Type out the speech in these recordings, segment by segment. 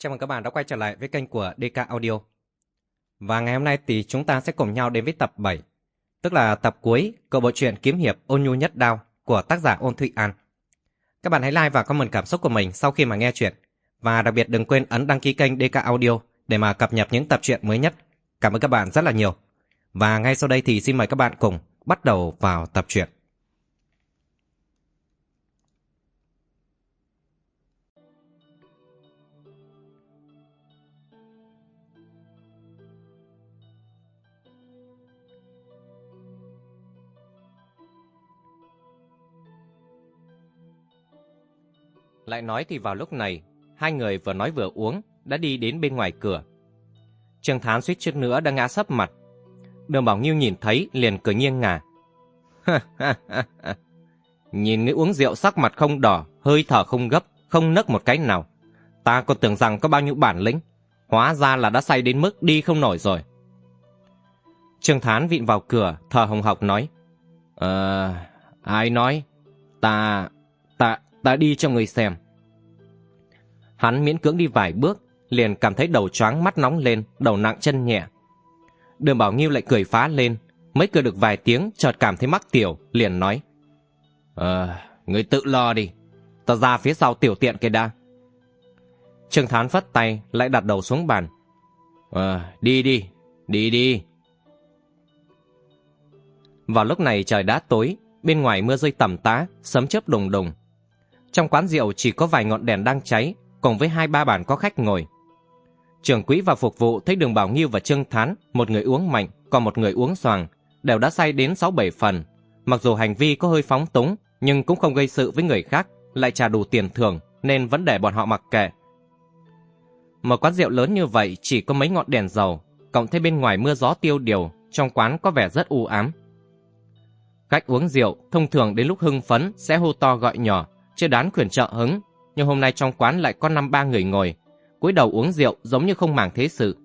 Chào mừng các bạn đã quay trở lại với kênh của DK Audio. Và ngày hôm nay thì chúng ta sẽ cùng nhau đến với tập 7, tức là tập cuối của bộ truyện kiếm hiệp Ôn nhu nhất đao của tác giả Ôn Thụy An. Các bạn hãy like và comment cảm xúc của mình sau khi mà nghe chuyện và đặc biệt đừng quên ấn đăng ký kênh DK Audio để mà cập nhật những tập truyện mới nhất. Cảm ơn các bạn rất là nhiều. Và ngay sau đây thì xin mời các bạn cùng bắt đầu vào tập truyện. Lại nói thì vào lúc này, hai người vừa nói vừa uống, đã đi đến bên ngoài cửa. Trương Thán suýt chút nữa đã ngã sấp mặt. Đường Bảo Nghiêu nhìn thấy liền cười nghiêng ngả. nhìn người uống rượu sắc mặt không đỏ, hơi thở không gấp, không nấc một cái nào. Ta còn tưởng rằng có bao nhiêu bản lĩnh, hóa ra là đã say đến mức đi không nổi rồi. Trương Thán vịn vào cửa, thở hồng hộc nói. Ờ, ai nói? Ta, ta, ta đi cho người xem. Hắn miễn cưỡng đi vài bước, liền cảm thấy đầu choáng mắt nóng lên, đầu nặng chân nhẹ. Đường Bảo Nghiêu lại cười phá lên, mới cười được vài tiếng chợt cảm thấy mắc tiểu, liền nói. Ờ, người tự lo đi, ta ra phía sau tiểu tiện kia đã. Trương Thán phất tay, lại đặt đầu xuống bàn. Ờ, đi đi, đi đi. Vào lúc này trời đã tối, bên ngoài mưa rơi tầm tá, sấm chớp đùng đùng. Trong quán rượu chỉ có vài ngọn đèn đang cháy, cùng với hai ba bàn có khách ngồi. Trưởng quỹ và phục vụ thấy Đường Bảo Nghiêu và Trương Thán, một người uống mạnh, còn một người uống xoàng, đều đã say đến 6-7 phần. Mặc dù hành vi có hơi phóng túng, nhưng cũng không gây sự với người khác, lại trả đủ tiền thưởng, nên vẫn để bọn họ mặc kệ. Một quán rượu lớn như vậy chỉ có mấy ngọn đèn dầu, cộng thêm bên ngoài mưa gió tiêu điều, trong quán có vẻ rất u ám. khách uống rượu, thông thường đến lúc hưng phấn sẽ hô to gọi nhỏ, chưa đán khuyển trợ hứng, nhưng hôm nay trong quán lại có năm ba người ngồi, cúi đầu uống rượu giống như không màng thế sự.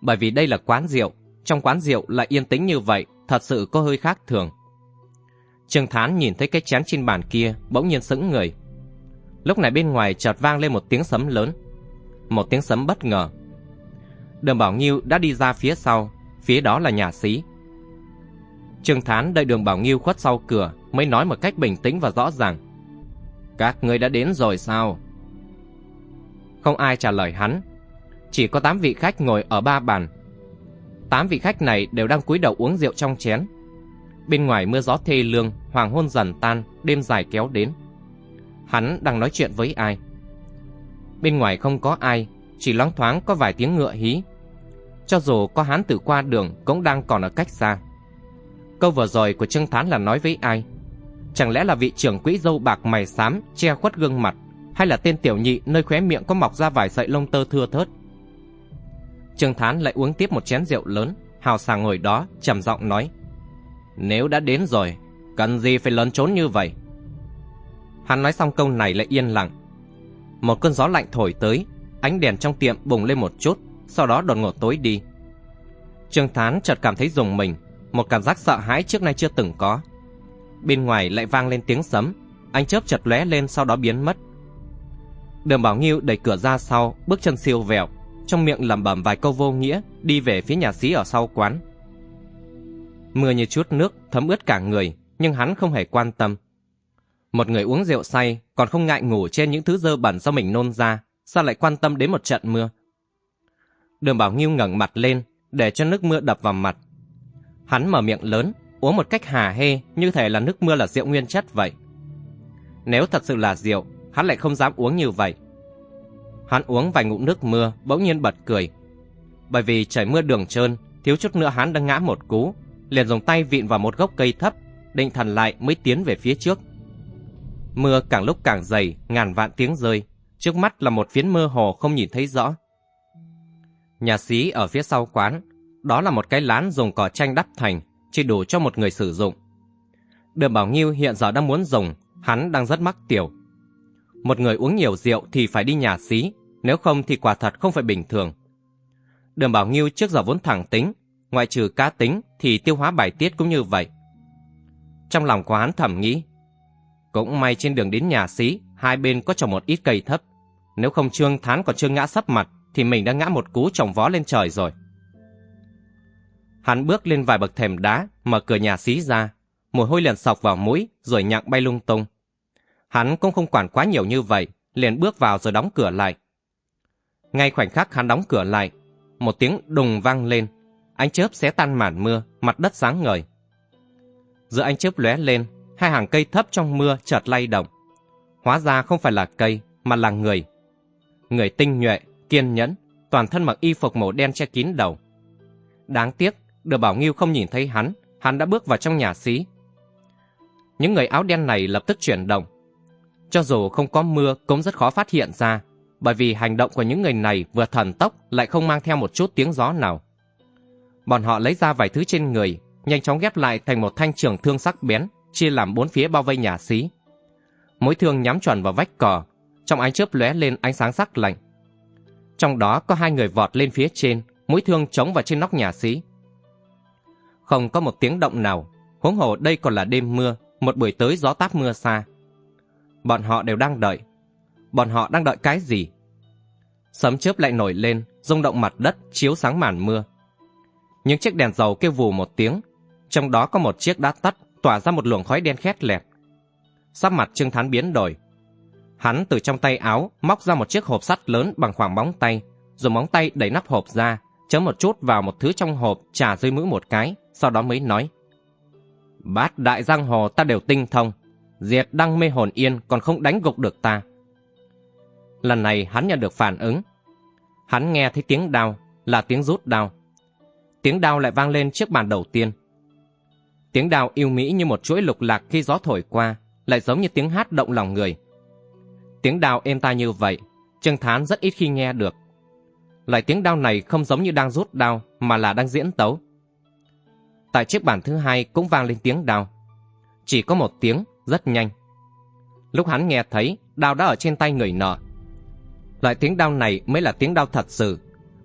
Bởi vì đây là quán rượu, trong quán rượu lại yên tĩnh như vậy, thật sự có hơi khác thường. Trương Thán nhìn thấy cái chén trên bàn kia, bỗng nhiên sững người. Lúc này bên ngoài chợt vang lên một tiếng sấm lớn. Một tiếng sấm bất ngờ. Đường Bảo Nghiêu đã đi ra phía sau, phía đó là nhà sĩ Trương Thán đợi đường Bảo Nghiêu khuất sau cửa, mới nói một cách bình tĩnh và rõ ràng. Các người đã đến rồi sao? Không ai trả lời hắn. Chỉ có 8 vị khách ngồi ở ba bàn. 8 vị khách này đều đang cúi đầu uống rượu trong chén. Bên ngoài mưa gió thê lương, hoàng hôn dần tan, đêm dài kéo đến. Hắn đang nói chuyện với ai? Bên ngoài không có ai, chỉ loáng thoáng có vài tiếng ngựa hí. Cho dù có hắn tự qua đường cũng đang còn ở cách xa. Câu vừa rồi của Trương Thán là nói với ai? Chẳng lẽ là vị trưởng quỹ dâu bạc mày xám che khuất gương mặt hay là tên tiểu nhị nơi khóe miệng có mọc ra vài sợi lông tơ thưa thớt? Trương Thán lại uống tiếp một chén rượu lớn, hào sảng ngồi đó, trầm giọng nói. Nếu đã đến rồi, cần gì phải lấn trốn như vậy? Hắn nói xong câu này lại yên lặng. Một cơn gió lạnh thổi tới, ánh đèn trong tiệm bùng lên một chút, sau đó đột ngột tối đi. Trương Thán chợt cảm thấy rùng mình, một cảm giác sợ hãi trước nay chưa từng có. Bên ngoài lại vang lên tiếng sấm, ánh chớp chật lóe lên sau đó biến mất. Đường Bảo Nghiêu đẩy cửa ra sau, bước chân siêu vẹo, trong miệng lẩm bẩm vài câu vô nghĩa, đi về phía nhà sĩ ở sau quán. Mưa như chút nước thấm ướt cả người, nhưng hắn không hề quan tâm. Một người uống rượu say còn không ngại ngủ trên những thứ dơ bẩn do mình nôn ra, sao lại quan tâm đến một trận mưa? Đường Bảo Nghiêu ngẩng mặt lên, để cho nước mưa đập vào mặt, Hắn mở miệng lớn, uống một cách hà hê như thể là nước mưa là rượu nguyên chất vậy. Nếu thật sự là rượu, hắn lại không dám uống như vậy. Hắn uống vài ngụm nước mưa, bỗng nhiên bật cười. Bởi vì trời mưa đường trơn, thiếu chút nữa hắn đang ngã một cú, liền dùng tay vịn vào một gốc cây thấp, định thần lại mới tiến về phía trước. Mưa càng lúc càng dày, ngàn vạn tiếng rơi, trước mắt là một phiến mơ hồ không nhìn thấy rõ. Nhà xí ở phía sau quán, đó là một cái lán dùng cỏ tranh đắp thành, chỉ đủ cho một người sử dụng. Đường Bảo Nghiêu hiện giờ đang muốn dùng, hắn đang rất mắc tiểu. Một người uống nhiều rượu thì phải đi nhà xí, nếu không thì quả thật không phải bình thường. Đường Bảo Nghiêu trước giờ vốn thẳng tính, ngoại trừ cá tính thì tiêu hóa bài tiết cũng như vậy. Trong lòng của hắn thầm nghĩ, cũng may trên đường đến nhà xí, hai bên có trồng một ít cây thấp. Nếu không Trương Thán còn chưa ngã sấp mặt, thì mình đã ngã một cú trồng vó lên trời rồi. Hắn bước lên vài bậc thềm đá, mở cửa nhà xí ra. Mùi hôi liền sọc vào mũi, rồi nhặng bay lung tung. Hắn cũng không quản quá nhiều như vậy, liền bước vào rồi đóng cửa lại. Ngay khoảnh khắc hắn đóng cửa lại, một tiếng đùng vang lên, ánh chớp xé tan màn mưa, mặt đất sáng ngời. Giữa ánh chớp lóe lên, hai hàng cây thấp trong mưa chợt lay động. Hóa ra không phải là cây, mà là người. Người tinh nhuệ, kiên nhẫn, toàn thân mặc y phục màu đen che kín đầu. Đáng tiếc, Đưa Bảo Nghiêu không nhìn thấy hắn, hắn đã bước vào trong nhà xí. Những người áo đen này lập tức chuyển động. Cho dù không có mưa cũng rất khó phát hiện ra, bởi vì hành động của những người này vừa thần tốc lại không mang theo một chút tiếng gió nào. Bọn họ lấy ra vài thứ trên người, nhanh chóng ghép lại thành một thanh trường thương sắc bén, chia làm bốn phía bao vây nhà xí. Mỗi thương nhắm chuẩn vào vách cỏ, trong ánh chớp lóe lên ánh sáng sắc lạnh. Trong đó có hai người vọt lên phía trên, mũi thương chống vào trên nóc nhà xí. Không có một tiếng động nào, huống hồ đây còn là đêm mưa, một buổi tới gió táp mưa xa. Bọn họ đều đang đợi. Bọn họ đang đợi cái gì? Sấm chớp lại nổi lên, rung động mặt đất, chiếu sáng màn mưa. Những chiếc đèn dầu kêu vù một tiếng, trong đó có một chiếc đã tắt, tỏa ra một luồng khói đen khét lẹt. Sắc mặt Trương Thán biến đổi. Hắn từ trong tay áo móc ra một chiếc hộp sắt lớn bằng khoảng móng tay, rồi móng tay đẩy nắp hộp ra, chấm một chút vào một thứ trong hộp, trà dưới mũi một cái, sau đó mới nói. Bát đại giang hồ ta đều tinh thông, diệt đăng mê hồn yên còn không đánh gục được ta. Lần này hắn nhận được phản ứng. Hắn nghe thấy tiếng đao, là tiếng rút đao. Tiếng đao lại vang lên trước bàn đầu tiên. Tiếng đao yêu mỹ như một chuỗi lục lạc khi gió thổi qua, lại giống như tiếng hát động lòng người. Tiếng đao êm tai như vậy, Trương Thán rất ít khi nghe được. Lại tiếng đao này không giống như đang rút đao, mà là đang diễn tấu. Tại chiếc bàn thứ hai cũng vang lên tiếng đào. Chỉ có một tiếng, rất nhanh. Lúc hắn nghe thấy, đào đã ở trên tay người nọ. Loại tiếng đao này mới là tiếng đao thật sự.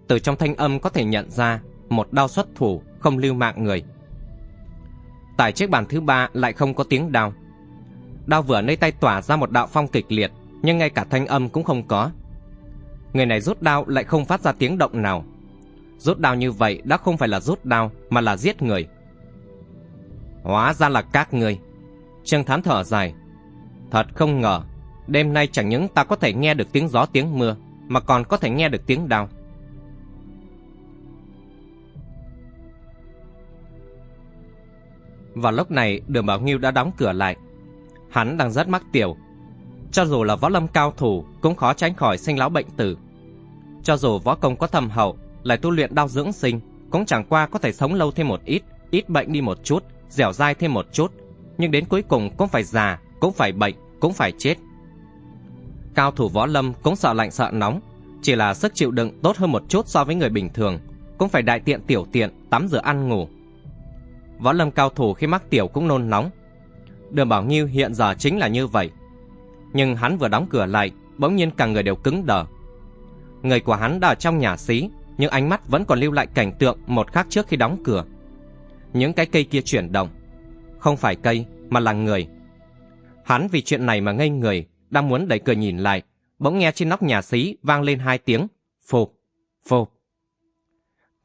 Từ trong thanh âm có thể nhận ra một đao xuất thủ, không lưu mạng người. Tại chiếc bàn thứ ba lại không có tiếng đao. Đao vừa nơi tay tỏa ra một đạo phong kịch liệt, nhưng ngay cả thanh âm cũng không có. Người này rút đao lại không phát ra tiếng động nào. Rút đao như vậy đã không phải là rút đao, mà là giết người. Hóa ra là các người. Trương thám thở dài. Thật không ngờ, đêm nay chẳng những ta có thể nghe được tiếng gió tiếng mưa, mà còn có thể nghe được tiếng đao. Vào lúc này, đường Bảo Nghiêu đã đóng cửa lại. Hắn đang rất mắc tiểu. Cho dù là võ lâm cao thủ, cũng khó tránh khỏi sinh lão bệnh tử. Cho dù võ công có thâm hậu, lại tu luyện đau dưỡng sinh, cũng chẳng qua có thể sống lâu thêm một ít, ít bệnh đi một chút, dẻo dai thêm một chút, nhưng đến cuối cùng cũng phải già, cũng phải bệnh, cũng phải chết. Cao thủ võ lâm cũng sợ lạnh sợ nóng, chỉ là sức chịu đựng tốt hơn một chút so với người bình thường, cũng phải đại tiện tiểu tiện, tắm rửa ăn ngủ. Võ lâm cao thủ khi mắc tiểu cũng nôn nóng. Đường Bảo Nghiêu hiện giờ chính là như vậy. Nhưng hắn vừa đóng cửa lại, bỗng nhiên cả người đều cứng đờ. Người của hắn đã ở trong nhà xí, nhưng ánh mắt vẫn còn lưu lại cảnh tượng một khắc trước khi đóng cửa những cái cây kia chuyển động. Không phải cây, mà là người. Hắn vì chuyện này mà ngây người, đang muốn đẩy cửa nhìn lại, bỗng nghe trên nóc nhà xí vang lên hai tiếng, phộp, phộp.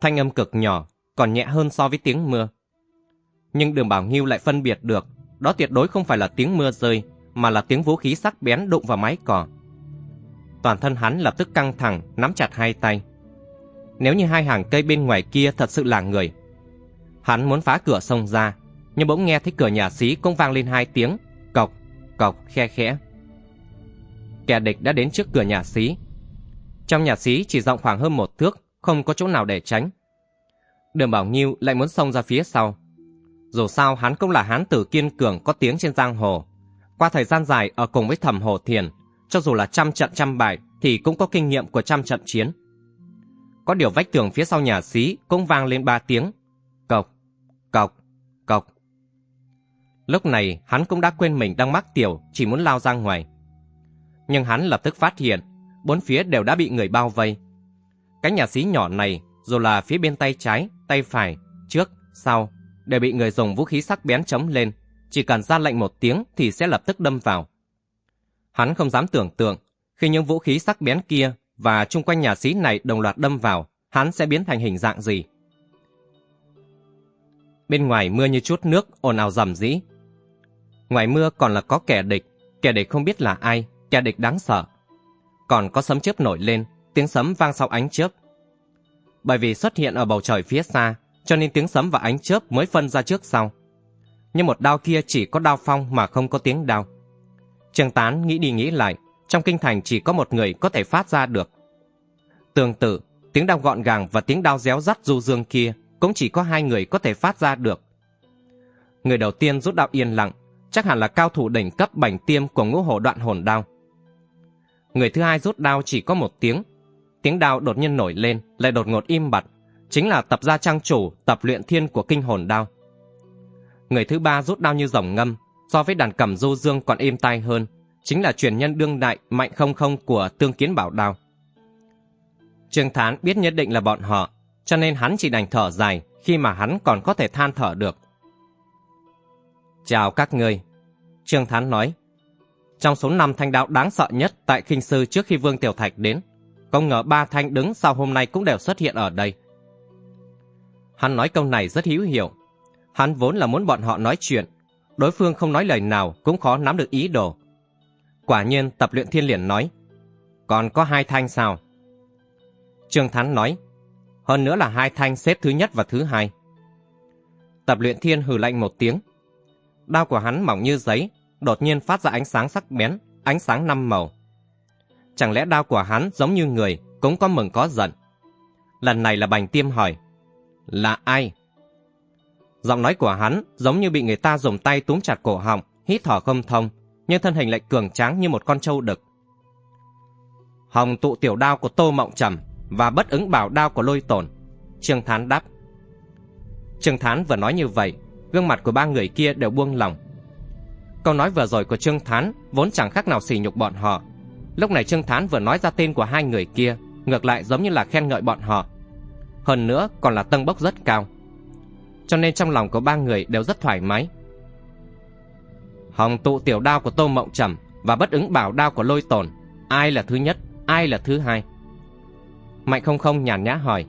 Thanh âm cực nhỏ, còn nhẹ hơn so với tiếng mưa. Nhưng đường bảo nghiêu lại phân biệt được, đó tuyệt đối không phải là tiếng mưa rơi, mà là tiếng vũ khí sắc bén đụng vào mái cỏ. Toàn thân hắn lập tức căng thẳng, nắm chặt hai tay. Nếu như hai hàng cây bên ngoài kia thật sự là người, Hắn muốn phá cửa xông ra, nhưng bỗng nghe thấy cửa nhà xí cũng vang lên hai tiếng, cọc, cọc, khe khẽ. Kẻ địch đã đến trước cửa nhà xí. Trong nhà xí chỉ rộng khoảng hơn một thước, không có chỗ nào để tránh. Đường Bảo Nghiêu lại muốn xông ra phía sau. Dù sao hắn cũng là hán tử kiên cường có tiếng trên giang hồ. Qua thời gian dài ở cùng với thẩm hồ thiền, cho dù là trăm trận trăm bại thì cũng có kinh nghiệm của trăm trận chiến. Có điều vách tường phía sau nhà xí cũng vang lên ba tiếng, cọc cọc Lúc này hắn cũng đã quên mình đang mắc tiểu, chỉ muốn lao ra ngoài. Nhưng hắn lập tức phát hiện, bốn phía đều đã bị người bao vây. Cái nhà xí nhỏ này, dù là phía bên tay trái, tay phải, trước, sau, đều bị người dùng vũ khí sắc bén chống lên. Chỉ cần ra lệnh một tiếng thì sẽ lập tức đâm vào. Hắn không dám tưởng tượng, Khi những vũ khí sắc bén kia và chung quanh nhà sĩ này đồng loạt đâm vào, hắn sẽ biến thành hình dạng gì? Bên ngoài mưa như chút nước, ồn ào rầm rĩ. Ngoài mưa còn là có kẻ địch, kẻ địch không biết là ai, kẻ địch đáng sợ. Còn có sấm chớp nổi lên, tiếng sấm vang sau ánh chớp. Bởi vì xuất hiện ở bầu trời phía xa, cho nên tiếng sấm và ánh chớp mới phân ra trước sau. Nhưng một đao kia chỉ có đao phong mà không có tiếng đao. Trương Tán nghĩ đi nghĩ lại, trong kinh thành chỉ có một người có thể phát ra được. Tương tự, tiếng đao gọn gàng và tiếng đao réo rắt du dương kia cũng chỉ có hai người có thể phát ra được. Người đầu tiên rút đạo yên lặng, chắc hẳn là cao thủ đỉnh cấp bảnh tiêm của ngũ hổ đoạn hồn đao. Người thứ hai rút đao chỉ có một tiếng. Tiếng đao đột nhiên nổi lên, lại đột ngột im bặt. Chính là tập gia trang chủ, tập luyện thiên của kinh hồn đao. Người thứ ba rút đao như rồng ngâm, so với đàn cầm du dương còn êm tai hơn, chính là truyền nhân đương đại mạnh không không của tương kiến bảo đao. Trương Thán biết nhất định là bọn họ, cho nên hắn chỉ đành thở dài khi mà hắn còn có thể than thở được. Chào các ngươi, Trương Thán nói. Trong số năm thanh đạo đáng sợ nhất tại kinh sư trước khi Vương Tiểu Thạch đến, không ngờ ba thanh đứng sau hôm nay cũng đều xuất hiện ở đây. Hắn nói câu này rất hữu hiệu. Hắn vốn là muốn bọn họ nói chuyện, đối phương không nói lời nào cũng khó nắm được ý đồ. Quả nhiên tập luyện thiên liền nói, còn có hai thanh sao? Trương Thán nói, hơn nữa là hai thanh xếp thứ nhất và thứ hai. Tập luyện thiên hừ lạnh một tiếng. Đao của hắn mỏng như giấy, đột nhiên phát ra ánh sáng sắc bén, ánh sáng năm màu. Chẳng lẽ đao của hắn giống như người, cũng có mừng có giận. Lần này là bành tiêm hỏi, là ai? Giọng nói của hắn giống như bị người ta dùng tay túm chặt cổ họng, hít thở không thông, nhưng thân hình lại cường tráng như một con trâu đực. Hồng tụ tiểu đao của Tô Mộng Trầm và bất ứng bảo đao của lôi tổn. Trương Thán đáp. Trương Thán vừa nói như vậy, gương mặt của ba người kia đều buông lòng. Câu nói vừa rồi của Trương Thán vốn chẳng khác nào sỉ nhục bọn họ. Lúc này Trương Thán vừa nói ra tên của hai người kia, ngược lại giống như là khen ngợi bọn họ. Hơn nữa còn là tâng bốc rất cao. Cho nên trong lòng của ba người đều rất thoải mái. Hồng tụ tiểu đao của Tô Mộng Trầm và bất ứng bảo đao của lôi tổn. Ai là thứ nhất, ai là thứ hai? Mạnh không không nhàn nhã hỏi,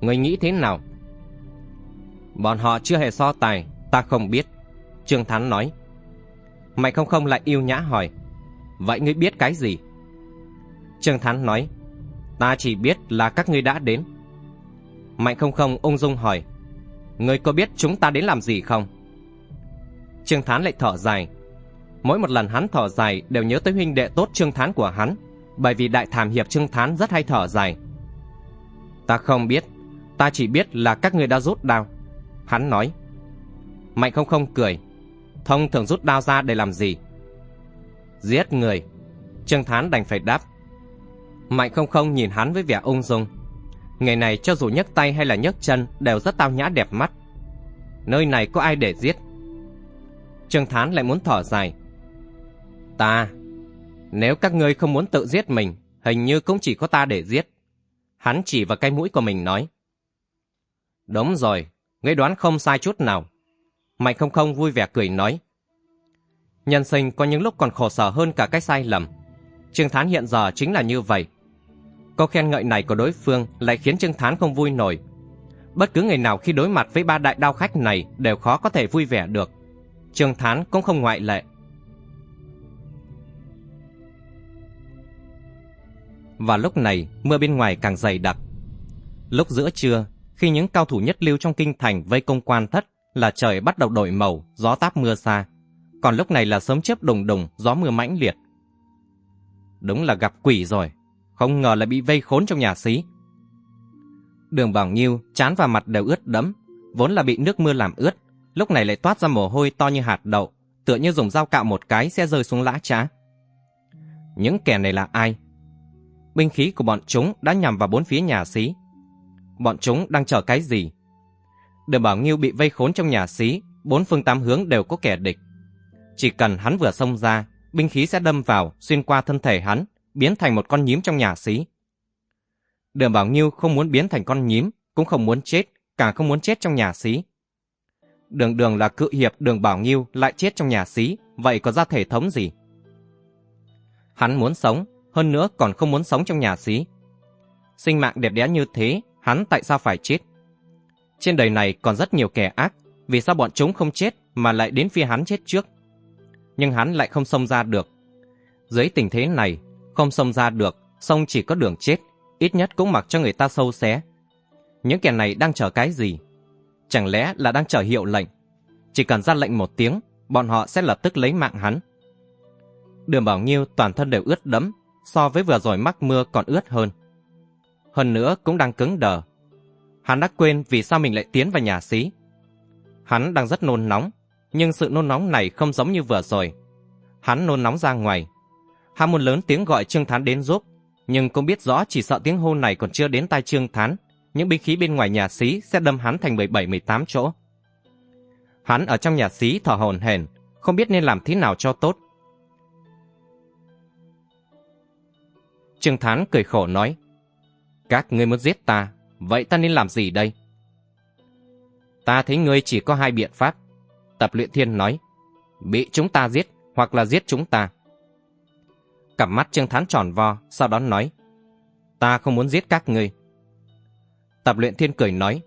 Người nghĩ thế nào? Bọn họ chưa hề so tài, Ta không biết, Trương Thắn nói. Mạnh không không lại yêu nhã hỏi, Vậy ngươi biết cái gì? Trương Thắn nói, Ta chỉ biết là các ngươi đã đến. Mạnh không không ung dung hỏi, Ngươi có biết chúng ta đến làm gì không? Trương Thán lại thở dài, Mỗi một lần hắn thở dài Đều nhớ tới huynh đệ tốt Trương Thán của hắn, Bởi vì đại thảm hiệp Trương Thán rất hay thở dài. Ta không biết, ta chỉ biết là các người đã rút đao. Hắn nói. Mạnh không không cười. Thông thường rút đao ra để làm gì? Giết người. Trương Thán đành phải đáp. Mạnh không không nhìn hắn với vẻ ung dung. Ngày này cho dù nhấc tay hay là nhấc chân đều rất tao nhã đẹp mắt. Nơi này có ai để giết? Trương Thán lại muốn thở dài. Ta, nếu các ngươi không muốn tự giết mình, hình như cũng chỉ có ta để giết. Hắn chỉ vào cái mũi của mình nói. Đúng rồi, ngươi đoán không sai chút nào. Mạnh không không vui vẻ cười nói. Nhân sinh có những lúc còn khổ sở hơn cả cái sai lầm. Trương Thán hiện giờ chính là như vậy. Câu khen ngợi này của đối phương lại khiến Trương Thán không vui nổi. Bất cứ người nào khi đối mặt với ba đại đao khách này đều khó có thể vui vẻ được. Trương Thán cũng không ngoại lệ. Và lúc này, mưa bên ngoài càng dày đặc. Lúc giữa trưa, khi những cao thủ nhất lưu trong kinh thành vây công quan thất, là trời bắt đầu đổi màu, gió táp mưa xa. Còn lúc này là sớm chớp đùng đùng, gió mưa mãnh liệt. Đúng là gặp quỷ rồi, không ngờ là bị vây khốn trong nhà xí. Đường Bảo Nghiêu, chán và mặt đều ướt đẫm, vốn là bị nước mưa làm ướt, lúc này lại toát ra mồ hôi to như hạt đậu, tựa như dùng dao cạo một cái sẽ rơi xuống lã trá. Những kẻ này là ai? Binh khí của bọn chúng đã nhằm vào bốn phía nhà xí. Bọn chúng đang chờ cái gì? Đường Bảo Nghiêu bị vây khốn trong nhà xí, bốn phương tám hướng đều có kẻ địch. Chỉ cần hắn vừa xông ra, binh khí sẽ đâm vào, xuyên qua thân thể hắn, biến thành một con nhím trong nhà xí. Đường Bảo Nghiêu không muốn biến thành con nhím, cũng không muốn chết, cả không muốn chết trong nhà xí. Đường đường là cự hiệp đường Bảo Nghiêu lại chết trong nhà xí, vậy có ra thể thống gì? Hắn muốn sống, hơn nữa còn không muốn sống trong nhà xí. Sinh mạng đẹp đẽ như thế, hắn tại sao phải chết? Trên đời này còn rất nhiều kẻ ác, vì sao bọn chúng không chết mà lại đến phía hắn chết trước? Nhưng hắn lại không xông ra được. Dưới tình thế này, không xông ra được, sông chỉ có đường chết, ít nhất cũng mặc cho người ta sâu xé. Những kẻ này đang chờ cái gì? Chẳng lẽ là đang chờ hiệu lệnh? Chỉ cần ra lệnh một tiếng, bọn họ sẽ lập tức lấy mạng hắn. Đường Bảo Nghiêu toàn thân đều ướt đẫm, so với vừa rồi mắc mưa còn ướt hơn. Hơn nữa cũng đang cứng đờ. Hắn đã quên vì sao mình lại tiến vào nhà xí. Hắn đang rất nôn nóng, nhưng sự nôn nóng này không giống như vừa rồi. Hắn nôn nóng ra ngoài. Hắn muốn lớn tiếng gọi Trương Thán đến giúp, nhưng cũng biết rõ chỉ sợ tiếng hô này còn chưa đến tai Trương Thán, những binh khí bên ngoài nhà xí sẽ đâm hắn thành 17-18 chỗ. Hắn ở trong nhà xí thở hồn hển, không biết nên làm thế nào cho tốt. Trương Thán cười khổ nói, Các ngươi muốn giết ta, vậy ta nên làm gì đây? Ta thấy ngươi chỉ có hai biện pháp. Tập luyện thiên nói, bị chúng ta giết hoặc là giết chúng ta. Cặp mắt Trương Thán tròn vo, sau đó nói, ta không muốn giết các ngươi. Tập luyện thiên cười nói,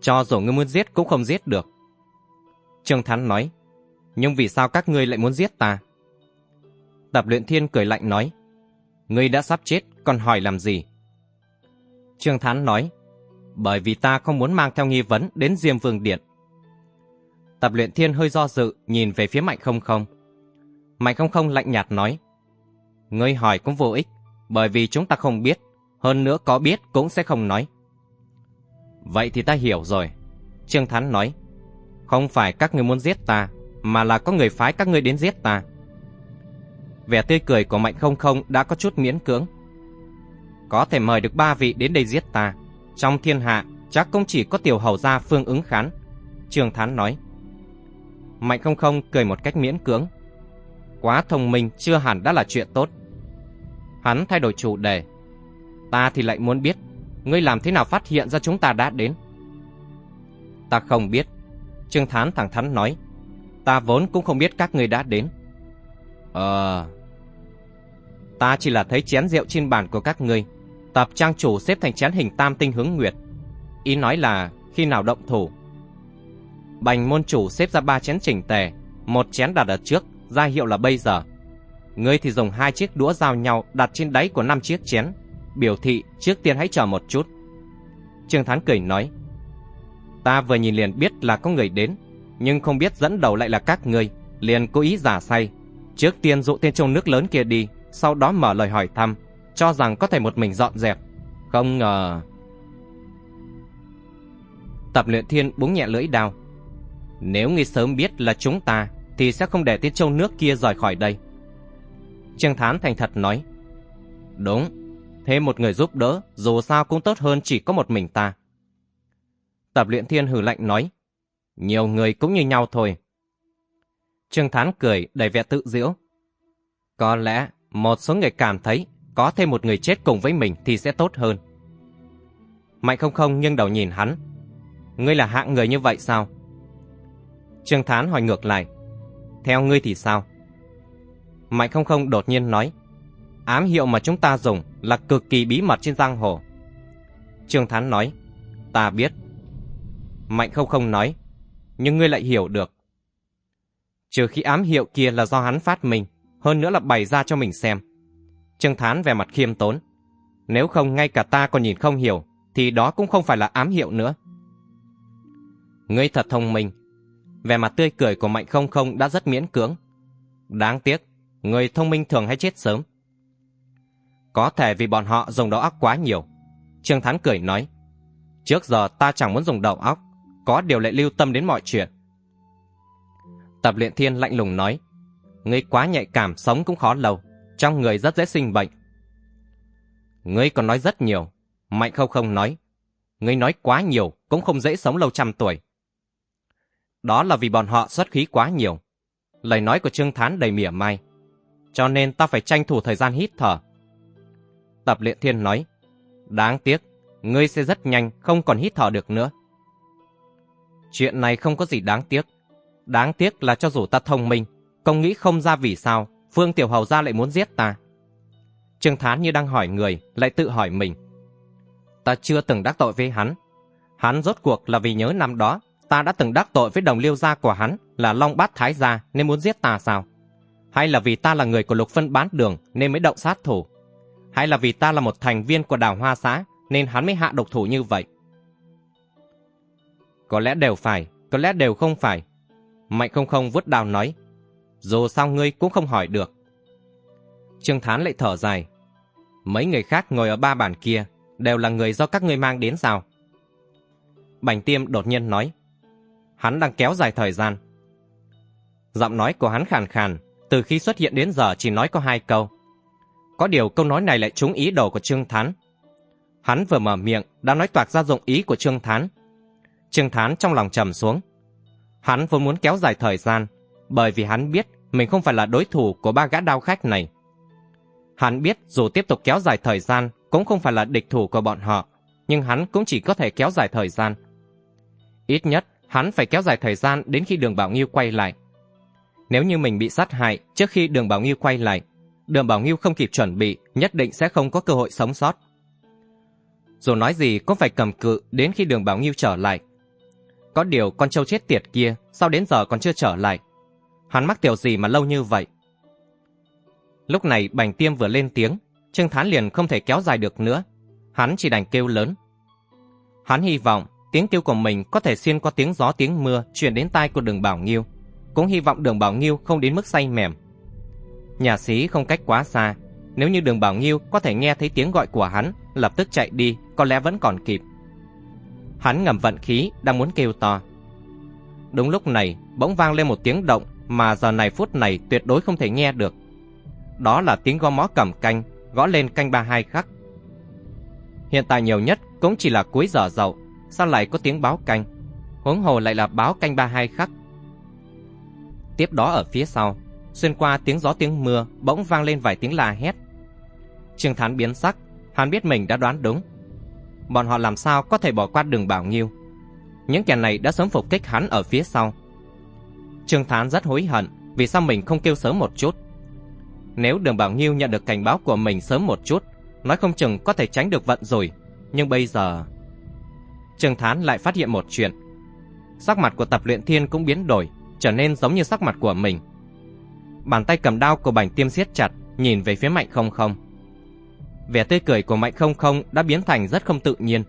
cho dù ngươi muốn giết cũng không giết được. Trương Thán nói, nhưng vì sao các ngươi lại muốn giết ta? Tập luyện thiên cười lạnh nói, ngươi đã sắp chết, còn hỏi làm gì? Trương Thán nói, bởi vì ta không muốn mang theo nghi vấn đến Diêm Vương Điện. Tập luyện thiên hơi do dự, nhìn về phía Mạnh không không. Mạnh không không lạnh nhạt nói, ngươi hỏi cũng vô ích, bởi vì chúng ta không biết, hơn nữa có biết cũng sẽ không nói. Vậy thì ta hiểu rồi. Trương Thán nói, không phải các ngươi muốn giết ta, mà là có người phái các ngươi đến giết ta. Vẻ tươi cười của Mạnh Không Không đã có chút miễn cưỡng. Có thể mời được ba vị đến đây giết ta. Trong thiên hạ, chắc cũng chỉ có tiểu hầu gia Phương ứng khán. trường Thán nói. Mạnh Không Không cười một cách miễn cưỡng. Quá thông minh chưa hẳn đã là chuyện tốt. Hắn thay đổi chủ đề. Ta thì lại muốn biết, ngươi làm thế nào phát hiện ra chúng ta đã đến? Ta không biết. Trương Thán thẳng thắn nói. Ta vốn cũng không biết các ngươi đã đến. Ờ... Ta chỉ là thấy chén rượu trên bàn của các ngươi, tập trang chủ xếp thành chén hình tam tinh hướng nguyệt. Ý nói là khi nào động thủ. Bành môn chủ xếp ra ba chén chỉnh tề, một chén đặt ở trước, ra hiệu là bây giờ. Ngươi thì dùng hai chiếc đũa giao nhau đặt trên đáy của năm chiếc chén, biểu thị trước tiên hãy chờ một chút. Trương Thán cười nói, ta vừa nhìn liền biết là có người đến, nhưng không biết dẫn đầu lại là các ngươi, liền cố ý giả say, Trước tiên dụ tên trông nước lớn kia đi, sau đó mở lời hỏi thăm, cho rằng có thể một mình dọn dẹp. Không ngờ... Tập luyện thiên búng nhẹ lưỡi đao. Nếu ngươi sớm biết là chúng ta, thì sẽ không để tiết châu nước kia rời khỏi đây. Trương Thán thành thật nói. Đúng, thêm một người giúp đỡ, dù sao cũng tốt hơn chỉ có một mình ta. Tập luyện thiên hử lạnh nói. Nhiều người cũng như nhau thôi. Trương Thán cười đầy vẻ tự diễu. Có lẽ một số người cảm thấy có thêm một người chết cùng với mình thì sẽ tốt hơn. Mạnh không không nghiêng đầu nhìn hắn. Ngươi là hạng người như vậy sao? Trương Thán hỏi ngược lại. Theo ngươi thì sao? Mạnh không không đột nhiên nói. Ám hiệu mà chúng ta dùng là cực kỳ bí mật trên giang hồ. Trương Thán nói. Ta biết. Mạnh không không nói. Nhưng ngươi lại hiểu được trừ khi ám hiệu kia là do hắn phát minh, hơn nữa là bày ra cho mình xem. Trương Thán về mặt khiêm tốn. Nếu không ngay cả ta còn nhìn không hiểu, thì đó cũng không phải là ám hiệu nữa. Ngươi thật thông minh. Về mặt tươi cười của Mạnh Không Không đã rất miễn cưỡng. Đáng tiếc, người thông minh thường hay chết sớm. Có thể vì bọn họ dùng đầu óc quá nhiều. Trương Thán cười nói, trước giờ ta chẳng muốn dùng đầu óc, có điều lại lưu tâm đến mọi chuyện. Tập luyện thiên lạnh lùng nói, ngươi quá nhạy cảm sống cũng khó lâu, trong người rất dễ sinh bệnh. Ngươi còn nói rất nhiều, Mạnh không không nói. Ngươi nói quá nhiều cũng không dễ sống lâu trăm tuổi. Đó là vì bọn họ xuất khí quá nhiều. Lời nói của Trương Thán đầy mỉa mai. Cho nên ta phải tranh thủ thời gian hít thở. Tập luyện thiên nói, đáng tiếc, ngươi sẽ rất nhanh không còn hít thở được nữa. Chuyện này không có gì đáng tiếc. Đáng tiếc là cho dù ta thông minh, công nghĩ không ra vì sao Phương Tiểu Hầu Gia lại muốn giết ta. Trương Thán như đang hỏi người, lại tự hỏi mình. Ta chưa từng đắc tội với hắn. Hắn rốt cuộc là vì nhớ năm đó, ta đã từng đắc tội với đồng liêu gia của hắn là Long Bát Thái Gia nên muốn giết ta sao? Hay là vì ta là người của Lục Phân bán đường nên mới động sát thủ? Hay là vì ta là một thành viên của đào hoa xã nên hắn mới hạ độc thủ như vậy? Có lẽ đều phải, có lẽ đều không phải. Mạnh không không vứt đào nói. Dù sao ngươi cũng không hỏi được. Trương Thán lại thở dài. Mấy người khác ngồi ở ba bàn kia đều là người do các ngươi mang đến sao? Bành Tiêm đột nhiên nói. Hắn đang kéo dài thời gian. Giọng nói của hắn khàn khàn, từ khi xuất hiện đến giờ chỉ nói có hai câu. Có điều câu nói này lại trúng ý đồ của Trương Thán. Hắn vừa mở miệng đã nói toạc ra dụng ý của Trương Thán. Trương Thán trong lòng trầm xuống. Hắn vốn muốn kéo dài thời gian, bởi vì hắn biết mình không phải là đối thủ của ba gã đao khách này. Hắn biết dù tiếp tục kéo dài thời gian cũng không phải là địch thủ của bọn họ, nhưng hắn cũng chỉ có thể kéo dài thời gian. Ít nhất, hắn phải kéo dài thời gian đến khi đường Bảo Nghiêu quay lại. Nếu như mình bị sát hại trước khi đường Bảo Nghiêu quay lại, đường Bảo Nghiêu không kịp chuẩn bị, nhất định sẽ không có cơ hội sống sót. Dù nói gì cũng phải cầm cự đến khi đường Bảo Nghiêu trở lại. Có điều con trâu chết tiệt kia sao đến giờ còn chưa trở lại. Hắn mắc tiểu gì mà lâu như vậy? Lúc này Bành Tiêm vừa lên tiếng, Trương Thán liền không thể kéo dài được nữa. Hắn chỉ đành kêu lớn. Hắn hy vọng tiếng kêu của mình có thể xuyên qua tiếng gió tiếng mưa truyền đến tai của đường Bảo Nghiêu. Cũng hy vọng đường Bảo Nghiêu không đến mức say mềm. Nhà sĩ không cách quá xa. Nếu như đường Bảo Nghiêu có thể nghe thấy tiếng gọi của hắn, lập tức chạy đi, có lẽ vẫn còn kịp. Hắn ngầm vận khí, đang muốn kêu to. Đúng lúc này, bỗng vang lên một tiếng động mà giờ này phút này tuyệt đối không thể nghe được. Đó là tiếng gõ mõ cầm canh, gõ lên canh ba hai khắc. Hiện tại nhiều nhất cũng chỉ là cuối giờ dậu, sao lại có tiếng báo canh? Huống hồ lại là báo canh ba hai khắc. Tiếp đó ở phía sau, xuyên qua tiếng gió tiếng mưa, bỗng vang lên vài tiếng la hét. Trương Thán biến sắc, hắn biết mình đã đoán đúng. Bọn họ làm sao có thể bỏ qua đường Bảo Nghiêu? Những kẻ này đã sớm phục kích hắn ở phía sau. Trương Thán rất hối hận vì sao mình không kêu sớm một chút. Nếu đường Bảo Nghiêu nhận được cảnh báo của mình sớm một chút, nói không chừng có thể tránh được vận rồi. Nhưng bây giờ... Trương Thán lại phát hiện một chuyện. Sắc mặt của tập luyện thiên cũng biến đổi, trở nên giống như sắc mặt của mình. Bàn tay cầm đao của bành tiêm siết chặt, nhìn về phía mạnh không không. Vẻ tươi cười của mạnh không không đã biến thành rất không tự nhiên.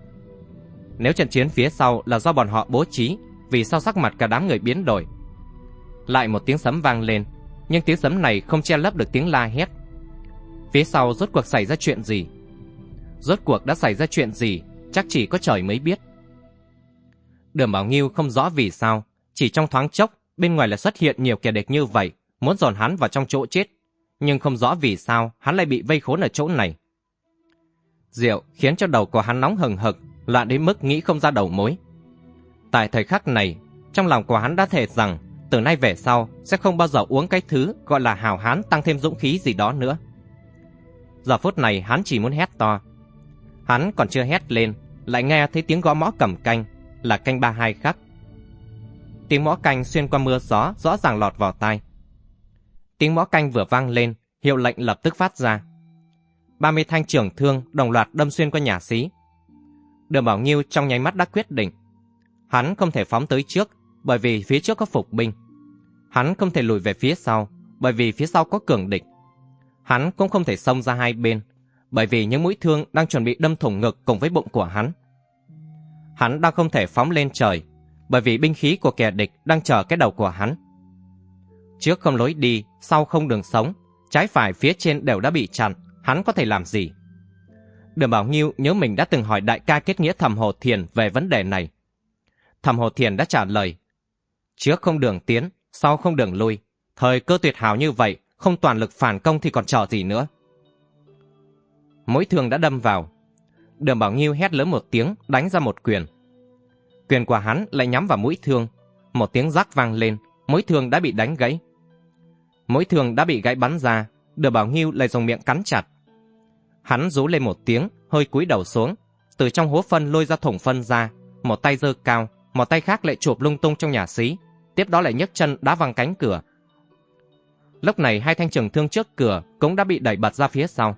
Nếu trận chiến phía sau là do bọn họ bố trí, vì sao sắc mặt cả đám người biến đổi? Lại một tiếng sấm vang lên, nhưng tiếng sấm này không che lấp được tiếng la hét. Phía sau rốt cuộc xảy ra chuyện gì? Rốt cuộc đã xảy ra chuyện gì, chắc chỉ có trời mới biết. Đường Bảo Nghiêu không rõ vì sao, chỉ trong thoáng chốc, bên ngoài là xuất hiện nhiều kẻ địch như vậy, muốn dồn hắn vào trong chỗ chết. Nhưng không rõ vì sao hắn lại bị vây khốn ở chỗ này. Rượu khiến cho đầu của hắn nóng hừng hực, loạn đến mức nghĩ không ra đầu mối. Tại thời khắc này, trong lòng của hắn đã thề rằng từ nay về sau sẽ không bao giờ uống cái thứ gọi là hào hán tăng thêm dũng khí gì đó nữa. Giờ phút này hắn chỉ muốn hét to. Hắn còn chưa hét lên, lại nghe thấy tiếng gõ mõ cầm canh, là canh ba hai khắc. Tiếng mõ canh xuyên qua mưa gió rõ ràng lọt vào tai. Tiếng mõ canh vừa vang lên, hiệu lệnh lập tức phát ra. 30 thanh trưởng thương đồng loạt đâm xuyên qua nhà sĩ. Đường Bảo Nghiêu trong nháy mắt đã quyết định. Hắn không thể phóng tới trước, bởi vì phía trước có phục binh. Hắn không thể lùi về phía sau, bởi vì phía sau có cường địch. Hắn cũng không thể xông ra hai bên, bởi vì những mũi thương đang chuẩn bị đâm thủng ngực cùng với bụng của hắn. Hắn đang không thể phóng lên trời, bởi vì binh khí của kẻ địch đang chờ cái đầu của hắn. Trước không lối đi, sau không đường sống, trái phải phía trên đều đã bị chặn, hắn có thể làm gì? Đường Bảo Nghiêu nhớ mình đã từng hỏi đại ca kết nghĩa thầm Hồ Thiền về vấn đề này. Thầm Hồ Thiền đã trả lời, trước không đường tiến, sau không đường lui, thời cơ tuyệt hảo như vậy, không toàn lực phản công thì còn chờ gì nữa. mũi thương đã đâm vào. Đường Bảo Nghiêu hét lớn một tiếng, đánh ra một quyền. Quyền của hắn lại nhắm vào mũi thương, một tiếng rắc vang lên, mũi thương đã bị đánh gãy. Mũi thương đã bị gãy bắn ra, Đường Bảo Nghiêu lại dùng miệng cắn chặt. Hắn rú lên một tiếng, hơi cúi đầu xuống, từ trong hố phân lôi ra thủng phân ra, một tay giơ cao, một tay khác lại chụp lung tung trong nhà xí, tiếp đó lại nhấc chân đá văng cánh cửa. Lúc này hai thanh trường thương trước cửa cũng đã bị đẩy bật ra phía sau.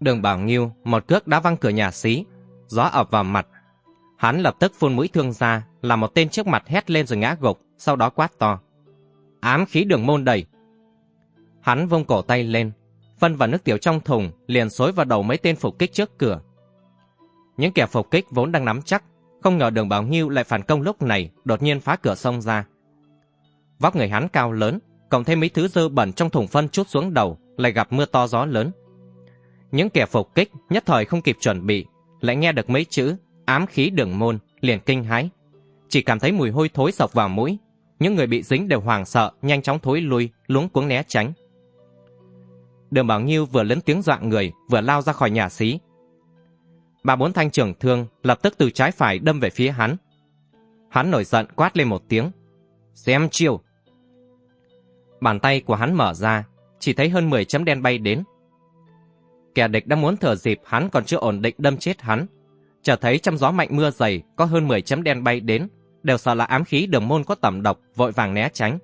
Đường Bảo Nghiêu một cước đá văng cửa nhà xí, gió ập vào mặt. Hắn lập tức phun mũi thương ra, làm một tên trước mặt hét lên rồi ngã gục, sau đó quát to. Ám khí đường môn đầy. Hắn vung cổ tay lên, phân và nước tiểu trong thùng liền xối vào đầu mấy tên phục kích trước cửa. Những kẻ phục kích vốn đang nắm chắc, không ngờ đường Bảo Nghiêu lại phản công lúc này, đột nhiên phá cửa sông ra. Vóc người hắn cao lớn, cộng thêm mấy thứ dơ bẩn trong thùng phân chút xuống đầu, lại gặp mưa to gió lớn. Những kẻ phục kích nhất thời không kịp chuẩn bị, lại nghe được mấy chữ ám khí đường môn, liền kinh hãi. Chỉ cảm thấy mùi hôi thối sộc vào mũi, những người bị dính đều hoảng sợ, nhanh chóng thối lui, luống cuống né tránh. Đường Bảo Nghiêu vừa lớn tiếng dọa người, vừa lao ra khỏi nhà xí. Bà bốn thanh trưởng thương lập tức từ trái phải đâm về phía hắn. Hắn nổi giận quát lên một tiếng. Xem chiêu! Bàn tay của hắn mở ra, chỉ thấy hơn 10 chấm đen bay đến. Kẻ địch đang muốn thở dịp hắn còn chưa ổn định đâm chết hắn. Chợt thấy trong gió mạnh mưa dày có hơn 10 chấm đen bay đến, đều sợ là ám khí đường môn có tẩm độc, vội vàng né tránh.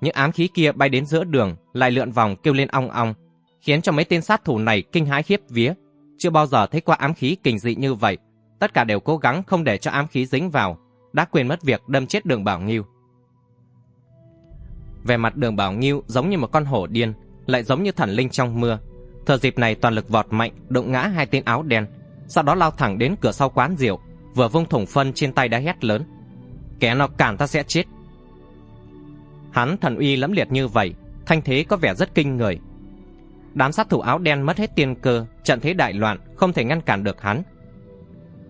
Những ám khí kia bay đến giữa đường, lại lượn vòng kêu lên ong ong, khiến cho mấy tên sát thủ này kinh hãi khiếp vía. Chưa bao giờ thấy qua ám khí kinh dị như vậy, tất cả đều cố gắng không để cho ám khí dính vào, đã quên mất việc đâm chết đường Bảo Nghiêu. Về mặt đường Bảo Nghiêu giống như một con hổ điên, lại giống như thần linh trong mưa. Thừa dịp này toàn lực vọt mạnh, đụng ngã hai tên áo đen, sau đó lao thẳng đến cửa sau quán rượu, vừa vung thùng phân trên tay đã hét lớn. Kẻ nào cản ta sẽ chết. Hắn thần uy lẫm liệt như vậy, thanh thế có vẻ rất kinh người. Đám sát thủ áo đen mất hết tiên cơ, trận thế đại loạn, không thể ngăn cản được hắn.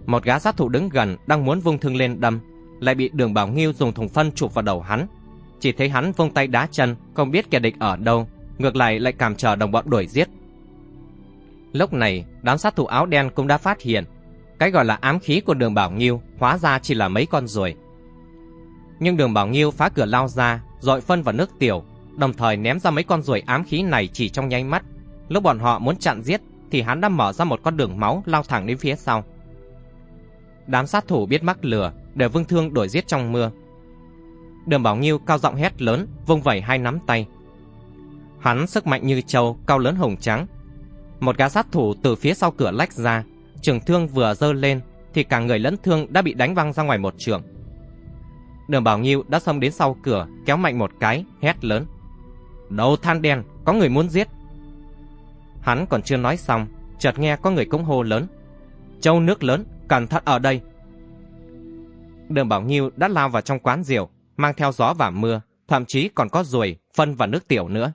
Một gã sát thủ đứng gần đang muốn vung thương lên đâm, lại bị Đường Bảo Nghiêu dùng thùng phân chụp vào đầu hắn. Chỉ thấy hắn vung tay đá chân, không biết kẻ địch ở đâu, ngược lại lại cảm chờ đồng bọn đuổi giết. Lúc này, đám sát thủ áo đen cũng đã phát hiện, cái gọi là ám khí của Đường Bảo Nghiêu hóa ra chỉ là mấy con ruồi. Nhưng Đường Bảo Nghiêu phá cửa lao ra, dội phân vào nước tiểu, đồng thời ném ra mấy con ruồi ám khí này chỉ trong nháy mắt. Lúc bọn họ muốn chặn giết, thì hắn đã mở ra một con đường máu lao thẳng đến phía sau. Đám sát thủ biết mắc lừa, để vương thương đuổi giết trong mưa. Đường Bảo Nghiêu cao giọng hét lớn, vung vẩy hai nắm tay. Hắn sức mạnh như trâu, cao lớn hồng trắng. Một gã sát thủ từ phía sau cửa lách ra, trường thương vừa dơ lên thì cả người lẫn thương đã bị đánh văng ra ngoài một trường. Đường Bảo Nghiêu đã xông đến sau cửa, kéo mạnh một cái, hét lớn. Đầu than đen, có người muốn giết. Hắn còn chưa nói xong, chợt nghe có người cũng hô lớn. Châu nước lớn, cẩn thận ở đây. Đường Bảo Nghiêu đã lao vào trong quán rượu, mang theo gió và mưa, thậm chí còn có ruồi, phân và nước tiểu nữa.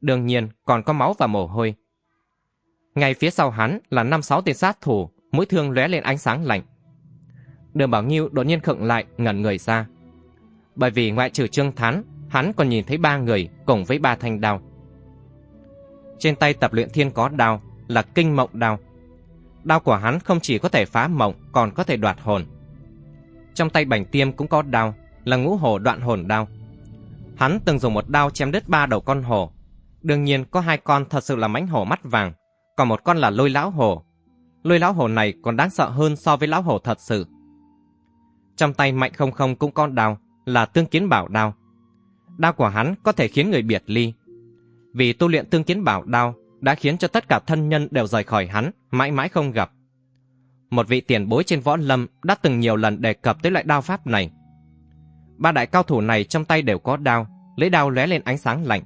Đương nhiên còn có máu và mồ hôi. Ngay phía sau hắn là năm sáu tên sát thủ, mũi thương lóe lên ánh sáng lạnh. Đường Bảo Nghiêu đột nhiên khựng lại, ngẩn người ra. Bởi vì ngoại trừ Trương Thán, hắn còn nhìn thấy ba người cùng với ba thanh đao. Trên tay tập luyện thiên có đao là kinh mộng đao. Đao của hắn không chỉ có thể phá mộng, còn có thể đoạt hồn. Trong tay bành tiêm cũng có đao, là ngũ hổ đoạn hồn đao. Hắn từng dùng một đao chém đứt ba đầu con hổ. Đương nhiên có hai con thật sự là mãnh hổ mắt vàng, còn một con là lôi lão hổ. Lôi lão hổ này còn đáng sợ hơn so với lão hổ thật sự. Trong tay mạnh không không cũng có đao, là tương kiến bảo đao. Đao của hắn có thể khiến người biệt ly. Vì tu luyện tương kiến bảo đao đã khiến cho tất cả thân nhân đều rời khỏi hắn, mãi mãi không gặp. Một vị tiền bối trên võ lâm đã từng nhiều lần đề cập tới loại đao pháp này. Ba đại cao thủ này trong tay đều có đao, lấy đao lóe lên ánh sáng lạnh.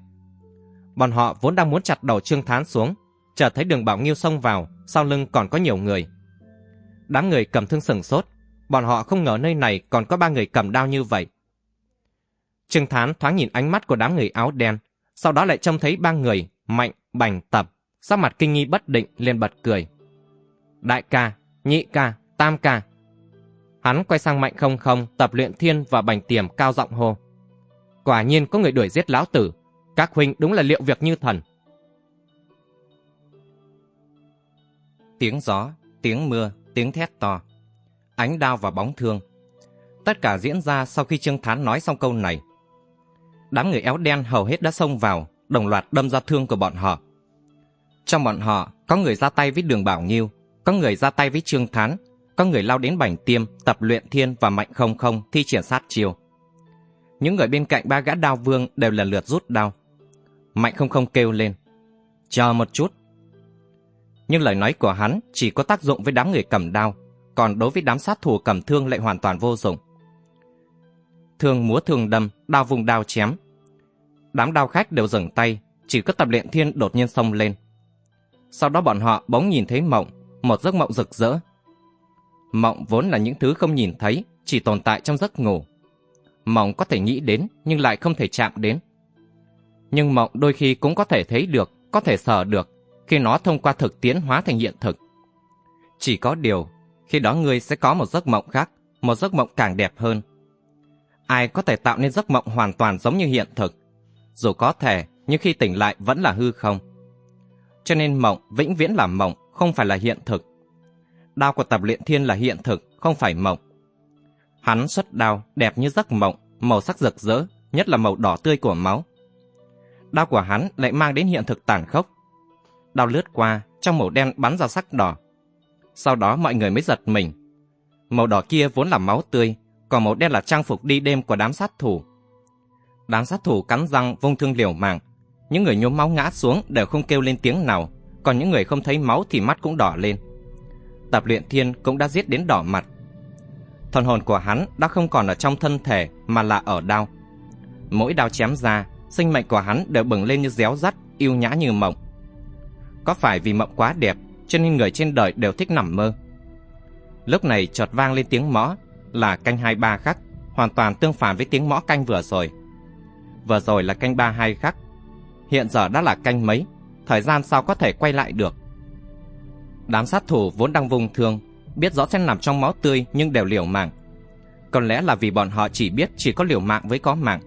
Bọn họ vốn đang muốn chặt đầu Trương Thán xuống, chợt thấy đường Bảo Nghiêu xông vào, sau lưng còn có nhiều người. Đám người cầm thương sừng sốt, bọn họ không ngờ nơi này còn có ba người cầm đao như vậy. Trương Thán thoáng nhìn ánh mắt của đám người áo đen, sau đó lại trông thấy ba người, mạnh, bành, tập, sắc mặt kinh nghi bất định liền bật cười. Đại ca, nhị ca, tam ca. Hắn quay sang mạnh không không, tập luyện thiên và bành tiềm cao giọng hô. Quả nhiên có người đuổi giết lão tử, các huynh đúng là liệu việc như thần. Tiếng gió, tiếng mưa, tiếng thét to. Ánh đao và bóng thương. Tất cả diễn ra sau khi Trương Thán nói xong câu này. Đám người éo đen hầu hết đã xông vào, đồng loạt đâm ra thương của bọn họ. Trong bọn họ, có người ra tay với Đường Bảo Nghiêu, có người ra tay với Trương Thán, có người lao đến bảnh tiêm, tập luyện thiên và mạnh không không thi triển sát chiêu. Những người bên cạnh ba gã đao vương đều lần lượt rút đao. Mạnh không không kêu lên. Chờ một chút. nhưng lời nói của hắn chỉ có tác dụng với đám người cầm đao, còn đối với đám sát thủ cầm thương lại hoàn toàn vô dụng. Thương múa thương đâm, đao vùng đao chém. Đám đao khách đều dừng tay, chỉ có tập luyện thiên đột nhiên xông lên. Sau đó bọn họ bỗng nhìn thấy mộng, một giấc mộng rực rỡ. Mộng vốn là những thứ không nhìn thấy, chỉ tồn tại trong giấc ngủ. Mộng có thể nghĩ đến nhưng lại không thể chạm đến. Nhưng mộng đôi khi cũng có thể thấy được, có thể sờ được, khi nó thông qua thực tiễn hóa thành hiện thực. Chỉ có điều, khi đó ngươi sẽ có một giấc mộng khác, một giấc mộng càng đẹp hơn. Ai có thể tạo nên giấc mộng hoàn toàn giống như hiện thực? Dù có thể, nhưng khi tỉnh lại vẫn là hư không. Cho nên mộng vĩnh viễn là mộng, không phải là hiện thực. Đao của tập luyện thiên là hiện thực, không phải mộng. Hắn xuất đao đẹp như giấc mộng, màu sắc rực rỡ, nhất là màu đỏ tươi của máu. Đao của hắn lại mang đến hiện thực tàn khốc. Đao lướt qua, trong màu đen bắn ra sắc đỏ. Sau đó mọi người mới giật mình. Màu đỏ kia vốn là máu tươi, còn màu đen là trang phục đi đêm của đám sát thủ. Đám sát thủ cắn răng vung thương liều mạng. Những người nhuốm máu ngã xuống đều không kêu lên tiếng nào, còn những người không thấy máu thì mắt cũng đỏ lên. Tập luyện thiên cũng đã giết đến đỏ mặt. Thần hồn của hắn đã không còn ở trong thân thể mà là ở đao. Mỗi đao chém ra, sinh mệnh của hắn đều bừng lên như réo rắt, yêu nhã như mộng. Có phải vì mộng quá đẹp, cho nên người trên đời đều thích nằm mơ? Lúc này chợt vang lên tiếng mõ, là canh hai ba khắc, hoàn toàn tương phản với tiếng mõ canh vừa rồi. Vừa rồi là canh ba hai khắc, hiện giờ đã là canh mấy, thời gian sao có thể quay lại được. Đám sát thủ vốn đang vùng thương, biết rõ sẽ nằm trong máu tươi nhưng đều liều mạng. Có lẽ là vì bọn họ chỉ biết chỉ có liều mạng với có mạng.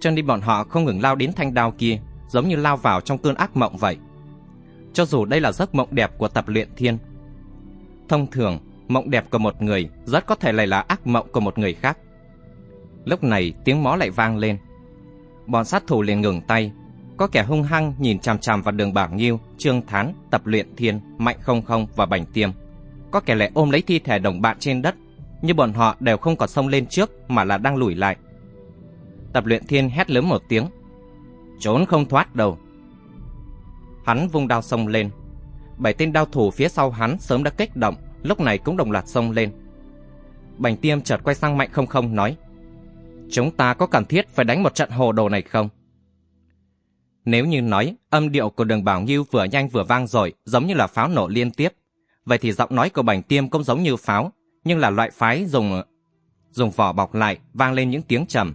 Cho nên bọn họ không ngừng lao đến thanh đao kia, giống như lao vào trong cơn ác mộng vậy. Cho dù đây là giấc mộng đẹp của tập luyện thiên. Thông thường, mộng đẹp của một người rất có thể lại là ác mộng của một người khác. Lúc này tiếng mó lại vang lên. Bọn sát thủ liền ngừng tay. Có kẻ hung hăng nhìn chằm chằm vào đường Bảo Nghiêu, Trương Thán, Tập Luyện Thiên, Mạnh Không Không và Bành Tiêm. Có kẻ lại ôm lấy thi thể đồng bạn trên đất, nhưng bọn họ đều không còn xông lên trước mà là đang lùi lại. Tập Luyện Thiên hét lớn một tiếng. Trốn không thoát đâu. Hắn vung đao xông lên. Bảy tên đao thủ phía sau hắn sớm đã kích động, lúc này cũng đồng loạt xông lên. Bành tiêm chợt quay sang Mạnh không không nói. Chúng ta có cần thiết phải đánh một trận hồ đồ này không? Nếu như nói âm điệu của đường Bảo Nghiêu vừa nhanh vừa vang rồi, giống như là pháo nổ liên tiếp, vậy thì giọng nói của Bành Tiêm cũng giống như pháo, nhưng là loại phái dùng dùng vỏ bọc lại, vang lên những tiếng trầm.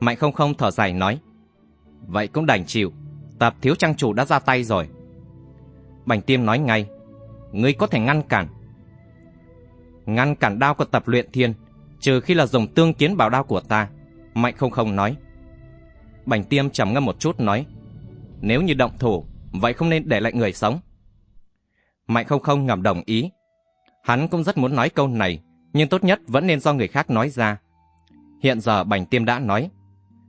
Mạnh không không thở dài nói, vậy cũng đành chịu, tập thiếu trang chủ đã ra tay rồi. Bành Tiêm nói ngay, ngươi có thể ngăn cản. Ngăn cản đao của tập luyện thiên, trừ khi là dùng tương kiến bảo đao của ta. Mạnh không không nói. Bành tiêm trầm ngâm một chút nói. Nếu như động thủ, vậy không nên để lại người sống. Mạnh không không ngầm đồng ý. Hắn cũng rất muốn nói câu này, nhưng tốt nhất vẫn nên do người khác nói ra. Hiện giờ bành tiêm đã nói.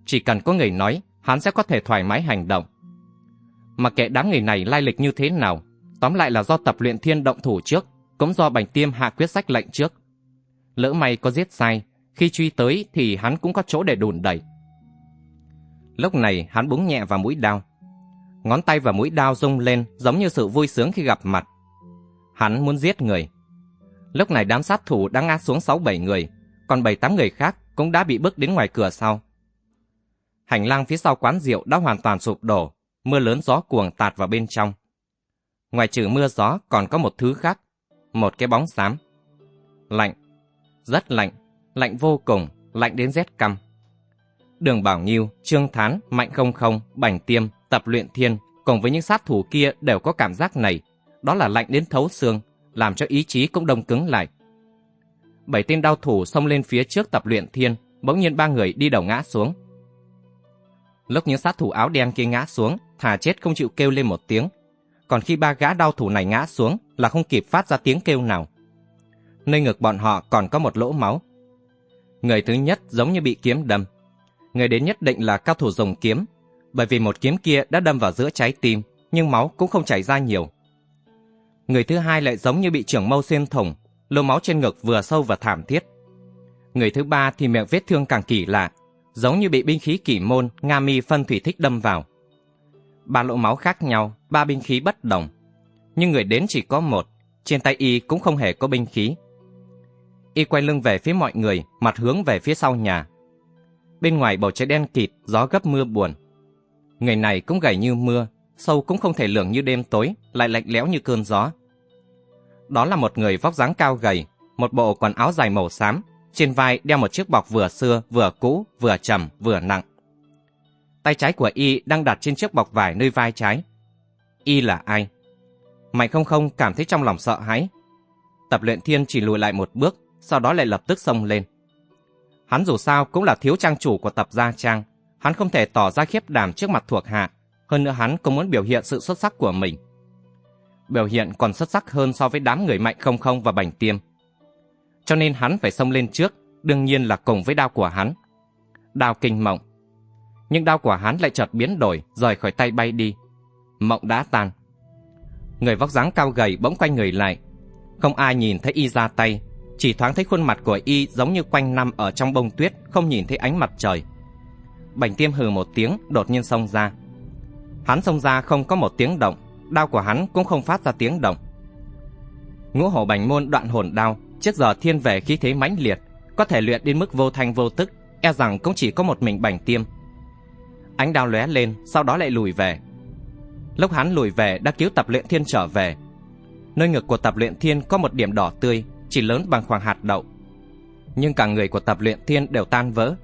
Chỉ cần có người nói, hắn sẽ có thể thoải mái hành động. Mà kệ đám người này lai lịch như thế nào, Tóm lại là do tập luyện thiên động thủ trước, cũng do Bành Tiêm hạ quyết sách lệnh trước. Lỡ may có giết sai, khi truy tới thì hắn cũng có chỗ để đùn đẩy. Lúc này hắn búng nhẹ vào mũi đao. Ngón tay và mũi đao rung lên giống như sự vui sướng khi gặp mặt. Hắn muốn giết người. Lúc này đám sát thủ đang ngã xuống 6-7 người, còn 7-8 người khác cũng đã bị bước đến ngoài cửa sau. Hành lang phía sau quán rượu đã hoàn toàn sụp đổ, mưa lớn gió cuồng tạt vào bên trong. Ngoài trừ mưa gió còn có một thứ khác, một cái bóng xám. Lạnh, rất lạnh, lạnh vô cùng, lạnh đến rét căm. Đường Bảo Nghiêu, Trương Thán, Mạnh Không Không, Bành Tiêm, Tập Luyện Thiên cùng với những sát thủ kia đều có cảm giác này, đó là lạnh đến thấu xương, làm cho ý chí cũng đông cứng lại. Bảy tên đao thủ xông lên phía trước Tập Luyện Thiên, bỗng nhiên ba người đi đầu ngã xuống. Lúc những sát thủ áo đen kia ngã xuống, thà chết không chịu kêu lên một tiếng, còn khi ba gã đao thủ này ngã xuống là không kịp phát ra tiếng kêu nào. Nơi ngực bọn họ còn có một lỗ máu. Người thứ nhất giống như bị kiếm đâm. Người đến nhất định là cao thủ dùng kiếm, bởi vì một kiếm kia đã đâm vào giữa trái tim, nhưng máu cũng không chảy ra nhiều. Người thứ hai lại giống như bị trưởng mâu xuyên thủng, lỗ máu trên ngực vừa sâu và thảm thiết. Người thứ ba thì miệng vết thương càng kỳ lạ, giống như bị binh khí kỷ môn, Nga mi phân thủy thích đâm vào ba lỗ máu khác nhau, ba binh khí bất đồng. nhưng người đến chỉ có một, trên tay y cũng không hề có binh khí. Y quay lưng về phía mọi người, mặt hướng về phía sau nhà. Bên ngoài bầu trời đen kịt, gió gấp mưa buồn. Ngày này cũng gầy như mưa, sâu cũng không thể lường như đêm tối, lại lạnh lẽo như cơn gió. Đó là một người vóc dáng cao gầy, một bộ quần áo dài màu xám, trên vai đeo một chiếc bọc vừa xưa, vừa cũ, vừa trầm, vừa nặng. Tay trái của y đang đặt trên chiếc bọc vải nơi vai trái. Y là ai? Mạnh không không cảm thấy trong lòng sợ hãi. Tập luyện thiên chỉ lùi lại một bước, sau đó lại lập tức xông lên. Hắn dù sao cũng là thiếu trang chủ của tập gia trang, hắn không thể tỏ ra khiếp đảm trước mặt thuộc hạ, hơn nữa hắn cũng muốn biểu hiện sự xuất sắc của mình. Biểu hiện còn xuất sắc hơn so với đám người mạnh không không và bành tiêm. Cho nên hắn phải xông lên trước, đương nhiên là cùng với đao của hắn. Đao kinh mộng. Nhưng đao của hắn lại chợt biến đổi, rời khỏi tay bay đi. Mộng đã tan. Người vóc dáng cao gầy bỗng quanh người lại. Không ai nhìn thấy y ra tay, chỉ thoáng thấy khuôn mặt của y giống như quanh năm ở trong bông tuyết, không nhìn thấy ánh mặt trời. Bành tiêm hừ một tiếng, đột nhiên xông ra. Hắn xông ra không có một tiếng động, đao của hắn cũng không phát ra tiếng động. Ngũ hổ bành môn đoạn hồn đao, trước giờ thiên về khí thế mãnh liệt, có thể luyện đến mức vô thanh vô tức, e rằng cũng chỉ có một mình bành tiêm. Ánh đao lóe lên, sau đó lại lùi về. Lúc hắn lùi về đã cứu tập luyện thiên trở về. Nơi ngực của tập luyện thiên có một điểm đỏ tươi, chỉ lớn bằng khoảng hạt đậu. Nhưng cả người của tập luyện thiên đều tan vỡ.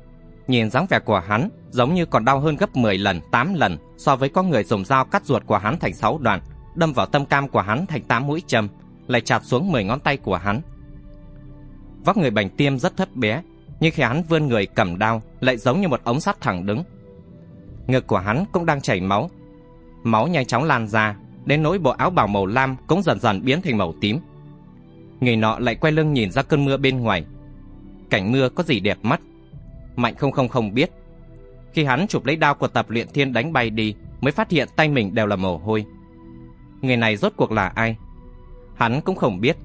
Nhìn dáng vẻ của hắn giống như còn đau hơn gấp 10 lần, 8 lần so với có người dùng dao cắt ruột của hắn thành 6 đoạn, đâm vào tâm cam của hắn thành 8 mũi châm, lại chặt xuống 10 ngón tay của hắn. Vóc người bành tiêm rất thấp bé, nhưng khi hắn vươn người cầm đao lại giống như một ống sắt thẳng đứng. Ngực của hắn cũng đang chảy máu. Máu nhanh chóng lan ra, đến nỗi bộ áo bào màu lam cũng dần dần biến thành màu tím. Người nọ lại quay lưng nhìn ra cơn mưa bên ngoài. Cảnh mưa có gì đẹp mắt? Mạnh không không không biết. Khi hắn chụp lấy đao của tập luyện thiên đánh bay đi, mới phát hiện tay mình đều là mồ hôi. Người này rốt cuộc là ai? Hắn cũng không biết.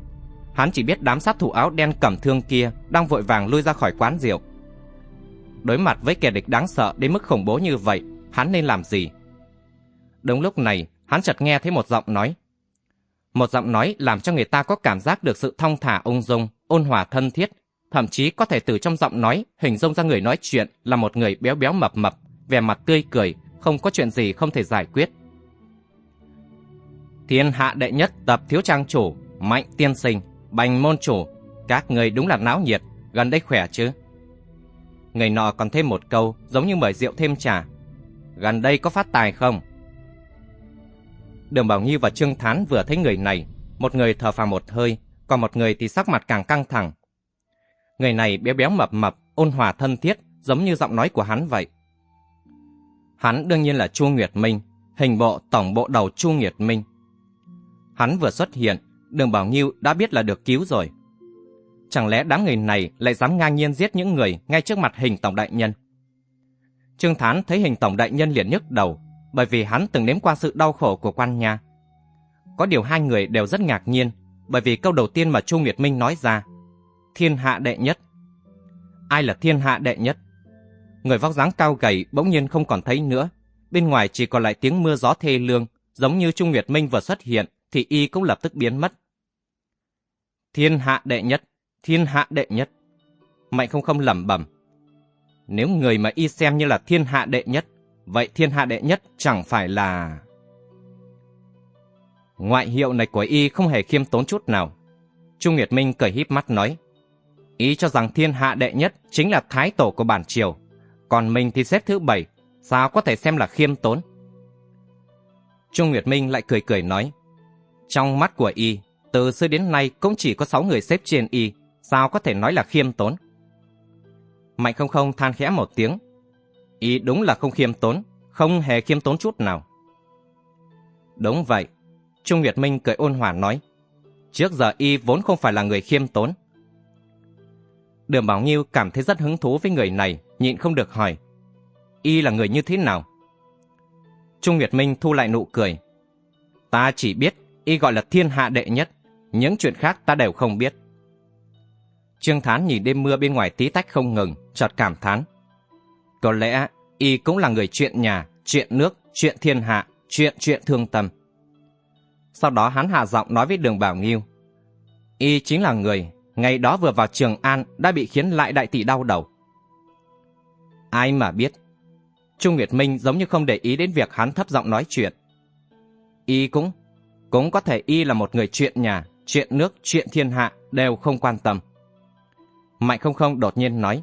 Hắn chỉ biết đám sát thủ áo đen cầm thương kia đang vội vàng lui ra khỏi quán rượu. Đối mặt với kẻ địch đáng sợ đến mức khủng bố như vậy, hắn nên làm gì? Đúng lúc này, hắn chợt nghe thấy một giọng nói. Một giọng nói làm cho người ta có cảm giác được sự thong thả ung dung, ôn hòa thân thiết, thậm chí có thể từ trong giọng nói hình dung ra người nói chuyện là một người béo béo mập mập, vẻ mặt tươi cười, không có chuyện gì không thể giải quyết. Thiên hạ đệ nhất tập thiếu trang chủ, mạnh tiên sinh, bành môn chủ, các người đúng là náo nhiệt, gần đây khỏe chứ? Người nọ còn thêm một câu giống như mời rượu thêm trà. Gần đây có phát tài không? Đường Bảo Nhi và Trương Thán vừa thấy người này, một người thở phào một hơi, còn một người thì sắc mặt càng căng thẳng. Người này béo béo mập mập, ôn hòa thân thiết, giống như giọng nói của hắn vậy. Hắn đương nhiên là Chu Nguyệt Minh, hình bộ tổng bộ đầu Chu Nguyệt Minh. Hắn vừa xuất hiện, Đường Bảo Nghiêu đã biết là được cứu rồi. Chẳng lẽ đám người này lại dám ngang nhiên giết những người ngay trước mặt hình tổng đại nhân? Trương Thán thấy hình tổng đại nhân liền nhức đầu, bởi vì hắn từng nếm qua sự đau khổ của quan nha. Có điều hai người đều rất ngạc nhiên, bởi vì câu đầu tiên mà Chu Nguyệt Minh nói ra, thiên hạ đệ nhất. Ai là thiên hạ đệ nhất? Người vóc dáng cao gầy bỗng nhiên không còn thấy nữa, bên ngoài chỉ còn lại tiếng mưa gió thê lương, giống như Chu Nguyệt Minh vừa xuất hiện, thì y cũng lập tức biến mất. Thiên hạ đệ nhất, thiên hạ đệ nhất. Mạnh không không lẩm bẩm. Nếu người mà y xem như là thiên hạ đệ nhất, vậy thiên hạ đệ nhất chẳng phải là... Ngoại hiệu này của y không hề khiêm tốn chút nào. Trung Nguyệt Minh cười híp mắt nói. Y cho rằng thiên hạ đệ nhất chính là thái tổ của bản triều, còn mình thì xếp thứ bảy, sao có thể xem là khiêm tốn? Trung Nguyệt Minh lại cười cười nói. Trong mắt của y, từ xưa đến nay cũng chỉ có sáu người xếp trên y, sao có thể nói là khiêm tốn? Mạnh không không than khẽ một tiếng. Y đúng là không khiêm tốn, không hề khiêm tốn chút nào. Đúng vậy, Trung Nguyệt Minh cười ôn hòa nói. Trước giờ y vốn không phải là người khiêm tốn. Đường Bảo Nghiêu cảm thấy rất hứng thú với người này, nhịn không được hỏi. Y là người như thế nào? Trung Nguyệt Minh thu lại nụ cười. Ta chỉ biết y gọi là thiên hạ đệ nhất, những chuyện khác ta đều không biết. Trương Thán nhìn đêm mưa bên ngoài tí tách không ngừng, chợt cảm thán. Có lẽ y cũng là người chuyện nhà, chuyện nước, chuyện thiên hạ, chuyện chuyện thương tâm. Sau đó hắn hạ giọng nói với đường Bảo Nghiêu. Y chính là người, ngày đó vừa vào Trường An đã bị khiến lại đại tỷ đau đầu. Ai mà biết. Trung Nguyệt Minh giống như không để ý đến việc hắn thấp giọng nói chuyện. Y cũng, cũng có thể Y là một người chuyện nhà, chuyện nước, chuyện thiên hạ đều không quan tâm. Mạnh không không đột nhiên nói.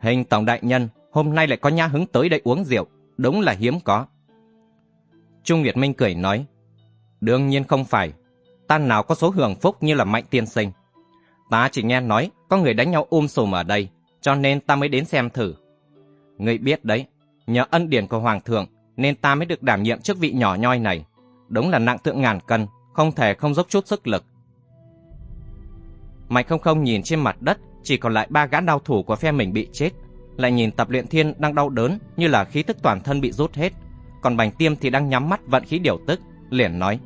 Hình tổng đại nhân, hôm nay lại có nha hứng tới đây uống rượu, đúng là hiếm có. Trung Nguyệt Minh cười nói. Đương nhiên không phải, ta nào có số hưởng phúc như là mạnh tiên sinh. Ta chỉ nghe nói có người đánh nhau um sùm ở đây, cho nên ta mới đến xem thử. Người biết đấy, nhờ ân điển của Hoàng thượng nên ta mới được đảm nhiệm chức vị nhỏ nhoi này. Đúng là nặng tượng ngàn cân, không thể không dốc chút sức lực. Mạnh không không nhìn trên mặt đất, chỉ còn lại ba gã đau thủ của phe mình bị chết. Lại nhìn tập luyện thiên đang đau đớn như là khí tức toàn thân bị rút hết. Còn bành tiêm thì đang nhắm mắt vận khí điều tức, liền nói.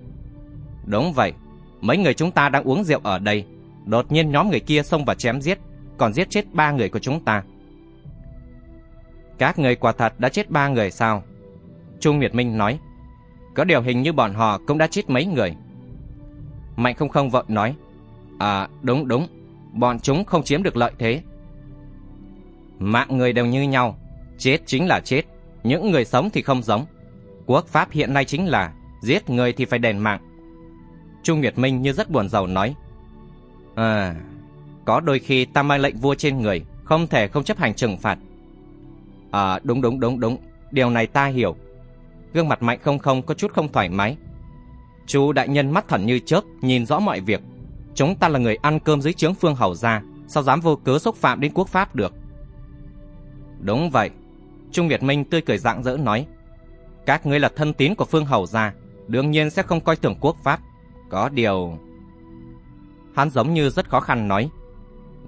Đúng vậy, mấy người chúng ta đang uống rượu ở đây. Đột nhiên nhóm người kia xông vào chém giết, còn giết chết ba người của chúng ta. Các người quả thật đã chết ba người sao? Trung Nguyệt Minh nói. Có điều hình như bọn họ cũng đã chết mấy người. Mạnh không không vội nói. À đúng đúng, bọn chúng không chiếm được lợi thế. Mạng người đều như nhau, chết chính là chết, những người sống thì không giống. Quốc pháp hiện nay chính là giết người thì phải đền mạng. Trung Nguyệt Minh như rất buồn rầu nói. À, có đôi khi ta mang lệnh vua trên người, không thể không chấp hành trừng phạt. À, đúng đúng đúng đúng, điều này ta hiểu. Gương mặt mạnh không không có chút không thoải mái. Chú đại nhân mắt thần như chớp, nhìn rõ mọi việc. Chúng ta là người ăn cơm dưới trướng phương hầu gia, sao dám vô cớ xúc phạm đến quốc pháp được. Đúng vậy. Trung Việt Minh tươi cười rạng rỡ nói. Các ngươi là thân tín của phương hầu gia, đương nhiên sẽ không coi thường quốc pháp. Có điều... Hắn giống như rất khó khăn nói.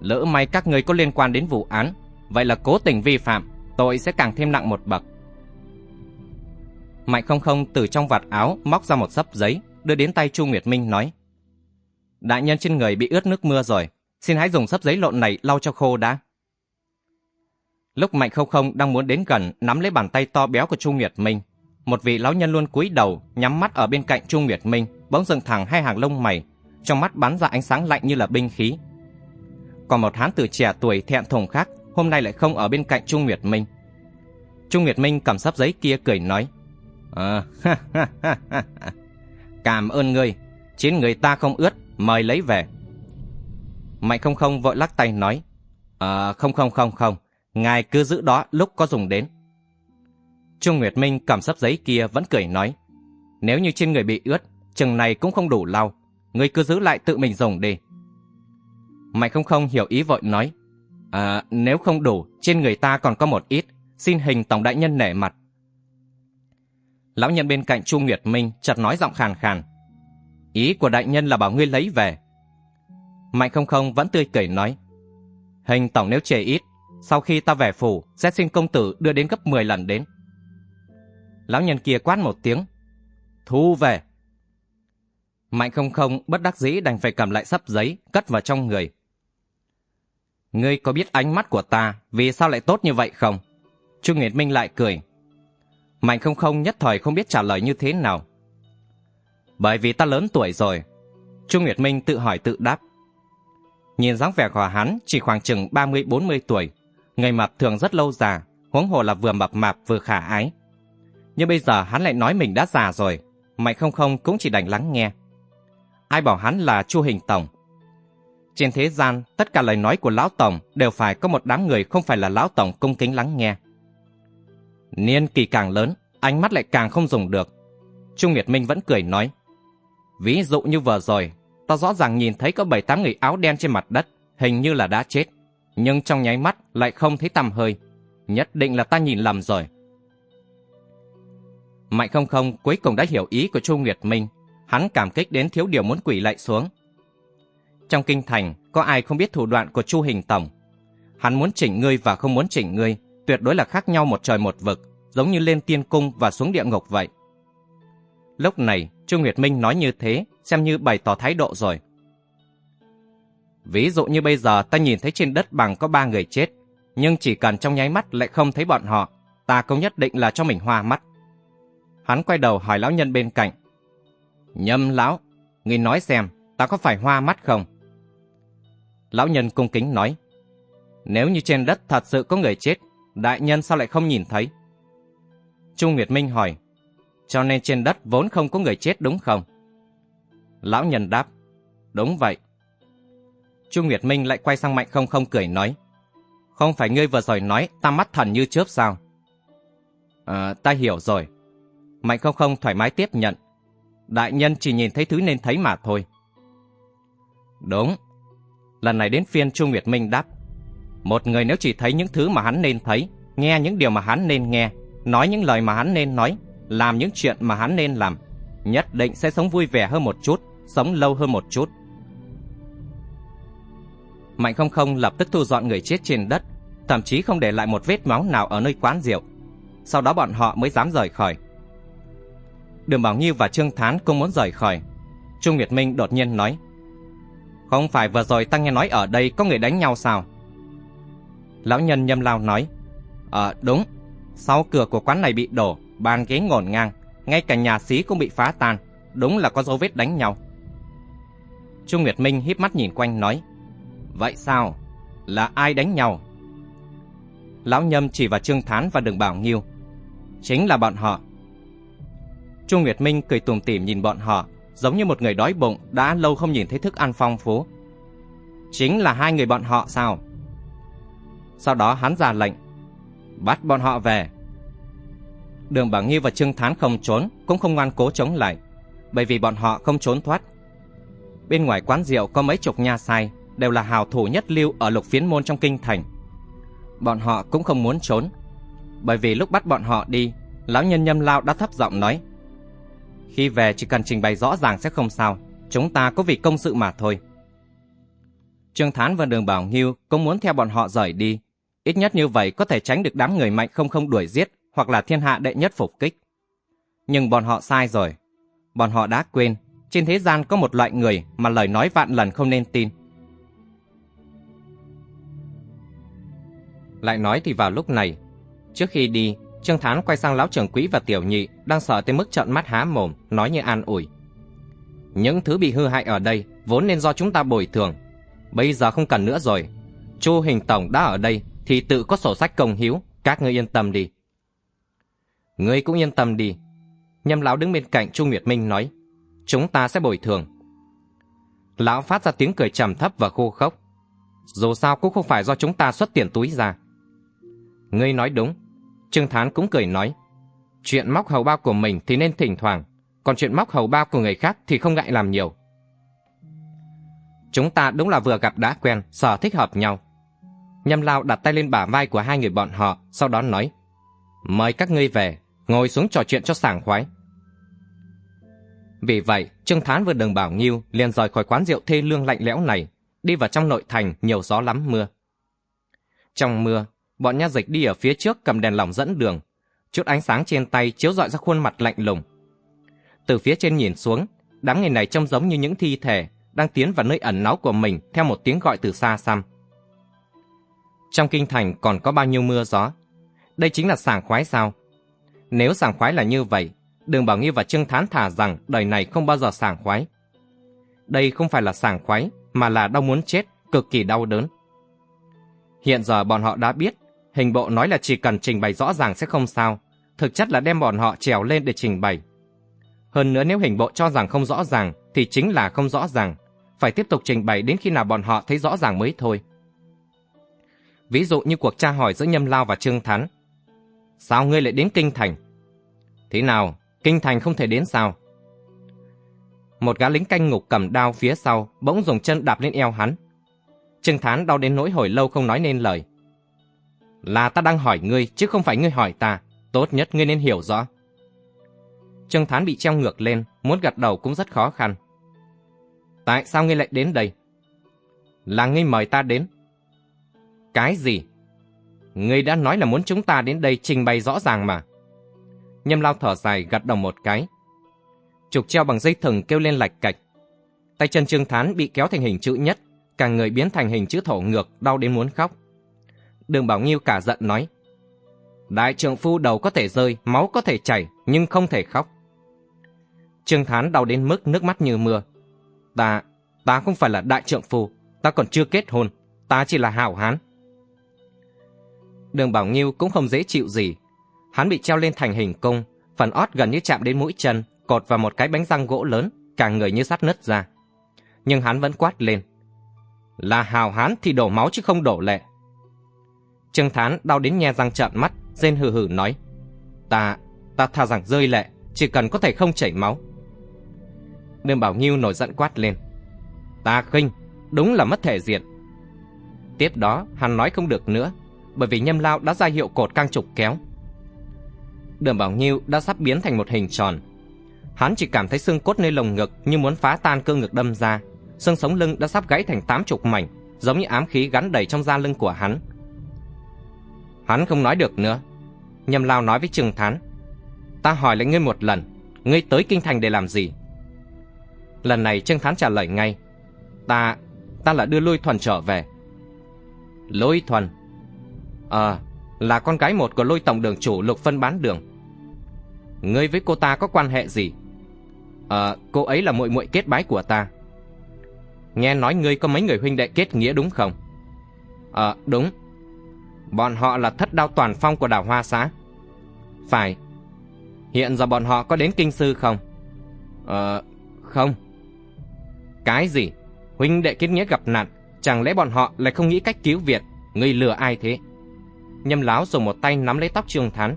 Lỡ may các ngươi có liên quan đến vụ án, vậy là cố tình vi phạm, tội sẽ càng thêm nặng một bậc. Mạnh không không từ trong vạt áo móc ra một sấp giấy, đưa đến tay Chu Nguyệt Minh nói. Đại nhân trên người bị ướt nước mưa rồi, xin hãy dùng sấp giấy lộn này lau cho khô đã. Lúc Mạnh không không đang muốn đến gần nắm lấy bàn tay to béo của Chu Nguyệt Minh, một vị lão nhân luôn cúi đầu nhắm mắt ở bên cạnh Chu Nguyệt Minh, bỗng dựng thẳng hai hàng lông mày, trong mắt bắn ra ánh sáng lạnh như là binh khí. Còn một hán tử trẻ tuổi thẹn thùng khác, hôm nay lại không ở bên cạnh Chu Nguyệt Minh. Chu Nguyệt Minh cầm sắp giấy kia cười nói, Ờ, cảm ơn ngươi, chiến người ta không ướt, mời lấy về. Mạnh không không vội lắc tay nói, Ờ, không không không không, ngài cứ giữ đó lúc có dùng đến. Trung Nguyệt Minh cầm sắp giấy kia vẫn cười nói, nếu như trên người bị ướt, chừng này cũng không đủ lau, ngươi cứ giữ lại tự mình dùng đi. Mạnh không không hiểu ý vội nói, À, nếu không đủ, trên người ta còn có một ít, xin hình tổng đại nhân nể mặt. Lão nhân bên cạnh Chu Nguyệt Minh chợt nói giọng khàn khàn. Ý của đại nhân là bảo ngươi lấy về. Mạnh không không vẫn tươi cười nói. Hình tổng nếu chê ít, sau khi ta về phủ, sẽ xin công tử đưa đến gấp 10 lần đến. Lão nhân kia quát một tiếng. Thu về. Mạnh không không bất đắc dĩ đành phải cầm lại sắp giấy, cất vào trong người. Ngươi có biết ánh mắt của ta vì sao lại tốt như vậy không? Chu Nguyệt Minh lại cười. Mạnh không không nhất thời không biết trả lời như thế nào. Bởi vì ta lớn tuổi rồi. Chu Nguyệt Minh tự hỏi tự đáp. Nhìn dáng vẻ của hắn chỉ khoảng chừng 30-40 tuổi. Người mập thường rất lâu già, huống hồ là vừa mập mạp vừa khả ái. Nhưng bây giờ hắn lại nói mình đã già rồi. Mạnh không không cũng chỉ đành lắng nghe. Ai bảo hắn là Chu Hình Tổng. Trên thế gian, tất cả lời nói của Lão Tổng đều phải có một đám người không phải là Lão Tổng cung kính lắng nghe. Niên kỳ càng lớn, ánh mắt lại càng không dùng được. Trung Nguyệt Minh vẫn cười nói. Ví dụ như vừa rồi, ta rõ ràng nhìn thấy có bảy tám người áo đen trên mặt đất, hình như là đã chết. Nhưng trong nháy mắt lại không thấy tầm hơi. Nhất định là ta nhìn lầm rồi. Mạnh không không cuối cùng đã hiểu ý của Chu Nguyệt Minh. Hắn cảm kích đến thiếu điều muốn quỷ lại xuống. Trong kinh thành, có ai không biết thủ đoạn của Chu Hình Tổng. Hắn muốn chỉnh ngươi và không muốn chỉnh ngươi, tuyệt đối là khác nhau một trời một vực, giống như lên tiên cung và xuống địa ngục vậy. Lúc này, Chu Nguyệt Minh nói như thế, xem như bày tỏ thái độ rồi. Ví dụ như bây giờ ta nhìn thấy trên đất bằng có ba người chết, nhưng chỉ cần trong nháy mắt lại không thấy bọn họ, ta cũng nhất định là cho mình hoa mắt. Hắn quay đầu hỏi lão nhân bên cạnh. Nhâm lão, ngươi nói xem, ta có phải hoa mắt không? Lão nhân cung kính nói, nếu như trên đất thật sự có người chết, đại nhân sao lại không nhìn thấy? Chu Nguyệt Minh hỏi, cho nên trên đất vốn không có người chết đúng không? Lão nhân đáp, đúng vậy. Chu Nguyệt Minh lại quay sang Mạnh không không cười nói, không phải ngươi vừa rồi nói ta mắt thần như chớp sao? À, ta hiểu rồi. Mạnh không không thoải mái tiếp nhận. Đại nhân chỉ nhìn thấy thứ nên thấy mà thôi. Đúng. Lần này đến phiên Chu Nguyệt Minh đáp. Một người nếu chỉ thấy những thứ mà hắn nên thấy, nghe những điều mà hắn nên nghe, nói những lời mà hắn nên nói, làm những chuyện mà hắn nên làm, nhất định sẽ sống vui vẻ hơn một chút, sống lâu hơn một chút. Mạnh không không lập tức thu dọn người chết trên đất, thậm chí không để lại một vết máu nào ở nơi quán rượu. Sau đó bọn họ mới dám rời khỏi. Đường Bảo Nhi và Trương Thán cũng muốn rời khỏi. Trung Nguyệt Minh đột nhiên nói, Không phải vừa rồi ta nghe nói ở đây có người đánh nhau sao? Lão nhân nhâm lao nói, Ờ, đúng. Sau cửa của quán này bị đổ, bàn ghế ngổn ngang, ngay cả nhà xí cũng bị phá tan. Đúng là có dấu vết đánh nhau. Trung Nguyệt Minh híp mắt nhìn quanh nói, Vậy sao? Là ai đánh nhau? Lão Nhâm chỉ vào Trương Thán và Đường Bảo Nghiêu. Chính là bọn họ. Trung Nguyệt Minh cười tùm tỉm nhìn bọn họ, giống như một người đói bụng đã lâu không nhìn thấy thức ăn phong phú. Chính là hai người bọn họ sao? Sau đó hắn ra lệnh, bắt bọn họ về. Đường Bảo Nghiêu và Trương Thán không trốn, cũng không ngoan cố chống lại, bởi vì bọn họ không trốn thoát. Bên ngoài quán rượu có mấy chục nha sai, đều là hào thủ nhất lưu ở lục phiến môn trong kinh thành. Bọn họ cũng không muốn trốn, bởi vì lúc bắt bọn họ đi, lão nhân nhâm lao đã thấp giọng nói. Khi về chỉ cần trình bày rõ ràng sẽ không sao, chúng ta có vì công sự mà thôi. Trương Thán và Đường Bảo Nghiêu cũng muốn theo bọn họ rời đi, ít nhất như vậy có thể tránh được đám người mạnh không không đuổi giết hoặc là thiên hạ đệ nhất phục kích. Nhưng bọn họ sai rồi, bọn họ đã quên, trên thế gian có một loại người mà lời nói vạn lần không nên tin. Lại nói thì vào lúc này, trước khi đi, Trương Thán quay sang lão trưởng quỹ và tiểu nhị đang sợ tới mức trợn mắt há mồm, nói như an ủi. Những thứ bị hư hại ở đây vốn nên do chúng ta bồi thường. Bây giờ không cần nữa rồi. Chu Hình Tổng đã ở đây thì tự có sổ sách công hiếu, các ngươi yên tâm đi. Ngươi cũng yên tâm đi. Nhâm lão đứng bên cạnh Chu Nguyệt Minh nói, chúng ta sẽ bồi thường. Lão phát ra tiếng cười trầm thấp và khô khốc. Dù sao cũng không phải do chúng ta xuất tiền túi ra. Ngươi nói đúng. Trương Thán cũng cười nói. Chuyện móc hầu bao của mình thì nên thỉnh thoảng, còn chuyện móc hầu bao của người khác thì không ngại làm nhiều. Chúng ta đúng là vừa gặp đã quen, sở thích hợp nhau. Nhâm Lao đặt tay lên bả vai của hai người bọn họ, sau đó nói. Mời các ngươi về, ngồi xuống trò chuyện cho sảng khoái. Vì vậy, Trương Thán vừa Đường Bảo Nghiêu liền rời khỏi quán rượu thê lương lạnh lẽo này, đi vào trong nội thành nhiều gió lắm mưa. Trong mưa, bọn nha dịch đi ở phía trước cầm đèn lỏng dẫn đường. Chút ánh sáng trên tay chiếu rọi ra khuôn mặt lạnh lùng. Từ phía trên nhìn xuống, đám người này trông giống như những thi thể đang tiến vào nơi ẩn náu của mình theo một tiếng gọi từ xa xăm. Trong kinh thành còn có bao nhiêu mưa gió? Đây chính là sảng khoái sao? Nếu sảng khoái là như vậy, Đường Bảo Nghi và Trương Thán thả rằng đời này không bao giờ sảng khoái. Đây không phải là sảng khoái, mà là đau muốn chết, cực kỳ đau đớn. Hiện giờ bọn họ đã biết Hình bộ nói là chỉ cần trình bày rõ ràng sẽ không sao, thực chất là đem bọn họ trèo lên để trình bày. Hơn nữa nếu hình bộ cho rằng không rõ ràng, thì chính là không rõ ràng, phải tiếp tục trình bày đến khi nào bọn họ thấy rõ ràng mới thôi. Ví dụ như cuộc tra hỏi giữa Nhâm Lao và Trương Thắn. Sao ngươi lại đến Kinh Thành? Thế nào, Kinh Thành không thể đến sao? Một gã lính canh ngục cầm đao phía sau, bỗng dùng chân đạp lên eo hắn. Trương Thán đau đến nỗi hồi lâu không nói nên lời. Là ta đang hỏi ngươi, chứ không phải ngươi hỏi ta. Tốt nhất ngươi nên hiểu rõ. Trương Thán bị treo ngược lên, muốn gật đầu cũng rất khó khăn. Tại sao ngươi lại đến đây? Là ngươi mời ta đến. Cái gì? Ngươi đã nói là muốn chúng ta đến đây trình bày rõ ràng mà. Nhâm lao thở dài gật đầu một cái. Trục treo bằng dây thừng kêu lên lạch cạch. Tay chân Trương Thán bị kéo thành hình chữ nhất, cả người biến thành hình chữ thổ ngược, đau đến muốn khóc. Đường Bảo Nghiêu cả giận nói. Đại trượng phu đầu có thể rơi, máu có thể chảy, nhưng không thể khóc. Trương Thán đau đến mức nước mắt như mưa. Ta, ta không phải là đại trượng phu, ta còn chưa kết hôn, ta chỉ là hảo hán. Đường Bảo Nghiêu cũng không dễ chịu gì. Hắn bị treo lên thành hình cung, phần ót gần như chạm đến mũi chân, cột vào một cái bánh răng gỗ lớn, cả người như sắt nứt ra. Nhưng hắn vẫn quát lên. Là hào hán thì đổ máu chứ không đổ lệ. Trương Thán đau đến nhe răng trợn mắt, rên hừ hừ nói. Ta, ta tha rằng rơi lệ, chỉ cần có thể không chảy máu. Đường Bảo Nghiêu nổi giận quát lên. Ta khinh, đúng là mất thể diện. Tiếp đó, hắn nói không được nữa, bởi vì nhâm lao đã ra hiệu cột căng trục kéo. Đường Bảo Nghiêu đã sắp biến thành một hình tròn. Hắn chỉ cảm thấy xương cốt nơi lồng ngực như muốn phá tan cơ ngực đâm ra. Xương sống lưng đã sắp gãy thành tám chục mảnh, giống như ám khí gắn đầy trong da lưng của hắn. Hắn không nói được nữa. Nhâm lao nói với trương Thán. Ta hỏi lại ngươi một lần, ngươi tới kinh thành để làm gì? Lần này Trương Thán trả lời ngay. Ta, ta là đưa lôi thuần trở về. Lôi thuần? Ờ, là con gái một của lôi tổng đường chủ lục phân bán đường. Ngươi với cô ta có quan hệ gì? Ờ, cô ấy là muội muội kết bái của ta. Nghe nói ngươi có mấy người huynh đệ kết nghĩa đúng không? Ờ, đúng. Bọn họ là thất đao toàn phong của đảo Hoa Xá. Phải. Hiện giờ bọn họ có đến kinh sư không? Ờ, không. Cái gì? Huynh đệ kết nghĩa gặp nạn, chẳng lẽ bọn họ lại không nghĩ cách cứu Việt? Ngươi lừa ai thế? Nhâm láo dùng một tay nắm lấy tóc Trương Thán.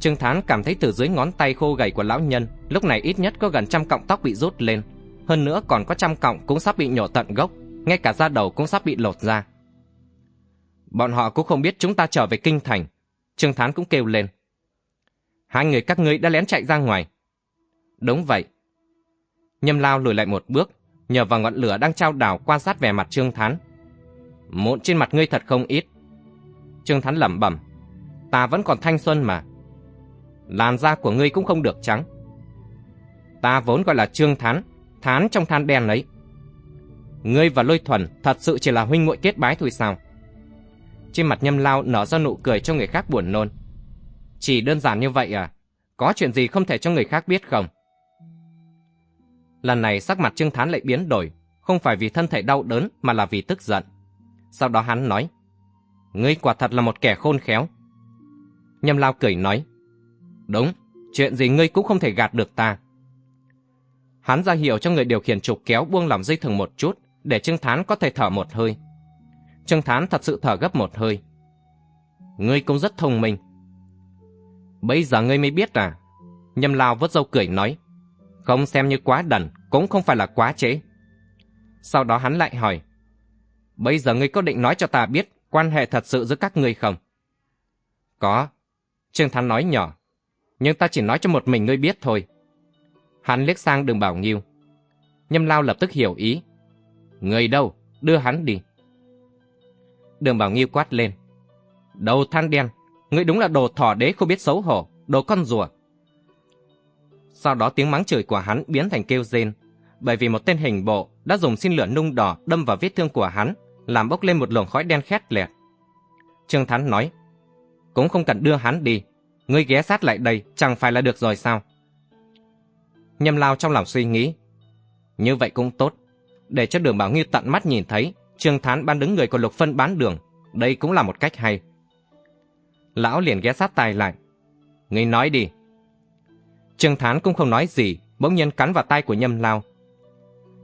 Trương Thán cảm thấy từ dưới ngón tay khô gầy của lão nhân, lúc này ít nhất có gần trăm cọng tóc bị rút lên. Hơn nữa còn có trăm cọng cũng sắp bị nhổ tận gốc, ngay cả da đầu cũng sắp bị lột ra. Bọn họ cũng không biết chúng ta trở về kinh thành. Trương Thán cũng kêu lên. Hai người các ngươi đã lén chạy ra ngoài. Đúng vậy. Nhâm lao lùi lại một bước, nhờ vào ngọn lửa đang trao đảo quan sát vẻ mặt Trương Thán. Mụn trên mặt ngươi thật không ít. Trương Thán lẩm bẩm. Ta vẫn còn thanh xuân mà. Làn da của ngươi cũng không được trắng. Ta vốn gọi là Trương Thán, Thán trong than đen ấy. Ngươi và Lôi Thuần thật sự chỉ là huynh muội kết bái thôi sao? Trên mặt nhâm lao nở ra nụ cười cho người khác buồn nôn. Chỉ đơn giản như vậy à? Có chuyện gì không thể cho người khác biết không? Lần này sắc mặt Trương Thán lại biến đổi, không phải vì thân thể đau đớn mà là vì tức giận. Sau đó hắn nói, Ngươi quả thật là một kẻ khôn khéo. Nhâm lao cười nói, Đúng, chuyện gì ngươi cũng không thể gạt được ta. Hắn ra hiệu cho người điều khiển trục kéo buông lỏng dây thừng một chút, để Trương Thán có thể thở một hơi. Trương Thán thật sự thở gấp một hơi. Ngươi cũng rất thông minh. Bây giờ ngươi mới biết à? Nhâm Lao vớt râu cười nói. Không xem như quá đần, cũng không phải là quá chế. Sau đó hắn lại hỏi. Bây giờ ngươi có định nói cho ta biết quan hệ thật sự giữa các ngươi không? Có. Trương Thán nói nhỏ. Nhưng ta chỉ nói cho một mình ngươi biết thôi. Hắn liếc sang đường bảo nghiêu. Nhâm Lao lập tức hiểu ý. Người đâu? Đưa hắn đi. Đường Bảo Nghiêu quát lên. Đầu than đen, ngươi đúng là đồ thỏ đế không biết xấu hổ, đồ con rùa. Sau đó tiếng mắng chửi của hắn biến thành kêu rên, bởi vì một tên hình bộ đã dùng xin lửa nung đỏ đâm vào vết thương của hắn, làm bốc lên một luồng khói đen khét lẹt. Trương Thắn nói, cũng không cần đưa hắn đi, ngươi ghé sát lại đây chẳng phải là được rồi sao? Nhâm lao trong lòng suy nghĩ, như vậy cũng tốt, để cho đường Bảo Nghiêu tận mắt nhìn thấy Trương Thán ban đứng người của Lục Phân bán đường, đây cũng là một cách hay. Lão liền ghé sát tai lại. Ngươi nói đi. Trương Thán cũng không nói gì, bỗng nhiên cắn vào tay của Nhâm Lao.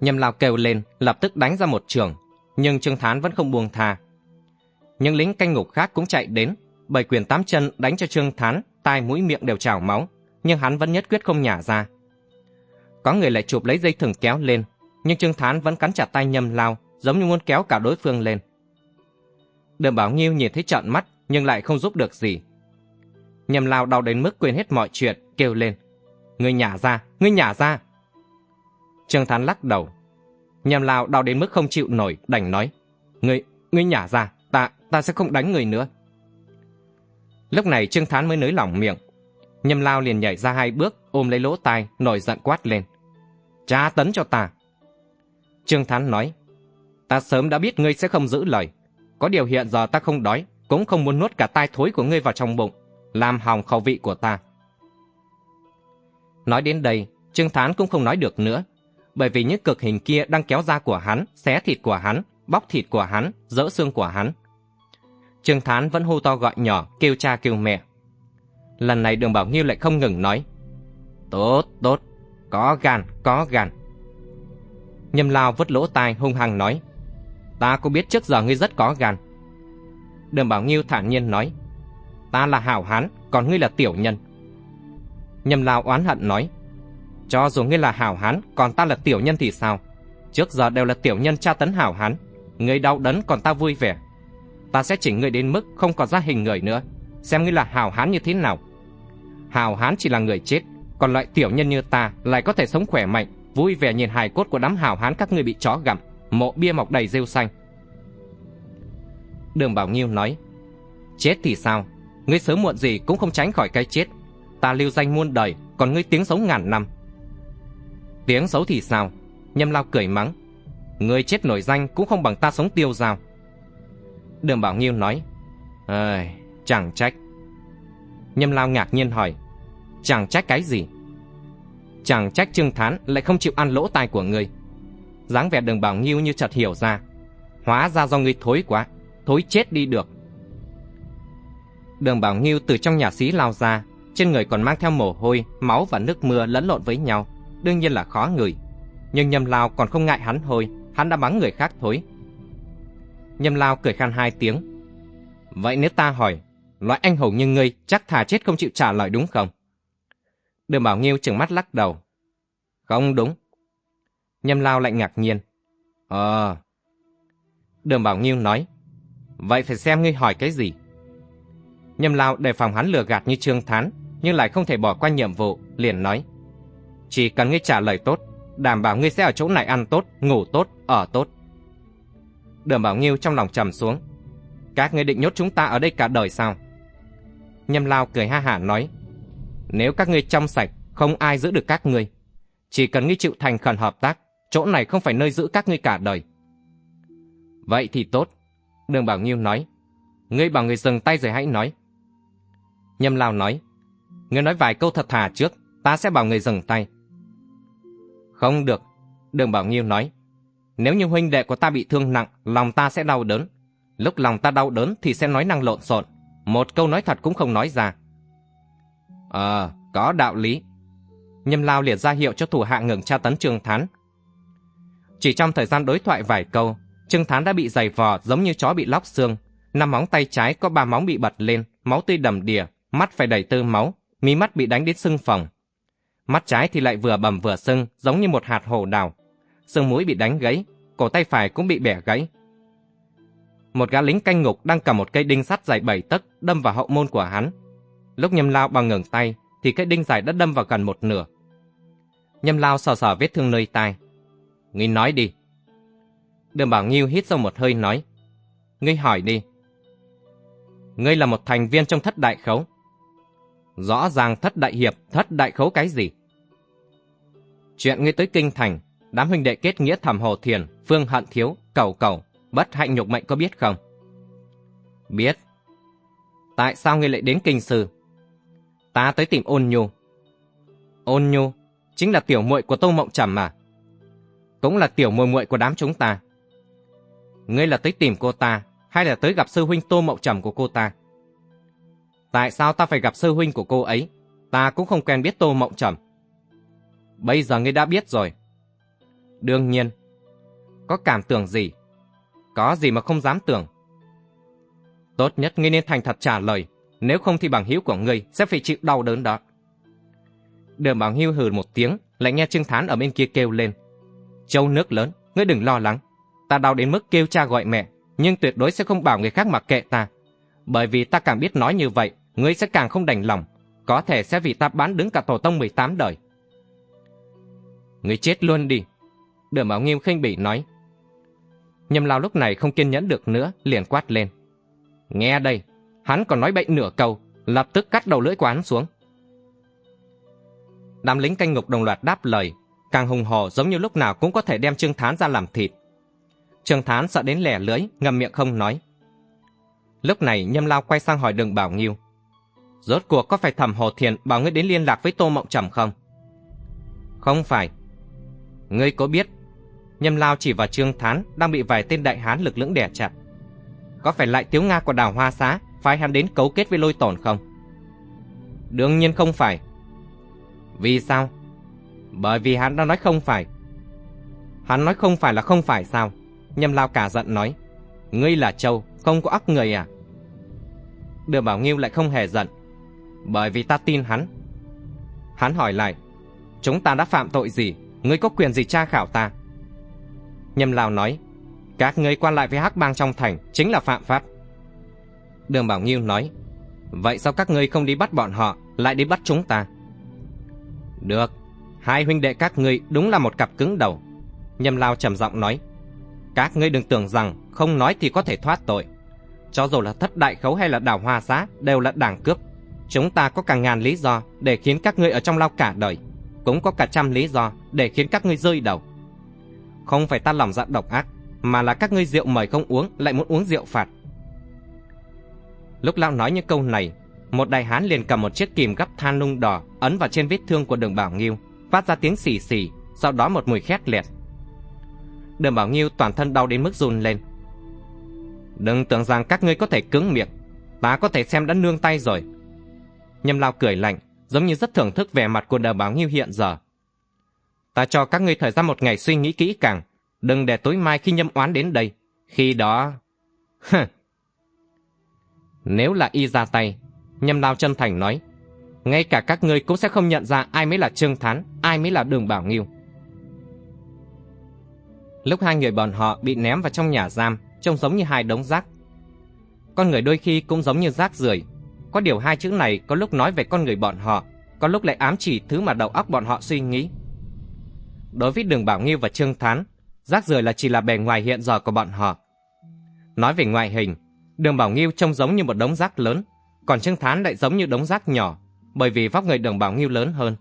Nhâm Lao kêu lên, lập tức đánh ra một trường, nhưng Trương Thán vẫn không buông tha. Những lính canh ngục khác cũng chạy đến, bảy quyền tám chân đánh cho Trương Thán, tai mũi miệng đều trào máu, nhưng hắn vẫn nhất quyết không nhả ra. Có người lại chụp lấy dây thừng kéo lên, nhưng Trương Thán vẫn cắn chặt tay Nhâm Lao, giống như muốn kéo cả đối phương lên. Đường Bảo Nghiêu nhìn thấy trợn mắt, nhưng lại không giúp được gì. Nhầm lao đau đến mức quên hết mọi chuyện, kêu lên. Ngươi nhả ra, ngươi nhả ra. Trương Thán lắc đầu. Nhầm lao đau đến mức không chịu nổi, đành nói. Ngươi, ngươi nhả ra, ta, ta sẽ không đánh người nữa. Lúc này Trương Thán mới nới lỏng miệng. Nhâm lao liền nhảy ra hai bước, ôm lấy lỗ tai, nổi giận quát lên. Tra tấn cho ta. Trương Thán nói. Ta sớm đã biết ngươi sẽ không giữ lời. Có điều hiện giờ ta không đói, cũng không muốn nuốt cả tai thối của ngươi vào trong bụng, làm hỏng khẩu vị của ta. Nói đến đây, Trương Thán cũng không nói được nữa, bởi vì những cực hình kia đang kéo da của hắn, xé thịt của hắn, bóc thịt của hắn, dỡ xương của hắn. Trương Thán vẫn hô to gọi nhỏ, kêu cha kêu mẹ. Lần này đường Bảo Nghiêu lại không ngừng nói. Tốt, tốt, có gan, có gan. Nhâm Lao vứt lỗ tai hung hăng nói. Ta cũng biết trước giờ ngươi rất có gan. Đường Bảo Nghiêu thản nhiên nói. Ta là hảo hán, còn ngươi là tiểu nhân. Nhâm Lao oán hận nói. Cho dù ngươi là hảo hán, còn ta là tiểu nhân thì sao? Trước giờ đều là tiểu nhân tra tấn hảo hán. Ngươi đau đớn còn ta vui vẻ. Ta sẽ chỉnh ngươi đến mức không còn ra hình người nữa. Xem ngươi là hảo hán như thế nào. Hảo hán chỉ là người chết, còn loại tiểu nhân như ta lại có thể sống khỏe mạnh, vui vẻ nhìn hài cốt của đám hảo hán các ngươi bị chó gặm, mộ bia mọc đầy rêu xanh. Đường Bảo Nghiêu nói, chết thì sao? Ngươi sớm muộn gì cũng không tránh khỏi cái chết. Ta lưu danh muôn đời, còn ngươi tiếng sống ngàn năm. Tiếng xấu thì sao? Nhâm Lao cười mắng. Ngươi chết nổi danh cũng không bằng ta sống tiêu dao. Đường Bảo Nghiêu nói, Ơi, chẳng trách. Nhâm Lao ngạc nhiên hỏi, chẳng trách cái gì? Chẳng trách Trương Thán lại không chịu ăn lỗ tai của ngươi dáng vẻ đường Bảo Nghiêu như chợt hiểu ra. Hóa ra do ngươi thối quá, thối chết đi được. Đường Bảo Nghiêu từ trong nhà xí lao ra, trên người còn mang theo mồ hôi, máu và nước mưa lẫn lộn với nhau, đương nhiên là khó ngửi. Nhưng Nhâm Lao còn không ngại hắn hôi, hắn đã mắng người khác thối. Nhâm Lao cười khan hai tiếng. Vậy nếu ta hỏi, loại anh hùng như ngươi chắc thà chết không chịu trả lời đúng không? Đường Bảo Nghiêu chừng mắt lắc đầu. Không đúng. Nhâm Lao lại ngạc nhiên. Ờ. Đường Bảo Nghiêu nói. Vậy phải xem ngươi hỏi cái gì? Nhâm Lao đề phòng hắn lừa gạt như Trương Thán, nhưng lại không thể bỏ qua nhiệm vụ, liền nói. Chỉ cần ngươi trả lời tốt, đảm bảo ngươi sẽ ở chỗ này ăn tốt, ngủ tốt, ở tốt. Đường Bảo Nghiêu trong lòng trầm xuống. Các ngươi định nhốt chúng ta ở đây cả đời sao? Nhâm Lao cười ha hả nói. Nếu các ngươi trong sạch, không ai giữ được các ngươi. Chỉ cần ngươi chịu thành khẩn hợp tác, chỗ này không phải nơi giữ các ngươi cả đời. Vậy thì tốt. Đường Bảo Nghiêu nói. Ngươi bảo người dừng tay rồi hãy nói. Nhâm Lao nói. Ngươi nói vài câu thật thà trước, ta sẽ bảo người dừng tay. Không được. Đường Bảo Nghiêu nói. Nếu như huynh đệ của ta bị thương nặng, lòng ta sẽ đau đớn. Lúc lòng ta đau đớn thì sẽ nói năng lộn xộn. Một câu nói thật cũng không nói ra. Ờ, có đạo lý. Nhâm Lao liệt ra hiệu cho thủ hạ ngừng tra tấn trường Thán. Chỉ trong thời gian đối thoại vài câu, Trương Thán đã bị giày vò giống như chó bị lóc xương. Năm móng tay trái có ba móng bị bật lên, máu tươi đầm đìa, mắt phải đầy tư máu, mí mắt bị đánh đến sưng phồng. Mắt trái thì lại vừa bầm vừa sưng, giống như một hạt hồ đào. Xương mũi bị đánh gãy, cổ tay phải cũng bị bẻ gãy. Một gã lính canh ngục đang cầm một cây đinh sắt dài bảy tấc đâm vào hậu môn của hắn. Lúc Nhâm Lao bằng ngừng tay, thì cây đinh dài đã đâm vào gần một nửa. Nhâm Lao sờ sờ vết thương nơi tai. Ngươi nói đi. Đường Bảo Nghiêu hít sâu một hơi nói. Ngươi hỏi đi. Ngươi là một thành viên trong thất đại khấu. Rõ ràng thất đại hiệp, thất đại khấu cái gì? Chuyện ngươi tới kinh thành, đám huynh đệ kết nghĩa thầm hồ thiền, phương hận thiếu, cầu cầu, bất hạnh nhục mệnh có biết không? Biết. Tại sao ngươi lại đến kinh sư? Ta tới tìm ôn nhu. Ôn nhu, chính là tiểu muội của Tô Mộng Trầm mà. Cũng là tiểu muội muội của đám chúng ta. Ngươi là tới tìm cô ta, hay là tới gặp sư huynh Tô Mộng Trầm của cô ta? Tại sao ta phải gặp sư huynh của cô ấy? Ta cũng không quen biết Tô Mộng Trầm. Bây giờ ngươi đã biết rồi. Đương nhiên. Có cảm tưởng gì? Có gì mà không dám tưởng? Tốt nhất ngươi nên thành thật trả lời. Nếu không thì bằng hữu của ngươi sẽ phải chịu đau đớn đó. Đường bằng Hưu hừ một tiếng, lại nghe Trương Thán ở bên kia kêu lên. Châu nước lớn, ngươi đừng lo lắng. Ta đau đến mức kêu cha gọi mẹ, nhưng tuyệt đối sẽ không bảo người khác mặc kệ ta. Bởi vì ta càng biết nói như vậy, ngươi sẽ càng không đành lòng. Có thể sẽ vì ta bán đứng cả tổ tông 18 đời. Ngươi chết luôn đi. Đường Bảo Nghiêm khinh bỉ nói. Nhâm lao lúc này không kiên nhẫn được nữa, liền quát lên. Nghe đây, hắn còn nói bệnh nửa câu, lập tức cắt đầu lưỡi của hắn xuống. Đám lính canh ngục đồng loạt đáp lời, càng hùng hổ giống như lúc nào cũng có thể đem Trương Thán ra làm thịt. Trương Thán sợ đến lẻ lưỡi, ngậm miệng không nói. Lúc này Nhâm Lao quay sang hỏi Đường Bảo Nghiêu. Rốt cuộc có phải thẩm Hồ Thiền bảo ngươi đến liên lạc với Tô Mộng Trầm không? Không phải. Ngươi có biết, Nhâm Lao chỉ vào Trương Thán đang bị vài tên đại hán lực lưỡng đè chặt. Có phải lại Tiếu Nga của đào Hoa Xá phái hắn đến cấu kết với lôi tổn không? Đương nhiên không phải. Vì sao? Bởi vì hắn đã nói không phải. Hắn nói không phải là không phải sao? Nhâm Lao cả giận nói. Ngươi là Châu, không có ác người à? Đường Bảo Nghiêu lại không hề giận. Bởi vì ta tin hắn. Hắn hỏi lại. Chúng ta đã phạm tội gì? Ngươi có quyền gì tra khảo ta? Nhâm Lao nói. Các ngươi quan lại với hắc bang trong thành chính là phạm pháp. Đường Bảo Nghiêu nói. Vậy sao các ngươi không đi bắt bọn họ, lại đi bắt chúng ta? Được, hai huynh đệ các ngươi đúng là một cặp cứng đầu. Nhâm Lao trầm giọng nói. Các ngươi đừng tưởng rằng không nói thì có thể thoát tội. Cho dù là thất đại khấu hay là đảo hoa xá đều là đảng cướp. Chúng ta có cả ngàn lý do để khiến các ngươi ở trong lao cả đời. Cũng có cả trăm lý do để khiến các ngươi rơi đầu. Không phải ta lòng dạ độc ác, mà là các ngươi rượu mời không uống lại muốn uống rượu phạt. Lúc lao nói những câu này, một đại hán liền cầm một chiếc kìm gấp than nung đỏ ấn vào trên vết thương của đường bảo nghiêu, phát ra tiếng xì xì, sau đó một mùi khét liệt. Đường bảo nghiêu toàn thân đau đến mức run lên. Đừng tưởng rằng các ngươi có thể cứng miệng, ta có thể xem đã nương tay rồi. Nhâm lao cười lạnh, giống như rất thưởng thức vẻ mặt của đường bảo nghiêu hiện giờ. Ta cho các ngươi thời gian một ngày suy nghĩ kỹ càng, đừng để tối mai khi nhâm oán đến đây. Khi đó... Nếu là y ra tay, nhâm lao chân thành nói, ngay cả các ngươi cũng sẽ không nhận ra ai mới là Trương Thán, ai mới là Đường Bảo Nghiêu. Lúc hai người bọn họ bị ném vào trong nhà giam, trông giống như hai đống rác. Con người đôi khi cũng giống như rác rưởi. Có điều hai chữ này có lúc nói về con người bọn họ, có lúc lại ám chỉ thứ mà đầu óc bọn họ suy nghĩ. Đối với Đường Bảo Nghiêu và Trương Thán, rác rưởi là chỉ là bề ngoài hiện giờ của bọn họ. Nói về ngoại hình, Đường Bảo Nghiêu trông giống như một đống rác lớn, còn Trương Thán lại giống như đống rác nhỏ, bởi vì vóc người Đường Bảo Nghiêu lớn hơn.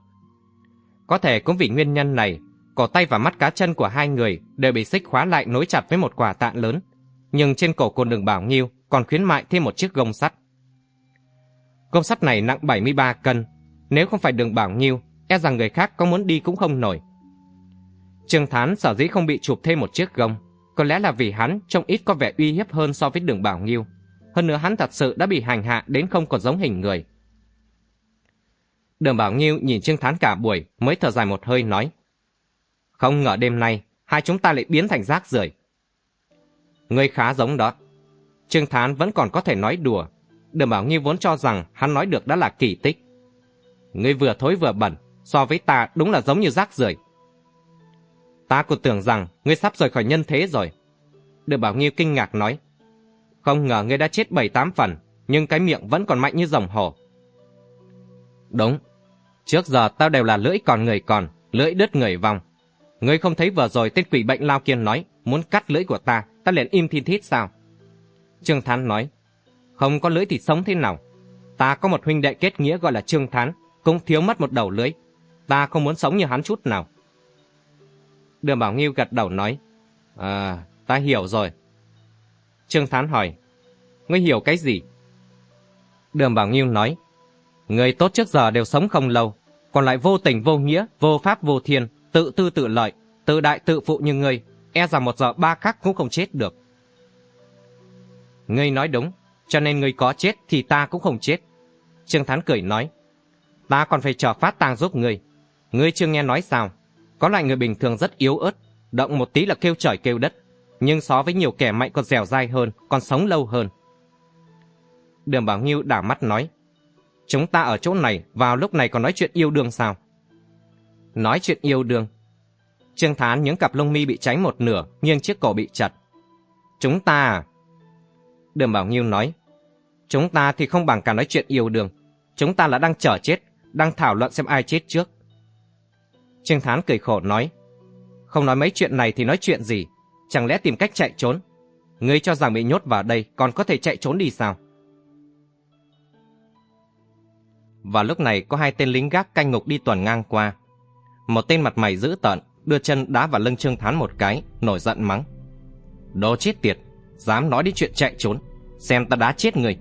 Có thể cũng vì nguyên nhân này, cổ tay và mắt cá chân của hai người đều bị xích khóa lại nối chặt với một quả tạ lớn, nhưng trên cổ của Đường Bảo Nghiêu còn khuyến mại thêm một chiếc gông sắt. Gông sắt này nặng 73 cân, nếu không phải Đường Bảo Nghiêu, e rằng người khác có muốn đi cũng không nổi. Trương Thán sở dĩ không bị chụp thêm một chiếc gông, có lẽ là vì hắn trông ít có vẻ uy hiếp hơn so với đường Bảo Nghiêu. Hơn nữa hắn thật sự đã bị hành hạ đến không còn giống hình người. Đường Bảo Nghiêu nhìn Trương Thán cả buổi mới thở dài một hơi nói. Không ngờ đêm nay hai chúng ta lại biến thành rác rưởi. Ngươi khá giống đó. Trương Thán vẫn còn có thể nói đùa. Đường Bảo Nghiêu vốn cho rằng hắn nói được đã là kỳ tích. Ngươi vừa thối vừa bẩn, so với ta đúng là giống như rác rưởi. Ta còn tưởng rằng ngươi sắp rời khỏi nhân thế rồi. Đường Bảo Nghiêu kinh ngạc nói. Không ngờ ngươi đã chết bảy tám phần, nhưng cái miệng vẫn còn mạnh như rồng hổ. Đúng. Trước giờ tao đều là lưỡi còn người còn, lưỡi đứt người vong. Ngươi không thấy vừa rồi tên quỷ bệnh lao kiên nói muốn cắt lưỡi của ta, ta liền im thiên thít sao? Trương Thán nói, không có lưỡi thì sống thế nào? Ta có một huynh đệ kết nghĩa gọi là Trương Thán, cũng thiếu mất một đầu lưỡi. Ta không muốn sống như hắn chút nào. Đường Bảo Nghiêu gật đầu nói, À, ta hiểu rồi. Trương Thán hỏi, Ngươi hiểu cái gì? Đường Bảo Nghiêu nói, Người tốt trước giờ đều sống không lâu, còn lại vô tình vô nghĩa, vô pháp vô thiên, tự tư tự lợi, tự đại tự phụ như ngươi, e rằng một giờ ba khắc cũng không chết được. Ngươi nói đúng, cho nên ngươi có chết thì ta cũng không chết. Trương Thán cười nói, ta còn phải chờ phát tang giúp ngươi. Ngươi chưa nghe nói sao? Có loại người bình thường rất yếu ớt, động một tí là kêu trời kêu đất, nhưng so với nhiều kẻ mạnh còn dẻo dai hơn, còn sống lâu hơn. Đường Bảo Nghiêu đảo mắt nói, chúng ta ở chỗ này vào lúc này còn nói chuyện yêu đương sao? Nói chuyện yêu đương. Trương Thán những cặp lông mi bị cháy một nửa, nghiêng chiếc cổ bị chặt. Chúng ta à? Đường Bảo Nghiêu nói, chúng ta thì không bằng cả nói chuyện yêu đương. Chúng ta là đang chờ chết, đang thảo luận xem ai chết trước. Trương Thán cười khổ nói, không nói mấy chuyện này thì nói chuyện gì, chẳng lẽ tìm cách chạy trốn? Ngươi cho rằng bị nhốt vào đây còn có thể chạy trốn đi sao? Và lúc này có hai tên lính gác canh ngục đi tuần ngang qua. Một tên mặt mày dữ tợn, đưa chân đá vào lưng Trương Thán một cái, nổi giận mắng. Đồ chết tiệt, dám nói đi chuyện chạy trốn, xem ta đá chết người.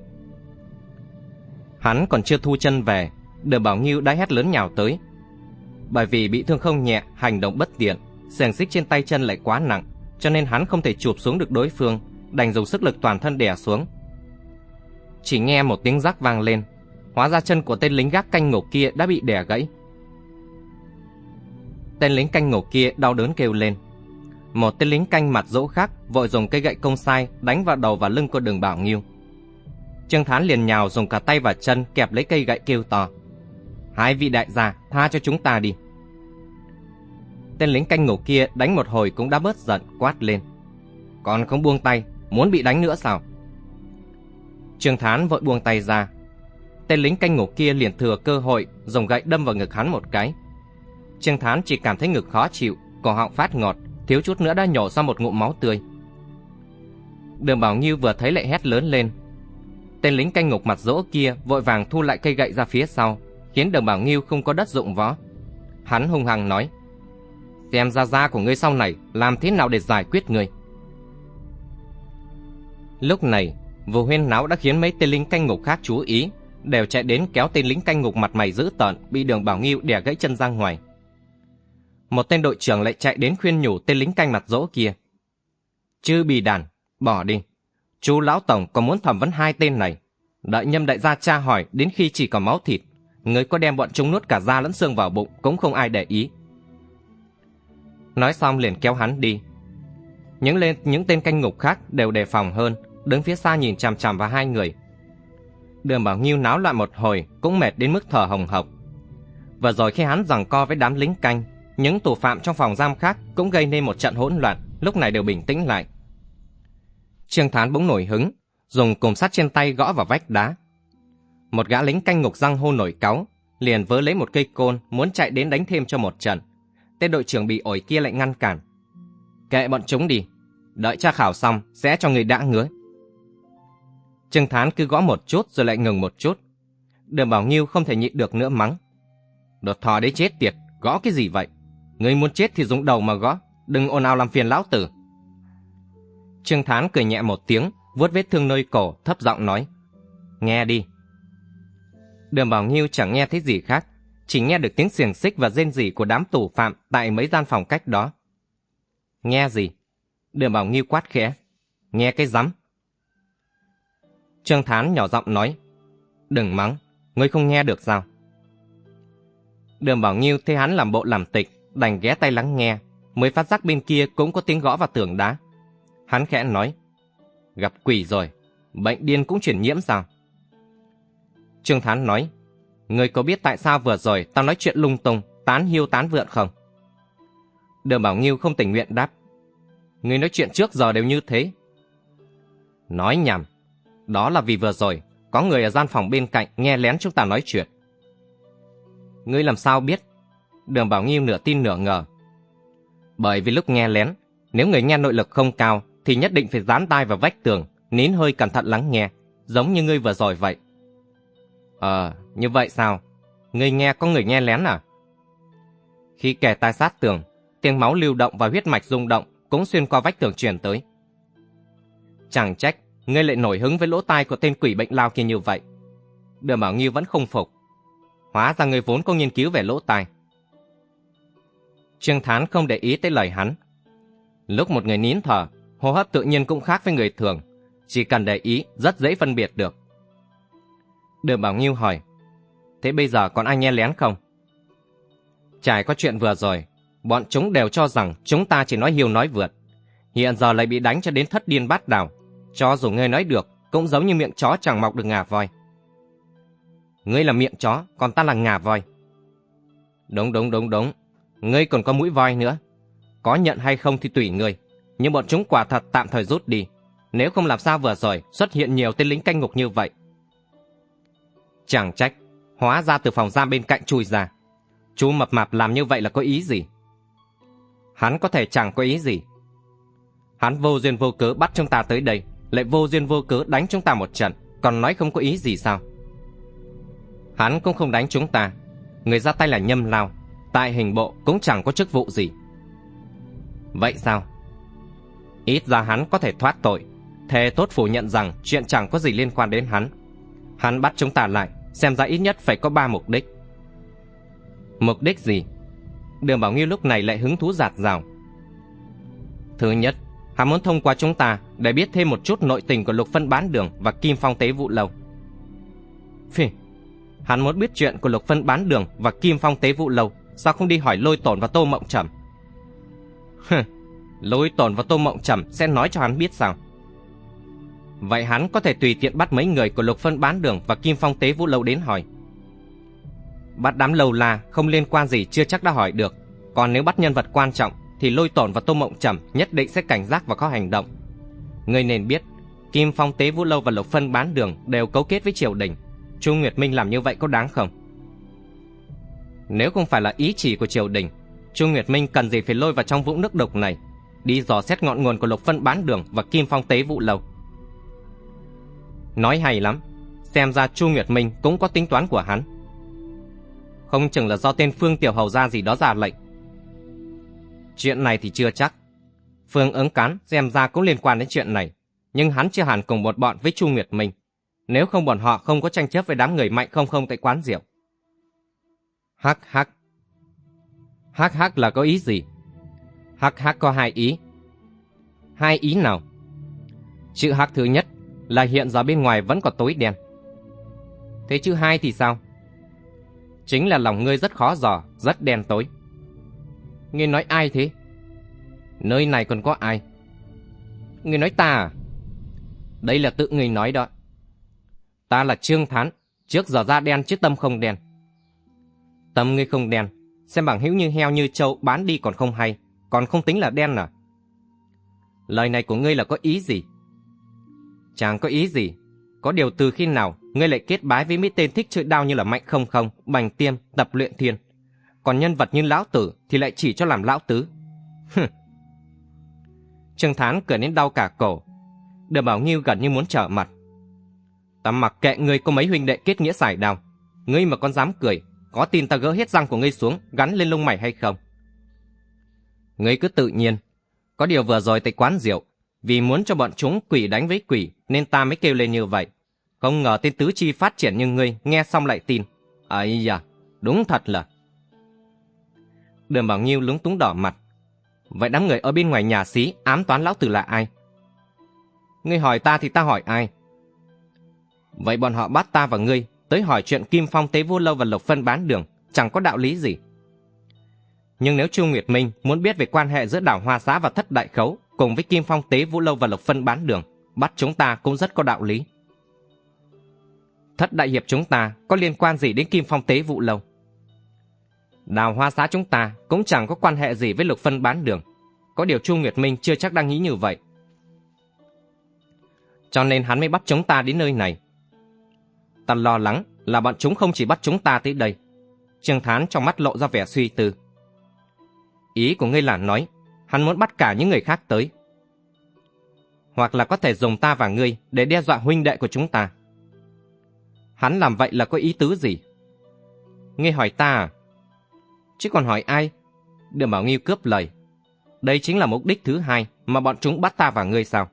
Hắn còn chưa thu chân về, Đường Bảo Nghiêu đã hét lớn nhào tới. Bởi vì bị thương không nhẹ, hành động bất tiện, xiềng xích trên tay chân lại quá nặng, cho nên hắn không thể chụp xuống được đối phương, đành dùng sức lực toàn thân đè xuống. Chỉ nghe một tiếng rắc vang lên, hóa ra chân của tên lính gác canh ngục kia đã bị đè gãy. Tên lính canh ngục kia đau đớn kêu lên. Một tên lính canh mặt dỗ khác vội dùng cây gậy công sai đánh vào đầu và lưng của đường Bảo Nghiêu. Trương Thán liền nhào dùng cả tay và chân kẹp lấy cây gậy kêu to. Hai vị đại gia, tha cho chúng ta đi. Tên lính canh ngục kia đánh một hồi cũng đã bớt giận, quát lên. Còn không buông tay, muốn bị đánh nữa sao? Trương Thán vội buông tay ra. Tên lính canh ngục kia liền thừa cơ hội dùng gậy đâm vào ngực hắn một cái. Trương Thán chỉ cảm thấy ngực khó chịu, cổ họng phát ngọt, thiếu chút nữa đã nhổ ra một ngụm máu tươi. Đường Bảo Nghiêu vừa thấy lại hét lớn lên. Tên lính canh ngục mặt rỗ kia vội vàng thu lại cây gậy ra phía sau, khiến Đường Bảo Nghiêu không có đất dụng võ. Hắn hung hăng nói: "Xem ra da của ngươi sau này làm thế nào để giải quyết ngươi?" Lúc này, vụ huyên náo đã khiến mấy tên lính canh ngục khác chú ý, đều chạy đến kéo tên lính canh ngục mặt mày dữ tợn bị Đường Bảo Nghiêu đè gãy chân ra ngoài. Một tên đội trưởng lại chạy đến khuyên nhủ tên lính canh mặt dỗ kia. chư bì đàn, bỏ đi. Chú lão tổng có muốn thẩm vấn hai tên này. Đợi nhâm đại gia tra hỏi đến khi chỉ còn máu thịt, người có đem bọn chúng nuốt cả da lẫn xương vào bụng cũng không ai để ý. Nói xong liền kéo hắn đi. Những lên những tên canh ngục khác đều đề phòng hơn, đứng phía xa nhìn chằm chằm vào hai người. Đường Bảo Nghiêu náo loạn một hồi, cũng mệt đến mức thở hồng hộc. Và rồi khi hắn giằng co với đám lính canh, những tù phạm trong phòng giam khác cũng gây nên một trận hỗn loạn, lúc này đều bình tĩnh lại. Trương Thán bỗng nổi hứng, dùng cùm sắt trên tay gõ vào vách đá. Một gã lính canh ngục răng hô nổi cáu, liền vớ lấy một cây côn muốn chạy đến đánh thêm cho một trận. Tên đội trưởng bị ổi kia lại ngăn cản. Kệ bọn chúng đi, đợi tra khảo xong sẽ cho người đã ngứa. Trương Thán cứ gõ một chút rồi lại ngừng một chút. Đường Bảo Nghiêu không thể nhịn được nữa mắng. Đột thò đấy chết tiệt, gõ cái gì vậy? Người muốn chết thì dùng đầu mà gõ, đừng ồn ào làm phiền lão tử. Trương Thán cười nhẹ một tiếng, vuốt vết thương nơi cổ, thấp giọng nói. Nghe đi. Đường Bảo Nghiêu chẳng nghe thấy gì khác, chỉ nghe được tiếng xiềng xích và rên rỉ của đám tù phạm tại mấy gian phòng cách đó. Nghe gì? Đường Bảo Nghiêu quát khẽ. Nghe cái rắm. Trương Thán nhỏ giọng nói. Đừng mắng, ngươi không nghe được sao? Đường Bảo Nghiêu thấy hắn làm bộ làm tịch, đành ghé tay lắng nghe, mới phát giác bên kia cũng có tiếng gõ vào tường đá. Hắn khẽ nói, gặp quỷ rồi, bệnh điên cũng chuyển nhiễm sao? Trương Thán nói, "Ngươi có biết tại sao vừa rồi tao nói chuyện lung tung, tán hiu tán vượn không? Đường Bảo Nghiêu không tình nguyện đáp, Ngươi nói chuyện trước giờ đều như thế. Nói nhầm, đó là vì vừa rồi, có người ở gian phòng bên cạnh nghe lén chúng ta nói chuyện. Ngươi làm sao biết? Đường Bảo Nghiêu nửa tin nửa ngờ. Bởi vì lúc nghe lén, nếu người nghe nội lực không cao thì nhất định phải dán tai vào vách tường, nín hơi cẩn thận lắng nghe, giống như ngươi vừa rồi vậy. Ờ, như vậy sao? Ngươi nghe có người nghe lén à? Khi kẻ tai sát tường, tiếng máu lưu động và huyết mạch rung động cũng xuyên qua vách tường truyền tới. Chẳng trách, ngươi lại nổi hứng với lỗ tai của tên quỷ bệnh lao kia như vậy. Đường Bảo Nghiêu vẫn không phục. Hóa ra người vốn có nghiên cứu về lỗ tai. Trương Thán không để ý tới lời hắn. Lúc một người nín thở, hô hấp tự nhiên cũng khác với người thường. Chỉ cần để ý, rất dễ phân biệt được. Đường Bảo Nghiêu hỏi, thế bây giờ còn ai nghe lén không? Trải qua chuyện vừa rồi, bọn chúng đều cho rằng chúng ta chỉ nói hiêu nói vượt. Hiện giờ lại bị đánh cho đến thất điên bát đảo. Cho dù ngươi nói được, cũng giống như miệng chó chẳng mọc được ngà voi. Ngươi là miệng chó, còn ta là ngà voi. Đúng đúng đúng đúng, ngươi còn có mũi voi nữa. Có nhận hay không thì tùy ngươi, nhưng bọn chúng quả thật tạm thời rút đi. Nếu không làm sao vừa rồi xuất hiện nhiều tên lính canh ngục như vậy. Chẳng trách, hóa ra từ phòng giam bên cạnh chui ra. Chú mập mạp làm như vậy là có ý gì? Hắn có thể chẳng có ý gì. Hắn vô duyên vô cớ bắt chúng ta tới đây, lại vô duyên vô cớ đánh chúng ta một trận, còn nói không có ý gì sao? Hắn cũng không đánh chúng ta, người ra tay là nhâm lao, tại hình bộ cũng chẳng có chức vụ gì. Vậy sao? Ít ra hắn có thể thoát tội, thề tốt phủ nhận rằng chuyện chẳng có gì liên quan đến hắn. Hắn bắt chúng ta lại, xem ra ít nhất phải có ba mục đích. Mục đích gì? Đường Bảo Nghiêu lúc này lại hứng thú giạt rào. Thứ nhất, hắn muốn thông qua chúng ta để biết thêm một chút nội tình của Lục Phân Bán Đường và Kim Phong Tế Vụ Lâu. Phi, hắn muốn biết chuyện của Lục Phân Bán Đường và Kim Phong Tế Vụ Lâu, sao không đi hỏi Lôi Tổn và Tô Mộng Trầm? Lôi Tổn và Tô Mộng Trầm sẽ nói cho hắn biết sao? Vậy hắn có thể tùy tiện bắt mấy người của Lục Phân Bán Đường và Kim Phong Tế Vũ Lâu đến hỏi. Bắt đám lầu là không liên quan gì chưa chắc đã hỏi được. Còn nếu bắt nhân vật quan trọng thì lôi tổn và tô mộng trầm nhất định sẽ cảnh giác và có hành động. Ngươi nên biết, Kim Phong Tế Vũ Lâu và Lục Phân Bán Đường đều cấu kết với triều đình. Chu Nguyệt Minh làm như vậy có đáng không? Nếu không phải là ý chỉ của triều đình, Chu Nguyệt Minh cần gì phải lôi vào trong vũng nước độc này, đi dò xét ngọn nguồn của Lục Phân Bán Đường và Kim Phong Tế Vũ Lâu. Nói hay lắm, xem ra Chu Nguyệt Minh cũng có tính toán của hắn. Không chừng là do tên Phương Tiểu Hầu ra gì đó ra lệnh. Chuyện này thì chưa chắc. Phương ứng cán xem ra cũng liên quan đến chuyện này, nhưng hắn chưa hẳn cùng một bọn với Chu Nguyệt Minh. Nếu không bọn họ không có tranh chấp với đám người mạnh không không tại quán rượu. Hắc hắc. Hắc hắc là có ý gì? Hắc hắc có hai ý. Hai ý nào? Chữ hắc thứ nhất là hiện giờ bên ngoài vẫn còn tối đen. Thế chữ hai thì sao? Chính là lòng ngươi rất khó dò, rất đen tối. Ngươi nói ai thế? Nơi này còn có ai? Ngươi nói ta à? Đây là tự ngươi nói đó. Ta là Trương Thán, trước giờ da đen chứ tâm không đen. Tâm ngươi không đen, xem bằng hữu như heo như trâu bán đi còn không hay, còn không tính là đen à? Lời này của ngươi là có ý gì? Chẳng có ý gì. Có điều từ khi nào ngươi lại kết bái với mấy tên thích chơi đao như là Mạnh Không Không, Bành Tiêm, Tập Luyện Thiên. Còn nhân vật như Lão Tử thì lại chỉ cho làm Lão Tứ. Trương Thán cười đến đau cả cổ. Đường Bảo Nghiêu gần như muốn trở mặt. Ta mặc kệ ngươi có mấy huynh đệ kết nghĩa xài đào. Ngươi mà con dám cười, có tin ta gỡ hết răng của ngươi xuống, gắn lên lông mày hay không? Ngươi cứ tự nhiên. Có điều vừa rồi tại quán rượu, vì muốn cho bọn chúng quỷ đánh với quỷ nên ta mới kêu lên như vậy. Không ngờ tên tứ chi phát triển như ngươi nghe xong lại tin. ấy da, đúng thật là. Đường Bảo Nghiêu lúng túng đỏ mặt. Vậy đám người ở bên ngoài nhà xí ám toán lão tử là ai? Ngươi hỏi ta thì ta hỏi ai? Vậy bọn họ bắt ta và ngươi tới hỏi chuyện Kim Phong Tế Vô Lâu và Lộc Phân bán đường, chẳng có đạo lý gì. Nhưng nếu Chu Nguyệt Minh muốn biết về quan hệ giữa đảo Hoa Xá và Thất Đại Khấu cùng với Kim Phong Tế Vũ Lâu và Lộc Phân bán đường, bắt chúng ta cũng rất có đạo lý. Thất đại hiệp chúng ta có liên quan gì đến Kim Phong Tế Vũ Lâu? Đào hoa xá chúng ta cũng chẳng có quan hệ gì với Lục Phân bán đường. Có điều Chu Nguyệt Minh chưa chắc đang nghĩ như vậy. Cho nên hắn mới bắt chúng ta đến nơi này. Ta lo lắng là bọn chúng không chỉ bắt chúng ta tới đây. Trương Thán trong mắt lộ ra vẻ suy tư. Ý của ngươi là nói, hắn muốn bắt cả những người khác tới. Hoặc là có thể dùng ta và ngươi để đe dọa huynh đệ của chúng ta. Hắn làm vậy là có ý tứ gì? Ngươi hỏi ta à? Chứ còn hỏi ai? Đường Bảo Nghiêu cướp lời. Đây chính là mục đích thứ hai mà bọn chúng bắt ta và ngươi sao?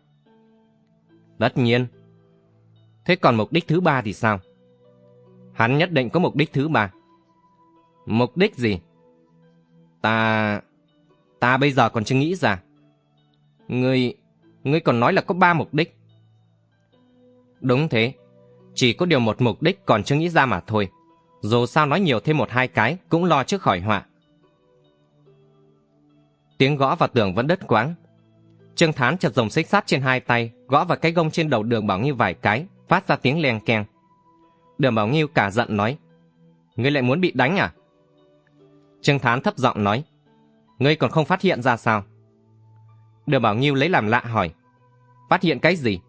Tất nhiên. Thế còn mục đích thứ ba thì sao? Hắn nhất định có mục đích thứ ba. Mục đích gì? Ta... Ta bây giờ còn chưa nghĩ ra. Ngươi... Ngươi còn nói là có ba mục đích. Đúng thế. Chỉ có điều một mục đích còn chưa nghĩ ra mà thôi. Dù sao nói nhiều thêm một hai cái cũng lo trước khỏi họa. Tiếng gõ vào tường vẫn đứt quáng Trương Thán chật dòng xích sắt trên hai tay, gõ vào cái gông trên đầu đường Bảo Nghiêu vài cái, phát ra tiếng len keng. Đường Bảo Nghiêu cả giận nói, Ngươi lại muốn bị đánh à? Trương Thán thấp giọng nói, Ngươi còn không phát hiện ra sao? Đường Bảo Nghiêu lấy làm lạ hỏi, Phát hiện cái gì?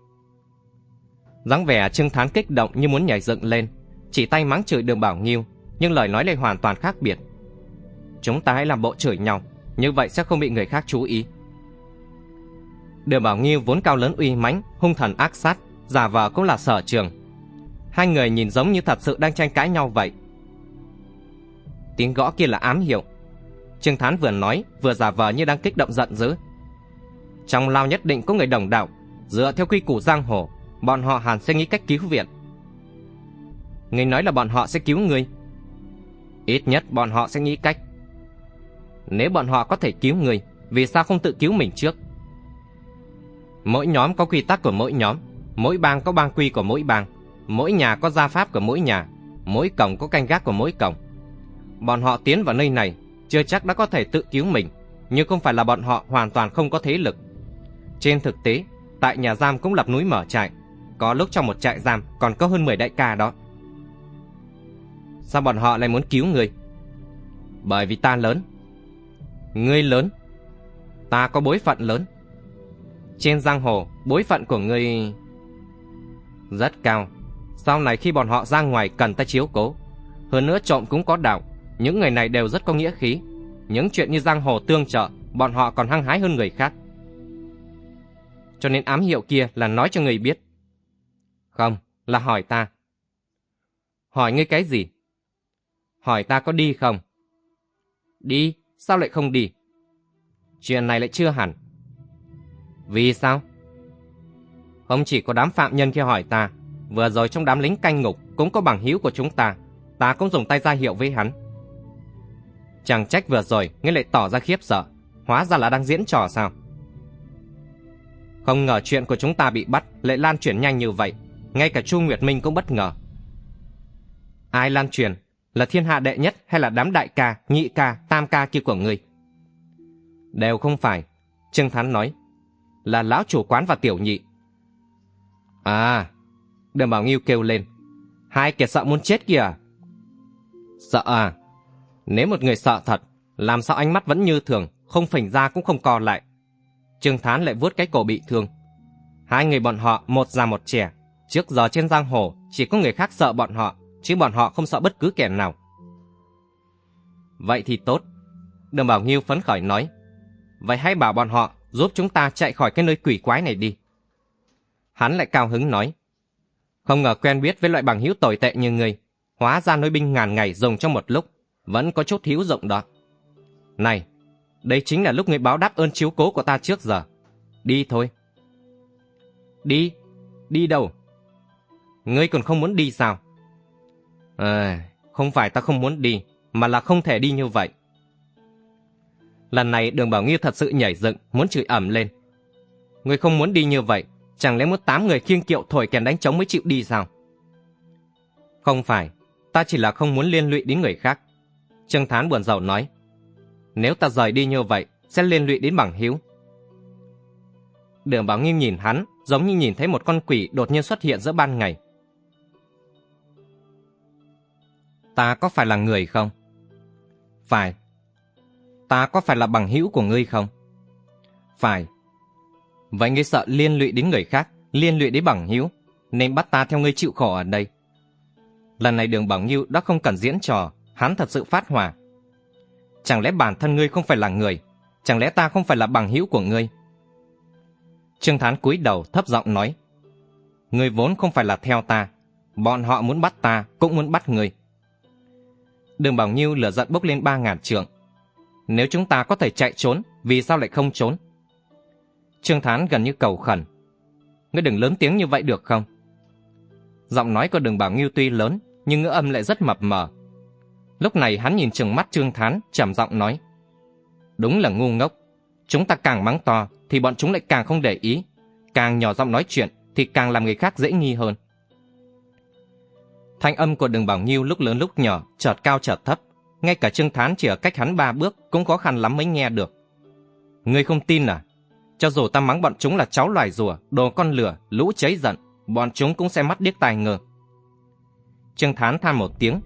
dáng vẻ Trương Thán kích động như muốn nhảy dựng lên, chỉ tay mắng chửi Đường Bảo Nghiêu, nhưng lời nói lại hoàn toàn khác biệt. Chúng ta hãy làm bộ chửi nhau, như vậy sẽ không bị người khác chú ý. Đường Bảo Nghiêu vốn cao lớn uy mãnh, hung thần ác sát, giả vờ cũng là sở trường. Hai người nhìn giống như thật sự đang tranh cãi nhau vậy. Tiếng gõ kia là ám hiệu. Trương Thán vừa nói, vừa giả vờ như đang kích động giận dữ. Trong lao nhất định có người đồng đạo, dựa theo quy củ giang hồ, bọn họ hẳn sẽ nghĩ cách cứu viện. Ngươi nói là bọn họ sẽ cứu ngươi. Ít nhất bọn họ sẽ nghĩ cách. Nếu bọn họ có thể cứu người, vì sao không tự cứu mình trước? Mỗi nhóm có quy tắc của mỗi nhóm, mỗi bang có bang quy của mỗi bang, mỗi nhà có gia pháp của mỗi nhà, mỗi cổng có canh gác của mỗi cổng. Bọn họ tiến vào nơi này, chưa chắc đã có thể tự cứu mình, nhưng không phải là bọn họ hoàn toàn không có thế lực. Trên thực tế, tại nhà giam cũng lập núi mở trại, có lúc trong một trại giam còn có hơn 10 đại ca đó. Sao bọn họ lại muốn cứu người? Bởi vì ta lớn. Ngươi lớn. Ta có bối phận lớn. Trên giang hồ, bối phận của ngươi... Rất cao. Sau này khi bọn họ ra ngoài cần ta chiếu cố. Hơn nữa trộm cũng có đạo. Những người này đều rất có nghĩa khí. Những chuyện như giang hồ tương trợ, bọn họ còn hăng hái hơn người khác. Cho nên ám hiệu kia là nói cho người biết. Không, là hỏi ta. Hỏi ngươi cái gì? Hỏi ta có đi không? Đi, sao lại không đi? Chuyện này lại chưa hẳn. Vì sao? Không chỉ có đám phạm nhân kia hỏi ta, vừa rồi trong đám lính canh ngục cũng có bằng hữu của chúng ta, ta cũng dùng tay ra hiệu với hắn. Chẳng trách vừa rồi ngươi lại tỏ ra khiếp sợ, hóa ra là đang diễn trò sao? Không ngờ chuyện của chúng ta bị bắt lại lan truyền nhanh như vậy, ngay cả Chu Nguyệt Minh cũng bất ngờ. Ai lan truyền? Là thiên hạ đệ nhất hay là đám đại ca, nhị ca, tam ca kia của ngươi? Đều không phải, Trương Thán nói. Là lão chủ quán và tiểu nhị. À, Đường Bảo Nghiêu kêu lên. Hai kẻ sợ muốn chết kìa. Sợ à? Nếu một người sợ thật, làm sao ánh mắt vẫn như thường, không phình ra cũng không co lại. Trương Thán lại vuốt cái cổ bị thương. Hai người bọn họ, một già một trẻ. Trước giờ trên giang hồ, chỉ có người khác sợ bọn họ, chứ bọn họ không sợ bất cứ kẻ nào. Vậy thì tốt. Đường Bảo Nghiêu phấn khởi nói. Vậy hãy bảo bọn họ giúp chúng ta chạy khỏi cái nơi quỷ quái này đi. Hắn lại cao hứng nói. Không ngờ quen biết với loại bằng hữu tồi tệ như người. Hóa ra nơi binh ngàn ngày dùng trong một lúc. Vẫn có chút hữu dụng đó. Này, đây chính là lúc người báo đáp ơn chiếu cố của ta trước giờ. Đi thôi. Đi? Đi đâu? Ngươi còn không muốn đi sao? À, không phải ta không muốn đi, mà là không thể đi như vậy. Lần này đường Bảo Nghiêu thật sự nhảy dựng, muốn chửi ẩm lên. Ngươi không muốn đi như vậy, chẳng lẽ muốn tám người khiêng kiệu thổi kèn đánh trống mới chịu đi sao? Không phải, ta chỉ là không muốn liên lụy đến người khác. Trương Thán buồn rầu nói. Nếu ta rời đi như vậy, sẽ liên lụy đến bằng hiếu. Đường Bảo Nghiêu nhìn hắn, giống như nhìn thấy một con quỷ đột nhiên xuất hiện giữa ban ngày. Ta có phải là người không? Phải. Ta có phải là bằng hữu của ngươi không? Phải. Vậy ngươi sợ liên lụy đến người khác, liên lụy đến bằng hữu, nên bắt ta theo ngươi chịu khổ ở đây. Lần này đường Bảo Nghiêu đã không cần diễn trò, hắn thật sự phát hỏa. Chẳng lẽ bản thân ngươi không phải là người? Chẳng lẽ ta không phải là bằng hữu của ngươi? Trương Thán cúi đầu thấp giọng nói. Ngươi vốn không phải là theo ta. Bọn họ muốn bắt ta, cũng muốn bắt ngươi. Đường Bảo Nhiêu lửa giận bốc lên ba ngàn trượng. Nếu chúng ta có thể chạy trốn, vì sao lại không trốn? Trương Thán gần như cầu khẩn. Ngươi đừng lớn tiếng như vậy được không? Giọng nói của đường Bảo Nhiêu tuy lớn, nhưng ngữ âm lại rất mập mờ. Lúc này hắn nhìn trừng mắt Trương Thán, trầm giọng nói. Đúng là ngu ngốc. Chúng ta càng mắng to, thì bọn chúng lại càng không để ý. Càng nhỏ giọng nói chuyện, thì càng làm người khác dễ nghi hơn. Thanh âm của đường Bảo Nhiêu lúc lớn lúc nhỏ, chợt cao chợt thấp. Ngay cả Trương Thán chỉ ở cách hắn ba bước cũng khó khăn lắm mới nghe được. Ngươi không tin à? Cho dù ta mắng bọn chúng là cháu loài rùa, đồ con lửa, lũ cháy giận, bọn chúng cũng sẽ mắt điếc tai ngờ. Trương Thán than một tiếng.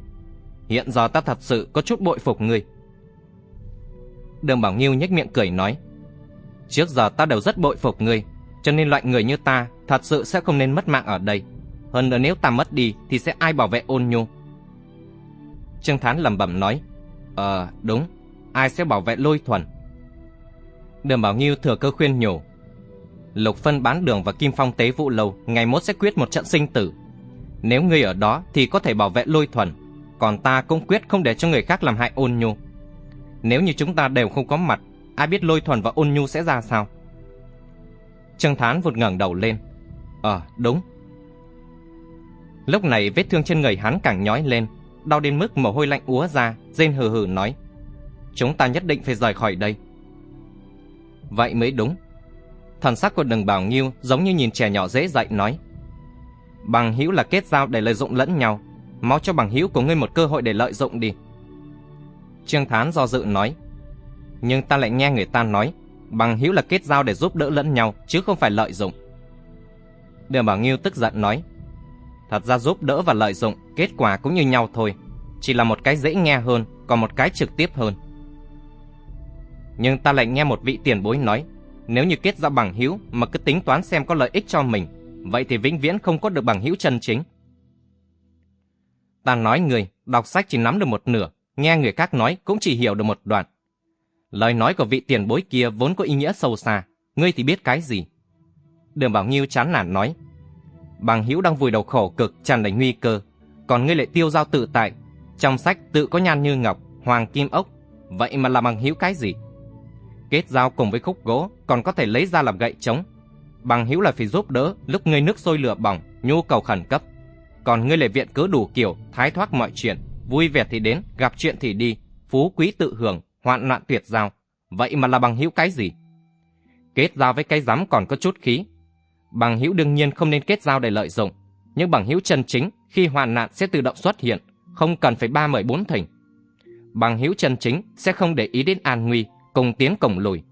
Hiện giờ ta thật sự có chút bội phục ngươi. Đường Bảo Nhiêu nhếch miệng cười nói. Trước giờ ta đều rất bội phục ngươi, cho nên loại người như ta thật sự sẽ không nên mất mạng ở đây. Hơn nữa nếu ta mất đi thì sẽ ai bảo vệ ôn nhu? Trương Thán lẩm bẩm nói. Ờ, đúng. Ai sẽ bảo vệ lôi thuần? Đường Bảo Nghiêu thừa cơ khuyên nhủ. Lục phân bán đường và Kim Phong tế vụ lâu ngày mốt sẽ quyết một trận sinh tử. Nếu ngươi ở đó thì có thể bảo vệ lôi thuần, còn ta cũng quyết không để cho người khác làm hại ôn nhu. Nếu như chúng ta đều không có mặt, ai biết lôi thuần và ôn nhu sẽ ra sao? Trương Thán vụt ngẩng đầu lên. Ờ, đúng, Lúc này vết thương trên người hắn càng nhói lên, đau đến mức mồ hôi lạnh úa ra, rên hừ hừ nói. chúng ta nhất định phải rời khỏi đây. Vậy mới đúng. Thần sắc của đừng bảo nghiêu giống như nhìn trẻ nhỏ dễ dạy nói. Bằng hữu là kết giao để lợi dụng lẫn nhau. Mau cho bằng hữu của ngươi một cơ hội để lợi dụng đi. Trương Thán do dự nói. Nhưng ta lại nghe người ta nói, bằng hữu là kết giao để giúp đỡ lẫn nhau, chứ không phải lợi dụng. Đường Bảo Nghiêu tức giận nói. Thật ra giúp đỡ và lợi dụng, kết quả cũng như nhau thôi. Chỉ là một cái dễ nghe hơn, còn một cái trực tiếp hơn. Nhưng ta lại nghe một vị tiền bối nói, nếu như kết giao bằng hữu mà cứ tính toán xem có lợi ích cho mình, vậy thì vĩnh viễn không có được bằng hữu chân chính. Ta nói người, đọc sách chỉ nắm được một nửa, nghe người khác nói cũng chỉ hiểu được một đoạn. Lời nói của vị tiền bối kia vốn có ý nghĩa sâu xa, ngươi thì biết cái gì? Đường Bảo Nghiêu chán nản nói, bằng hữu đang vùi đầu khổ cực tràn đầy nguy cơ, còn ngươi lại tiêu giao tự tại, trong sách tự có nhan như ngọc, hoàng kim ốc, vậy mà làm bằng hữu cái gì? Kết giao cùng với khúc gỗ còn có thể lấy ra làm gậy chống. Bằng hữu là phải giúp đỡ lúc ngươi nước sôi lửa bỏng, nhu cầu khẩn cấp. Còn ngươi lại viện cớ đủ kiểu, thái thoát mọi chuyện, vui vẻ thì đến, gặp chuyện thì đi, phú quý tự hưởng, hoạn nạn tuyệt giao. Vậy mà là bằng hữu cái gì? Kết giao với cái rắm còn có chút khí. Bằng hữu đương nhiên không nên kết giao để lợi dụng, những bằng hữu chân chính khi hoạn nạn sẽ tự động xuất hiện, không cần phải ba mời bốn thỉnh. Bằng hữu chân chính sẽ không để ý đến an nguy, cùng tiến cùng lùi.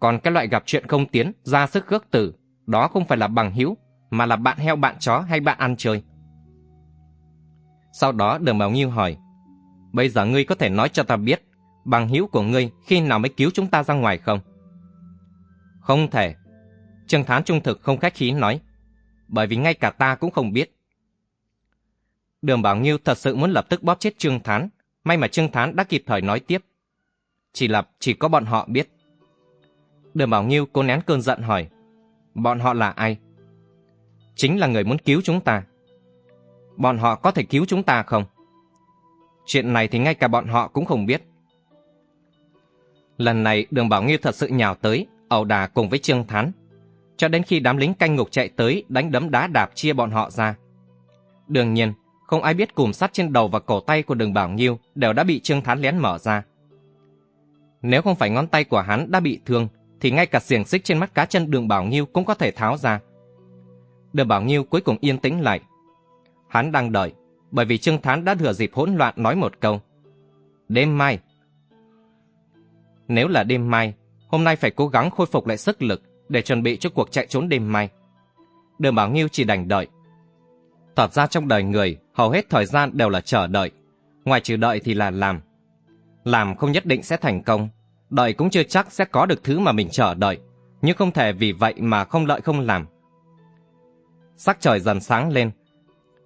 Còn cái loại gặp chuyện không tiến, ra sức gước tử, đó không phải là bằng hữu, mà là bạn heo bạn chó hay bạn ăn chơi. Sau đó Đường Bảo Nghiêu hỏi, bây giờ ngươi có thể nói cho ta biết, bằng hữu của ngươi khi nào mới cứu chúng ta ra ngoài không? Không thể. Trương Thán trung thực không khách khí nói, bởi vì ngay cả ta cũng không biết. Đường Bảo Nghiêu thật sự muốn lập tức bóp chết Trương Thán, may mà Trương Thán đã kịp thời nói tiếp. Chỉ là chỉ có bọn họ biết. Đường Bảo Nghiêu cố nén cơn giận hỏi, bọn họ là ai? Chính là người muốn cứu chúng ta. Bọn họ có thể cứu chúng ta không? Chuyện này thì ngay cả bọn họ cũng không biết. Lần này đường Bảo Nghiêu thật sự nhào tới, ẩu đà cùng với Trương Thán. Cho đến khi đám lính canh ngục chạy tới đánh đấm đá đạp chia bọn họ ra. Đương nhiên, không ai biết cùm sắt trên đầu và cổ tay của đường Bảo Nghiêu đều đã bị Trương Thán lén mở ra. Nếu không phải ngón tay của hắn đã bị thương, thì ngay cả xiềng xích trên mắt cá chân đường Bảo Nghiêu cũng có thể tháo ra. Đường Bảo Nghiêu cuối cùng yên tĩnh lại. Hắn đang đợi, bởi vì Trương Thán đã thừa dịp hỗn loạn nói một câu. Đêm mai. Nếu là đêm mai, hôm nay phải cố gắng khôi phục lại sức lực để chuẩn bị cho cuộc chạy trốn đêm mai. Đường Bảo Nghiêu chỉ đành đợi. Thật ra trong đời người, hầu hết thời gian đều là chờ đợi. Ngoài trừ đợi thì là làm. Làm không nhất định sẽ thành công, đợi cũng chưa chắc sẽ có được thứ mà mình chờ đợi, nhưng không thể vì vậy mà không đợi không làm. Sắc trời dần sáng lên.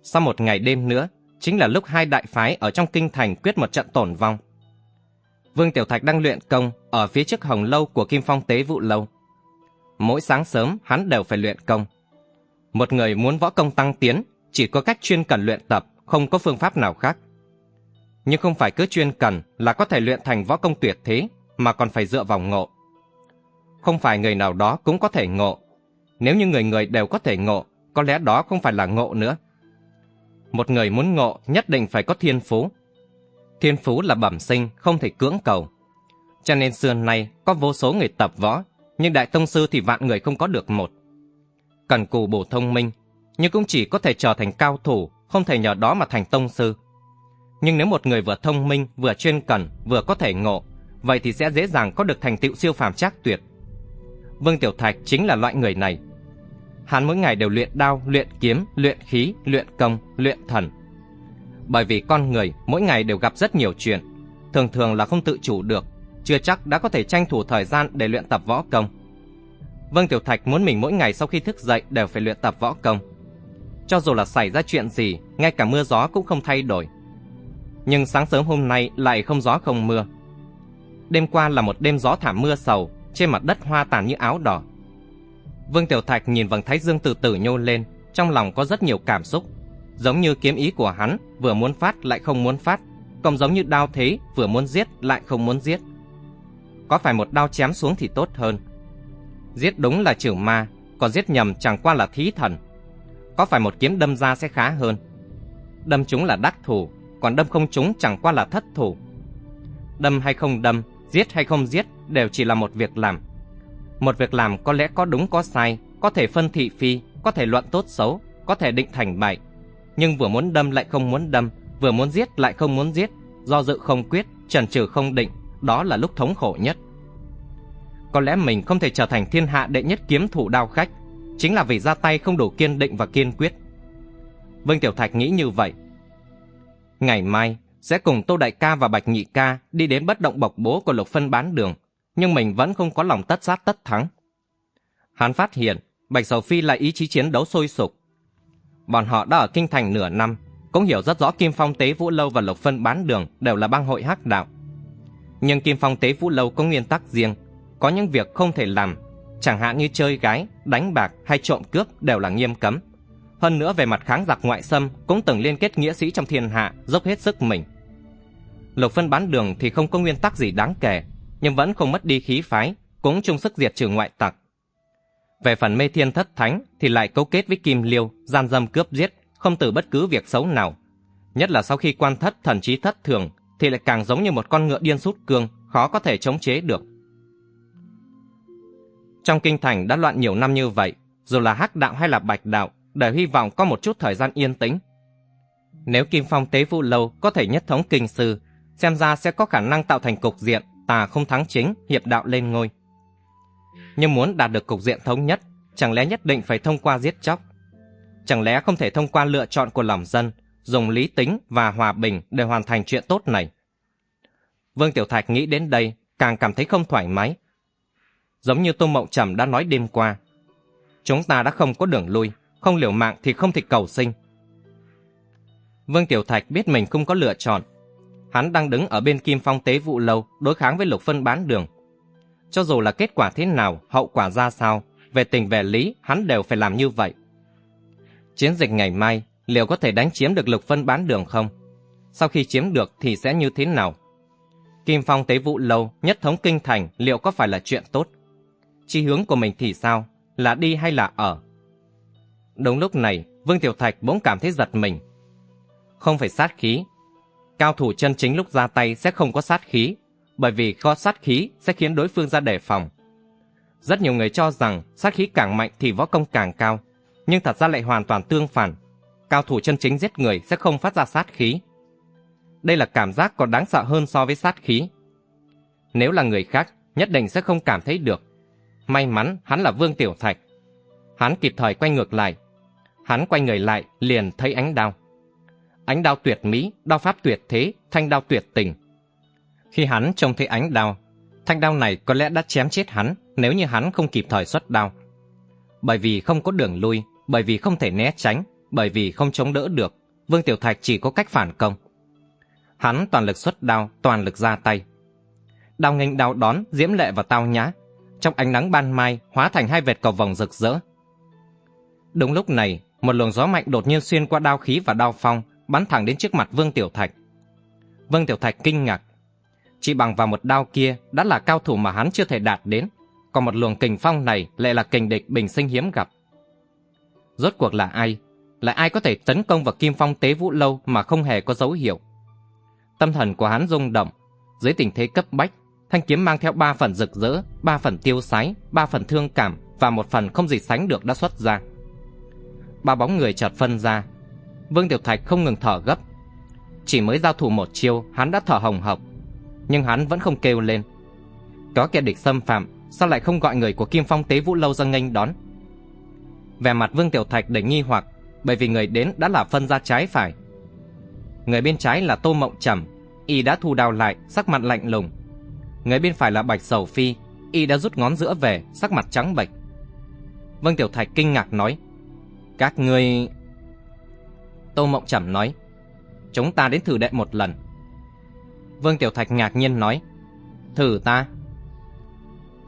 Sau một ngày đêm nữa, chính là lúc hai đại phái ở trong kinh thành quyết một trận tổn vong. Vương Tiểu Thạch đang luyện công ở phía trước hồng lâu của Kim Phong Tế Vụ Lâu. Mỗi sáng sớm hắn đều phải luyện công. Một người muốn võ công tăng tiến, chỉ có cách chuyên cần luyện tập, không có phương pháp nào khác nhưng không phải cứ chuyên cần là có thể luyện thành võ công tuyệt thế, mà còn phải dựa vào ngộ. Không phải người nào đó cũng có thể ngộ. Nếu như người người đều có thể ngộ, có lẽ đó không phải là ngộ nữa. Một người muốn ngộ nhất định phải có thiên phú. Thiên phú là bẩm sinh, không thể cưỡng cầu. Cho nên xưa nay có vô số người tập võ, nhưng đại tông sư thì vạn người không có được một. Cần cù bổ thông minh, nhưng cũng chỉ có thể trở thành cao thủ, không thể nhờ đó mà thành tông sư. Nhưng nếu một người vừa thông minh, vừa chuyên cần, vừa có thể ngộ, vậy thì sẽ dễ dàng có được thành tựu siêu phàm chắc tuyệt. Vương Tiểu Thạch chính là loại người này. Hắn mỗi ngày đều luyện đao, luyện kiếm, luyện khí, luyện công, luyện thần. Bởi vì con người mỗi ngày đều gặp rất nhiều chuyện, thường thường là không tự chủ được, chưa chắc đã có thể tranh thủ thời gian để luyện tập võ công. Vương Tiểu Thạch muốn mình mỗi ngày sau khi thức dậy đều phải luyện tập võ công. Cho dù là xảy ra chuyện gì, ngay cả mưa gió cũng không thay đổi nhưng sáng sớm hôm nay lại không gió không mưa. Đêm qua là một đêm gió thảm mưa sầu, trên mặt đất hoa tàn như áo đỏ. Vương Tiểu Thạch nhìn vầng thái dương từ từ nhô lên, trong lòng có rất nhiều cảm xúc. Giống như kiếm ý của hắn, vừa muốn phát lại không muốn phát, còn giống như đao thế, vừa muốn giết lại không muốn giết. Có phải một đao chém xuống thì tốt hơn. Giết đúng là trừ ma, còn giết nhầm chẳng qua là thí thần. Có phải một kiếm đâm ra sẽ khá hơn. Đâm chúng là đắc thủ, còn đâm không chúng chẳng qua là thất thủ. đâm hay không đâm, giết hay không giết đều chỉ là một việc làm. Một việc làm có lẽ có đúng có sai, có thể phân thị phi, có thể luận tốt xấu, có thể định thành bại. Nhưng vừa muốn đâm lại không muốn đâm, vừa muốn giết lại không muốn giết, do dự không quyết, trần trừ không định, đó là lúc thống khổ nhất. Có lẽ mình không thể trở thành thiên hạ đệ nhất kiếm thủ đao khách, chính là vì ra tay không đủ kiên định và kiên quyết. Vương Tiểu Thạch nghĩ như vậy. Ngày mai, sẽ cùng Tô Đại Ca và Bạch Nhị Ca đi đến bất động bộc bố của Lục Phân bán đường, nhưng mình vẫn không có lòng tất sát tất thắng. Hắn phát hiện, Bạch Sầu Phi là ý chí chiến đấu sôi sục. Bọn họ đã ở kinh thành nửa năm, cũng hiểu rất rõ Kim Phong Tế Vũ Lâu và Lục Phân bán đường đều là bang hội hắc đạo. Nhưng Kim Phong Tế Vũ Lâu có nguyên tắc riêng, có những việc không thể làm, chẳng hạn như chơi gái, đánh bạc hay trộm cướp đều là nghiêm cấm. Hơn nữa về mặt kháng giặc ngoại xâm cũng từng liên kết nghĩa sĩ trong thiên hạ, dốc hết sức mình. Lục phân bán đường thì không có nguyên tắc gì đáng kể, nhưng vẫn không mất đi khí phái, cũng chung sức diệt trừ ngoại tặc. Về phần mê thiên thất thánh thì lại cấu kết với Kim Liêu, gian dâm cướp giết, không từ bất cứ việc xấu nào. Nhất là sau khi quan thất thần trí thất thường thì lại càng giống như một con ngựa điên sút cương, khó có thể chống chế được. Trong kinh thành đã loạn nhiều năm như vậy, dù là hắc đạo hay là bạch đạo, đều hy vọng có một chút thời gian yên tĩnh. Nếu Kim Phong Tế Vũ Lâu có thể nhất thống kinh sư, xem ra sẽ có khả năng tạo thành cục diện tà không thắng chính, hiệp đạo lên ngôi. Nhưng muốn đạt được cục diện thống nhất, chẳng lẽ nhất định phải thông qua giết chóc? Chẳng lẽ không thể thông qua lựa chọn của lòng dân, dùng lý tính và hòa bình để hoàn thành chuyện tốt này? Vương Tiểu Thạch nghĩ đến đây, càng cảm thấy không thoải mái. Giống như Tô Mộng Trầm đã nói đêm qua, chúng ta đã không có đường lui, không liều mạng thì không thể cầu sinh. Vương Tiểu Thạch biết mình không có lựa chọn. Hắn đang đứng ở bên Kim Phong Tế Vụ Lâu đối kháng với Lục Phân bán đường. Cho dù là kết quả thế nào, hậu quả ra sao, về tình về lý, hắn đều phải làm như vậy. Chiến dịch ngày mai, liệu có thể đánh chiếm được Lục Phân bán đường không? Sau khi chiếm được thì sẽ như thế nào? Kim Phong Tế Vụ Lâu, nhất thống kinh thành liệu có phải là chuyện tốt? Chi hướng của mình thì sao? Là đi hay là ở? Đúng lúc này, Vương Tiểu Thạch bỗng cảm thấy giật mình. Không phải sát khí. Cao thủ chân chính lúc ra tay sẽ không có sát khí, bởi vì có sát khí sẽ khiến đối phương ra đề phòng. Rất nhiều người cho rằng sát khí càng mạnh thì võ công càng cao, nhưng thật ra lại hoàn toàn tương phản. Cao thủ chân chính giết người sẽ không phát ra sát khí. Đây là cảm giác còn đáng sợ hơn so với sát khí. Nếu là người khác, nhất định sẽ không cảm thấy được. May mắn hắn là Vương Tiểu Thạch. Hắn kịp thời quay ngược lại, Hắn quay người lại, liền thấy ánh đao. Ánh đao tuyệt mỹ, đao pháp tuyệt thế, thanh đao tuyệt tình. Khi hắn trông thấy ánh đao, thanh đao này có lẽ đã chém chết hắn nếu như hắn không kịp thời xuất đao. Bởi vì không có đường lui, bởi vì không thể né tránh, bởi vì không chống đỡ được, Vương Tiểu Thạch chỉ có cách phản công. Hắn toàn lực xuất đao, toàn lực ra tay. Đao nghênh đao đón, diễm lệ và tao nhã, trong ánh nắng ban mai hóa thành hai vệt cầu vòng rực rỡ. Đúng lúc này, một luồng gió mạnh đột nhiên xuyên qua đao khí và đao phong, bắn thẳng đến trước mặt Vương Tiểu Thạch. Vương Tiểu Thạch kinh ngạc. Chỉ bằng vào một đao kia đã là cao thủ mà hắn chưa thể đạt đến, còn một luồng kình phong này lại là kình địch bình sinh hiếm gặp. Rốt cuộc là ai? Là ai có thể tấn công vào Kim Phong Tế Vũ Lâu mà không hề có dấu hiệu? Tâm thần của hắn rung động, dưới tình thế cấp bách, thanh kiếm mang theo ba phần rực rỡ, ba phần tiêu sái, ba phần thương cảm và một phần không gì sánh được đã xuất ra ba bóng người chợt phân ra. Vương Tiểu Thạch không ngừng thở gấp. Chỉ mới giao thủ một chiêu, hắn đã thở hồng hộc, nhưng hắn vẫn không kêu lên. Có kẻ địch xâm phạm, sao lại không gọi người của Kim Phong Tế Vũ lâu ra nghênh đón? Vẻ mặt Vương Tiểu Thạch đầy nghi hoặc, bởi vì người đến đã là phân ra trái phải. Người bên trái là Tô Mộng Trầm, y đã thu đào lại, sắc mặt lạnh lùng. Người bên phải là Bạch Sầu Phi, y đã rút ngón giữa về, sắc mặt trắng bệch. Vương Tiểu Thạch kinh ngạc nói: các ngươi... Tô Mộng Trầm nói, chúng ta đến thử đệ một lần. Vương Tiểu Thạch ngạc nhiên nói, thử ta.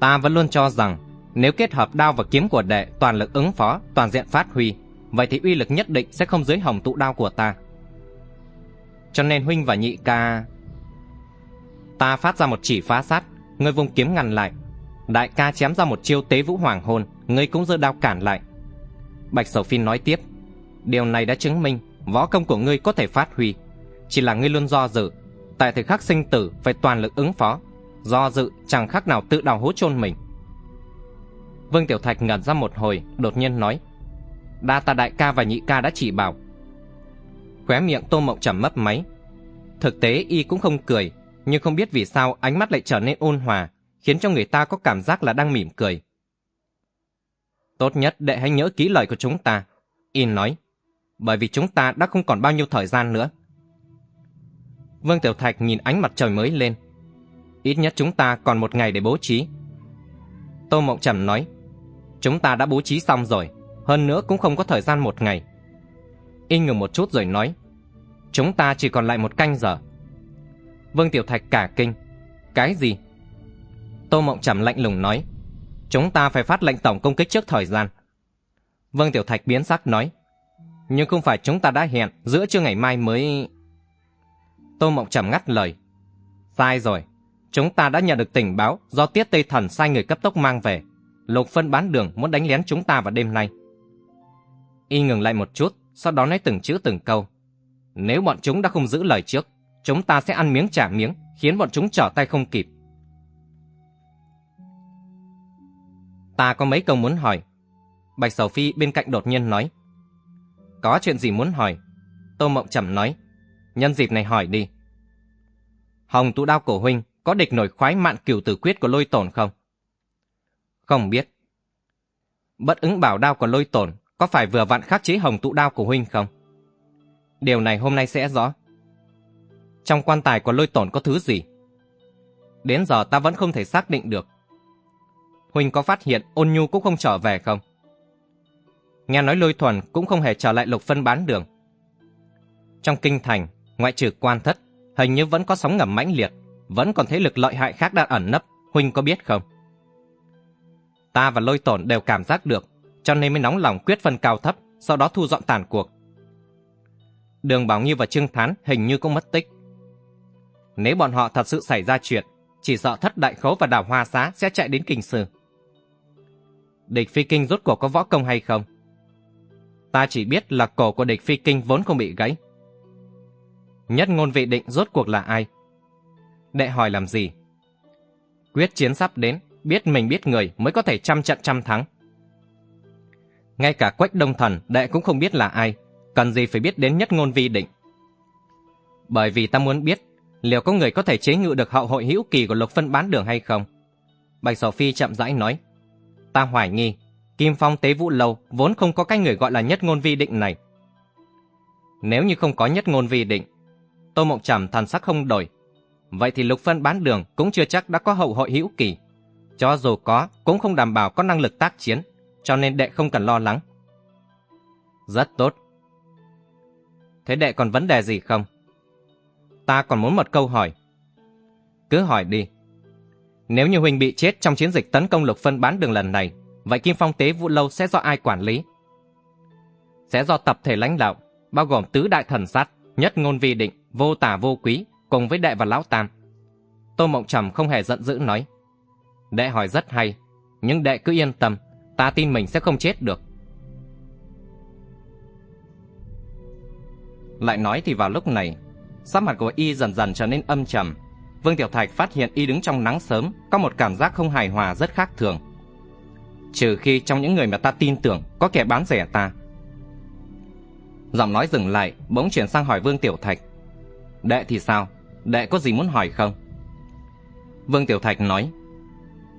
Ta vẫn luôn cho rằng, nếu kết hợp đao và kiếm của đệ toàn lực ứng phó, toàn diện phát huy, vậy thì uy lực nhất định sẽ không dưới hồng tụ đao của ta. Cho nên huynh và nhị ca... Ta phát ra một chỉ phá sát, ngươi vung kiếm ngăn lại. Đại ca chém ra một chiêu tế vũ hoàng hôn, ngươi cũng giơ đao cản lại. Bạch Sầu Phi nói tiếp Điều này đã chứng minh Võ công của ngươi có thể phát huy Chỉ là ngươi luôn do dự tại thời khắc sinh tử phải toàn lực ứng phó, do dự chẳng khác nào tự đào hố chôn mình. Vương Tiểu Thạch ngẩn ra một hồi, đột nhiên nói: "Đa ta đại ca và nhị ca đã chỉ bảo." Khóe miệng Tô Mộng Trầm mấp máy. Thực tế y cũng không cười, nhưng không biết vì sao ánh mắt lại trở nên ôn hòa, khiến cho người ta có cảm giác là đang mỉm cười. Tốt nhất đệ hãy nhớ kỹ lời của chúng ta, In nói, bởi vì chúng ta đã không còn bao nhiêu thời gian nữa. Vương Tiểu Thạch nhìn ánh mặt trời mới lên. Ít nhất chúng ta còn một ngày để bố trí. Tô Mộng Trầm nói, chúng ta đã bố trí xong rồi, hơn nữa cũng không có thời gian một ngày. In ngừng một chút rồi nói, chúng ta chỉ còn lại một canh giờ. Vương Tiểu Thạch cả kinh, cái gì? Tô Mộng Trầm lạnh lùng nói, chúng ta phải phát lệnh tổng công kích trước thời gian. Vương Tiểu Thạch biến sắc nói, nhưng không phải chúng ta đã hẹn giữa trưa ngày mai mới... Tô Mộng Trầm ngắt lời. Sai rồi, chúng ta đã nhận được tình báo do Tiết Tây Thần sai người cấp tốc mang về. Lục phân bán đường muốn đánh lén chúng ta vào đêm nay. Y ngừng lại một chút, sau đó nói từng chữ từng câu. Nếu bọn chúng đã không giữ lời trước, chúng ta sẽ ăn miếng trả miếng, khiến bọn chúng trở tay không kịp. Ta có mấy câu muốn hỏi. Bạch Sầu Phi bên cạnh đột nhiên nói. Có chuyện gì muốn hỏi? Tô Mộng Trầm nói. Nhân dịp này hỏi đi. Hồng tụ đao cổ huynh có địch nổi khoái mạn cửu tử quyết của lôi tổn không? Không biết. Bất ứng bảo đao của lôi tổn có phải vừa vặn khắc chế hồng tụ đao của huynh không? Điều này hôm nay sẽ rõ. Trong quan tài của lôi tổn có thứ gì? Đến giờ ta vẫn không thể xác định được. Huynh có phát hiện ôn nhu cũng không trở về không? Nghe nói lôi thuần cũng không hề trở lại lục phân bán đường. Trong kinh thành, ngoại trừ quan thất, hình như vẫn có sóng ngầm mãnh liệt, vẫn còn thế lực lợi hại khác đang ẩn nấp, Huynh có biết không? Ta và lôi tổn đều cảm giác được, cho nên mới nóng lòng quyết phân cao thấp, sau đó thu dọn tàn cuộc. Đường Bảo Nghi và Trương Thán hình như cũng mất tích. Nếu bọn họ thật sự xảy ra chuyện, chỉ sợ thất đại khấu và đào hoa xá sẽ chạy đến kinh sư. Địch phi kinh rốt cuộc có võ công hay không? Ta chỉ biết là cổ của địch phi kinh vốn không bị gãy. Nhất ngôn vị định rốt cuộc là ai? Đệ hỏi làm gì? Quyết chiến sắp đến, biết mình biết người mới có thể trăm trận trăm thắng. Ngay cả quách đông thần đệ cũng không biết là ai, cần gì phải biết đến nhất ngôn vi định. Bởi vì ta muốn biết liệu có người có thể chế ngự được hậu hội hữu kỳ của lục phân bán đường hay không. Bạch Sầu Phi chậm rãi nói, ta hoài nghi Kim Phong Tế Vũ Lâu vốn không có cái người gọi là nhất ngôn vi định này. Nếu như không có nhất ngôn vi định, Tô Mộng Trầm thần sắc không đổi. Vậy thì lục phân bán đường cũng chưa chắc đã có hậu hội hữu kỳ. Cho dù có, cũng không đảm bảo có năng lực tác chiến, cho nên đệ không cần lo lắng. Rất tốt. Thế đệ còn vấn đề gì không? Ta còn muốn một câu hỏi. Cứ hỏi đi. Nếu như Huynh bị chết trong chiến dịch tấn công lục phân bán đường lần này, Vậy Kim Phong Tế Vũ Lâu sẽ do ai quản lý? Sẽ do tập thể lãnh đạo, bao gồm tứ đại thần sát, nhất ngôn vi định, vô tả vô quý, cùng với đệ và lão tam. Tô Mộng Trầm không hề giận dữ nói. Đệ hỏi rất hay, nhưng đệ cứ yên tâm, ta tin mình sẽ không chết được. Lại nói thì vào lúc này, sắc mặt của y dần dần trở nên âm trầm. Vương Tiểu Thạch phát hiện y đứng trong nắng sớm, có một cảm giác không hài hòa rất khác thường trừ khi trong những người mà ta tin tưởng có kẻ bán rẻ ta. Giọng nói dừng lại, bỗng chuyển sang hỏi Vương Tiểu Thạch. Đệ thì sao? Đệ có gì muốn hỏi không? Vương Tiểu Thạch nói,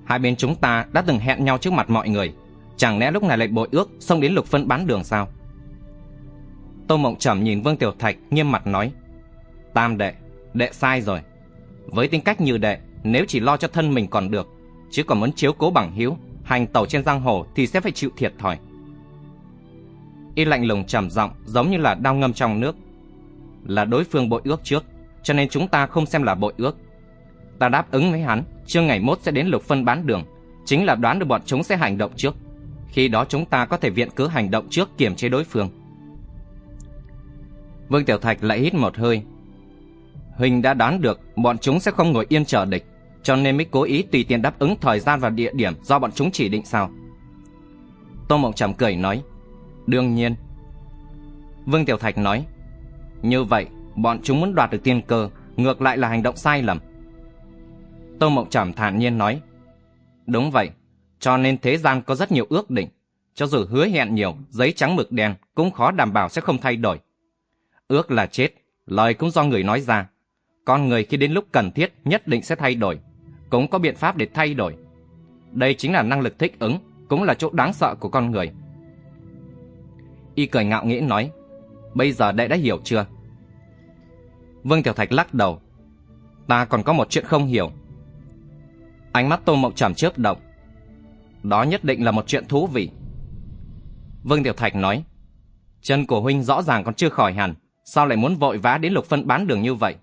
hai bên chúng ta đã từng hẹn nhau trước mặt mọi người, chẳng lẽ lúc này lại bội ước xông đến lục phân bán đường sao? Tô Mộng Trầm nhìn Vương Tiểu Thạch nghiêm mặt nói, Tam đệ, đệ sai rồi. Với tính cách như đệ, nếu chỉ lo cho thân mình còn được, chứ còn muốn chiếu cố bằng hiếu, hành tẩu trên giang hồ thì sẽ phải chịu thiệt thòi. Y lạnh lùng trầm giọng giống như là đao ngâm trong nước. Là đối phương bội ước trước, cho nên chúng ta không xem là bội ước. Ta đáp ứng với hắn, chưa ngày mốt sẽ đến lục phân bán đường, chính là đoán được bọn chúng sẽ hành động trước. Khi đó chúng ta có thể viện cớ hành động trước kiềm chế đối phương. Vương Tiểu Thạch lại hít một hơi. Huỳnh đã đoán được bọn chúng sẽ không ngồi yên chờ địch cho nên mới cố ý tùy tiện đáp ứng thời gian và địa điểm do bọn chúng chỉ định sao? Tô Mộng Trầm cười nói, đương nhiên. Vương Tiểu Thạch nói, như vậy, bọn chúng muốn đoạt được tiên cơ, ngược lại là hành động sai lầm. Tô Mộng Trầm thản nhiên nói, Đúng vậy, cho nên thế gian có rất nhiều ước định. Cho dù hứa hẹn nhiều, giấy trắng mực đen cũng khó đảm bảo sẽ không thay đổi. Ước là chết, lời cũng do người nói ra. Con người khi đến lúc cần thiết nhất định sẽ thay đổi, cũng có biện pháp để thay đổi. Đây chính là năng lực thích ứng, cũng là chỗ đáng sợ của con người. Y cười ngạo nghễ nói, bây giờ đệ đã hiểu chưa? Vương Tiểu Thạch lắc đầu. Ta còn có một chuyện không hiểu. Ánh mắt Tô Mộng Trầm chớp động. Đó nhất định là một chuyện thú vị. Vương Tiểu Thạch nói, chân của huynh rõ ràng còn chưa khỏi hẳn, sao lại muốn vội vã đến lục phân bán đường như vậy?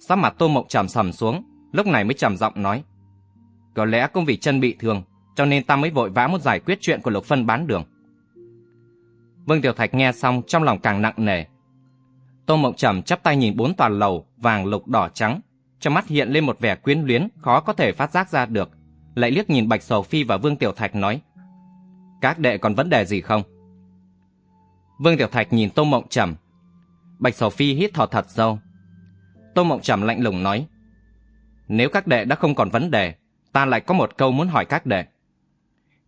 Sắc mặt Tô Mộng trầm sầm xuống, lúc này mới trầm giọng nói, có lẽ cũng vì chân bị thương, cho nên ta mới vội vã muốn giải quyết chuyện của lục phân bán đường. Vương Tiểu Thạch nghe xong trong lòng càng nặng nề. Tô Mộng Trầm chắp tay nhìn bốn tòa lầu vàng lục đỏ trắng, trong mắt hiện lên một vẻ quyến luyến khó có thể phát giác ra được, lại liếc nhìn Bạch Sầu Phi và Vương Tiểu Thạch nói: "Các đệ còn vấn đề gì không?" Vương Tiểu Thạch nhìn Tô Mộng Trầm. Bạch Sầu Phi hít thở thật sâu. Tô Mộng Trầm lạnh lùng nói: "Nếu các đệ đã không còn vấn đề, ta lại có một câu muốn hỏi các đệ."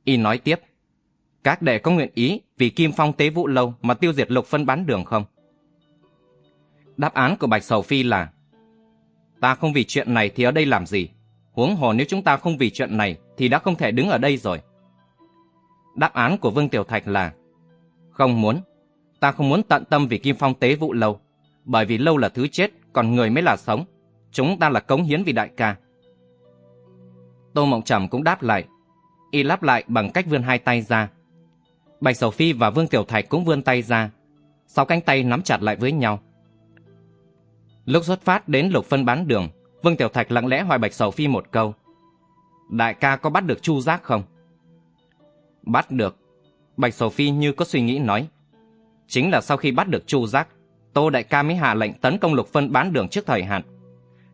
Y nói tiếp: "Các đệ có nguyện ý vì Kim Phong tế vũ lâu mà tiêu diệt Lục Phân bán đường không?" Đáp án của Bạch Sầu Phi là Ta không vì chuyện này thì ở đây làm gì? Huống hồ nếu chúng ta không vì chuyện này thì đã không thể đứng ở đây rồi. Đáp án của Vương Tiểu Thạch là Không muốn. Ta không muốn tận tâm vì Kim Phong tế vụ lâu. Bởi vì lâu là thứ chết, còn người mới là sống. Chúng ta là cống hiến vì đại ca. Tô Mộng Trầm cũng đáp lại. Y lắp lại bằng cách vươn hai tay ra. Bạch Sầu Phi và Vương Tiểu Thạch cũng vươn tay ra. Sáu cánh tay nắm chặt lại với nhau. Lúc xuất phát đến lục phân bán đường, Vương Tiểu Thạch lặng lẽ hỏi Bạch Sầu Phi một câu. Đại ca có bắt được Chu Giác không? Bắt được. Bạch Sầu Phi như có suy nghĩ nói. Chính là sau khi bắt được Chu Giác, Tô Đại ca mới hạ lệnh tấn công lục phân bán đường trước thời hạn.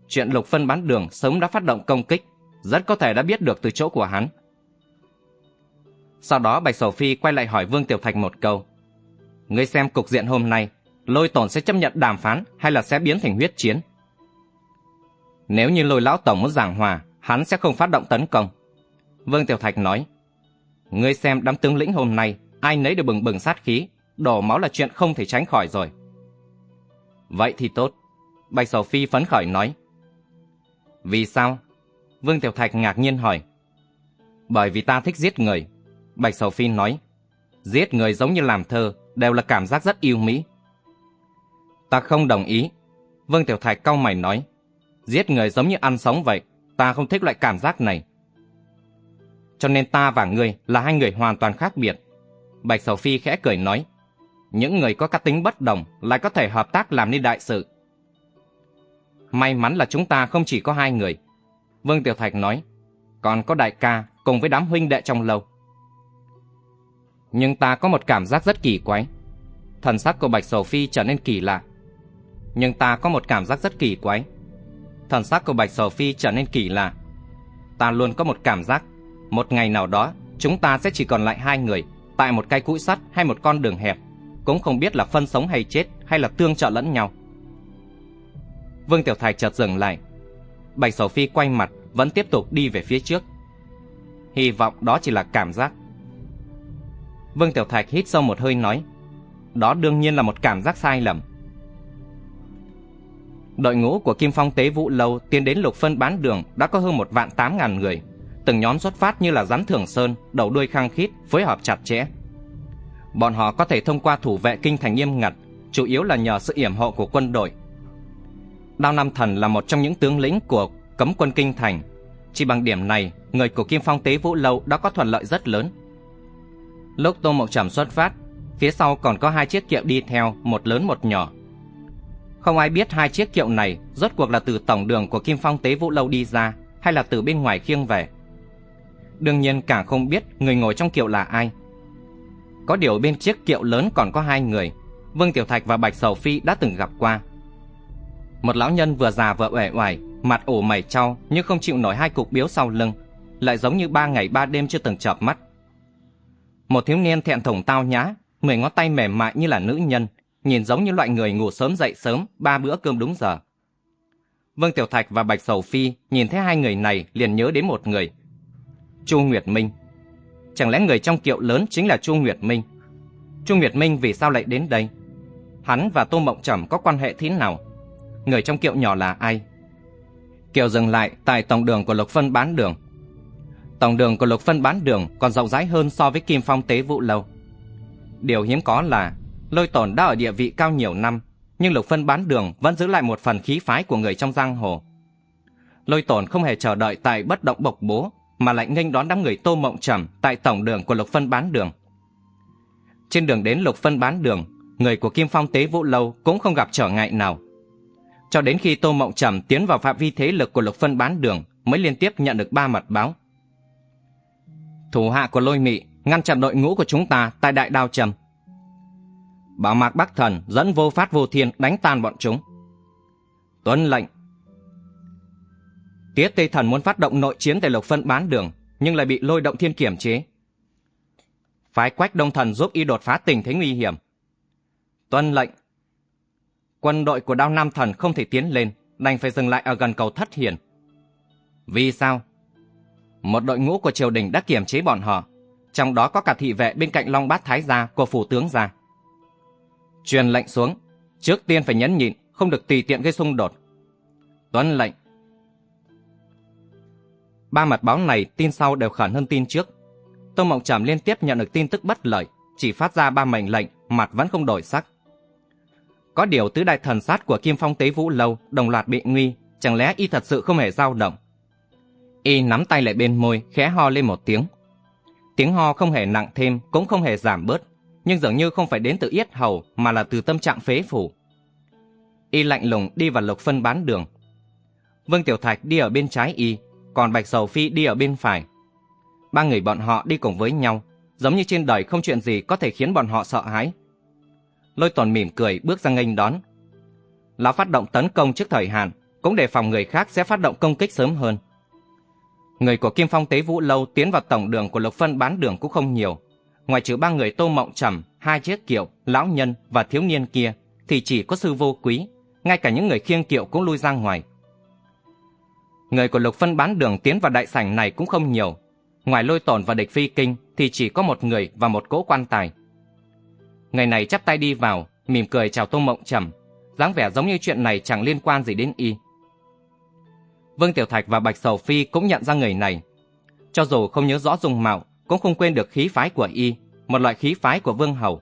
Chuyện lục phân bán đường sớm đã phát động công kích, rất có thể đã biết được từ chỗ của hắn. Sau đó Bạch Sầu Phi quay lại hỏi Vương Tiểu Thạch một câu. Ngươi xem cục diện hôm nay, lôi tổn sẽ chấp nhận đàm phán hay là sẽ biến thành huyết chiến. Nếu như lôi lão tổng muốn giảng hòa, hắn sẽ không phát động tấn công. Vương Tiểu Thạch nói, ngươi xem đám tướng lĩnh hôm nay, ai nấy đều bừng bừng sát khí, đổ máu là chuyện không thể tránh khỏi rồi. Vậy thì tốt. Bạch Sầu Phi phấn khởi nói. Vì sao? Vương Tiểu Thạch ngạc nhiên hỏi. Bởi vì ta thích giết người. Bạch Sầu Phi nói. Giết người giống như làm thơ, đều là cảm giác rất yêu mỹ. Ta không đồng ý. Vương Tiểu Thạch cau mày nói. Giết người giống như ăn sống vậy. Ta không thích loại cảm giác này. Cho nên ta và ngươi là hai người hoàn toàn khác biệt. Bạch Sầu Phi khẽ cười nói. Những người có cá tính bất đồng lại có thể hợp tác làm nên đại sự. May mắn là chúng ta không chỉ có hai người. Vương Tiểu Thạch nói. Còn có đại ca cùng với đám huynh đệ trong lâu. Nhưng ta có một cảm giác rất kỳ quái. Thần sắc của Bạch Sầu Phi trở nên kỳ lạ nhưng ta có một cảm giác rất kỳ quái. Thần sắc của Bạch Sầu Phi trở nên kỳ lạ. Ta luôn có một cảm giác, một ngày nào đó chúng ta sẽ chỉ còn lại hai người, tại một cây cũi sắt hay một con đường hẹp, cũng không biết là phân sống hay chết hay là tương trợ lẫn nhau. Vương Tiểu Thạch chợt dừng lại. Bạch sầu Phi quay mặt, vẫn tiếp tục đi về phía trước. Hy vọng đó chỉ là cảm giác. Vương Tiểu Thạch hít sâu một hơi nói, đó đương nhiên là một cảm giác sai lầm. Đội ngũ của Kim Phong Tế Vũ Lâu tiến đến lục phân bán đường đã có hơn một vạn tám ngàn người. Từng nhóm xuất phát như là rắn thường sơn, đầu đuôi khăng khít, phối hợp chặt chẽ. Bọn họ có thể thông qua thủ vệ kinh thành nghiêm ngặt, chủ yếu là nhờ sự yểm hộ của quân đội. Đao Nam Thần là một trong những tướng lĩnh của cấm quân kinh thành. Chỉ bằng điểm này, người của Kim Phong Tế Vũ Lâu đã có thuận lợi rất lớn. Lúc Tô Mộng Trầm xuất phát, phía sau còn có hai chiếc kiệu đi theo, một lớn một nhỏ. Không ai biết hai chiếc kiệu này rốt cuộc là từ tổng đường của Kim Phong Tế Vũ Lâu đi ra hay là từ bên ngoài khiêng về. Đương nhiên càng không biết người ngồi trong kiệu là ai. Có điều bên chiếc kiệu lớn còn có hai người, Vương Tiểu Thạch và Bạch Sầu Phi đã từng gặp qua. Một lão nhân vừa già vừa uể oải, mặt ủ mày trao nhưng không chịu nổi hai cục biếu sau lưng, lại giống như ba ngày ba đêm chưa từng chợp mắt. Một thiếu niên thẹn thùng tao nhã, mười ngón tay mềm mại như là nữ nhân, nhìn giống như loại người ngủ sớm dậy sớm, ba bữa cơm đúng giờ, Vương Tiểu Thạch và Bạch Sầu Phi nhìn thấy hai người này liền nhớ đến một người. Chu Nguyệt Minh. Chẳng lẽ người trong kiệu lớn chính là Chu Nguyệt Minh? Chu Nguyệt Minh vì sao lại đến đây? Hắn và Tô Mộng Trầm có quan hệ thế nào? Người trong kiệu nhỏ là ai? Kiệu dừng lại tại tổng đường của Lục Phân bán đường. Tổng đường của Lục Phân bán đường còn rộng rãi hơn so với Kim Phong Tế Vụ Lâu. Điều hiếm có là lôi tổn đã ở địa vị cao nhiều năm, nhưng Lục Phân bán đường vẫn giữ lại một phần khí phái của người trong giang hồ. Lôi tổn không hề chờ đợi tại bất động bộc bố, mà lại nghênh đón đám người Tô Mộng Trầm tại tổng đường của Lục Phân bán đường. Trên đường đến Lục Phân bán đường, người của Kim Phong Tế Vũ Lâu cũng không gặp trở ngại nào. Cho đến khi Tô Mộng Trầm tiến vào phạm vi thế lực của Lục Phân bán đường mới liên tiếp nhận được ba mật báo. Thủ hạ của Lôi Mị ngăn chặn đội ngũ của chúng ta tại Đại Đao Trầm. Bảo Mạc Bắc Thần dẫn vô phát vô thiên đánh tan bọn chúng. Tuân lệnh. Tiết Tây Thần muốn phát động nội chiến để Lục Phân bán đường, nhưng lại bị lôi động thiên kiểm chế. Phái Quách Đông Thần giúp y đột phá tình thế nguy hiểm. Tuân lệnh. Quân đội của Đao Nam Thần không thể tiến lên, đành phải dừng lại ở gần cầu Thất Hiền. Vì sao? Một đội ngũ của triều đình đã kiểm chế bọn họ, trong đó có cả thị vệ bên cạnh Long Bát Thái gia của phủ tướng gia. Truyền lệnh xuống, trước tiên phải nhấn nhịn, không được tùy tiện gây xung đột. Tuân lệnh. Ba mật báo này tin sau đều khẩn hơn tin trước. Tô Mộng Trầm liên tiếp nhận được tin tức bất lợi, chỉ phát ra ba mệnh lệnh, mặt vẫn không đổi sắc. Có điều tứ đại thần sát của Kim Phong Tế Vũ Lâu đồng loạt bị nguy, chẳng lẽ y thật sự không hề dao động. Y nắm tay lại bên môi, khẽ ho lên một tiếng. Tiếng ho không hề nặng thêm, cũng không hề giảm bớt, nhưng dường như không phải đến từ yết hầu mà là từ tâm trạng phế phủ. Y lạnh lùng đi vào lục phân bán đường. Vương Tiểu Thạch đi ở bên trái y, còn Bạch Sầu Phi đi ở bên phải. Ba người bọn họ đi cùng với nhau, giống như trên đời không chuyện gì có thể khiến bọn họ sợ hãi. Lôi Tuần mỉm cười bước ra nghênh đón. Lão phát động tấn công trước thời hạn, cũng để phòng người khác sẽ phát động công kích sớm hơn. Người của Kim Phong Tế Vũ Lâu tiến vào tổng đường của Lục Phân bán đường cũng không nhiều. Ngoài trừ ba người Tô Mộng Trầm, hai chiếc kiệu, lão nhân và thiếu niên kia, thì chỉ có sư vô quý. Ngay cả những người khiêng kiệu cũng lui ra ngoài. Người của Lục Phân bán đường tiến vào đại sảnh này cũng không nhiều. Ngoài lôi tổn và địch phi kinh thì chỉ có một người và một cỗ quan tài. Người này chắp tay đi vào, mỉm cười chào Tô Mộng Trầm, dáng vẻ giống như chuyện này chẳng liên quan gì đến y. Vương Tiểu Thạch và Bạch Sầu Phi cũng nhận ra người này. Cho dù không nhớ rõ dung mạo, cũng không quên được khí phái của y, một loại khí phái của Vương Hầu.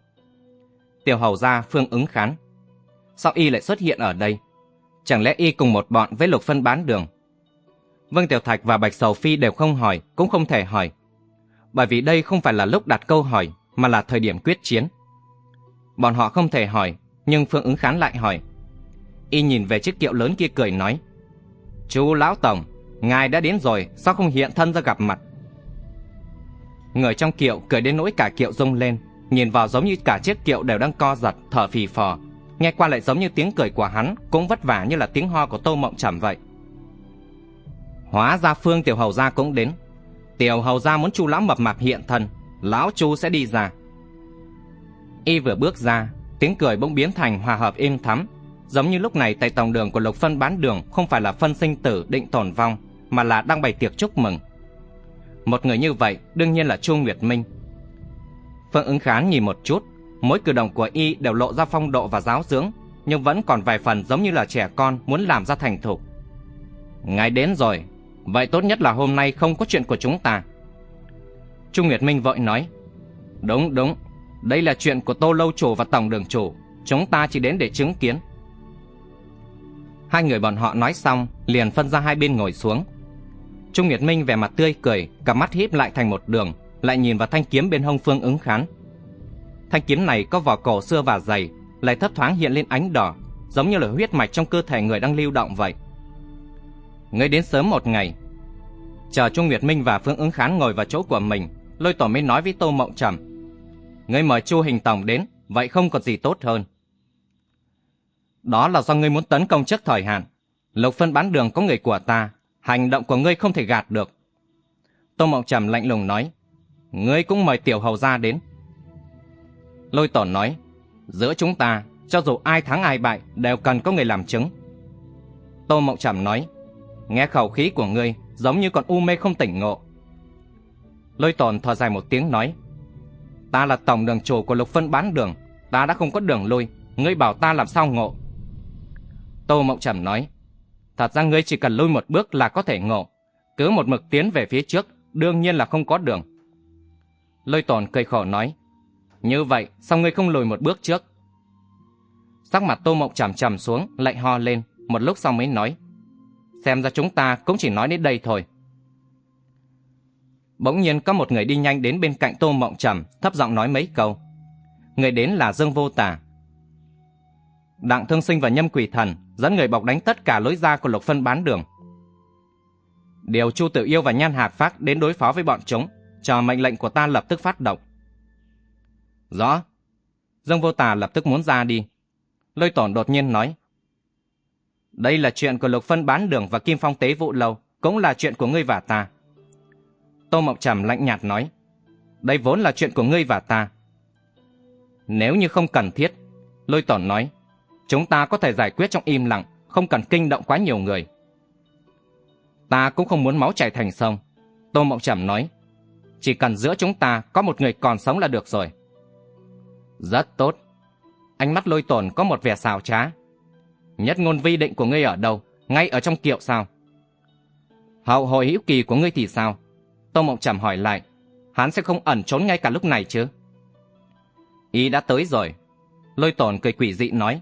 Tiểu Hầu gia Phương ứng khán. Sao y lại xuất hiện ở đây? Chẳng lẽ y cùng một bọn với lục phân bán đường? Vân Tiểu Thạch và Bạch Sầu Phi đều không hỏi, cũng không thể hỏi. Bởi vì đây không phải là lúc đặt câu hỏi, mà là thời điểm quyết chiến. Bọn họ không thể hỏi, nhưng Phương ứng khán lại hỏi. Y nhìn về chiếc kiệu lớn kia cười nói. Chú Lão Tổng, ngài đã đến rồi, sao không hiện thân ra gặp mặt? Người trong kiệu cười đến nỗi cả kiệu rung lên, nhìn vào giống như cả chiếc kiệu đều đang co giật, thở phì phò. Nghe qua lại giống như tiếng cười của hắn, cũng vất vả như là tiếng ho của Tô Mộng Trầm vậy. Hóa ra Phương Tiểu Hầu Gia cũng đến. Tiểu Hầu Gia muốn chu lão mập mạp hiện thân, lão chu sẽ đi ra. Y vừa bước ra, tiếng cười bỗng biến thành hòa hợp im thắm, giống như lúc này tại tổng đường của Lục Phân bán đường không phải là phân sinh tử định tổn vong, mà là đang bày tiệc chúc mừng. Một người như vậy đương nhiên là Chu Nguyệt Minh. Phương ứng khán nhìn một chút, mỗi cử động của y đều lộ ra phong độ và giáo dưỡng, nhưng vẫn còn vài phần giống như là trẻ con muốn làm ra thành thục. Ngài đến rồi, vậy tốt nhất là hôm nay không có chuyện của chúng ta. Trung Nguyệt Minh vội nói, đúng đúng, đây là chuyện của Tô Lâu Chủ và Tổng Đường Chủ, chúng ta chỉ đến để chứng kiến. Hai người bọn họ nói xong, liền phân ra hai bên ngồi xuống. Trung Nguyệt Minh vẻ mặt tươi cười, cặp mắt híp lại thành một đường, lại nhìn vào thanh kiếm bên hông Phương ứng khán. Thanh kiếm này có vỏ cổ xưa và dày, lại thấp thoáng hiện lên ánh đỏ, giống như là huyết mạch trong cơ thể người đang lưu động vậy. Ngươi đến sớm một ngày. Chờ Trung Nguyệt Minh và Phương ứng khán ngồi vào chỗ của mình, lôi tổ mới nói với Tô Mộng Trầm. Ngươi mời Chu Hình Tổng đến, vậy không còn gì tốt hơn. Đó là do ngươi muốn tấn công trước thời hạn. Lục phân bán đường có người của ta, hành động của ngươi không thể gạt được. Tô Mộng Trầm lạnh lùng nói, ngươi cũng mời tiểu hầu ra đến. Lôi Tổ nói, giữa chúng ta, cho dù ai thắng ai bại, đều cần có người làm chứng. Tô Mộng Trầm nói, nghe khẩu khí của ngươi giống như còn u mê không tỉnh ngộ. Lôi tồn thở dài một tiếng nói, ta là tổng đường chủ của lục phân bán đường, ta đã không có đường lui, ngươi bảo ta làm sao ngộ. Tô Mộng Trầm nói, thật ra ngươi chỉ cần lui một bước là có thể ngộ, cứ một mực tiến về phía trước, đương nhiên là không có đường. Lôi tồn cười khổ nói, như vậy sao ngươi không lùi một bước trước? Sắc mặt Tô Mộng trầm trầm xuống, lại ho lên, một lúc sau mới nói, xem ra chúng ta cũng chỉ nói đến đây thôi. Bỗng nhiên có một người đi nhanh đến bên cạnh Tô Mộng Trầm, thấp giọng nói mấy câu. Người đến là Dương Vô Tà. Đặng Thương Sinh và Nhâm Quỷ Thần dẫn người bọc đánh tất cả lối ra của Lục Phân bán đường. Điều Chu Tử Yêu và Nhan Hạc Phát đến đối phó với bọn chúng, chờ mệnh lệnh của ta lập tức phát động. Rõ. Dương Vô Tà lập tức muốn ra đi. Lôi Tổn đột nhiên nói. Đây là chuyện của Lục Phân bán đường và Kim Phong tế vụ lâu, cũng là chuyện của ngươi và ta. Tô Mộng Trầm lạnh nhạt nói. Đây vốn là chuyện của ngươi và ta. Nếu như không cần thiết, Lôi Tổn nói, chúng ta có thể giải quyết trong im lặng, không cần kinh động quá nhiều người. Ta cũng không muốn máu chảy thành sông. Tô Mộng Trầm nói, chỉ cần giữa chúng ta có một người còn sống là được rồi. Rất tốt. Ánh mắt lôi tổn có một vẻ xào trá. Nhất ngôn vi định của ngươi ở đâu? Ngay ở trong kiệu sao? Hậu hồi hữu kỳ của ngươi thì sao? Tô Mộng Trầm hỏi lại. Hắn sẽ không ẩn trốn ngay cả lúc này chứ? Ý đã tới rồi. Lôi tổn cười quỷ dị nói.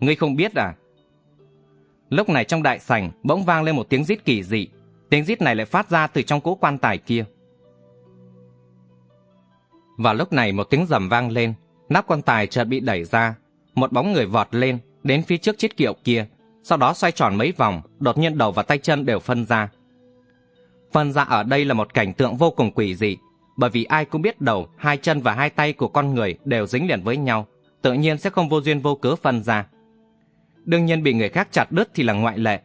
Ngươi không biết à? Lúc này trong đại sảnh bỗng vang lên một tiếng rít kỳ dị. Tiếng rít này lại phát ra từ trong cỗ quan tài kia. Vào lúc này một tiếng rầm vang lên, nắp quan tài chợt bị đẩy ra, một bóng người vọt lên, đến phía trước chiếc kiệu kia, sau đó xoay tròn mấy vòng, đột nhiên đầu và tay chân đều phân ra. Phân ra ở đây là một cảnh tượng vô cùng quỷ dị, bởi vì ai cũng biết đầu, hai chân và hai tay của con người đều dính liền với nhau, tự nhiên sẽ không vô duyên vô cớ phân ra. Đương nhiên bị người khác chặt đứt thì là ngoại lệ.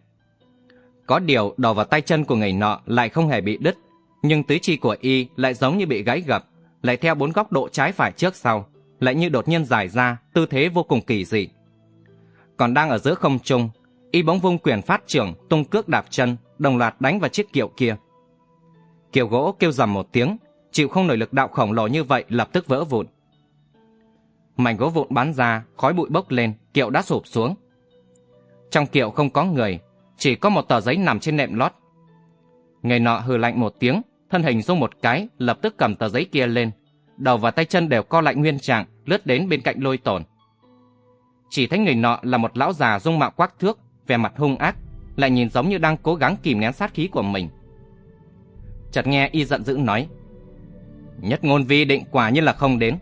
Có điều đầu và tay chân của người nọ lại không hề bị đứt, nhưng tứ chi của y lại giống như bị gãy gập, lại theo bốn góc độ trái phải trước sau, lại như đột nhiên dài ra, tư thế vô cùng kỳ dị. Còn đang ở giữa không trung, y bóng vung quyền phát trưởng, tung cước đạp chân, đồng loạt đánh vào chiếc kiệu kia. Kiệu gỗ kêu rầm một tiếng, chịu không nổi lực đạo khổng lồ như vậy lập tức vỡ vụn. Mảnh gỗ vụn bắn ra, khói bụi bốc lên, kiệu đã sụp xuống. Trong kiệu không có người, chỉ có một tờ giấy nằm trên nệm lót. Người nọ hừ lạnh một tiếng, thân hình rung một cái, lập tức cầm tờ giấy kia lên. Đầu và tay chân đều co lại nguyên trạng, lướt đến bên cạnh lôi tổn. Chỉ thấy người nọ là một lão già dung mạo quắc thước, vẻ mặt hung ác, lại nhìn giống như đang cố gắng kìm nén sát khí của mình. Chợt nghe y giận dữ nói, Nhất ngôn vi định quả như là không đến.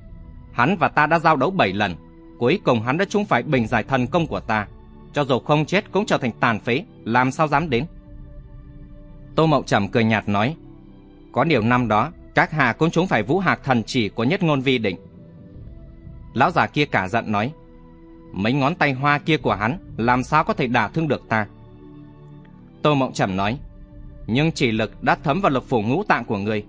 Hắn và ta đã giao đấu 7 lần, cuối cùng hắn đã trúng phải bình giải thần công của ta. Cho dù không chết cũng trở thành tàn phế, làm sao dám đến. Tô Mậu Trầm cười nhạt nói, có điều năm đó, các hạ cũng trúng phải vũ hạc thần chỉ của nhất ngôn vi định. Lão già kia cả giận nói, mấy ngón tay hoa kia của hắn làm sao có thể đả thương được ta. Tô Mộng Trầm nói, nhưng chỉ lực đã thấm vào lực phủ ngũ tạng của ngươi.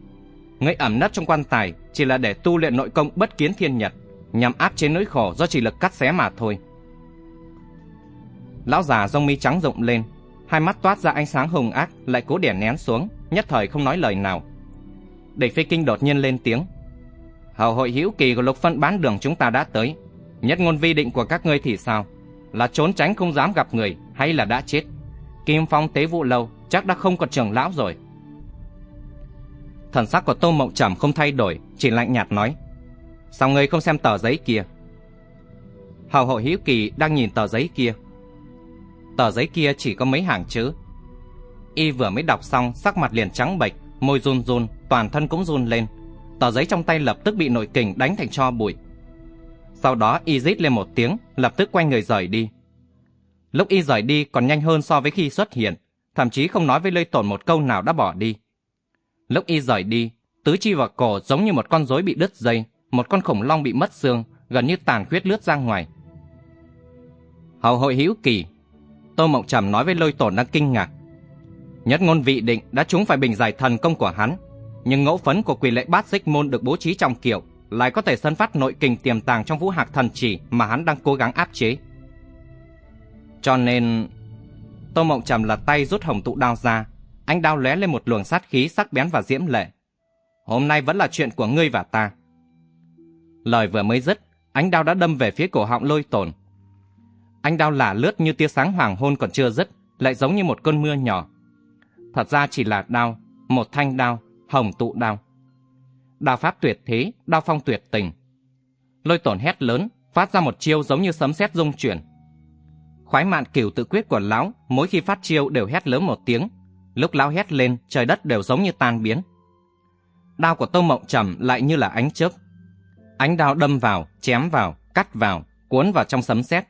Ngươi ẩm nấp trong quan tài chỉ là để tu luyện nội công bất kiến thiên nhật, nhằm áp chế nỗi khổ do chỉ lực cắt xé mà thôi. Lão già rông mi trắng rộng lên, hai mắt toát ra ánh sáng hùng ác lại cố đè nén xuống, nhất thời không nói lời nào. Địch Phi Kinh đột nhiên lên tiếng. Hầu hội hữu kỳ của lục phân bán đường chúng ta đã tới. Nhất ngôn vi định của các ngươi thì sao? Là trốn tránh không dám gặp người hay là đã chết? Kim Phong tế vụ lâu chắc đã không còn trưởng lão rồi. Thần sắc của Tô Mộng Trầm không thay đổi, chỉ lạnh nhạt nói. Sao ngươi không xem tờ giấy kia? Hầu hộ Hiếu kỳ đang nhìn tờ giấy kia. Tờ giấy kia chỉ có mấy hàng chữ. Y vừa mới đọc xong, sắc mặt liền trắng bệch, môi run run, toàn thân cũng run lên. Tờ giấy trong tay lập tức bị nội kình đánh thành cho bụi. Sau đó y rít lên một tiếng, lập tức quay người rời đi. Lúc y rời đi còn nhanh hơn so với khi xuất hiện, thậm chí không nói với lê tổn một câu nào đã bỏ đi. Lúc y rời đi, tứ chi và cổ giống như một con rối bị đứt dây, một con khủng long bị mất xương, gần như tàn khuyết lướt ra ngoài. Hầu hội hữu kỳ, Tô Mộng Trầm nói với lôi tổn đang kinh ngạc. Nhất ngôn vị định đã trúng phải bình giải thần công của hắn, nhưng ngẫu phấn của quỷ lệ bát xích môn được bố trí trong kiệu lại có thể sân phát nội kình tiềm tàng trong vũ hạc thần chỉ mà hắn đang cố gắng áp chế. Cho nên... Tô Mộng Trầm lật tay rút hồng tụ đao ra, anh đao lóe lên một luồng sát khí sắc bén và diễm lệ. Hôm nay vẫn là chuyện của ngươi và ta. Lời vừa mới dứt, ánh đao đã đâm về phía cổ họng lôi tổn. Ánh đao lả lướt như tia sáng hoàng hôn còn chưa dứt, lại giống như một cơn mưa nhỏ. Thật ra chỉ là đao, một thanh đao, hồng tụ đao. Đao pháp tuyệt thế, đao phong tuyệt tình. Lôi tổn hét lớn, phát ra một chiêu giống như sấm sét rung chuyển. Khoái mạn cửu tự quyết của lão, mỗi khi phát chiêu đều hét lớn một tiếng. Lúc lão hét lên, trời đất đều giống như tan biến. Đao của Tô Mộng Trầm lại như là ánh chớp. Ánh đao đâm vào, chém vào, cắt vào, cuốn vào trong sấm sét.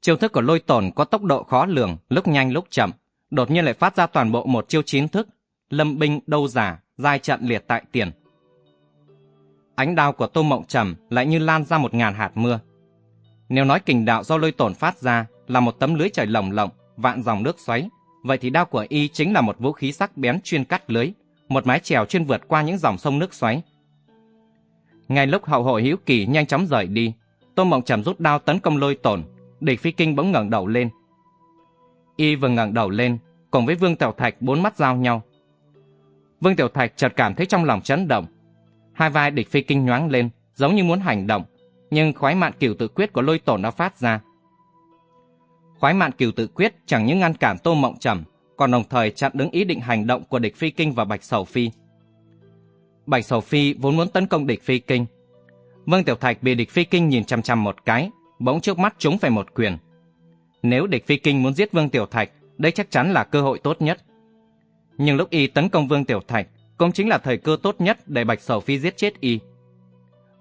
Chiêu thức của lôi tổn có tốc độ khó lường, lúc nhanh lúc chậm, đột nhiên lại phát ra toàn bộ một chiêu chín thức, lâm binh đâu giả, giai trận liệt tại tiền. Ánh đao của Tô Mộng Trầm lại như lan ra một ngàn hạt mưa. Nếu nói kình đạo do lôi tổn phát ra là một tấm lưới trời lồng lộng, vạn dòng nước xoáy, vậy thì đao của y chính là một vũ khí sắc bén chuyên cắt lưới, một mái chèo chuyên vượt qua những dòng sông nước xoáy. Ngay lúc hậu hội hữu kỳ nhanh chóng rời đi, Tô Mộng Trầm rút đao tấn công lôi tổn, địch phi kinh bỗng ngẩng đầu lên. Y vừa ngẩng đầu lên, cùng với Vương Tiểu Thạch bốn mắt giao nhau. Vương Tiểu Thạch chợt cảm thấy trong lòng chấn động. Hai vai địch phi kinh nhoáng lên, giống như muốn hành động, nhưng khoái mạn cửu tự quyết của lôi tổn đã phát ra. Khoái mạn cửu tự quyết chẳng những ngăn cản Tô Mộng Trầm, còn đồng thời chặn đứng ý định hành động của địch phi kinh và Bạch Sầu Phi. Bạch Sầu Phi vốn muốn tấn công địch phi kinh. Vương Tiểu Thạch bị địch phi kinh nhìn chăm chăm một cái, bỗng trước mắt chúng phải một quyền. Nếu địch phi kinh muốn giết Vương Tiểu Thạch, đây chắc chắn là cơ hội tốt nhất. Nhưng lúc y tấn công Vương Tiểu Thạch, cũng chính là thời cơ tốt nhất để Bạch Sầu Phi giết chết y.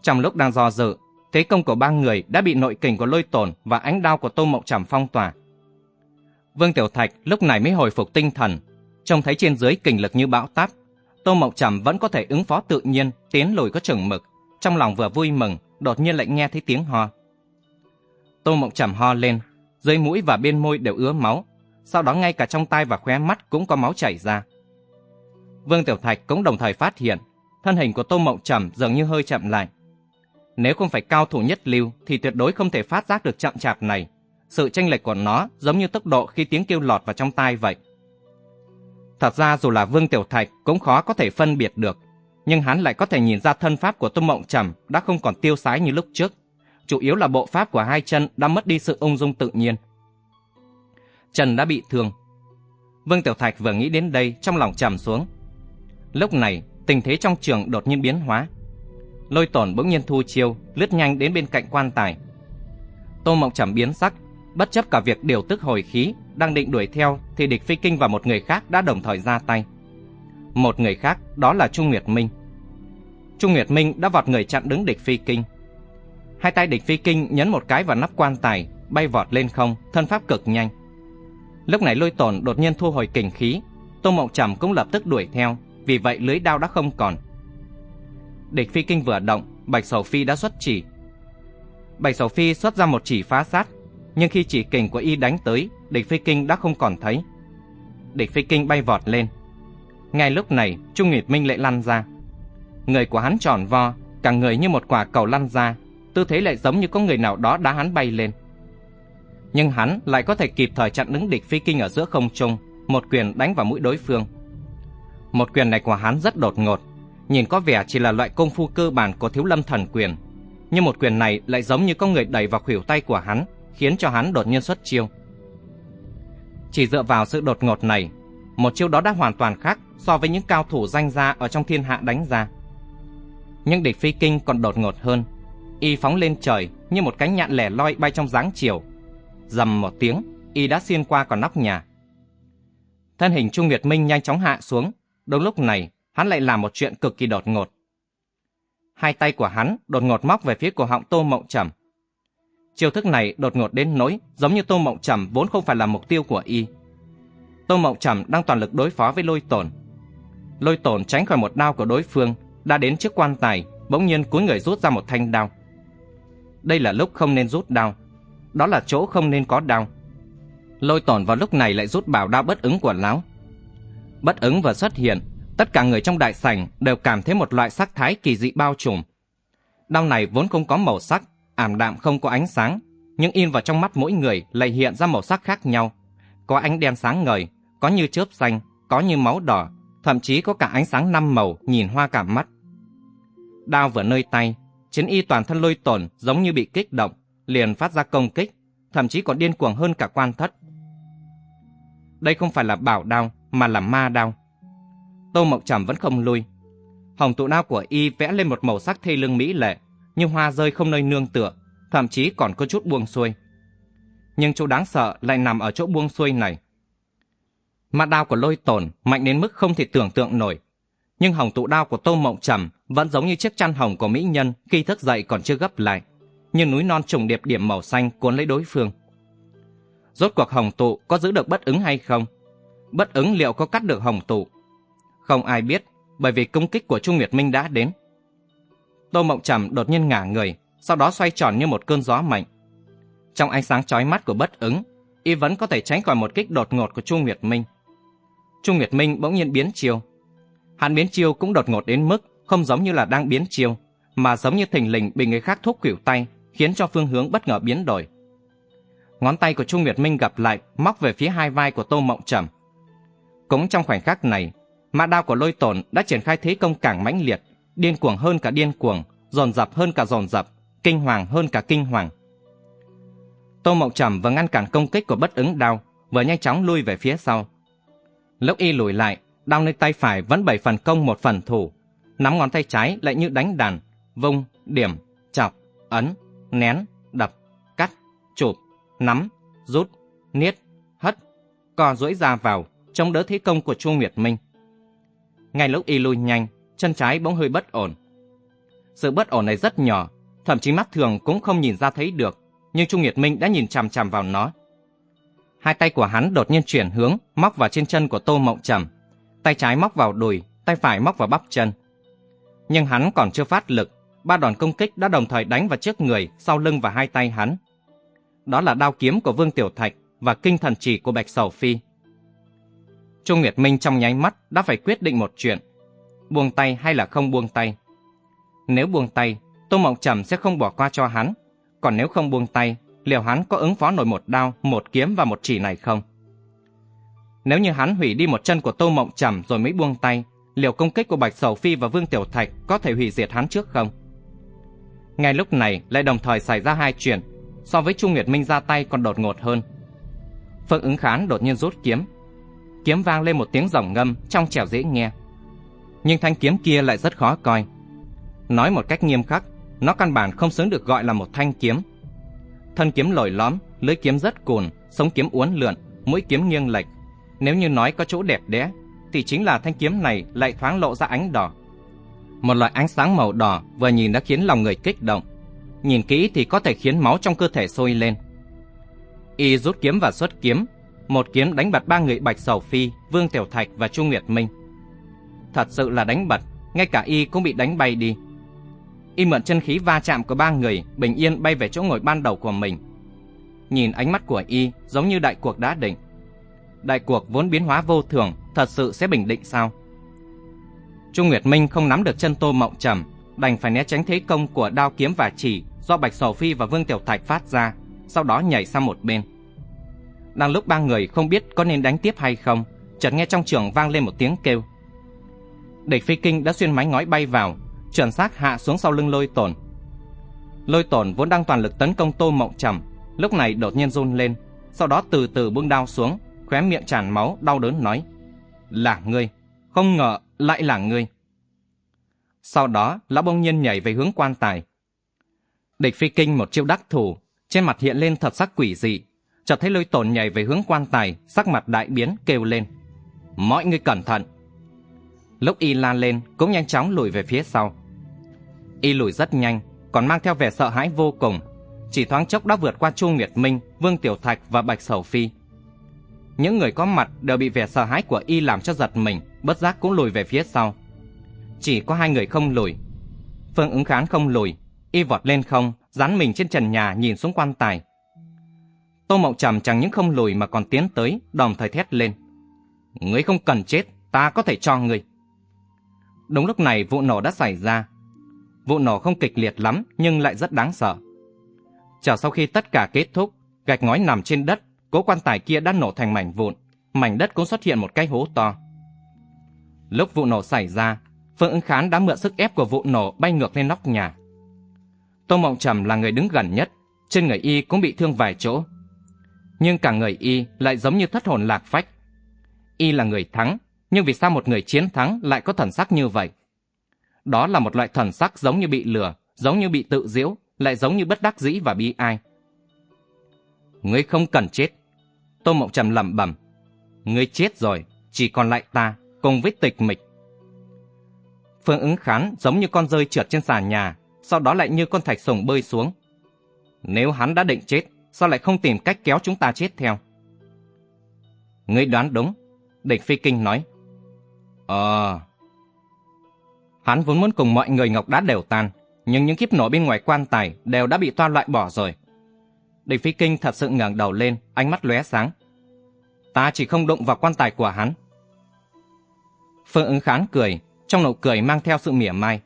Trong lúc đang do dự, thế công của ba người đã bị nội kình của lôi tổn và ánh đao của Tô Mộng Trầm phong tỏa. Vương Tiểu Thạch lúc này mới hồi phục tinh thần, trông thấy trên dưới kình lực như bão táp. Tô Mộng Trầm vẫn có thể ứng phó tự nhiên, tiến lùi có chừng mực, trong lòng vừa vui mừng, đột nhiên lại nghe thấy tiếng ho. Tô Mộng Trầm ho lên, dưới mũi và bên môi đều ứa máu, sau đó ngay cả trong tai và khóe mắt cũng có máu chảy ra. Vương Tiểu Thạch cũng đồng thời phát hiện, thân hình của Tô Mộng Trầm dường như hơi chậm lại. Nếu không phải cao thủ nhất lưu thì tuyệt đối không thể phát giác được chậm chạp này. Sự tranh lệch của nó giống như tốc độ khi tiếng kêu lọt vào trong tai vậy. Thật ra dù là Vương Tiểu Thạch cũng khó có thể phân biệt được, nhưng hắn lại có thể nhìn ra thân pháp của Tô Mộng Trầm đã không còn tiêu sái như lúc trước. Chủ yếu là bộ pháp của hai chân đã mất đi sự ung dung tự nhiên. Trần đã bị thương. Vương Tiểu Thạch vừa nghĩ đến đây trong lòng trầm xuống. Lúc này, tình thế trong trường đột nhiên biến hóa. Lôi tổn bỗng nhiên thu chiêu, lướt nhanh đến bên cạnh quan tài. Tô Mộng Trầm biến sắc, bất chấp cả việc điều tức hồi khí, đang định đuổi theo thì địch phi kinh và một người khác đã đồng thời ra tay. Một người khác đó là Trung Nguyệt Minh. Trung Nguyệt Minh đã vọt người chặn đứng địch phi kinh. Hai tay địch phi kinh nhấn một cái vào nắp quan tài, bay vọt lên không, thân pháp cực nhanh. Lúc này lôi tổn đột nhiên thu hồi kình khí, Tô Mộng Trầm cũng lập tức đuổi theo, vì vậy lưới đao đã không còn. Địch phi kinh vừa động, Bạch Sầu Phi đã xuất chỉ. Bạch Sầu Phi xuất ra một chỉ phá sát, nhưng khi chỉ kình của y đánh tới, địch phi kinh đã không còn thấy. Địch phi kinh bay vọt lên. Ngay lúc này, Trung Nguyệt Minh lại lăn ra. Người của hắn tròn vo, cả người như một quả cầu lăn ra, tư thế lại giống như có người nào đó đá hắn bay lên. Nhưng hắn lại có thể kịp thời chặn đứng địch phi kinh ở giữa không trung, một quyền đánh vào mũi đối phương. Một quyền này của hắn rất đột ngột, nhìn có vẻ chỉ là loại công phu cơ bản của thiếu lâm thần quyền. Nhưng một quyền này lại giống như có người đẩy vào khuỷu tay của hắn, khiến cho hắn đột nhiên xuất chiêu. Chỉ dựa vào sự đột ngột này, một chiêu đó đã hoàn toàn khác so với những cao thủ danh gia ở trong thiên hạ đánh ra. Nhưng địch phi kinh còn đột ngột hơn, y phóng lên trời như một cánh nhạn lẻ loi bay trong dáng chiều. Dầm một tiếng, y đã xuyên qua cả nóc nhà. Thân hình Trung Nguyệt Minh nhanh chóng hạ xuống, đúng lúc này, hắn lại làm một chuyện cực kỳ đột ngột. Hai tay của hắn đột ngột móc về phía cổ họng Tô Mộng Trầm. Chiêu thức này đột ngột đến nỗi giống như Tô Mộng Trầm vốn không phải là mục tiêu của y. Tô Mộng Trầm đang toàn lực đối phó với lôi tổn. Lôi tổn tránh khỏi một đao của đối phương, đã đến trước quan tài, bỗng nhiên cúi người rút ra một thanh đao. Đây là lúc không nên rút đao. Đó là chỗ không nên có đao. Lôi tổn vào lúc này lại rút bảo đao bất ứng của lão. Bất ứng vừa xuất hiện, tất cả người trong đại sảnh đều cảm thấy một loại sắc thái kỳ dị bao trùm. đau này vốn không có màu sắc, ảm đạm không có ánh sáng, nhưng in vào trong mắt mỗi người lại hiện ra màu sắc khác nhau. có ánh đen sáng ngời, có như chớp xanh, có như máu đỏ, thậm chí có cả ánh sáng năm màu nhìn hoa cả mắt. Đao vừa nơi tay, chiến y toàn thân lôi tổn giống như bị kích động, liền phát ra công kích, thậm chí còn điên cuồng hơn cả quan thất. Đây không phải là bảo đao, mà là ma đao. Tô Mộng Trầm vẫn không lui. Hồng tụ đao của y vẽ lên một màu sắc thê lương mỹ lệ, nhưng hoa rơi không nơi nương tựa, thậm chí còn có chút buông xuôi. Nhưng chỗ đáng sợ lại nằm ở chỗ buông xuôi này. Ma đao của lôi tổn mạnh đến mức không thể tưởng tượng nổi. Nhưng hồng tụ đao của Tô Mộng Trầm vẫn giống như chiếc chăn hồng của mỹ nhân khi thức dậy còn chưa gấp lại, như núi non trùng điệp điểm màu xanh cuốn lấy đối phương. Rốt cuộc hồng tụ có giữ được bất ứng hay không? Bất ứng liệu có cắt được hồng tụ? Không ai biết, bởi vì công kích của Trung Nguyệt Minh đã đến. Tô Mộng Trầm đột nhiên ngả người, sau đó xoay tròn như một cơn gió mạnh. Trong ánh sáng chói mắt của bất ứng, y vẫn có thể tránh khỏi một kích đột ngột của Trung Nguyệt Minh. Trung Nguyệt Minh bỗng nhiên biến chiêu. Hắn biến chiêu cũng đột ngột đến mức không giống như là đang biến chiêu, mà giống như thình lình bị người khác thúc khuỷu tay, khiến cho phương hướng bất ngờ biến đổi. Ngón tay của Trung Nguyệt Minh gặp lại, móc về phía hai vai của Tô Mộng Trầm. Cũng trong khoảnh khắc này, mã đao của lôi tổn đã triển khai thế công càng mãnh liệt, điên cuồng hơn cả điên cuồng, dồn dập hơn cả dồn dập, kinh hoàng hơn cả kinh hoàng. Tô Mộng Trầm vừa ngăn cản công kích của bất ứng đao, vừa nhanh chóng lui về phía sau. Lúc y lùi lại, đao nơi tay phải vẫn bảy phần công một phần thủ, nắm ngón tay trái lại như đánh đàn, vung, điểm, chọc, ấn, nén, đập, cắt, chụp, nắm, rút, niết, hất, co duỗi ra vào, chống đỡ thế công của Chu Nguyệt Minh. Ngay lúc y lui nhanh, chân trái bỗng hơi bất ổn. Sự bất ổn này rất nhỏ, thậm chí mắt thường cũng không nhìn ra thấy được, nhưng Chu Nguyệt Minh đã nhìn chằm chằm vào nó. Hai tay của hắn đột nhiên chuyển hướng, móc vào trên chân của Tô Mộng Trầm. Tay trái móc vào đùi, tay phải móc vào bắp chân. Nhưng hắn còn chưa phát lực, ba đòn công kích đã đồng thời đánh vào trước người, sau lưng và hai tay hắn. Đó là đao kiếm của Vương Tiểu Thạch và kinh thần chỉ của Bạch Sầu Phi. Chu Nguyệt Minh trong nháy mắt đã phải quyết định một chuyện. Buông tay hay là không buông tay? Nếu buông tay, Tô Mộng Trầm sẽ không bỏ qua cho hắn. Còn nếu không buông tay, liệu hắn có ứng phó nổi một đao, một kiếm và một chỉ này không? Nếu như hắn hủy đi một chân của Tô Mộng Trầm rồi mới buông tay, liệu công kích của Bạch Sầu Phi và Vương Tiểu Thạch có thể hủy diệt hắn trước không? Ngay lúc này lại đồng thời xảy ra hai chuyện, so với Chu Nguyệt Minh ra tay còn đột ngột hơn. Phương ứng khán đột nhiên rút kiếm. Kiếm vang lên một tiếng rồng ngâm, trong trẻo dễ nghe. Nhưng thanh kiếm kia lại rất khó coi. Nói một cách nghiêm khắc, nó căn bản không xứng được gọi là một thanh kiếm. Thân kiếm lồi lõm, lưỡi kiếm rất cùn, sống kiếm uốn lượn, mũi kiếm nghiêng lệch. Nếu như nói có chỗ đẹp đẽ, thì chính là thanh kiếm này lại thoáng lộ ra ánh đỏ. Một loại ánh sáng màu đỏ vừa nhìn đã khiến lòng người kích động. Nhìn kỹ thì có thể khiến máu trong cơ thể sôi lên. Y rút kiếm và xuất kiếm, một kiếm đánh bật ba người Bạch Sầu Phi, Vương Tiểu Thạch và Chu Nguyệt Minh. Thật sự là đánh bật, ngay cả Y cũng bị đánh bay đi. Y mượn chân khí va chạm của ba người, bình yên bay về chỗ ngồi ban đầu của mình. Nhìn ánh mắt của Y giống như đại cuộc đã định. Đại cuộc vốn biến hóa vô thường, thật sự sẽ bình định sao? chu Nguyệt Minh không nắm được chân Tô Mộng Trầm, đành phải né tránh thế công của đao kiếm và chỉ do Bạch Sầu Phi và Vương Tiểu Thạch phát ra, sau đó nhảy sang một bên. Đang lúc ba người không biết có nên đánh tiếp hay không, chợt nghe trong trường vang lên một tiếng kêu. Địch phi kinh đã xuyên mái ngói bay vào, chuẩn xác hạ xuống sau lưng lôi tổn. Lôi tổn vốn đang toàn lực tấn công Tô Mộng Trầm, lúc này đột nhiên run lên, sau đó từ từ buông đao xuống, khóe miệng tràn máu đau đớn nói: "Là ngươi, không ngờ lại là ngươi." Sau đó, lão bông nhiên nhảy về hướng quan tài. Địch phi kinh một chiêu đắc thủ, trên mặt hiện lên thật sắc quỷ dị. Chợt thấy lôi tổn nhảy về hướng quan tài, sắc mặt đại biến kêu lên. Mọi người cẩn thận. Lúc y la lên, cũng nhanh chóng lùi về phía sau. Y lùi rất nhanh, còn mang theo vẻ sợ hãi vô cùng. Chỉ thoáng chốc đã vượt qua Chu Nguyệt Minh, Vương Tiểu Thạch và Bạch Sầu Phi. Những người có mặt đều bị vẻ sợ hãi của y làm cho giật mình, bất giác cũng lùi về phía sau. Chỉ có hai người không lùi. Phương ứng khán không lùi, y vọt lên không, dán mình trên trần nhà nhìn xuống quan tài. Tô Mộng Trầm chẳng những không lùi mà còn tiến tới, đồng thời thét lên. Ngươi không cần chết, ta có thể cho ngươi. Đúng lúc này vụ nổ đã xảy ra. Vụ nổ không kịch liệt lắm nhưng lại rất đáng sợ. Chờ sau khi tất cả kết thúc, gạch ngói nằm trên đất, cố quan tài kia đã nổ thành mảnh vụn, mảnh đất cũng xuất hiện một cái hố to. Lúc vụ nổ xảy ra, Phương ứng khán đã mượn sức ép của vụ nổ bay ngược lên nóc nhà. Tô Mộng Trầm là người đứng gần nhất, trên người y cũng bị thương vài chỗ. Nhưng cả người y lại giống như thất hồn lạc phách. Y là người thắng, nhưng vì sao một người chiến thắng lại có thần sắc như vậy? Đó là một loại thần sắc giống như bị lừa, giống như bị tự diễu, lại giống như bất đắc dĩ và bi ai. Ngươi không cần chết. Tô Mộng Trầm lẩm bẩm. Ngươi chết rồi, chỉ còn lại ta, cùng với tịch mịch. Phương ứng khán giống như con rơi trượt trên sàn nhà, sau đó lại như con thạch sùng bơi xuống. Nếu hắn đã định chết, sao lại không tìm cách kéo chúng ta chết theo? Ngươi đoán đúng, địch phi kinh nói. Ờ... Hắn vốn muốn cùng mọi người ngọc đá đều tan, nhưng những kiếp nổ bên ngoài quan tài đều đã bị toa loại bỏ rồi. Địch phi kinh thật sự ngẩng đầu lên, ánh mắt lóe sáng. Ta chỉ không đụng vào quan tài của hắn. Phương ứng khán cười, trong nụ cười mang theo sự mỉa mai.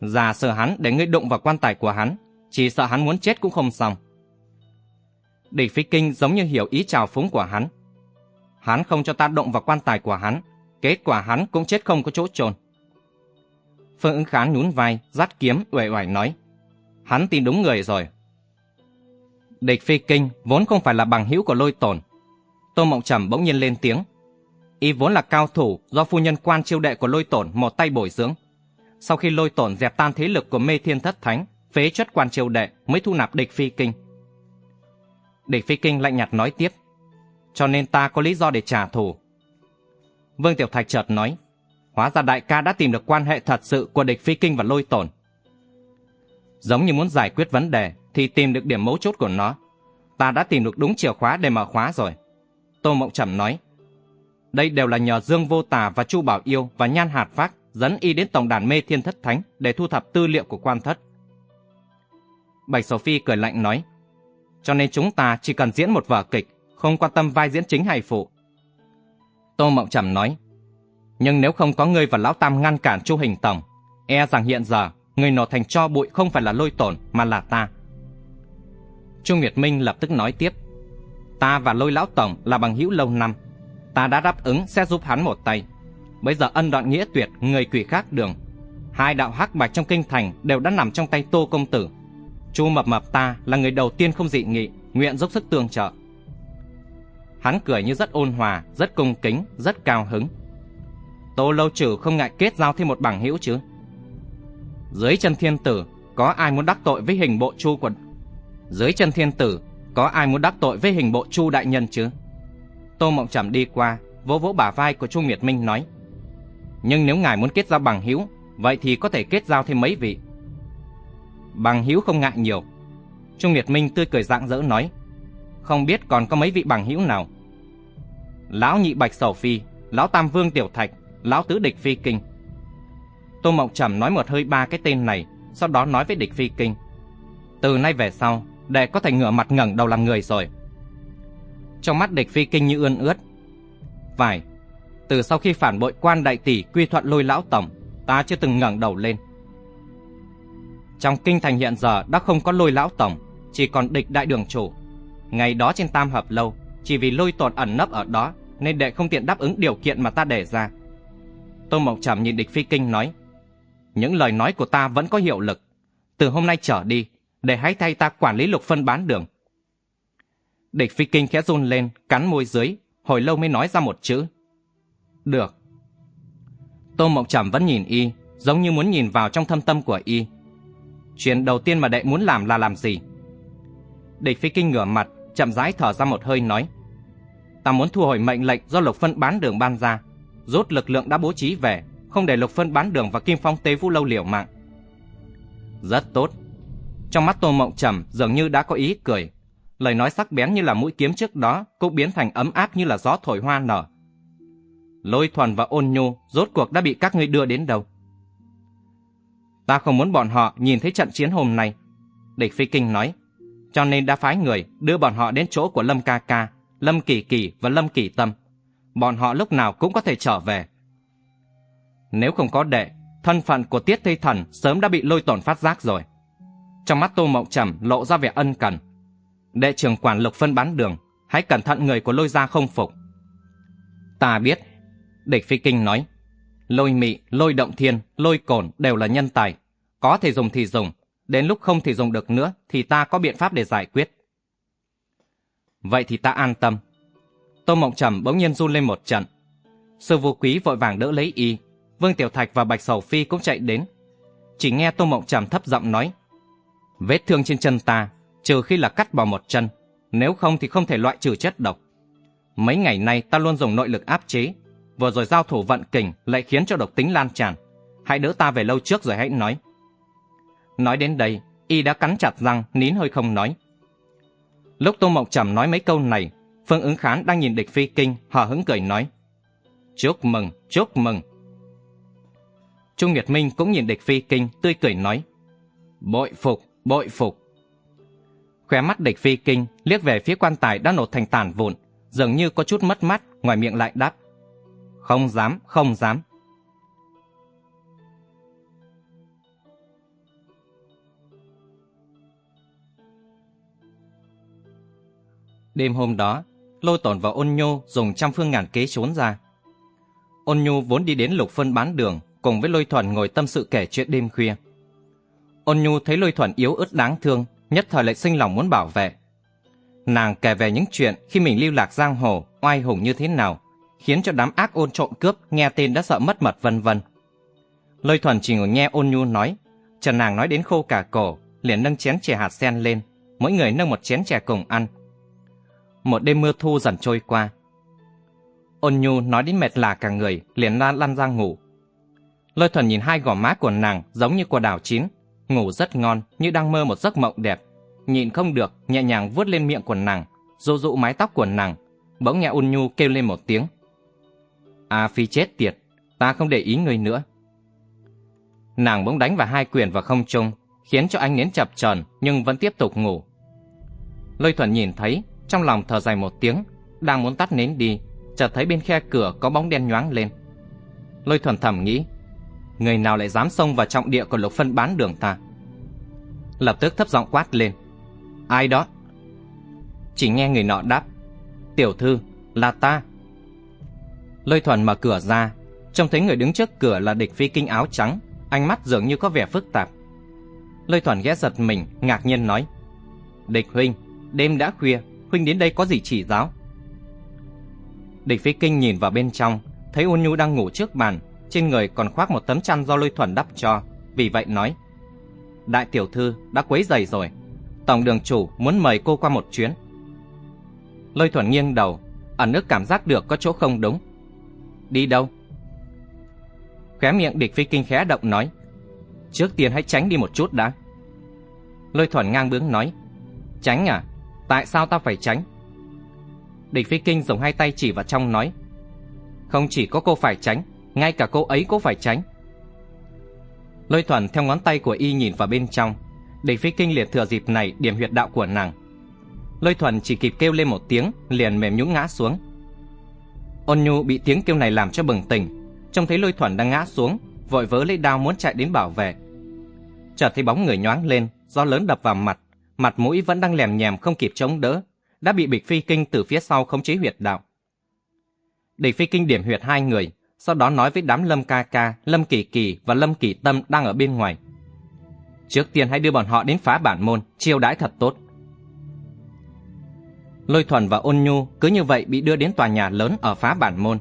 Già sợ hắn để ngươi đụng vào quan tài của hắn, chỉ sợ hắn muốn chết cũng không xong. Địch phi kinh giống như hiểu ý trào phúng của hắn. Hắn không cho ta động vào quan tài của hắn, kết quả hắn cũng chết không có chỗ trôn. Phương ứng khán nhún vai, dắt kiếm, uể oải nói. Hắn tin đúng người rồi. Địch phi kinh vốn không phải là bằng hữu của lôi tổn. Tô Mộng Trầm bỗng nhiên lên tiếng. Y vốn là cao thủ do phu nhân quan chiêu đệ của lôi tổn một tay bồi dưỡng. Sau khi lôi tổn dẹp tan thế lực của mê thiên thất thánh, phế chất quan chiêu đệ mới thu nạp địch phi kinh. Địch phi kinh lạnh nhạt nói tiếp. Cho nên ta có lý do để trả thù. Vương Tiểu Thạch chợt nói. Hóa ra đại ca đã tìm được quan hệ thật sự của địch phi kinh và lôi tổn. Giống như muốn giải quyết vấn đề thì tìm được điểm mấu chốt của nó. Ta đã tìm được đúng chìa khóa để mở khóa rồi. Tô Mộng Trầm nói. Đây đều là nhờ Dương Vô Tà và Chu Bảo Yêu và Nhan Hạt Phác dẫn y đến tổng đàn mê thiên thất thánh để thu thập tư liệu của quan thất. Bạch Sophie cười lạnh nói. Cho nên chúng ta chỉ cần diễn một vở kịch, không quan tâm vai diễn chính hay phụ. Tô Mộng Trầm nói. Nhưng nếu không có ngươi và Lão Tam ngăn cản Chu Hình Tổng, e rằng hiện giờ người nổ thành cho bụi không phải là lôi tổn mà là ta. Chu Nguyệt Minh lập tức nói tiếp. Ta và lôi lão tổng là bằng hữu lâu năm. Ta đã đáp ứng sẽ giúp hắn một tay. Bây giờ ân đoạn nghĩa tuyệt, người quỷ khác đường. Hai đạo hắc bạch trong kinh thành đều đã nằm trong tay tô công tử. Chu mập mập ta là người đầu tiên không dị nghị, nguyện dốc sức tương trợ. Hắn cười như rất ôn hòa, rất cung kính, rất cao hứng. Tô lâu trừ không ngại kết giao thêm một bằng hữu chứ. Dưới chân thiên tử, có ai muốn đắc tội với hình bộ chu của... Dưới chân thiên tử, có ai muốn đắc tội với hình bộ chu đại nhân chứ? Tô Mộng Trầm đi qua, vỗ vỗ bả vai của Chu Nguyệt Minh nói. Nhưng nếu ngài muốn kết giao bằng hữu, vậy thì có thể kết giao thêm mấy vị. Bằng hữu không ngại nhiều. Trung Nguyệt Minh tươi cười rạng rỡ nói. Không biết còn có mấy vị bằng hữu nào. Lão nhị bạch sầu phi, lão tam vương tiểu thạch, lão tứ địch phi kinh. Tô Mộng Trầm nói một hơi ba cái tên này, sau đó nói với địch phi kinh. Từ nay về sau, đệ có thể ngửa mặt ngẩng đầu làm người rồi. Trong mắt địch phi kinh như ươn ướt. Phải, từ sau khi phản bội quan đại tỷ quy thuận lôi lão tổng, ta chưa từng ngẩng đầu lên. Trong kinh thành hiện giờ đã không có lôi lão tổng, chỉ còn địch đại đường chủ. Ngày đó trên tam hợp lâu, chỉ vì lôi tột ẩn nấp ở đó, nên đệ không tiện đáp ứng điều kiện mà ta đề ra. Tô Mộng Trầm nhìn địch phi kinh nói, những lời nói của ta vẫn có hiệu lực. Từ hôm nay trở đi, để hãy thay ta quản lý lục phân bán đường. Địch phi kinh khẽ run lên, cắn môi dưới, hồi lâu mới nói ra một chữ. Được. Tô Mộng Trầm vẫn nhìn y, giống như muốn nhìn vào trong thâm tâm của y. Chuyện đầu tiên mà đệ muốn làm là làm gì? Địch phi kinh ngửa mặt, chậm rãi thở ra một hơi nói. Ta muốn thu hồi mệnh lệnh do lục phân bán đường ban ra, rút lực lượng đã bố trí về, không để lục phân bán đường và kim phong tế vũ lâu liều mạng. Rất tốt. Trong mắt tô mộng trầm dường như đã có ý cười. Lời nói sắc bén như là mũi kiếm trước đó cũng biến thành ấm áp như là gió thổi hoa nở. Lôi thuần và ôn nhu rốt cuộc đã bị các ngươi đưa đến đâu? Ta không muốn bọn họ nhìn thấy trận chiến hôm nay. Địch Phi Kinh nói. Cho nên đã phái người đưa bọn họ đến chỗ của Lâm Ca Ca, Lâm Kỳ Kỳ và Lâm Kỳ Tâm. Bọn họ lúc nào cũng có thể trở về. Nếu không có đệ, thân phận của Tiết Thây Thần sớm đã bị lôi tổn phát giác rồi. Trong mắt Tô Mộng Trầm lộ ra vẻ ân cần. Đệ trưởng quản lục phân bán đường, hãy cẩn thận người của lôi gia không phục. Ta biết, địch phi kinh nói, lôi mị, lôi động thiên, lôi cồn đều là nhân tài. Có thể dùng thì dùng, đến lúc không thể dùng được nữa thì ta có biện pháp để giải quyết. Vậy thì ta an tâm. Tô Mộng Trầm bỗng nhiên run lên một trận. Sư vô quý vội vàng đỡ lấy y, Vương Tiểu Thạch và Bạch Sầu Phi cũng chạy đến. Chỉ nghe Tô Mộng Trầm thấp giọng nói, vết thương trên chân ta, trừ khi là cắt bỏ một chân, nếu không thì không thể loại trừ chất độc. Mấy ngày nay ta luôn dùng nội lực áp chế, vừa rồi giao thủ vận kình lại khiến cho độc tính lan tràn. Hãy đỡ ta về lâu trước rồi hãy nói. Nói đến đây, y đã cắn chặt răng, nín hơi không nói. Lúc Tô Mộng Trầm nói mấy câu này, Phương ứng khán đang nhìn địch phi kinh, hờ hững cười nói. Chúc mừng, chúc mừng. Trung Nguyệt Minh cũng nhìn địch phi kinh, tươi cười nói. Bội phục, bội phục. Khóe mắt địch phi kinh liếc về phía quan tài đã nổ thành tàn vụn, dường như có chút mất mắt, ngoài miệng lại đáp. Không dám, không dám. Đêm hôm đó, Lôi Tổn và Ôn Nhô dùng trăm phương ngàn kế trốn ra. Ôn Nhô vốn đi đến lục phân bán đường, cùng với Lôi Thuần ngồi tâm sự kể chuyện đêm khuya. Ôn Nhu thấy Lôi Thuần yếu ớt đáng thương, nhất thời lại sinh lòng muốn bảo vệ. Nàng kể về những chuyện khi mình lưu lạc giang hồ, oai hùng như thế nào, khiến cho đám ác ôn trộm cướp nghe tên đã sợ mất mật vân vân. Lôi Thuần chỉ ngồi nghe Ôn Nhu nói, Trần nàng nói đến khô cả cổ, liền nâng chén chè hạt sen lên, mỗi người nâng một chén chè cùng ăn. Một đêm mưa thu dần trôi qua. Ôn Nhu nói đến mệt lạ cả người, liền la lăn ra ngủ. Lôi Thuần nhìn hai gò má của nàng giống như quả đào chín, ngủ rất ngon như đang mơ một giấc mộng đẹp. Nhìn không được, nhẹ nhàng vuốt lên miệng của nàng, dụ dụ mái tóc của nàng. Bỗng nghe ôn nhu kêu lên một tiếng. À phi chết tiệt, ta không để ý người nữa. Nàng bỗng đánh vào hai quyền vào không trung, khiến cho anh nến chập tròn nhưng vẫn tiếp tục ngủ. Lôi thuần nhìn thấy, trong lòng thở dài một tiếng, đang muốn tắt nến đi, chợt thấy bên khe cửa có bóng đen nhoáng lên. Lôi thuần thầm nghĩ, người nào lại dám xông vào trọng địa của lục phân bán đường ta lập tức thấp giọng quát lên ai đó chỉ nghe người nọ đáp tiểu thư là ta lôi thuần mở cửa ra. Trông thấy người đứng trước cửa là địch phi kinh áo trắng. Ánh mắt dường như có vẻ phức tạp. Lôi thuần ghé giật mình ngạc nhiên nói địch huynh đêm đã khuya huynh đến đây có gì chỉ giáo? Địch phi kinh nhìn vào bên trong thấy ôn nhu đang ngủ trước bàn trên người còn khoác một tấm chăn do lôi thuần đắp cho, vì vậy nói Đại tiểu thư đã quấy giày rồi, tổng đường chủ muốn mời cô qua một chuyến. Lôi thuần nghiêng đầu, ẩn ức cảm giác được có chỗ không đúng. Đi đâu? Khóe miệng địch phi kinh khẽ động nói Trước tiên hãy tránh đi một chút đã. Lôi thuần ngang bướng nói Tránh à? Tại sao ta phải tránh? Địch phi kinh dùng hai tay chỉ vào trong nói Không chỉ có cô phải tránh ngay cả cô ấy cũng phải tránh. Lôi thuần theo ngón tay của y nhìn vào bên trong, địch phi kinh liệt thừa dịp này điểm huyệt đạo của nàng. Lôi thuần chỉ kịp kêu lên một tiếng, liền mềm nhũn ngã xuống. Ôn nhu bị tiếng kêu này làm cho bừng tỉnh, trông thấy lôi thuần đang ngã xuống, vội vớ lấy đao muốn chạy đến bảo vệ. Chợt thấy bóng người nhoáng lên, do lớn đập vào mặt, mặt mũi vẫn đang lèm nhèm không kịp chống đỡ, đã bị bịch phi kinh từ phía sau khống chế huyệt đạo. Địch phi kinh điểm huyệt hai người, sau đó nói với đám Lâm Ca Ca, Lâm Kỳ Kỳ và Lâm Kỳ Tâm đang ở bên ngoài. Trước tiên hãy đưa bọn họ đến phá bản môn, chiêu đãi thật tốt. Lôi Thuần và Ôn Nhu cứ như vậy bị đưa đến tòa nhà lớn ở phá bản môn.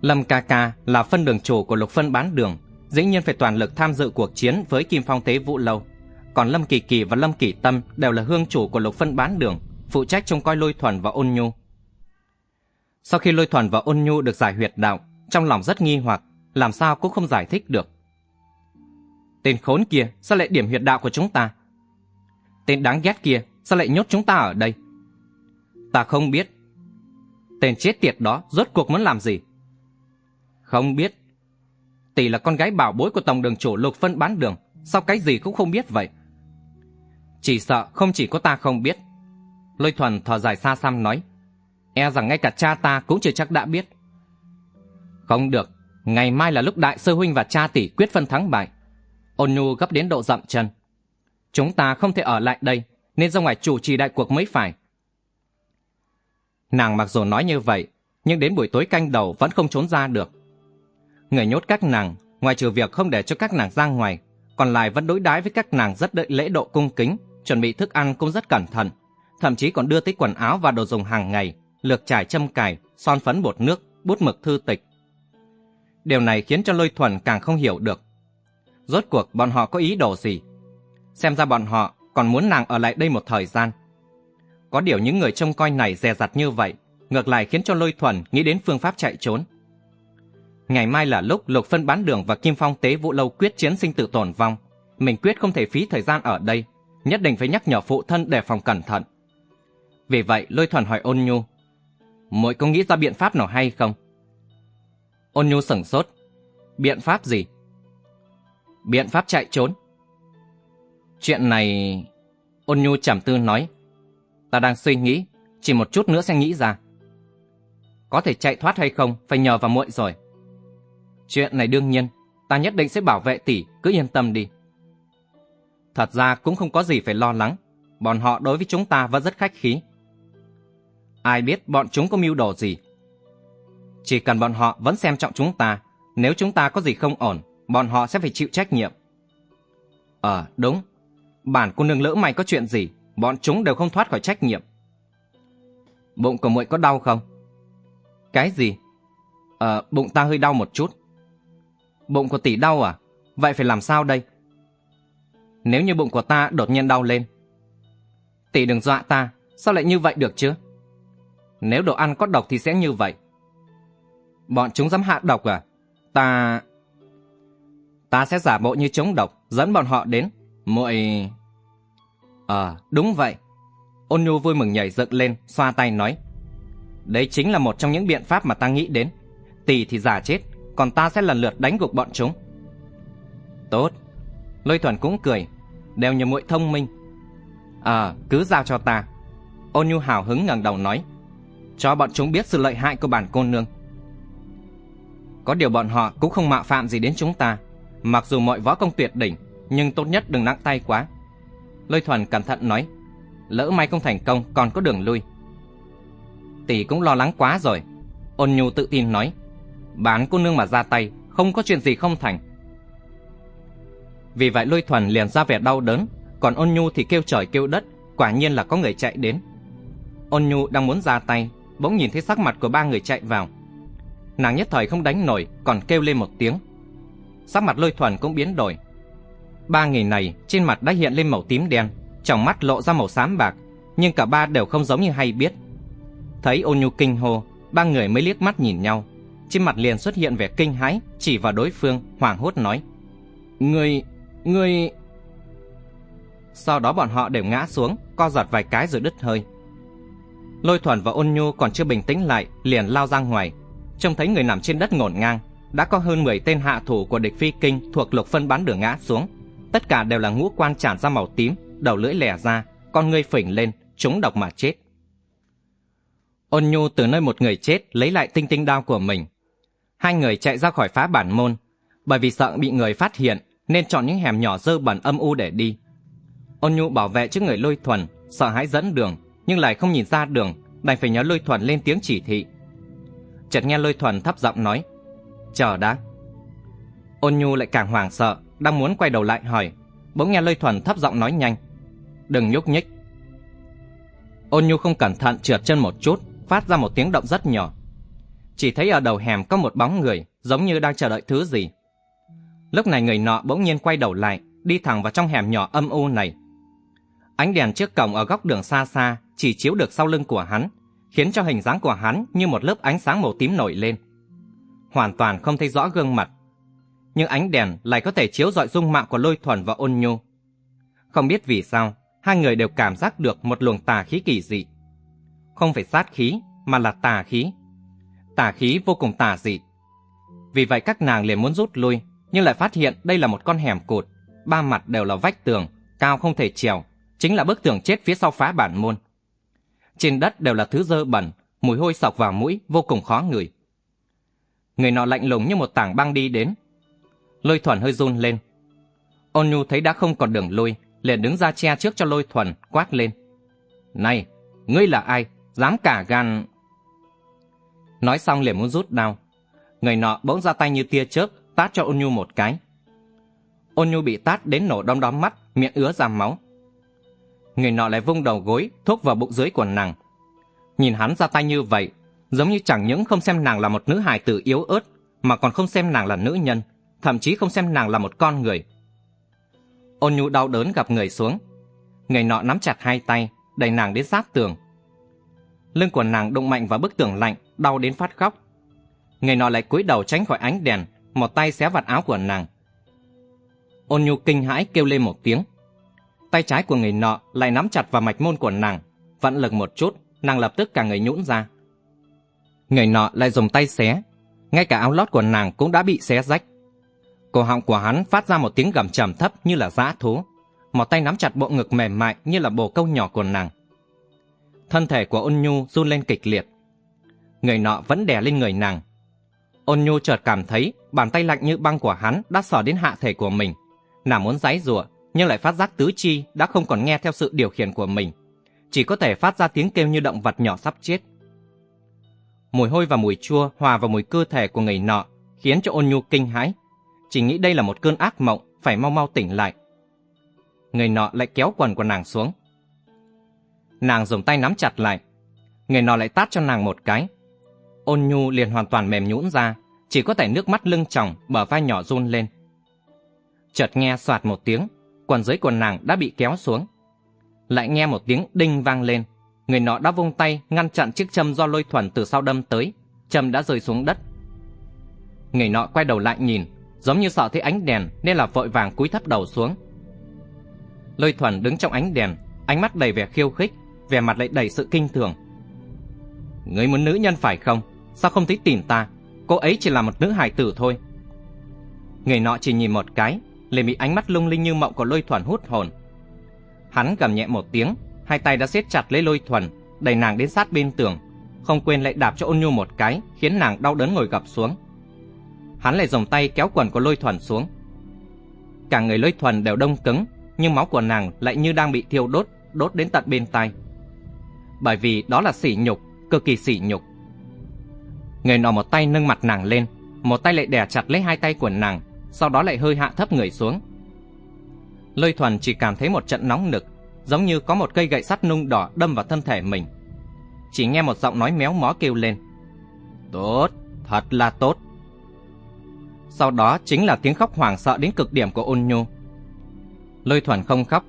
Lâm Ca Ca là phân đường chủ của lục phân bán đường, dĩ nhiên phải toàn lực tham dự cuộc chiến với Kim Phong Tế Vũ Lâu. Còn Lâm Kỳ Kỳ và Lâm Kỳ Tâm đều là hương chủ của lục phân bán đường, phụ trách trông coi Lôi Thuần và Ôn Nhu. Sau khi Lôi Thuần và Ôn Nhu được giải huyệt đạo, trong lòng rất nghi hoặc, làm sao cũng không giải thích được. Tên khốn kia sao lại điểm huyệt đạo của chúng ta? Tên đáng ghét kia sao lại nhốt chúng ta ở đây? Ta không biết. Tên chết tiệt đó rốt cuộc muốn làm gì? Không biết. Tỷ là con gái bảo bối của tổng đường chủ lục phân bán đường, sao cái gì cũng không biết vậy? Chỉ sợ không chỉ có ta không biết. Lôi thuần thở dài xa xăm nói, e rằng ngay cả cha ta cũng chưa chắc đã biết. Không được, ngày mai là lúc đại sư huynh và cha tỷ quyết phân thắng bại. Ôn nhu gấp đến độ dậm chân. Chúng ta không thể ở lại đây, nên ra ngoài chủ trì đại cuộc mới phải. Nàng mặc dù nói như vậy, nhưng đến buổi tối canh đầu vẫn không trốn ra được. Người nhốt các nàng, ngoài trừ việc không để cho các nàng ra ngoài, còn lại vẫn đối đãi với các nàng rất đợi lễ độ cung kính, chuẩn bị thức ăn cũng rất cẩn thận, thậm chí còn đưa tới quần áo và đồ dùng hàng ngày, lược trải châm cài, son phấn bột nước, bút mực thư tịch. Điều này khiến cho Lôi Thuần càng không hiểu được. Rốt cuộc bọn họ có ý đồ gì? Xem ra bọn họ còn muốn nàng ở lại đây một thời gian. Có điều những người trông coi này dè dặt như vậy, ngược lại khiến cho Lôi Thuần nghĩ đến phương pháp chạy trốn. Ngày mai là lúc Lục Phân bán đường và Kim Phong tế vụ lâu quyết chiến sinh tử tồn vong. Mình quyết không thể phí thời gian ở đây, nhất định phải nhắc nhở phụ thân đề phòng cẩn thận. Vì vậy Lôi Thuần hỏi ôn nhu, muội có nghĩ ra biện pháp nào hay không? Ôn nhu sửng sốt, biện pháp gì? Biện pháp chạy trốn. Chuyện này... Ôn nhu trầm tư nói, ta đang suy nghĩ, chỉ một chút nữa sẽ nghĩ ra. Có thể chạy thoát hay không, phải nhờ vào muội rồi. Chuyện này đương nhiên, ta nhất định sẽ bảo vệ tỷ, cứ yên tâm đi. Thật ra cũng không có gì phải lo lắng, bọn họ đối với chúng ta vẫn rất khách khí. Ai biết bọn chúng có mưu đồ gì. Chỉ cần bọn họ vẫn xem trọng chúng ta, nếu chúng ta có gì không ổn, bọn họ sẽ phải chịu trách nhiệm. Ờ, đúng. Bản cô nương lỡ mày có chuyện gì, bọn chúng đều không thoát khỏi trách nhiệm. Bụng của muội có đau không? Cái gì? Ờ, bụng ta hơi đau một chút. Bụng của tỷ đau à? Vậy phải làm sao đây? Nếu như bụng của ta đột nhiên đau lên. Tỷ đừng dọa ta, sao lại như vậy được chứ? Nếu đồ ăn có độc thì sẽ như vậy. Bọn chúng dám hạ độc à? Ta... Ta sẽ giả bộ như chống độc, dẫn bọn họ đến. Muội... Ờ, đúng vậy. Ôn nhu vui mừng nhảy dựng lên, xoa tay nói. Đấy chính là một trong những biện pháp mà ta nghĩ đến. Tỷ thì giả chết, còn ta sẽ lần lượt đánh gục bọn chúng. Tốt. Lôi thuần cũng cười, đều nhờ muội thông minh. À, cứ giao cho ta. Ôn nhu hào hứng ngẩng đầu nói. Cho bọn chúng biết sự lợi hại của bản cô nương. Có điều bọn họ cũng không mạo phạm gì đến chúng ta. Mặc dù mọi võ công tuyệt đỉnh, nhưng tốt nhất đừng nặng tay quá. Lôi thuần cẩn thận nói. Lỡ may không thành công còn có đường lui. Tỷ cũng lo lắng quá rồi. Ôn nhu tự tin nói. Bán cô nương mà ra tay, không có chuyện gì không thành. Vì vậy lôi thuần liền ra vẻ đau đớn, còn ôn nhu thì kêu trời kêu đất, quả nhiên là có người chạy đến. Ôn nhu đang muốn ra tay, bỗng nhìn thấy sắc mặt của ba người chạy vào. Nàng nhất thời không đánh nổi, còn kêu lên một tiếng. Sắc mặt lôi thuần cũng biến đổi. Ba người này trên mặt đã hiện lên màu tím đen, trong mắt lộ ra màu xám bạc, nhưng cả ba đều không giống như hay biết. Thấy ôn nhu kinh hô, ba người mới liếc mắt nhìn nhau, trên mặt liền xuất hiện vẻ kinh hãi, chỉ vào đối phương, hoảng hốt nói. Người, người... Sau đó bọn họ đều ngã xuống, co giật vài cái rồi đứt hơi. Lôi thuần và ôn nhu còn chưa bình tĩnh lại, liền lao ra ngoài. Trông thấy người nằm trên đất ngổn ngang, đã có hơn 10 tên hạ thủ của địch phi kinh thuộc lục phân bắn đường ngã xuống. Tất cả đều là ngũ quan tràn ra màu tím, đầu lưỡi lẻ ra, con ngươi phình lên, chúng độc mà chết. Ôn nhu từ nơi một người chết lấy lại tinh tinh đao của mình, hai người chạy ra khỏi phá bản môn, bởi vì sợ bị người phát hiện nên chọn những hẻm nhỏ dơ bẩn âm u để đi. Ôn nhu bảo vệ trước người lôi thuần, sợ hãi dẫn đường, nhưng lại không nhìn ra đường, đành phải nhớ lôi thuần lên tiếng chỉ thị. Chợt nghe lôi thuần thấp giọng nói, chờ đã. Ôn nhu lại càng hoảng sợ, đang muốn quay đầu lại hỏi, bỗng nghe lôi thuần thấp giọng nói nhanh, đừng nhúc nhích. Ôn nhu không cẩn thận trượt chân một chút, phát ra một tiếng động rất nhỏ chỉ thấy ở đầu hẻm có một bóng người, giống như đang chờ đợi thứ gì. Lúc này người nọ bỗng nhiên quay đầu lại, đi thẳng vào trong hẻm nhỏ âm u này. Ánh đèn trước cổng ở góc đường xa xa chỉ chiếu được sau lưng của hắn, khiến cho hình dáng của hắn như một lớp ánh sáng màu tím nổi lên. Hoàn toàn không thấy rõ gương mặt. Nhưng ánh đèn lại có thể chiếu rọi dung mạo của lôi thuần và ôn nhu. Không biết vì sao, hai người đều cảm giác được một luồng tà khí kỳ dị. Không phải sát khí, mà là tà khí tà khí vô cùng tà dị. Vì vậy các nàng liền muốn rút lui, nhưng lại phát hiện đây là một con hẻm cụt, ba mặt đều là vách tường, cao không thể trèo, chính là bức tường chết phía sau phá bản môn. Trên đất đều là thứ dơ bẩn, mùi hôi sọc vào mũi, vô cùng khó ngửi. Người nọ lạnh lùng như một tảng băng đi đến. Lôi thuần hơi run lên. Ôn nhu thấy đã không còn đường lui, liền đứng ra che trước cho lôi thuần, quát lên. Này, ngươi là ai? Dám cả gan... Nói xong liền muốn rút đao. Người nọ bỗng ra tay như tia chớp, tát cho ôn nhu một cái. Ôn nhu bị tát đến nổ đom đóm mắt, miệng ứa ra máu. Người nọ lại vung đầu gối, thúc vào bụng dưới của nàng. Nhìn hắn ra tay như vậy, giống như chẳng những không xem nàng là một nữ hài tử yếu ớt, mà còn không xem nàng là nữ nhân, thậm chí không xem nàng là một con người. Ôn nhu đau đớn gặp người xuống. Người nọ nắm chặt hai tay, đẩy nàng đến sát tường. Lưng của nàng đụng mạnh vào bức tường lạnh, đau đến phát khóc. Người nọ lại cúi đầu tránh khỏi ánh đèn, một tay xé vạt áo của nàng. Ôn nhu kinh hãi kêu lên một tiếng. Tay trái của người nọ lại nắm chặt vào mạch môn của nàng, vận lực một chút, nàng lập tức cả người nhũn ra. Người nọ lại dùng tay xé, ngay cả áo lót của nàng cũng đã bị xé rách. Cổ họng của hắn phát ra một tiếng gầm trầm thấp như là dã thú, một tay nắm chặt bộ ngực mềm mại như là bồ câu nhỏ của nàng. Thân thể của ôn nhu run lên kịch liệt. Người nọ vẫn đè lên người nàng. Ôn nhu chợt cảm thấy bàn tay lạnh như băng của hắn đã sờ đến hạ thể của mình. Nàng muốn giãy giụa nhưng lại phát giác tứ chi đã không còn nghe theo sự điều khiển của mình. Chỉ có thể phát ra tiếng kêu như động vật nhỏ sắp chết. Mùi hôi và mùi chua hòa vào mùi cơ thể của người nọ khiến cho ôn nhu kinh hãi. Chỉ nghĩ đây là một cơn ác mộng, phải mau mau tỉnh lại. Người nọ lại kéo quần của nàng xuống. Nàng dùng tay nắm chặt lại. Người nọ lại tát cho nàng một cái. Ôn nhu liền hoàn toàn mềm nhũn ra, chỉ có thể nước mắt lưng tròng, bờ vai nhỏ run lên. Chợt nghe soạt một tiếng, quần dưới quần nàng đã bị kéo xuống. Lại nghe một tiếng đinh vang lên, người nọ đã vung tay ngăn chặn chiếc châm do lôi thuần từ sau đâm tới, châm đã rơi xuống đất. Người nọ quay đầu lại nhìn, giống như sợ thấy ánh đèn nên là vội vàng cúi thấp đầu xuống. Lôi thuần đứng trong ánh đèn, ánh mắt đầy vẻ khiêu khích, vẻ mặt lại đầy sự kinh thường. Ngươi muốn nữ nhân phải không? Sao không thấy tìm ta? Cô ấy chỉ là một nữ hài tử thôi. Người nọ chỉ nhìn một cái, liền bị ánh mắt lung linh như mộng của lôi thuần hút hồn. Hắn gầm nhẹ một tiếng, hai tay đã siết chặt lấy lôi thuần, đẩy nàng đến sát bên tường, không quên lại đạp cho ôn nhu một cái, khiến nàng đau đớn ngồi gập xuống. Hắn lại dùng tay kéo quần của lôi thuần xuống. Cả người lôi thuần đều đông cứng, nhưng máu của nàng lại như đang bị thiêu đốt, đốt đến tận bên tai. Bởi vì đó là sỉ nhục, cực kỳ sỉ nhục. Người nọ một tay nâng mặt nàng lên, một tay lại đè chặt lấy hai tay của nàng, sau đó lại hơi hạ thấp người xuống. Lôi thuần chỉ cảm thấy một trận nóng nực, giống như có một cây gậy sắt nung đỏ đâm vào thân thể mình. Chỉ nghe một giọng nói méo mó kêu lên. Tốt, thật là tốt. Sau đó chính là tiếng khóc hoảng sợ đến cực điểm của ôn nhu. Lôi thuần không khóc,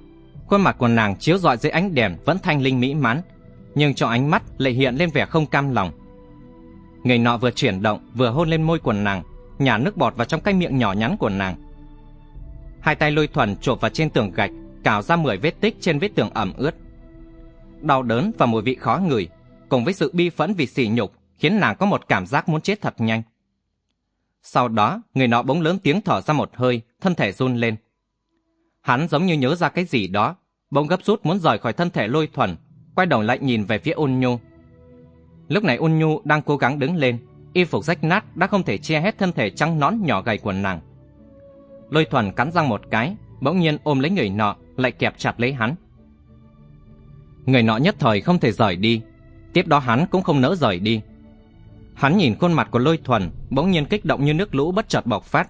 khuôn mặt của nàng chiếu rọi dưới ánh đèn vẫn thanh linh mỹ mãn, nhưng trong ánh mắt lại hiện lên vẻ không cam lòng. Người nọ vừa chuyển động vừa hôn lên môi của nàng, nhả nước bọt vào trong cái miệng nhỏ nhắn của nàng. Hai tay lôi thuần chộp vào trên tường gạch, cào ra mười vết tích trên vết tường ẩm ướt. Đau đớn và mùi vị khó ngửi, cùng với sự bi phẫn vì sỉ nhục, khiến nàng có một cảm giác muốn chết thật nhanh. Sau đó, người nọ bỗng lớn tiếng thở ra một hơi, thân thể run lên. Hắn giống như nhớ ra cái gì đó, bỗng gấp rút muốn rời khỏi thân thể lôi thuần, quay đầu lại nhìn về phía ôn nhu. Lúc này ôn nhu đang cố gắng đứng lên, y phục rách nát đã không thể che hết thân thể trắng nón nhỏ gầy của nàng. Lôi thuần cắn răng một cái, bỗng nhiên ôm lấy người nọ, lại kẹp chặt lấy hắn. Người nọ nhất thời không thể rời đi, tiếp đó hắn cũng không nỡ rời đi. Hắn nhìn khuôn mặt của lôi thuần, bỗng nhiên kích động như nước lũ bất chợt bộc phát.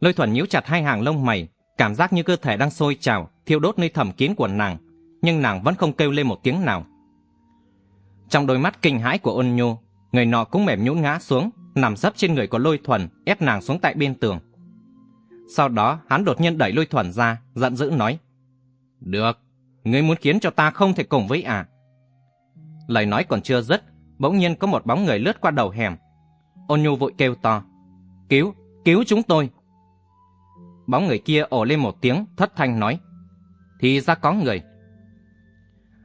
Lôi thuần nhíu chặt hai hàng lông mày, cảm giác như cơ thể đang sôi trào, thiêu đốt nơi thầm kín của nàng, nhưng nàng vẫn không kêu lên một tiếng nào. Trong đôi mắt kinh hãi của ôn nhu, người nọ cũng mềm nhũn ngã xuống, nằm dấp trên người của lôi thuần, ép nàng xuống tại bên tường. Sau đó hắn đột nhiên đẩy lôi thuần ra, giận dữ nói. Được, ngươi muốn khiến cho ta không thể cùng với à? Lời nói còn chưa dứt, bỗng nhiên có một bóng người lướt qua đầu hẻm. Ôn nhu vội kêu to. Cứu, cứu chúng tôi. Bóng người kia ồ lên một tiếng, thất thanh nói. Thì ra có người.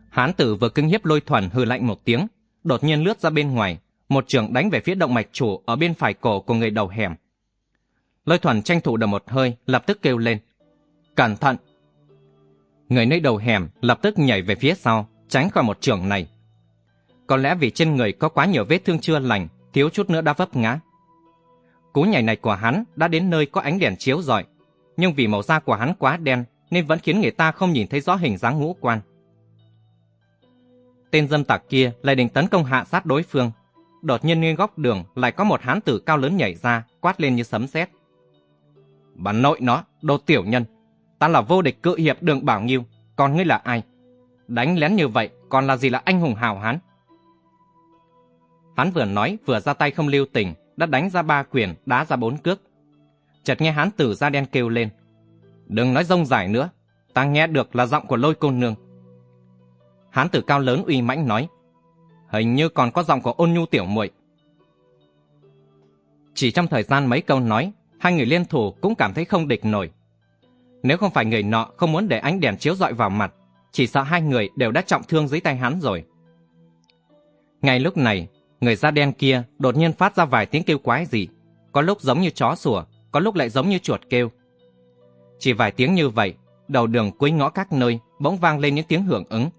Hán tử vừa kinh hiếp lôi thuần hừ lạnh một tiếng, đột nhiên lướt ra bên ngoài, một trường đánh về phía động mạch chủ ở bên phải cổ của người đầu hẻm. Lôi thuần tranh thủ được một hơi, lập tức kêu lên. Cẩn thận! Người nơi đầu hẻm lập tức nhảy về phía sau, tránh khỏi một trường này. Có lẽ vì trên người có quá nhiều vết thương chưa lành, thiếu chút nữa đã vấp ngã. Cú nhảy này của hắn đã đến nơi có ánh đèn chiếu rọi, nhưng vì màu da của hắn quá đen nên vẫn khiến người ta không nhìn thấy rõ hình dáng ngũ quan. Tên dâm tặc kia lại định tấn công hạ sát đối phương. đột nhiên nguyên góc đường lại có một hán tử cao lớn nhảy ra, quát lên như sấm sét. Bà nội nó, đồ tiểu nhân. Ta là vô địch cự hiệp đường Bảo Nghiêu, còn ngươi là ai? Đánh lén như vậy, còn là gì là anh hùng hào hán? Hắn vừa nói vừa ra tay không lưu tình, đã đánh ra ba quyền, đá ra bốn cước. Chợt nghe hán tử da đen kêu lên. Đừng nói rông dài nữa, ta nghe được là giọng của lôi cô nương. Hán tử cao lớn uy mãnh nói. Hình như còn có giọng của ôn nhu tiểu muội. Chỉ trong thời gian mấy câu nói, hai người liên thủ cũng cảm thấy không địch nổi. Nếu không phải người nọ không muốn để ánh đèn chiếu dọi vào mặt, chỉ sợ hai người đều đã trọng thương dưới tay hắn rồi. Ngay lúc này, người da đen kia đột nhiên phát ra vài tiếng kêu quái gì, có lúc giống như chó sủa, có lúc lại giống như chuột kêu. Chỉ vài tiếng như vậy, đầu đường cuối ngõ các nơi bỗng vang lên những tiếng hưởng ứng.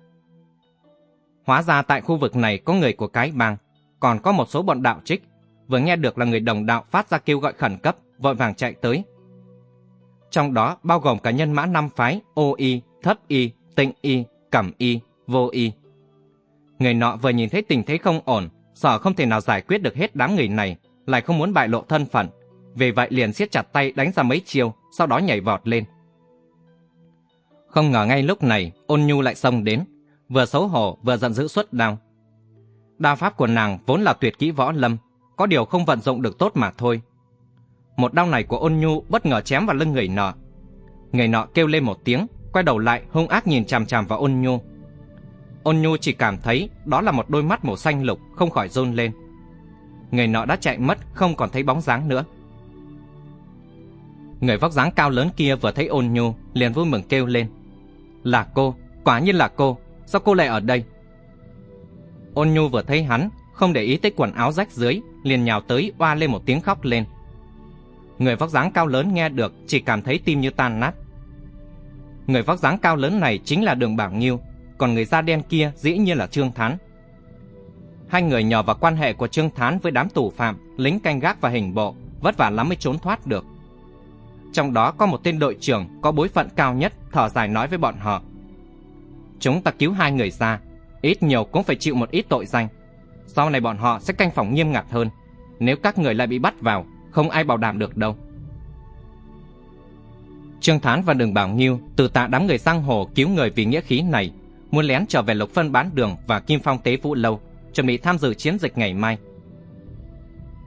Hóa ra tại khu vực này có người của cái bang, còn có một số bọn đạo trích, vừa nghe được là người đồng đạo phát ra kêu gọi khẩn cấp, vội vàng chạy tới. Trong đó bao gồm cả nhân mã năm phái ô y, thất y, tịnh y, cẩm y, vô y. Người nọ vừa nhìn thấy tình thế không ổn, sợ không thể nào giải quyết được hết đám người này, lại không muốn bại lộ thân phận. Vì vậy liền siết chặt tay đánh ra mấy chiêu, sau đó nhảy vọt lên. Không ngờ ngay lúc này, ôn nhu lại xông đến, vừa xấu hổ vừa giận dữ xuất đao. Đa pháp của nàng vốn là tuyệt kỹ võ lâm, có điều không vận dụng được tốt mà thôi. Một đao này của ôn nhu bất ngờ chém vào lưng người nọ. Người nọ kêu lên một tiếng, quay đầu lại hung ác nhìn chằm chằm vào ôn nhu. Ôn nhu chỉ cảm thấy đó là một đôi mắt màu xanh lục không khỏi rôn lên. Người nọ đã chạy mất không còn thấy bóng dáng nữa. Người vóc dáng cao lớn kia vừa thấy ôn nhu liền vui mừng kêu lên. Là cô, quả nhiên là cô, sao cô lại ở đây? Ôn nhu vừa thấy hắn, không để ý tới quần áo rách dưới, liền nhào tới oa lên một tiếng khóc lên. Người vóc dáng cao lớn nghe được chỉ cảm thấy tim như tan nát. Người vóc dáng cao lớn này chính là Đường Bảo Nghiêu, còn người da đen kia dĩ nhiên là Trương Thán. Hai người nhờ vào quan hệ của Trương Thán với đám tù phạm, lính canh gác và hình bộ, vất vả lắm mới trốn thoát được. Trong đó có một tên đội trưởng có bối phận cao nhất thở dài nói với bọn họ. Chúng ta cứu hai người ra, ít nhiều cũng phải chịu một ít tội danh. Sau này bọn họ sẽ canh phòng nghiêm ngặt hơn. Nếu các người lại bị bắt vào, không ai bảo đảm được đâu. Trương Thán và Đường Bảo Nghiêu từ tạ đám người sang hồ cứu người vì nghĩa khí này, muốn lén trở về Lục Phân bán đường và Kim Phong tế vũ lâu, chuẩn bị tham dự chiến dịch ngày mai.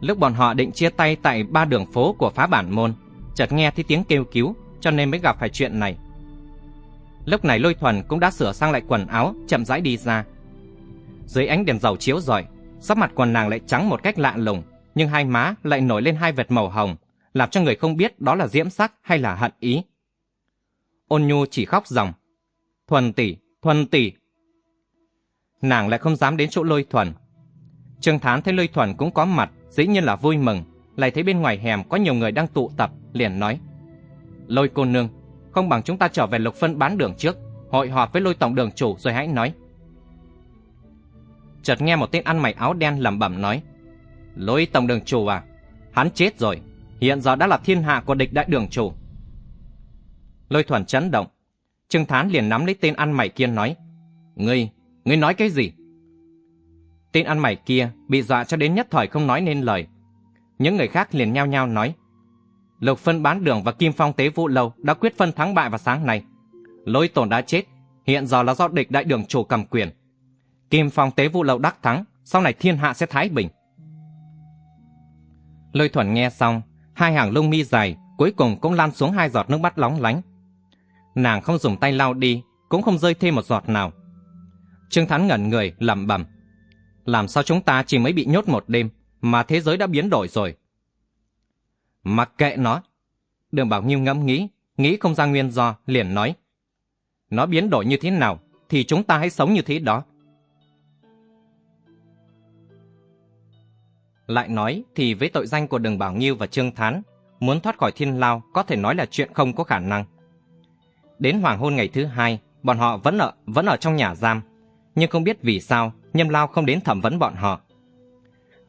Lúc bọn họ định chia tay tại ba đường phố của phá bản môn, chợt nghe thấy tiếng kêu cứu, cho nên mới gặp phải chuyện này. Lúc này Lôi Thuần cũng đã sửa sang lại quần áo, chậm rãi đi ra. Dưới ánh đèn dầu chiếu rọi, sắc mặt quần nàng lại trắng một cách lạ lùng, nhưng hai má lại nổi lên hai vệt màu hồng, làm cho người không biết đó là diễm sắc hay là hận ý. Ôn nhu chỉ khóc ròng. Thuần tỷ, thuần tỷ. Nàng lại không dám đến chỗ lôi thuần. Trương Thán thấy lôi thuần cũng có mặt, dĩ nhiên là vui mừng, lại thấy bên ngoài hẻm có nhiều người đang tụ tập, liền nói. Lôi cô nương, không bằng chúng ta trở về lục phân bán đường trước, hội họp với lôi tổng đường chủ rồi hãy nói. Chợt nghe một tên ăn mày áo đen lẩm bẩm nói. Lôi tổng đường chủ à, hắn chết rồi, hiện giờ đã là thiên hạ của địch đại đường chủ. Lôi thuần chấn động. Trương Thán liền nắm lấy tên ăn mày kia nói. Ngươi, ngươi nói cái gì? Tên ăn mày kia bị dọa cho đến nhất thời không nói nên lời. Những người khác liền nhao nhao nói. Lục phân bán đường và Kim Phong tế vụ lâu đã quyết phân thắng bại vào sáng nay. Lôi tổn đã chết, hiện giờ là do địch đại đường chủ cầm quyền. Kim Phong tế vụ lâu đắc thắng, sau này thiên hạ sẽ thái bình. Lôi thuần nghe xong, hai hàng lông mi dài cuối cùng cũng lan xuống hai giọt nước mắt lóng lánh. Nàng không dùng tay lau đi, cũng không rơi thêm một giọt nào. Trương Thắng ngẩn người, lẩm bẩm. Làm sao chúng ta chỉ mới bị nhốt một đêm, mà thế giới đã biến đổi rồi? Mặc kệ nó. Đường Bảo Nghiêu ngẫm nghĩ, nghĩ không ra nguyên do, liền nói. Nó biến đổi như thế nào, thì chúng ta hãy sống như thế đó. Lại nói thì với tội danh của Đường Bảo Nghiêu và Trương Thán, muốn thoát khỏi thiên lao có thể nói là chuyện không có khả năng. Đến hoàng hôn ngày thứ hai, bọn họ vẫn ở vẫn ở trong nhà giam, nhưng không biết vì sao Nhâm Lao không đến thẩm vấn bọn họ.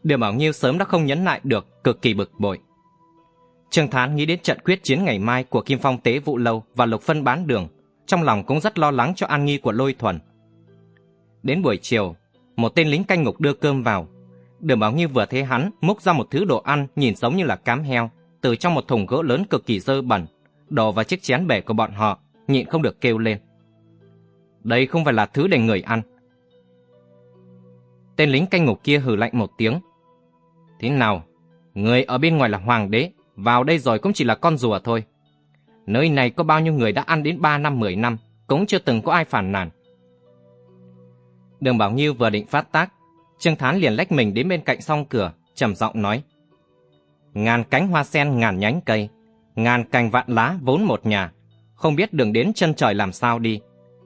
Đường Bảo Nghiêu sớm đã không nhấn lại được, cực kỳ bực bội. Trương Thán nghĩ đến trận quyết chiến ngày mai của Kim Phong Tế Vụ Lâu và Lục Phân bán đường, trong lòng cũng rất lo lắng cho an nghi của Lôi Thuần. Đến buổi chiều, một tên lính canh ngục đưa cơm vào. Đường Bảo Nghiêu vừa thấy hắn múc ra một thứ đồ ăn nhìn giống như là cám heo từ trong một thùng gỗ lớn cực kỳ dơ bẩn, đổ vào chiếc chén bể của bọn họ, nhịn không được kêu lên. Đây không phải là thứ để người ăn. Tên lính canh ngục kia hừ lạnh một tiếng. Thế nào? Người ở bên ngoài là hoàng đế, vào đây rồi cũng chỉ là con rùa thôi. Nơi này có bao nhiêu người đã ăn đến 3 năm 10 năm, cũng chưa từng có ai phản nàn. Đường Bảo Nghiêu vừa định phát tác, Trương Thán liền lách mình đến bên cạnh song cửa, trầm giọng nói. Ngàn cánh hoa sen ngàn nhánh cây, ngàn cành vạn lá vốn một nhà, không biết đường đến chân trời làm sao đi,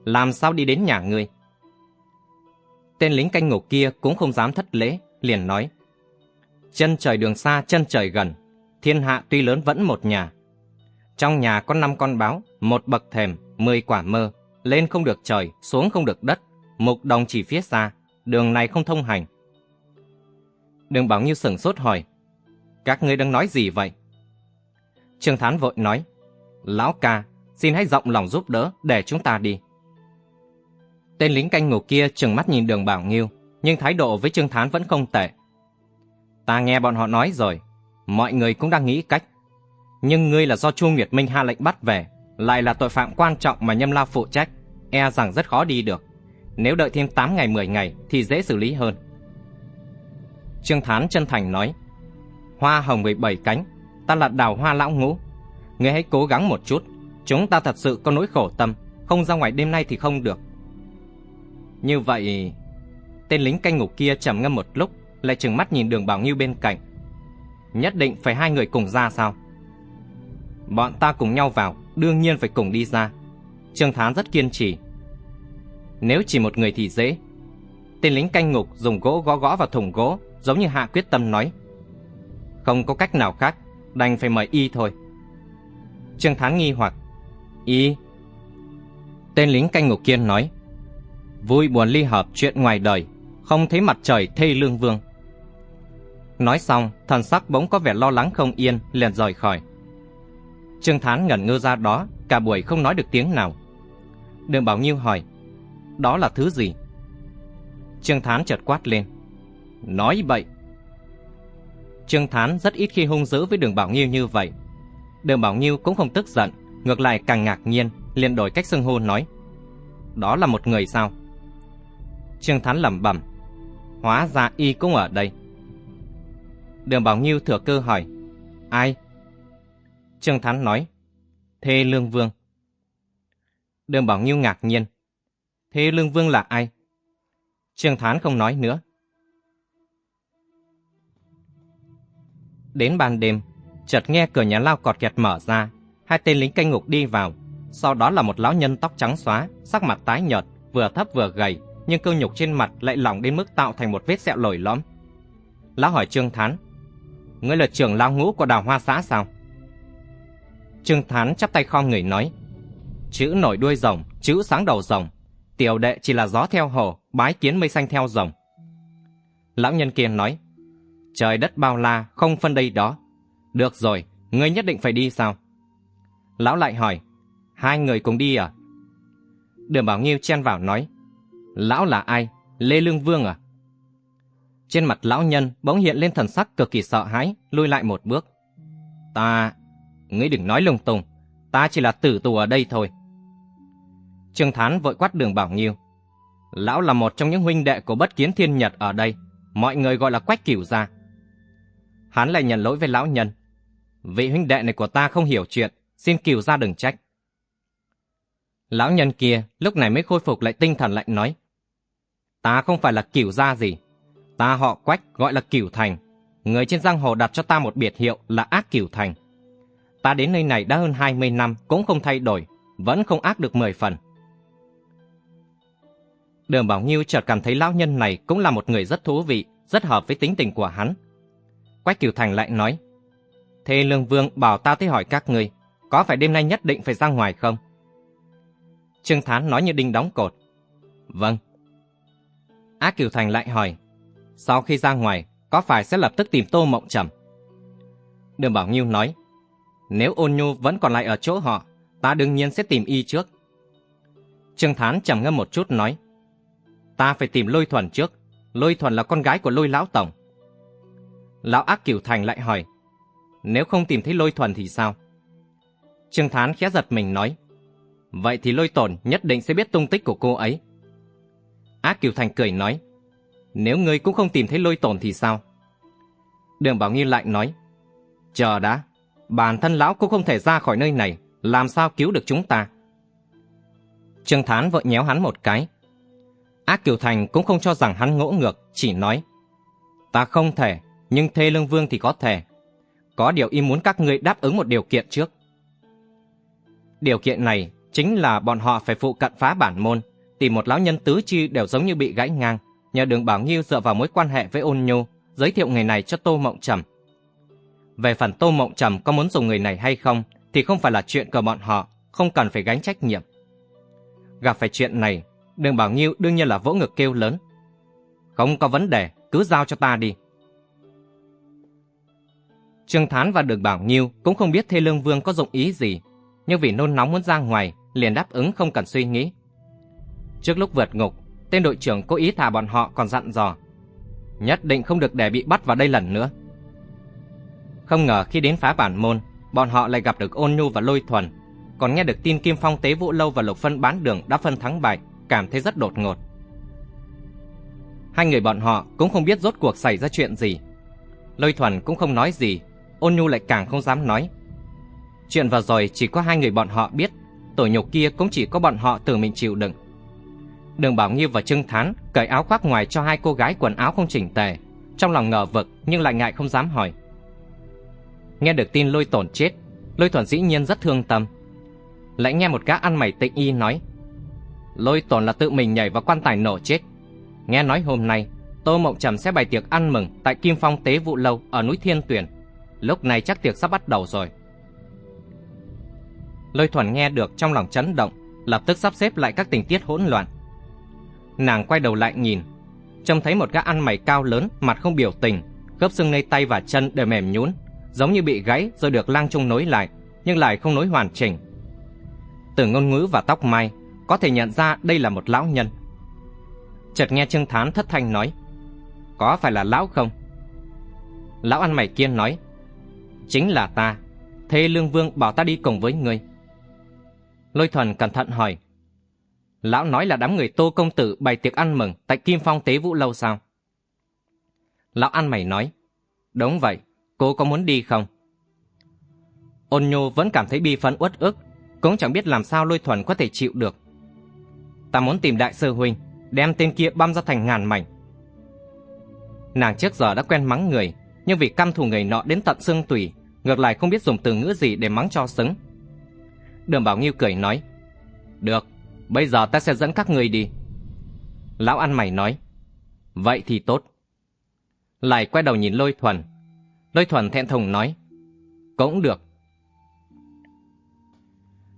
làm sao đi đến nhà ngươi. Tên lính canh ngục kia cũng không dám thất lễ, liền nói. Chân trời đường xa, chân trời gần, thiên hạ tuy lớn vẫn một nhà. Trong nhà có năm con báo, một bậc thềm, mười quả mơ, lên không được trời, xuống không được đất, mục đồng chỉ phía xa, đường này không thông hành. Đường Bảo như sửng sốt hỏi, các ngươi đang nói gì vậy? Trương Thán vội nói, Lão ca, xin hãy rộng lòng giúp đỡ để chúng ta đi. Tên lính canh ngục kia trừng mắt nhìn đường Bảo Nghiêu, nhưng thái độ với Trương Thán vẫn không tệ. Ta nghe bọn họ nói rồi, mọi người cũng đang nghĩ cách. Nhưng ngươi là do Chu Nguyệt Minh hạ lệnh bắt về, lại là tội phạm quan trọng mà Nhâm Lao phụ trách, e rằng rất khó đi được. Nếu đợi thêm 8 ngày 10 ngày thì dễ xử lý hơn. Trương Thán chân thành nói, Hoa hồng 17 cánh, ta là đào hoa lão ngũ. Ngươi hãy cố gắng một chút, chúng ta thật sự có nỗi khổ tâm, không ra ngoài đêm nay thì không được. Như vậy, tên lính canh ngục kia trầm ngâm một lúc, lại trừng mắt nhìn đường Bảo Nghiêu bên cạnh. Nhất định phải hai người cùng ra sao? Bọn ta cùng nhau vào, đương nhiên phải cùng đi ra. Trương Thán rất kiên trì. Nếu chỉ một người thì dễ. Tên lính canh ngục dùng gỗ gõ gõ vào thùng gỗ, giống như hạ quyết tâm nói. Không có cách nào khác, đành phải mời y thôi. Trương Thán nghi hoặc. Y? Tên lính canh ngục kiên nói. Vui buồn ly hợp chuyện ngoài đời, không thấy mặt trời thê lương vương. Nói xong, thần sắc bỗng có vẻ lo lắng không yên, liền rời khỏi. Trương Thán ngẩn ngơ ra đó, cả buổi không nói được tiếng nào. Đường Bảo Nhiêu hỏi, đó là thứ gì? Trương Thán chợt quát lên, nói bậy. Trương Thán rất ít khi hung dữ với Đường Bảo Nhiêu như vậy. Đường Bảo Nhiêu cũng không tức giận, ngược lại càng ngạc nhiên, liền đổi cách xưng hô nói, đó là một người sao? Trương Thán lẩm bẩm, hóa ra y cũng ở đây. Đường Bảo Nghiêu thừa cơ hỏi, ai? Trương Thán nói, Thê Lương Vương. Đường Bảo Nghiêu ngạc nhiên, Thê Lương Vương là ai? Trương Thán không nói nữa. Đến ban đêm, chợt nghe cửa nhà lao cọt kẹt mở ra, hai tên lính canh ngục đi vào. Sau đó là một lão nhân tóc trắng xóa, sắc mặt tái nhợt, vừa thấp vừa gầy, nhưng cơ nhục trên mặt lại lỏng đến mức tạo thành một vết sẹo lồi lõm. Lão hỏi Trương Thán, ngươi là trưởng lao ngũ của đào hoa xã sao? Trương Thán chắp tay khom người nói, chữ nổi đuôi rồng, chữ sáng đầu rồng, tiểu đệ chỉ là gió theo hồ, bái kiến mây xanh theo rồng. Lão nhân kia nói, trời đất bao la, không phân đây đó. Được rồi, ngươi nhất định phải đi sao? Lão lại hỏi, hai người cùng đi à? Đường Bảo Nghiêu chen vào nói, lão là ai? Lê Lương Vương à? Trên mặt lão nhân bỗng hiện lên thần sắc cực kỳ sợ hãi, lui lại một bước. Ta... Ngươi đừng nói lung tung, ta chỉ là tử tù ở đây thôi. Trương Thán vội quát đường Bảo Nghiêu. Lão là một trong những huynh đệ của bất kiến thiên nhật ở đây, mọi người gọi là quách cửu gia. Hắn lại nhận lỗi với lão nhân. Vị huynh đệ này của ta không hiểu chuyện, xin cửu gia đừng trách. Lão nhân kia lúc này mới khôi phục lại tinh thần lạnh nói. Ta không phải là cửu gia gì. Ta họ quách gọi là cửu thành. Người trên giang hồ đặt cho ta một biệt hiệu là ác cửu thành. Ta đến nơi này đã hơn 20 năm cũng không thay đổi, vẫn không ác được 10 phần. Đường Bảo Nghiêu chợt cảm thấy lão nhân này cũng là một người rất thú vị, rất hợp với tính tình của hắn. Quách Kiều Thành lại nói, Thế Lương Vương bảo ta tới hỏi các người, có phải đêm nay nhất định phải ra ngoài không? Trương Thán nói như đinh đóng cột. Vâng. Ác Kiều Thành lại hỏi, sau khi ra ngoài, có phải sẽ lập tức tìm Tô Mộng Trầm? Đường Bảo Nghiêu nói, nếu ôn nhu vẫn còn lại ở chỗ họ, ta đương nhiên sẽ tìm y trước. Trương Thán trầm ngâm một chút nói, ta phải tìm lôi thuần trước. Lôi thuần là con gái của lôi lão tổng. Lão ác kiều thành lại hỏi, nếu không tìm thấy lôi thuần thì sao? Trương Thán khẽ giật mình nói, vậy thì lôi tổn nhất định sẽ biết tung tích của cô ấy. Ác Kiều thành cười nói, nếu ngươi cũng không tìm thấy lôi tổn thì sao? Đường Bảo Nghi lại nói, chờ đã, bản thân lão cũng không thể ra khỏi nơi này, làm sao cứu được chúng ta? Trương Thán vội nhéo hắn một cái. Ác Kiều Thành cũng không cho rằng hắn ngỗ ngược, chỉ nói, ta không thể, nhưng Thê Lương Vương thì có thể. Có điều y muốn các ngươi đáp ứng một điều kiện trước. Điều kiện này chính là bọn họ phải phụ cận phá bản môn, tìm một lão nhân tứ chi đều giống như bị gãy ngang, nhờ đường Bảo Nghiêu dựa vào mối quan hệ với ôn nhu, giới thiệu người này cho Tô Mộng Trầm. Về phần Tô Mộng Trầm có muốn dùng người này hay không, thì không phải là chuyện của bọn họ, không cần phải gánh trách nhiệm. Gặp phải chuyện này, đường Bảo Nghiêu đương nhiên là vỗ ngực kêu lớn. Không có vấn đề, cứ giao cho ta đi. Trương Thán và Đường Bảo Nghiêu cũng không biết Thê Lương Vương có dụng ý gì, nhưng vì nôn nóng muốn ra ngoài, liền đáp ứng không cần suy nghĩ. Trước lúc vượt ngục, tên đội trưởng cố ý thả bọn họ còn dặn dò. Nhất định không được để bị bắt vào đây lần nữa. Không ngờ khi đến phá bản môn, bọn họ lại gặp được ôn nhu và lôi thuần. Còn nghe được tin Kim Phong Tế Vũ Lâu và Lục Phân bán đường đã phân thắng bại, cảm thấy rất đột ngột. Hai người bọn họ cũng không biết rốt cuộc xảy ra chuyện gì. Lôi thuần cũng không nói gì, ôn nhu lại càng không dám nói. Chuyện vừa rồi chỉ có hai người bọn họ biết, tổ nhục kia cũng chỉ có bọn họ tự mình chịu đựng. Đường Bảo Nghiêu và Trương Thán cởi áo khoác ngoài cho hai cô gái quần áo không chỉnh tề, trong lòng ngờ vực nhưng lại ngại không dám hỏi. Nghe được tin lôi tổn chết, lôi tổn dĩ nhiên rất thương tâm. Lại nghe một gã ăn mày tịnh y nói, lôi tổn là tự mình nhảy vào quan tài nổ chết. Nghe nói hôm nay, Tô Mộng Trầm sẽ bày tiệc ăn mừng tại Kim Phong Tế Vụ Lâu ở núi Thiên Tuyển. Lúc này chắc tiệc sắp bắt đầu rồi. Lôi thuần nghe được trong lòng chấn động, lập tức sắp xếp lại các tình tiết hỗn loạn. Nàng quay đầu lại nhìn, trông thấy một gã ăn mày cao lớn, mặt không biểu tình, khớp xương nơi tay và chân đều mềm nhũn, giống như bị gãy rồi được lang trung nối lại, nhưng lại không nối hoàn chỉnh. Từ ngôn ngữ và tóc mai, có thể nhận ra đây là một lão nhân. Chợt nghe Trương Thán thất thanh nói, có phải là lão không? Lão ăn mày kiên nói, chính là ta, Thê Lương Vương bảo ta đi cùng với ngươi. Lôi thuần cẩn thận hỏi, Lão nói là đám người tô công tử bày tiệc ăn mừng tại Kim Phong Tế Vũ Lâu sao? Lão ăn mày nói, đúng vậy, cô có muốn đi không? Ôn nhô vẫn cảm thấy bi phấn uất ức, cũng chẳng biết làm sao lôi thuần có thể chịu được. Ta muốn tìm đại sư huynh, đem tên kia băm ra thành ngàn mảnh. Nàng trước giờ đã quen mắng người, nhưng vì căm thù người nọ đến tận xương tủy, ngược lại không biết dùng từ ngữ gì để mắng cho xứng. Đường Bảo Nghiêu cười nói, được, Bây giờ ta sẽ dẫn các người đi. Lão ăn mày nói. Vậy thì tốt. Lại quay đầu nhìn lôi thuần. Lôi thuần thẹn thùng nói. Cũng được.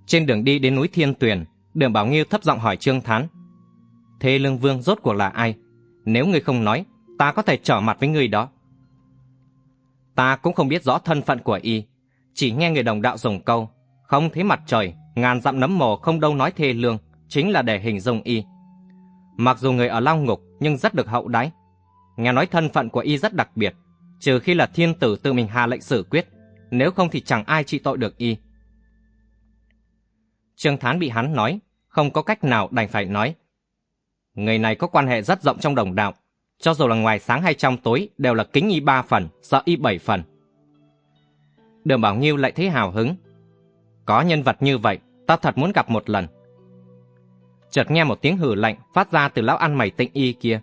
Trên đường đi đến núi Thiên Tuyền, đường Bảo Nghiêu thấp giọng hỏi Trương Thán. Thế Lương Vương rốt cuộc là ai? Nếu ngươi không nói, ta có thể trở mặt với ngươi đó. Ta cũng không biết rõ thân phận của y, chỉ nghe người đồng đạo dùng câu, không thấy mặt trời, ngàn dặm nấm mồ không đâu nói thê lương chính là để hình dung y. Mặc dù người ở Long Ngục nhưng rất được hậu đãi. Nghe nói thân phận của y rất đặc biệt, trừ khi là thiên tử tự mình hạ lệnh xử quyết, nếu không thì chẳng ai trị tội được y. Trương Thán bị hắn nói, không có cách nào đành phải nói. Người này có quan hệ rất rộng trong đồng đạo, cho dù là ngoài sáng hay trong tối đều là kính y ba phần, sợ y bảy phần. Đường Bảo Nghiêu lại thấy hào hứng. Có nhân vật như vậy, ta thật muốn gặp một lần chợt nghe một tiếng hử lạnh phát ra từ lão ăn mày tịnh y kia.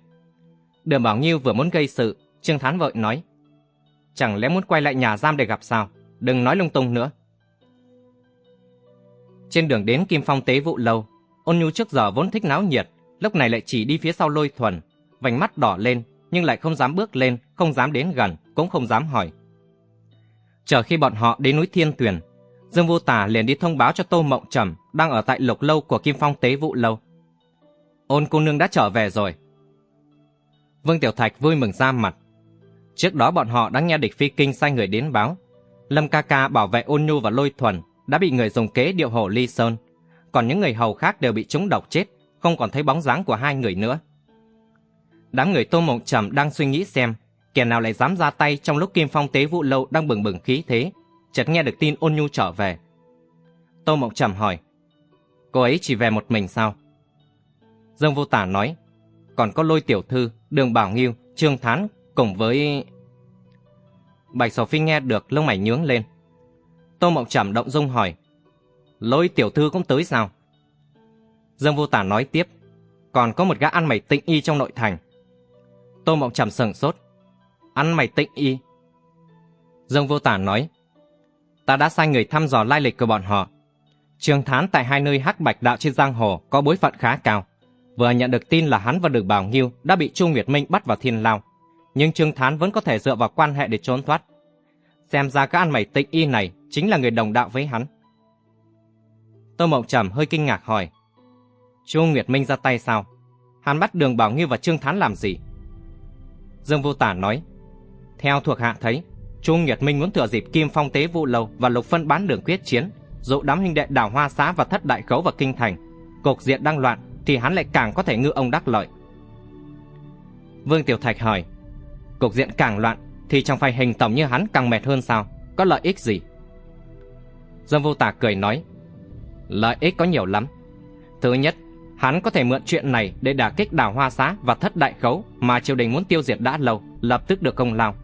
Đường Bảo Nghiêu vừa muốn gây sự, Trương Thán vội nói. Chẳng lẽ muốn quay lại nhà giam để gặp sao? Đừng nói lung tung nữa. Trên đường đến Kim Phong tế vụ lâu, ôn nhu trước giờ vốn thích náo nhiệt, lúc này lại chỉ đi phía sau lôi thuần, vành mắt đỏ lên, nhưng lại không dám bước lên, không dám đến gần, cũng không dám hỏi. Chờ khi bọn họ đến núi Thiên Tuyền, Dương Vô Tà liền đi thông báo cho Tô Mộng Trầm đang ở tại lục lâu của Kim Phong Tế Vụ Lâu. Ôn cô nương đã trở về rồi. Vương Tiểu Thạch vui mừng ra mặt. Trước đó bọn họ đã nghe địch phi kinh sai người đến báo. Lâm ca ca bảo vệ ôn nhu và lôi thuần đã bị người dùng kế điệu hổ ly sơn. Còn những người hầu khác đều bị trúng độc chết, không còn thấy bóng dáng của hai người nữa. Đám người Tô Mộng Trầm đang suy nghĩ xem kẻ nào lại dám ra tay trong lúc Kim Phong tế vụ lâu đang bừng bừng khí thế, chợt nghe được tin ôn nhu trở về. Tô Mộng Trầm hỏi, cô ấy chỉ về một mình sao? Dương Vô Tả nói, còn có lôi tiểu thư, đường Bảo Nghiêu, Trương Thán cùng với... Bạch Sầu Phi nghe được lông mày nhướng lên. Tô Mộng Trầm động dung hỏi, lôi tiểu thư cũng tới sao? Dương Vô Tả nói tiếp, còn có một gã ăn mày tịnh y trong nội thành. Tô Mộng Trầm sừng sốt, ăn mày tịnh y. Dương Vô Tả nói, ta đã sai người thăm dò lai lịch của bọn họ. Trường Thán tại hai nơi hắc bạch đạo trên giang hồ có bối phận khá cao. Vừa nhận được tin là hắn và Đường Bảo Nghiêu đã bị Chu Nguyệt Minh bắt vào thiên lao, nhưng Trương Thán vẫn có thể dựa vào quan hệ để trốn thoát. Xem ra các ăn mày tịnh y này chính là người đồng đạo với hắn. Tô Mộng Trầm hơi kinh ngạc hỏi, Chu Nguyệt Minh ra tay sao? Hắn bắt Đường Bảo Nghiêu và Trương Thán làm gì? Dương Vô Tả nói, theo thuộc hạ thấy, Chu Nguyệt Minh muốn thừa dịp Kim Phong tế vụ lâu và Lục Phân bán đường quyết chiến, dụ đám huynh đệ đảo Hoa Xá và Thất Đại Khấu vào kinh thành. Cục diện đang loạn thì hắn lại càng có thể ngư ông đắc lợi. Vương Tiểu Thạch hỏi, cục diện càng loạn thì trong phải hình tổng như hắn càng mệt hơn sao? Có lợi ích gì? Dương Vô Tả cười nói, lợi ích có nhiều lắm. Thứ nhất, hắn có thể mượn chuyện này để đả kích đảo Hoa Xá và Thất Đại Khấu mà triều đình muốn tiêu diệt đã lâu, lập tức được công lao.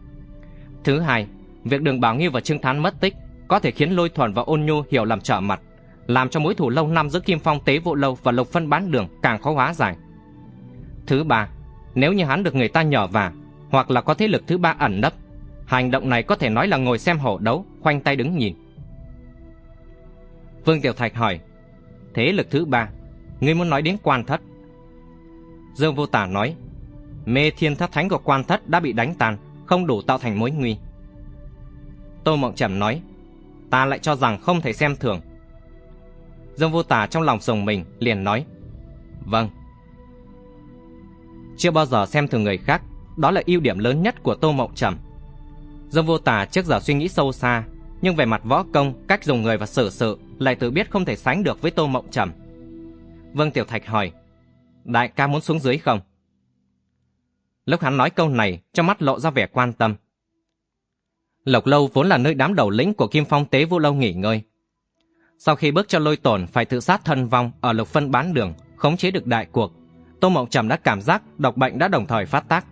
Thứ hai, việc Đường Bảo nghi và Trương Thán mất tích có thể khiến Lôi Thuần và Ôn Nhu hiểu lầm trở mặt, làm cho mối thù lâu năm giữa Kim Phong Tế Vụ Lâu và Lục Phân Bán Đường càng khó hóa giải. Thứ ba, nếu như hắn được người ta nhờ vả, hoặc là có thế lực thứ ba ẩn nấp, hành động này có thể nói là ngồi xem hổ đấu, khoanh tay đứng nhìn. Vương Tiểu Thạch hỏi, thế lực thứ ba, ngươi muốn nói đến quan thất? Dương Vô Tả nói, mê thiên thất thánh của quan thất đã bị đánh tan, không đủ tạo thành mối nguy. Tô Mộng Trầm nói, ta lại cho rằng không thể xem thường. Dương Vô Tả trong lòng sồng mình liền nói, vâng. Chưa bao giờ xem thường người khác, đó là ưu điểm lớn nhất của Tô Mộng Trầm. Dương Vô Tả trước giờ suy nghĩ sâu xa, nhưng về mặt võ công, cách dùng người và xử sự lại tự biết không thể sánh được với Tô Mộng Trầm. Vương Tiểu Thạch hỏi, đại ca muốn xuống dưới không? Lúc hắn nói câu này, trong mắt lộ ra vẻ quan tâm. Lộc Lâu vốn là nơi đám đầu lĩnh của Kim Phong Tế Vũ Lâu nghỉ ngơi. Sau khi bước cho lôi tổn phải tự sát thân vong ở lục phân bán đường, khống chế được đại cuộc, Tô Mộng Trầm đã cảm giác độc bệnh đã đồng thời phát tác.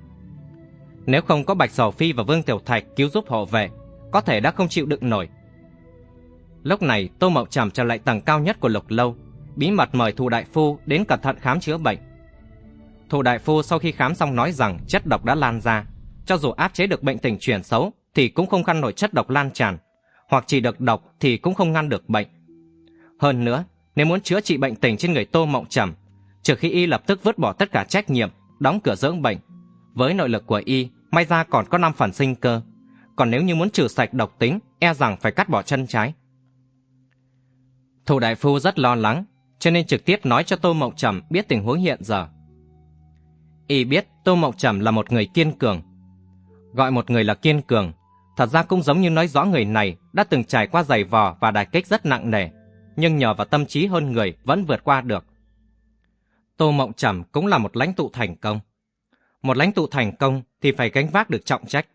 Nếu không có Bạch Sầu Phi và Vương Tiểu Thạch cứu giúp hộ vệ, có thể đã không chịu đựng nổi. Lúc này Tô Mộng Trầm trở lại tầng cao nhất của Lục Lâu, bí mật mời Thù Đại Phu đến cẩn thận khám chữa bệnh thủ Đại Phu sau khi khám xong nói rằng chất độc đã lan ra, cho dù áp chế được bệnh tình chuyển xấu thì cũng không ngăn nổi chất độc lan tràn, hoặc chỉ được độc thì cũng không ngăn được bệnh. Hơn nữa, nếu muốn chữa trị bệnh tình trên người Tô Mộng Trầm, trừ khi y lập tức vứt bỏ tất cả trách nhiệm, đóng cửa dưỡng bệnh, với nội lực của y, may ra còn có 5 phần sinh cơ, còn nếu như muốn trừ sạch độc tính, e rằng phải cắt bỏ chân trái. Thủ đại phu rất lo lắng, cho nên trực tiếp nói cho Tô Mộng Trầm biết tình huống hiện giờ. Y biết Tô Mộng Trầm là một người kiên cường. Gọi một người là kiên cường, thật ra cũng giống như nói rõ người này đã từng trải qua giày vò và đài kích rất nặng nề, nhưng nhờ vào tâm trí hơn người vẫn vượt qua được. Tô Mộng Trầm cũng là một lãnh tụ thành công. Một lãnh tụ thành công thì phải gánh vác được trọng trách.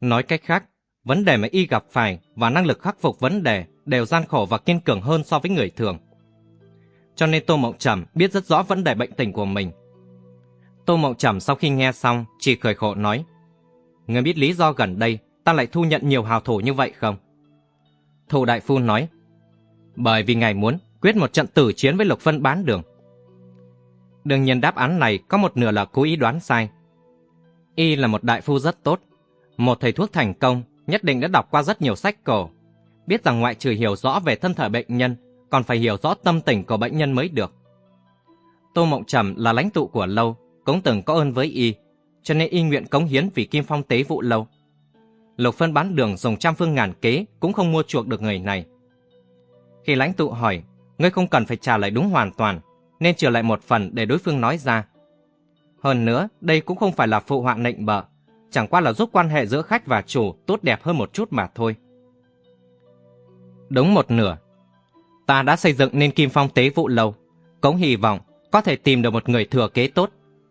Nói cách khác, vấn đề mà y gặp phải và năng lực khắc phục vấn đề đều gian khổ và kiên cường hơn so với người thường. Cho nên Tô Mộng Trầm biết rất rõ vấn đề bệnh tình của mình. Tô Mộng Trầm sau khi nghe xong chỉ cười khổ nói Người biết lý do gần đây ta lại thu nhận nhiều hào thủ như vậy không? Thủ Đại Phu nói Bởi vì ngài muốn quyết một trận tử chiến với Lục Phân bán đường. Đương nhiên đáp án này có một nửa là cố ý đoán sai. Y là một đại phu rất tốt, một thầy thuốc thành công, nhất định đã đọc qua rất nhiều sách cổ, biết rằng ngoại trừ hiểu rõ về thân thể bệnh nhân, còn phải hiểu rõ tâm tình của bệnh nhân mới được. Tô Mộng Trầm là lãnh tụ của lâu, cũng từng có ơn với y, cho nên y nguyện cống hiến vì Kim Phong tế vụ lâu. Lục phân bán đường dùng trăm phương ngàn kế cũng không mua chuộc được người này. Khi lãnh tụ hỏi, ngươi không cần phải trả lời đúng hoàn toàn, nên trừ lại một phần để đối phương nói ra. Hơn nữa, đây cũng không phải là phụ họa nịnh bợ, chẳng qua là giúp quan hệ giữa khách và chủ tốt đẹp hơn một chút mà thôi. Đúng một nửa. Ta đã xây dựng nên Kim Phong tế vụ lâu, cũng hy vọng có thể tìm được một người thừa kế tốt,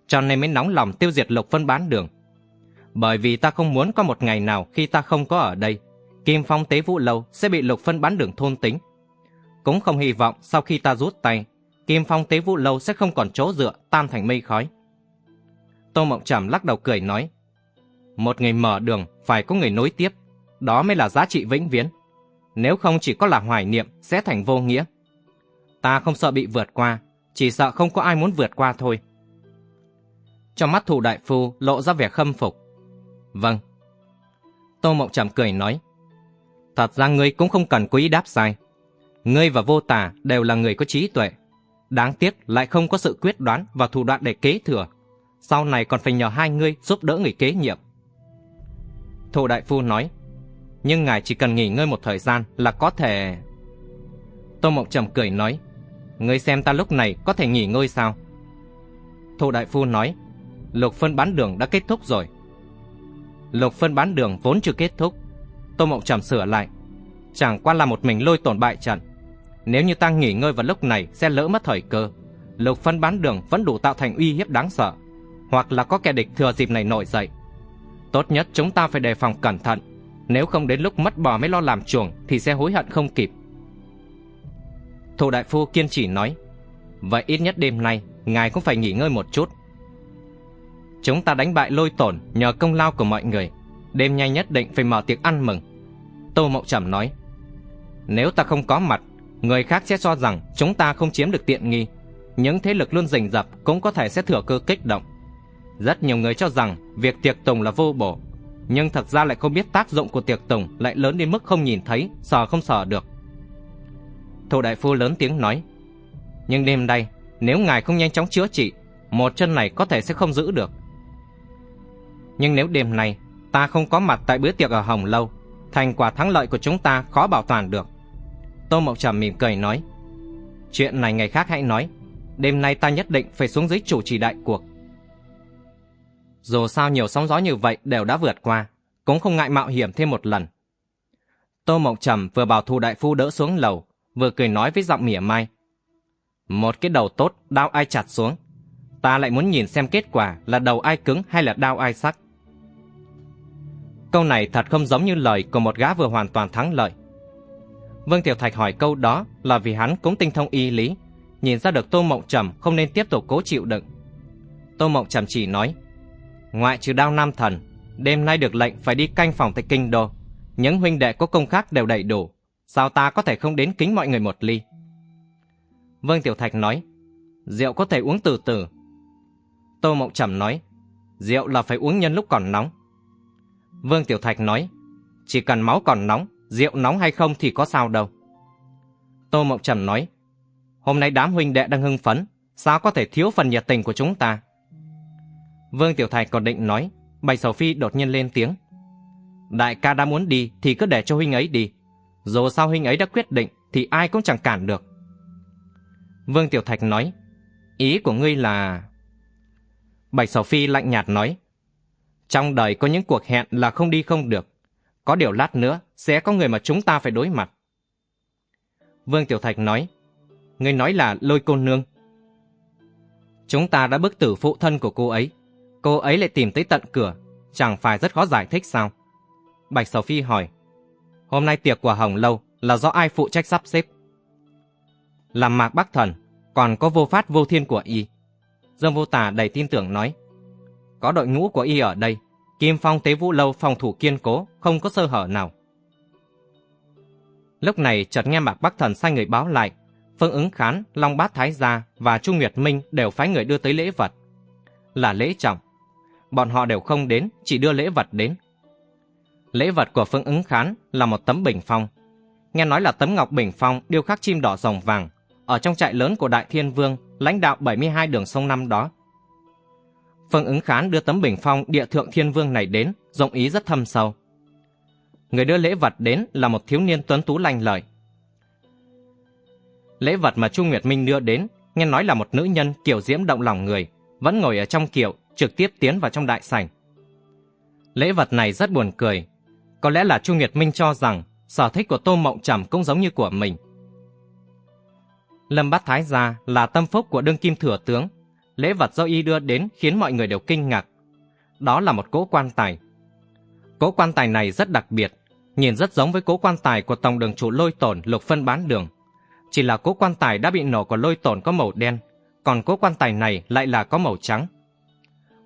cho nên mới nóng lòng tiêu diệt lục phân bán đường. Bởi vì ta không muốn có một ngày nào khi ta không có ở đây, Kim Phong Tế Vũ Lâu sẽ bị lục phân bán đường thôn tính. Cũng không hy vọng sau khi ta rút tay, Kim Phong Tế Vũ Lâu sẽ không còn chỗ dựa, tan thành mây khói. Tô Mộng Trầm lắc đầu cười nói, một người mở đường phải có người nối tiếp, đó mới là giá trị vĩnh viễn. Nếu không chỉ có là hoài niệm sẽ thành vô nghĩa. Ta không sợ bị vượt qua, chỉ sợ không có ai muốn vượt qua thôi. Trong mắt thủ đại phu lộ ra vẻ khâm phục. Vâng. Tô Mộng Trầm cười nói, thật ra ngươi cũng không cần quý đáp sai. Ngươi và vô tà đều là người có trí tuệ. Đáng tiếc lại không có sự quyết đoán và thủ đoạn để kế thừa. Sau này còn phải nhờ hai ngươi giúp đỡ người kế nhiệm. Thủ đại phu nói, nhưng ngài chỉ cần nghỉ ngơi một thời gian là có thể... Tô Mộng Trầm cười nói, ngươi xem ta lúc này có thể nghỉ ngơi sao? Thủ đại phu nói, lục phân bán đường đã kết thúc rồi. Lục phân bán đường vốn chưa kết thúc. Tô Mộng Trầm sửa lại, chẳng qua là một mình lôi tổn bại trận. Nếu như ta nghỉ ngơi vào lúc này sẽ lỡ mất thời cơ. Lục phân bán đường vẫn đủ tạo thành uy hiếp đáng sợ. Hoặc là có kẻ địch thừa dịp này nổi dậy. Tốt nhất chúng ta phải đề phòng cẩn thận. Nếu không đến lúc mất bò mới lo làm chuồng thì sẽ hối hận không kịp. Thủ đại phu kiên trì nói. Vậy ít nhất đêm nay ngài cũng phải nghỉ ngơi một chút. Chúng ta đánh bại lôi tổn nhờ công lao của mọi người. Đêm nay nhất định phải mở tiệc ăn mừng. Tô Mậu Trầm nói. Nếu ta không có mặt người khác sẽ cho rằng chúng ta không chiếm được tiện nghi. Những thế lực luôn rình rập cũng có thể sẽ thừa cơ kích động. Rất nhiều người cho rằng việc tiệc tùng là vô bổ, nhưng thật ra lại không biết tác dụng của tiệc tùng lại lớn đến mức không nhìn thấy, sờ không sờ được. Thủ đại phu lớn tiếng nói, nhưng đêm nay, nếu ngài không nhanh chóng chữa trị, một chân này có thể sẽ không giữ được. Nhưng nếu đêm nay, ta không có mặt tại bữa tiệc ở Hồng Lâu, thành quả thắng lợi của chúng ta khó bảo toàn được. Tô Mậu Trầm mỉm cười nói Chuyện này ngày khác hãy nói Đêm nay ta nhất định phải xuống dưới chủ trì đại cuộc. Dù sao nhiều sóng gió như vậy đều đã vượt qua Cũng không ngại mạo hiểm thêm một lần. Tô Mộng Trầm vừa bảo thu đại phu đỡ xuống lầu Vừa cười nói với giọng mỉa mai Một cái đầu tốt đau ai chặt xuống? Ta lại muốn nhìn xem kết quả là đầu ai cứng hay là đau ai sắc. Câu này thật không giống như lời của một gã vừa hoàn toàn thắng lợi Vương Tiểu Thạch hỏi câu đó là vì hắn cũng tinh thông y lý, nhìn ra được Tô Mộng Trầm không nên tiếp tục cố chịu đựng. Tô Mộng Trầm chỉ nói, ngoại trừ đao nam thần, đêm nay được lệnh phải đi canh phòng tại kinh đô. Những huynh đệ có công khác đều đầy đủ, sao ta có thể không đến kính mọi người một ly? Vương Tiểu Thạch nói, rượu có thể uống từ từ. Tô Mộng Trầm nói, rượu là phải uống nhân lúc còn nóng. Vương Tiểu Thạch nói, chỉ cần máu còn nóng rượu nóng hay không thì có sao đâu. Tô Mộng Trầm nói, hôm nay đám huynh đệ đang hưng phấn, sao có thể thiếu phần nhiệt tình của chúng ta? Vương Tiểu Thạch còn định nói, Bạch Sầu Phi đột nhiên lên tiếng. Đại ca đã muốn đi thì cứ để cho huynh ấy đi. Dù sao huynh ấy đã quyết định thì ai cũng chẳng cản được. Vương Tiểu Thạch nói, ý của ngươi là... Bạch Sầu Phi lạnh nhạt nói, trong đời có những cuộc hẹn là không đi không được. Có điều lát nữa sẽ có người mà chúng ta phải đối mặt. Vương Tiểu Thạch nói, người nói là lôi cô nương. Chúng ta đã bức tử phụ thân của cô ấy. Cô ấy lại tìm tới tận cửa, chẳng phải rất khó giải thích sao? Bạch Sầu Phi hỏi, hôm nay tiệc của Hồng Lâu là do ai phụ trách sắp xếp? Làm mạc bắc thần, còn có vô phát vô thiên của y. Dương vô tà đầy tin tưởng nói, có đội ngũ của y ở đây, Kim Phong Tế Vũ Lâu phòng thủ kiên cố, không có sơ hở nào. Lúc này chợt nghe Mạc Bắc Thần sai người báo lại, Phương ứng khán, Long Bát Thái Gia và Chu Nguyệt Minh đều phái người đưa tới lễ vật. Là lễ trọng. Bọn họ đều không đến, chỉ đưa lễ vật đến. Lễ vật của Phương ứng khán là một tấm bình phong. Nghe nói là tấm ngọc bình phong điêu khắc chim đỏ rồng vàng, ở trong trại lớn của Đại Thiên Vương, lãnh đạo 72 đường sông năm đó. Phương ứng khán đưa tấm bình phong địa thượng thiên vương này đến, rộng ý rất thâm sâu. Người đưa lễ vật đến là một thiếu niên tuấn tú lanh lợi. Lễ vật mà Chu Nguyệt Minh đưa đến, nghe nói là một nữ nhân kiểu diễm động lòng người, vẫn ngồi ở trong kiệu, trực tiếp tiến vào trong đại sảnh. Lễ vật này rất buồn cười. Có lẽ là Chu Nguyệt Minh cho rằng sở thích của Tô Mộng Trầm cũng giống như của mình. Lâm Bát Thái Gia là tâm phúc của đương kim thừa tướng, lễ vật do y đưa đến khiến mọi người đều kinh ngạc. đó là một cỗ quan tài. Cỗ quan tài này rất đặc biệt, nhìn rất giống với cỗ quan tài của tổng đường chủ lôi tổn lục phân bán đường. Chỉ là cỗ quan tài đã bị nổ của lôi tổn có màu đen, còn cỗ quan tài này lại là có màu trắng.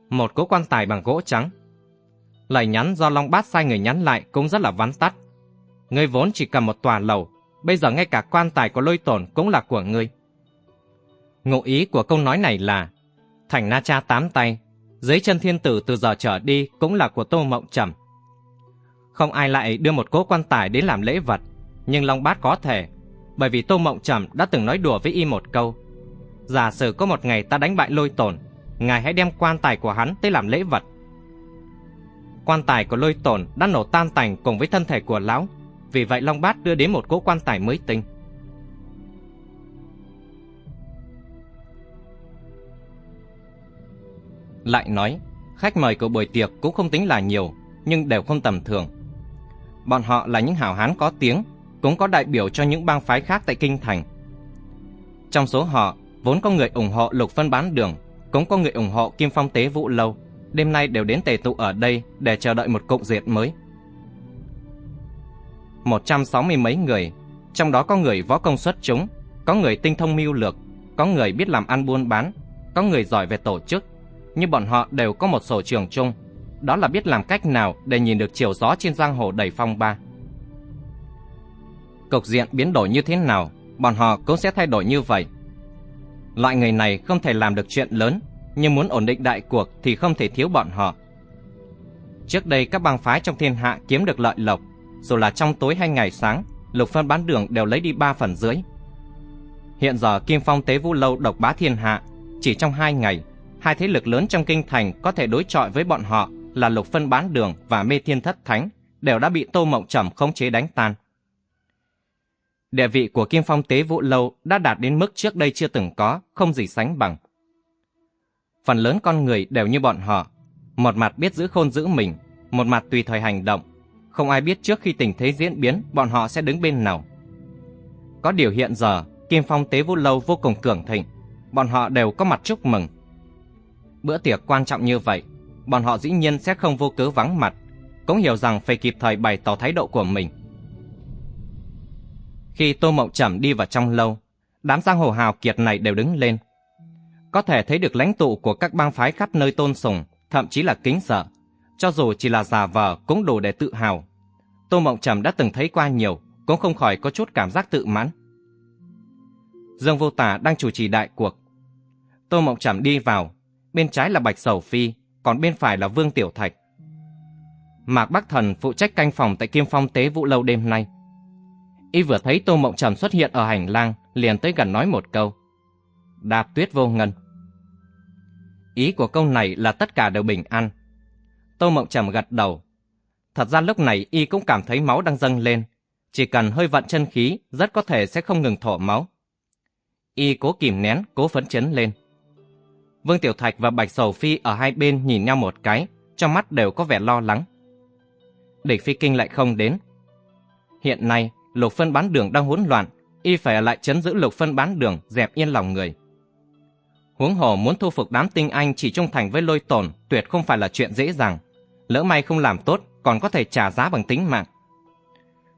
Một cỗ quan tài bằng gỗ trắng. Lời nhắn do Long Bát sai người nhắn lại cũng rất là vắn tắt. Ngươi vốn chỉ cầm một tòa lầu, bây giờ ngay cả quan tài của lôi tổn cũng là của ngươi. Ngụ ý của câu nói này là Thành Na Cha tám tay, dưới chân thiên tử từ giờ trở đi cũng là của Tô Mộng Trầm. Không ai lại đưa một cố quan tài đến làm lễ vật, nhưng Long Bát có thể, bởi vì Tô Mộng Trầm đã từng nói đùa với y một câu. Giả sử có một ngày ta đánh bại lôi tổn, ngài hãy đem quan tài của hắn tới làm lễ vật. Quan tài của lôi tổn đã nổ tan tành cùng với thân thể của lão, vì vậy Long Bát đưa đến một cố quan tài mới tinh. Lại nói, khách mời của buổi tiệc cũng không tính là nhiều, nhưng đều không tầm thường. Bọn họ là những hảo hán có tiếng, cũng có đại biểu cho những bang phái khác tại Kinh Thành. Trong số họ, vốn có người ủng hộ lục phân bán đường, cũng có người ủng hộ Kim Phong Tế Vũ Lâu, đêm nay đều đến tề tụ ở đây để chờ đợi một cục diệt mới. Một trăm sáu mươi mấy người, trong đó có người võ công xuất chúng, có người tinh thông mưu lược, có người biết làm ăn buôn bán, có người giỏi về tổ chức, nhưng bọn họ đều có một sở trường chung, đó là biết làm cách nào để nhìn được chiều gió trên giang hồ đầy phong ba. Cục diện biến đổi như thế nào, bọn họ cũng sẽ thay đổi như vậy. Loại người này không thể làm được chuyện lớn, nhưng muốn ổn định đại cuộc thì không thể thiếu bọn họ. Trước đây các bang phái trong thiên hạ kiếm được lợi lộc, dù là trong tối hay ngày sáng, lục phân bán đường đều lấy đi ba phần dưới. Hiện giờ Kim Phong Tế Vũ Lâu độc bá thiên hạ, chỉ trong hai ngày, hai thế lực lớn trong kinh thành có thể đối chọi với bọn họ là Lục Phân Bán Đường và Mê Thiên Thất Thánh đều đã bị Tô Mộng Trầm khống chế đánh tan. Địa vị của Kim Phong Tế Vũ Lâu đã đạt đến mức trước đây chưa từng có, không gì sánh bằng. Phần lớn con người đều như bọn họ, một mặt biết giữ khôn giữ mình, một mặt tùy thời hành động. Không ai biết trước khi tình thế diễn biến bọn họ sẽ đứng bên nào. Có điều hiện giờ, Kim Phong Tế Vũ Lâu vô cùng cường thịnh, bọn họ đều có mặt chúc mừng. Bữa tiệc quan trọng như vậy, bọn họ dĩ nhiên sẽ không vô cớ vắng mặt, cũng hiểu rằng phải kịp thời bày tỏ thái độ của mình. Khi Tô Mộng Trầm đi vào trong lâu, đám giang hồ hào kiệt này đều đứng lên. Có thể thấy được lãnh tụ của các bang phái khắp nơi tôn sùng, thậm chí là kính sợ. Cho dù chỉ là già vờ cũng đủ để tự hào. Tô Mộng Trầm đã từng thấy qua nhiều, cũng không khỏi có chút cảm giác tự mãn. Dương Vô Tả đang chủ trì đại cuộc. Tô Mộng Trầm đi vào, bên trái là Bạch Sầu Phi, còn bên phải là Vương Tiểu Thạch. Mạc Bắc Thần phụ trách canh phòng tại Kim Phong Tế Vũ Lâu đêm nay. Y vừa thấy Tô Mộng Trầm xuất hiện ở hành lang, liền tới gần nói một câu. Đạp tuyết vô ngân. Ý của câu này là tất cả đều bình an. Tô Mộng Trầm gật đầu. Thật ra lúc này Y cũng cảm thấy máu đang dâng lên. Chỉ cần hơi vận chân khí, rất có thể sẽ không ngừng thổ máu. Y cố kìm nén, cố phấn chấn lên. Vương Tiểu Thạch và Bạch Sầu Phi ở hai bên nhìn nhau một cái, trong mắt đều có vẻ lo lắng. Địch Phi Kinh lại không đến. Hiện nay, lục phân bán đường đang hỗn loạn, y phải lại chấn giữ lục phân bán đường dẹp yên lòng người. Huống hồ muốn thu phục đám tinh anh chỉ trung thành với lôi tổn tuyệt không phải là chuyện dễ dàng. Lỡ may không làm tốt còn có thể trả giá bằng tính mạng.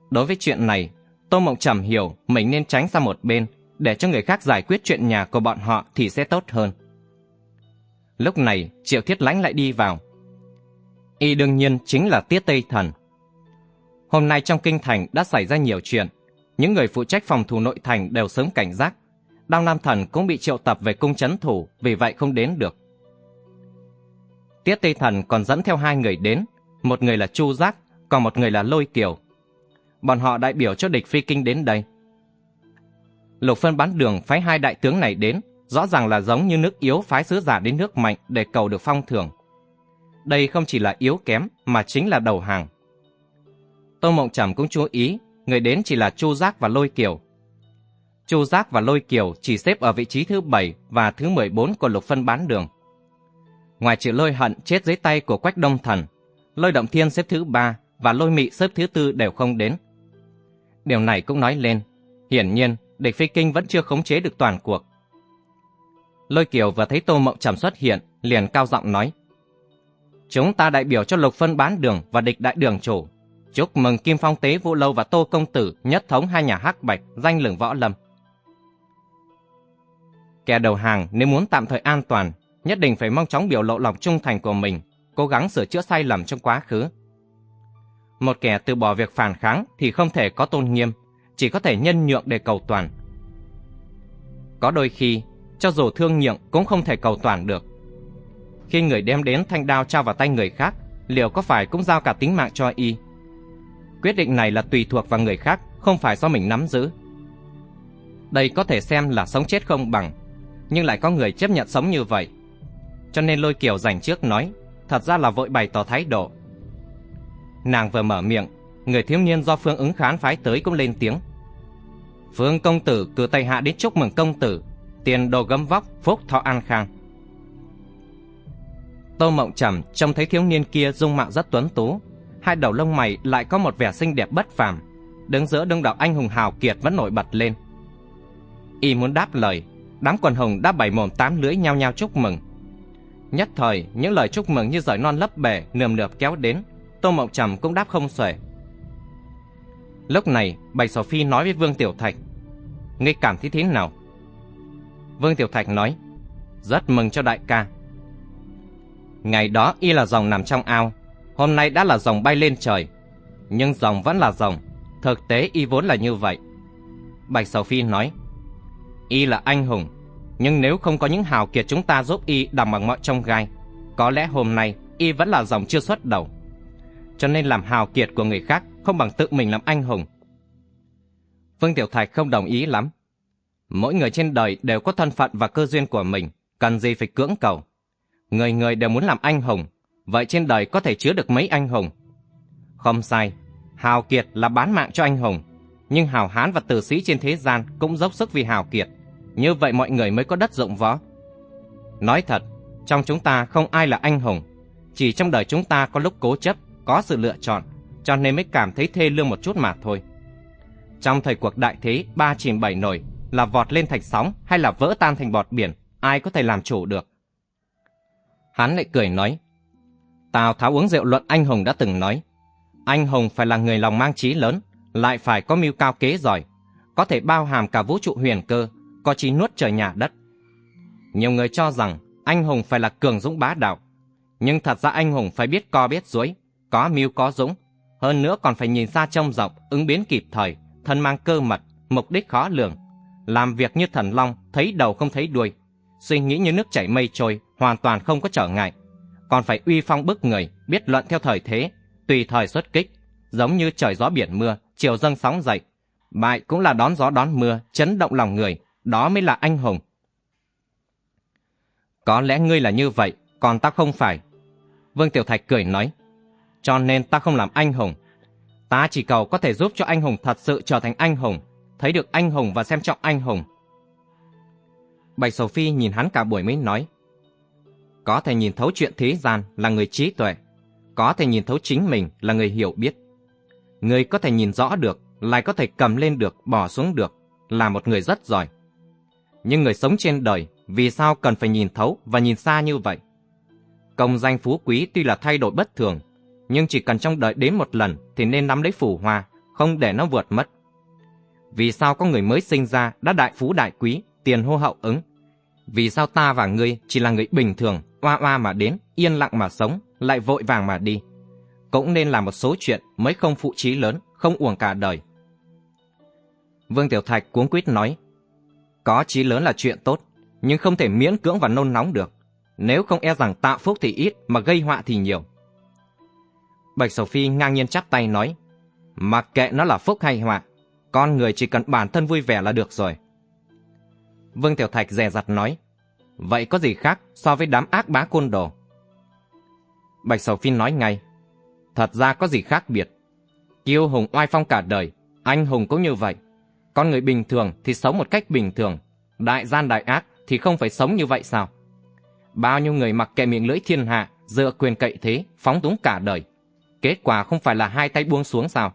Đối với chuyện này, Tô Mộng Trầm hiểu mình nên tránh sang một bên để cho người khác giải quyết chuyện nhà của bọn họ thì sẽ tốt hơn. Lúc này, Triệu Thiết Lãnh lại đi vào. Y đương nhiên chính là Tiết Tây Thần. Hôm nay trong kinh thành đã xảy ra nhiều chuyện. Những người phụ trách phòng thủ nội thành đều sớm cảnh giác. Đao Nam Thần cũng bị triệu tập về cung chấn thủ, vì vậy không đến được. Tiết Tây Thần còn dẫn theo hai người đến, một người là Chu Giác, còn một người là Lôi Kiều. Bọn họ đại biểu cho địch phi kinh đến đây. Lục phân bán đường phái hai đại tướng này đến rõ ràng là giống như nước yếu phái sứ giả đến nước mạnh để cầu được phong thưởng. Đây không chỉ là yếu kém mà chính là đầu hàng. Tô Mộng Trầm cũng chú ý, người đến chỉ là Chu Giác và Lôi Kiều. Chu Giác và Lôi Kiều chỉ xếp ở vị trí thứ 7 và thứ 14 của lục phân bán đường. Ngoài chữ Lôi Hận chết dưới tay của Quách Đông Thần, Lôi Động Thiên xếp thứ 3 và Lôi Mị xếp thứ 4 đều không đến. Điều này cũng nói lên, hiển nhiên địch phi kinh vẫn chưa khống chế được toàn cuộc. Lôi Kiều vừa thấy Tô Mộng Trầm xuất hiện, liền cao giọng nói. chúng ta đại biểu cho lục phân bán đường và địch đại đường chủ. Chúc mừng Kim Phong Tế Vũ Lâu và Tô Công Tử nhất thống hai nhà hắc bạch, danh lừng võ lâm. Kẻ đầu hàng nếu muốn tạm thời an toàn, nhất định phải mong chóng biểu lộ lòng trung thành của mình, cố gắng sửa chữa sai lầm trong quá khứ. Một kẻ từ bỏ việc phản kháng thì không thể có tôn nghiêm, chỉ có thể nhân nhượng để cầu toàn. Có đôi khi, cho dù thương nhượng cũng không thể cầu toàn được. Khi người đem đến thanh đao trao vào tay người khác, liệu có phải cũng giao cả tính mạng cho y? Quyết định này là tùy thuộc vào người khác, không phải do mình nắm giữ. Đây có thể xem là sống chết không bằng, nhưng lại có người chấp nhận sống như vậy. Cho nên lôi kiều dành trước nói, thật ra là vội bày tỏ thái độ. Nàng vừa mở miệng, người thiếu niên do Phương ứng khán phái tới cũng lên tiếng. Phương công tử cử tay hạ đến chúc mừng công tử, tiền đồ gấm vóc, phúc thọ an khang. Tô Mộng Trầm trông thấy thiếu niên kia dung mạo rất tuấn tú, hai đầu lông mày lại có một vẻ xinh đẹp bất phàm, đứng giữa đông đảo anh hùng hào kiệt vẫn nổi bật lên. Y muốn đáp lời, đám quần hùng đã bảy mồm tám lưỡi nhao nhao chúc mừng. Nhất thời, những lời chúc mừng như rời non lấp bể nườm nượp kéo đến, Tô Mộng Trầm cũng đáp không xuể. Lúc này, Bạch Sầu Phi nói với Vương Tiểu Thạch, Ngươi cảm thấy thế nào? Vương Tiểu Thạch nói, rất mừng cho đại ca. Ngày đó y là rồng nằm trong ao, hôm nay đã là rồng bay lên trời. Nhưng rồng vẫn là rồng, thực tế y vốn là như vậy. Bạch Sầu Phi nói, y là anh hùng, nhưng nếu không có những hào kiệt chúng ta giúp y đằng bằng mọi trong gai, có lẽ hôm nay y vẫn là dòng chưa xuất đầu. Cho nên làm hào kiệt của người khác không bằng tự mình làm anh hùng. Vương Tiểu Thạch không đồng ý lắm. Mỗi người trên đời đều có thân phận và cơ duyên của mình, cần gì phải cưỡng cầu. Người người đều muốn làm anh hùng, vậy trên đời có thể chứa được mấy anh hùng? Không sai, Hào Kiệt là bán mạng cho anh hùng, nhưng hào hán và tử sĩ trên thế gian cũng dốc sức vì Hào Kiệt. Như vậy mọi người mới có đất rộng võ. Nói thật, trong chúng ta không ai là anh hùng, chỉ trong đời chúng ta có lúc cố chấp, có sự lựa chọn, cho nên mới cảm thấy thê lương một chút mà thôi. Trong thời cuộc đại thế ba chìm bảy nổi, là vọt lên thành sóng hay là vỡ tan thành bọt biển, ai có thể làm chủ được. Hắn lại cười nói, Tào Tháo uống rượu luận anh hùng đã từng nói, anh hùng phải là người lòng mang trí lớn, lại phải có mưu cao kế giỏi, có thể bao hàm cả vũ trụ huyền cơ, có trí nuốt trời nhà đất. Nhiều người cho rằng anh hùng phải là cường dũng bá đạo, nhưng thật ra anh hùng phải biết co biết duỗi, có mưu có dũng, hơn nữa còn phải nhìn xa trông rộng, ứng biến kịp thời, thân mang cơ mật, mục đích khó lường, làm việc như thần long, thấy đầu không thấy đuôi, suy nghĩ như nước chảy mây trôi, hoàn toàn không có trở ngại, còn phải uy phong bức người, biết luận theo thời thế, tùy thời xuất kích, giống như trời gió biển mưa, chiều dâng sóng dậy, bại cũng là đón gió đón mưa, chấn động lòng người, đó mới là anh hùng. Có lẽ ngươi là như vậy, còn ta không phải. Vương Tiểu Thạch cười nói, cho nên ta không làm anh hùng. Ta chỉ cầu có thể giúp cho anh hùng thật sự trở thành anh hùng, thấy được anh hùng và xem trọng anh hùng. Bạch Sầu Phi nhìn hắn cả buổi mới nói, có thể nhìn thấu chuyện thế gian là người trí tuệ, có thể nhìn thấu chính mình là người hiểu biết. Người có thể nhìn rõ được, lại có thể cầm lên được, bỏ xuống được, là một người rất giỏi. Nhưng người sống trên đời, vì sao cần phải nhìn thấu và nhìn xa như vậy? Công danh phú quý tuy là thay đổi bất thường, nhưng chỉ cần trong đời đến một lần thì nên nắm lấy phủ hoa, không để nó vượt mất. Vì sao có người mới sinh ra đã đại phú đại quý, tiền hô hậu ứng? Vì sao ta và ngươi chỉ là người bình thường, oa oa mà đến, yên lặng mà sống, lại vội vàng mà đi? Cũng nên làm một số chuyện mới không phụ trí lớn, không uổng cả đời. Vương Tiểu Thạch cuống quýt nói, có trí lớn là chuyện tốt, nhưng không thể miễn cưỡng và nôn nóng được. Nếu không e rằng tạo phúc thì ít mà gây họa thì nhiều. Bạch Sầu Phi ngang nhiên chắp tay nói, mặc kệ nó là phúc hay họa, con người chỉ cần bản thân vui vẻ là được rồi. Vương Tiểu Thạch dè dặt nói, vậy có gì khác so với đám ác bá côn đồ? Bạch Sầu Phi nói ngay, thật ra có gì khác biệt. Kiêu hùng oai phong cả đời, anh hùng cũng như vậy. Con người bình thường thì sống một cách bình thường, đại gian đại ác thì không phải sống như vậy sao? Bao nhiêu người mặc kệ miệng lưỡi thiên hạ, dựa quyền cậy thế, phóng túng cả đời. Kết quả không phải là hai tay buông xuống sao?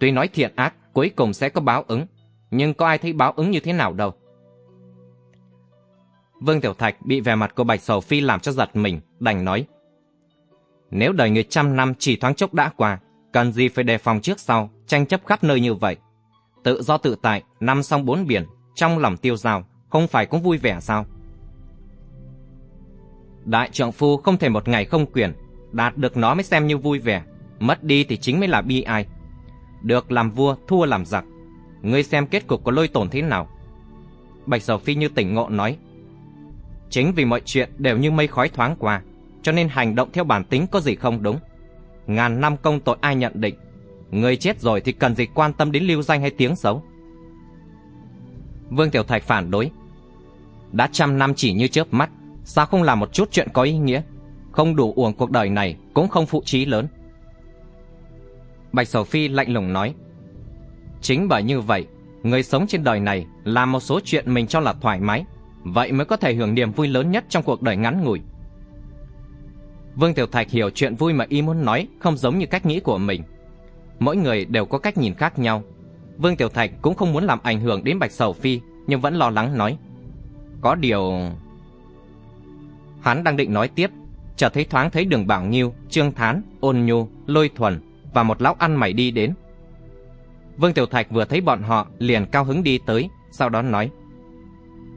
Tuy nói thiện ác, cuối cùng sẽ có báo ứng, nhưng có ai thấy báo ứng như thế nào đâu. Vương Tiểu Thạch bị vẻ mặt của Bạch Sầu Phi làm cho giật mình, đành nói. Nếu đời người trăm năm chỉ thoáng chốc đã qua, cần gì phải đề phòng trước sau, tranh chấp khắp nơi như vậy. Tự do tự tại, năm song bốn biển, trong lòng tiêu dao, không phải cũng vui vẻ sao? Đại trượng phu không thể một ngày không quyền, đạt được nó mới xem như vui vẻ, mất đi thì chính mới là bi ai. Được làm vua, thua làm giặc. Ngươi xem kết cục của lôi tổn thế nào? Bạch Sầu Phi như tỉnh ngộ nói. Chính vì mọi chuyện đều như mây khói thoáng qua, cho nên hành động theo bản tính có gì không đúng. Ngàn năm công tội ai nhận định, người chết rồi thì cần gì quan tâm đến lưu danh hay tiếng xấu. Vương Tiểu Thạch phản đối. Đã trăm năm chỉ như chớp mắt, sao không làm một chút chuyện có ý nghĩa? Không đủ uổng cuộc đời này, cũng không phụ trí lớn. Bạch Sầu Phi lạnh lùng nói. Chính bởi như vậy, người sống trên đời này làm một số chuyện mình cho là thoải mái, vậy mới có thể hưởng niềm vui lớn nhất trong cuộc đời ngắn ngủi. Vương Tiểu Thạch hiểu chuyện vui mà y muốn nói không giống như cách nghĩ của mình. Mỗi người đều có cách nhìn khác nhau. Vương Tiểu Thạch cũng không muốn làm ảnh hưởng đến Bạch Sầu Phi, nhưng vẫn lo lắng nói. Có điều... Hắn đang định nói tiếp, chợt thấy thoáng thấy đường Bảo Nghiêu, Trương Thán, Ôn Nhu, Lôi Thuần và một lão ăn mày đi đến. Vương Tiểu Thạch vừa thấy bọn họ liền cao hứng đi tới, sau đó nói.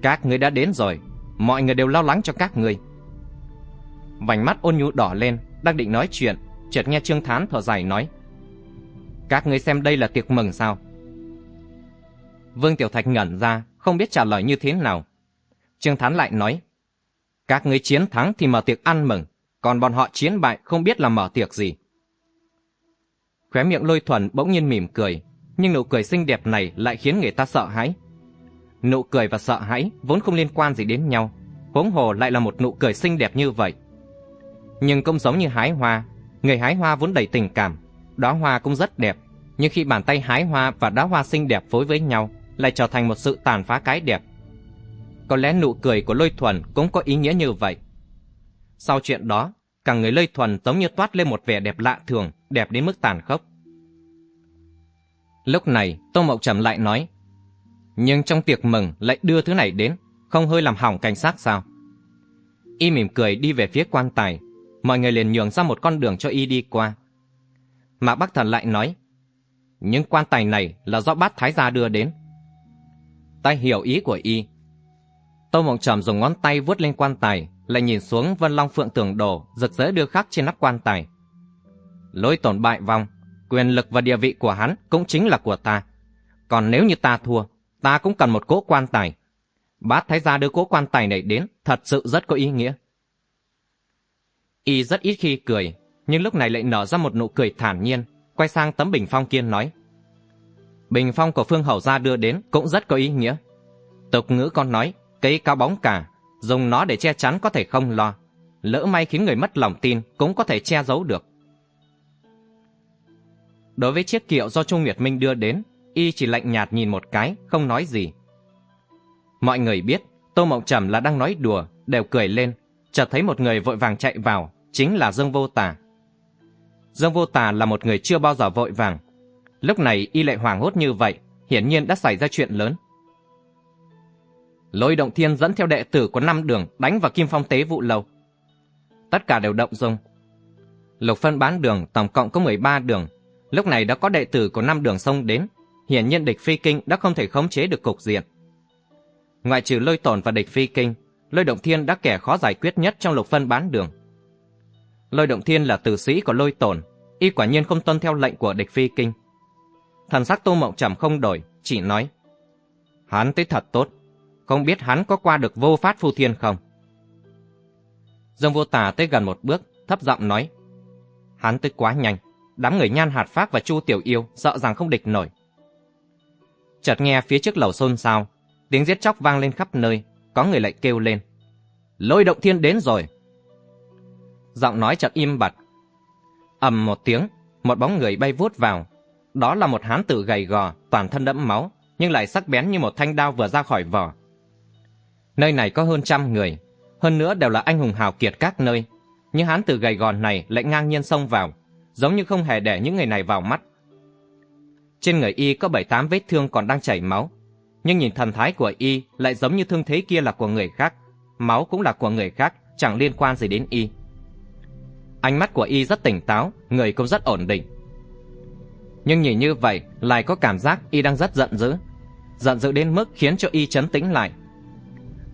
Các người đã đến rồi, mọi người đều lo lắng cho các người. Vành mắt ôn nhu đỏ lên, đang định nói chuyện, chợt nghe Trương Thán thở dài nói. Các người xem đây là tiệc mừng sao? Vương Tiểu Thạch ngẩn ra, không biết trả lời như thế nào. Trương Thán lại nói. Các người chiến thắng thì mở tiệc ăn mừng, còn bọn họ chiến bại không biết là mở tiệc gì. Khóe miệng lôi thuần bỗng nhiên mỉm cười, nhưng nụ cười xinh đẹp này lại khiến người ta sợ hãi. Nụ cười và sợ hãi vốn không liên quan gì đến nhau, huống hồ lại là một nụ cười xinh đẹp như vậy. Nhưng cũng giống như hái hoa, người hái hoa vốn đầy tình cảm, đóa hoa cũng rất đẹp, nhưng khi bàn tay hái hoa và đóa hoa xinh đẹp phối với nhau, lại trở thành một sự tàn phá cái đẹp. Có lẽ nụ cười của Lôi Thuần cũng có ý nghĩa như vậy. Sau chuyện đó, cả người Lôi Thuần giống như toát lên một vẻ đẹp lạ thường, đẹp đến mức tàn khốc. Lúc này, Tô Mậu Trầm lại nói, nhưng trong tiệc mừng lại đưa thứ này đến, không hơi làm hỏng cảnh sát sao? Y mỉm cười đi về phía quan tài, mọi người liền nhường ra một con đường cho Y đi qua. Mạc Bắc Thần lại nói, những quan tài này là do bát thái gia đưa đến. Ta hiểu ý của Y. Tô Mộng Trầm dùng ngón tay vuốt lên quan tài, lại nhìn xuống Vân Long Phượng Tường Đồ rực rỡ đưa khắc trên nắp quan tài. Lối tổn bại vong, quyền lực và địa vị của hắn cũng chính là của ta. Còn nếu như ta thua, ta cũng cần một cỗ quan tài. Bát Thái Gia đưa cỗ quan tài này đến thật sự rất có ý nghĩa. Y rất ít khi cười, nhưng lúc này lại nở ra một nụ cười thản nhiên, quay sang tấm bình phong kiên nói. Bình phong của Phương Hầu Gia đưa đến cũng rất có ý nghĩa. Tục ngữ con nói, cây cao bóng cả, dùng nó để che chắn có thể không lo. Lỡ may khiến người mất lòng tin cũng có thể che giấu được. Đối với chiếc kiệu do Trung Nguyệt Minh đưa đến, y chỉ lạnh nhạt nhìn một cái, không nói gì. Mọi người biết, Tô Mộng Trầm là đang nói đùa, đều cười lên, chợt thấy một người vội vàng chạy vào, chính là Dương Vô Tà. Dương Vô Tà là một người chưa bao giờ vội vàng. Lúc này y lại hoảng hốt như vậy, hiển nhiên đã xảy ra chuyện lớn. Lôi động thiên dẫn theo đệ tử của năm đường đánh vào kim phong tế vụ lâu. Tất cả đều động dung. Lục phân bán đường tổng cộng có 13 đường, Lúc này đã có đệ tử của năm đường sông đến, hiển nhiên địch phi kinh đã không thể khống chế được cục diện. Ngoại trừ lôi tổn và địch phi kinh, lôi động thiên đã kẻ khó giải quyết nhất trong lục phân bán đường. Lôi động thiên là tử sĩ của lôi tổn, y quả nhiên không tuân theo lệnh của địch phi kinh. Thần sắc tô mộng trầm không đổi, chỉ nói. Hắn tới thật tốt, không biết hắn có qua được vô phát phu thiên không? Dương vô tà tới gần một bước, thấp giọng nói. Hắn tới quá nhanh đám người nhan hạt phác và chu tiểu yêu sợ rằng không địch nổi. Chợt nghe phía trước lầu xôn xao, tiếng giết chóc vang lên khắp nơi, có người lại kêu lên. Lôi động thiên đến rồi. Giọng nói chợt im bặt. ầm một tiếng, một bóng người bay vút vào. Đó là một hán tử gầy gò, toàn thân đẫm máu, nhưng lại sắc bén như một thanh đao vừa ra khỏi vỏ. Nơi này có hơn trăm người, hơn nữa đều là anh hùng hào kiệt các nơi. Nhưng hán tử gầy gò này lại ngang nhiên xông vào, giống như không hề để những người này vào mắt. Trên người y có bảy tám vết thương còn đang chảy máu, nhưng nhìn thần thái của y lại giống như thương thế kia là của người khác, máu cũng là của người khác, chẳng liên quan gì đến y. Ánh mắt của y rất tỉnh táo, người cũng rất ổn định. Nhưng nhìn như vậy, lại có cảm giác y đang rất giận dữ. Giận dữ đến mức khiến cho y chấn tĩnh lại.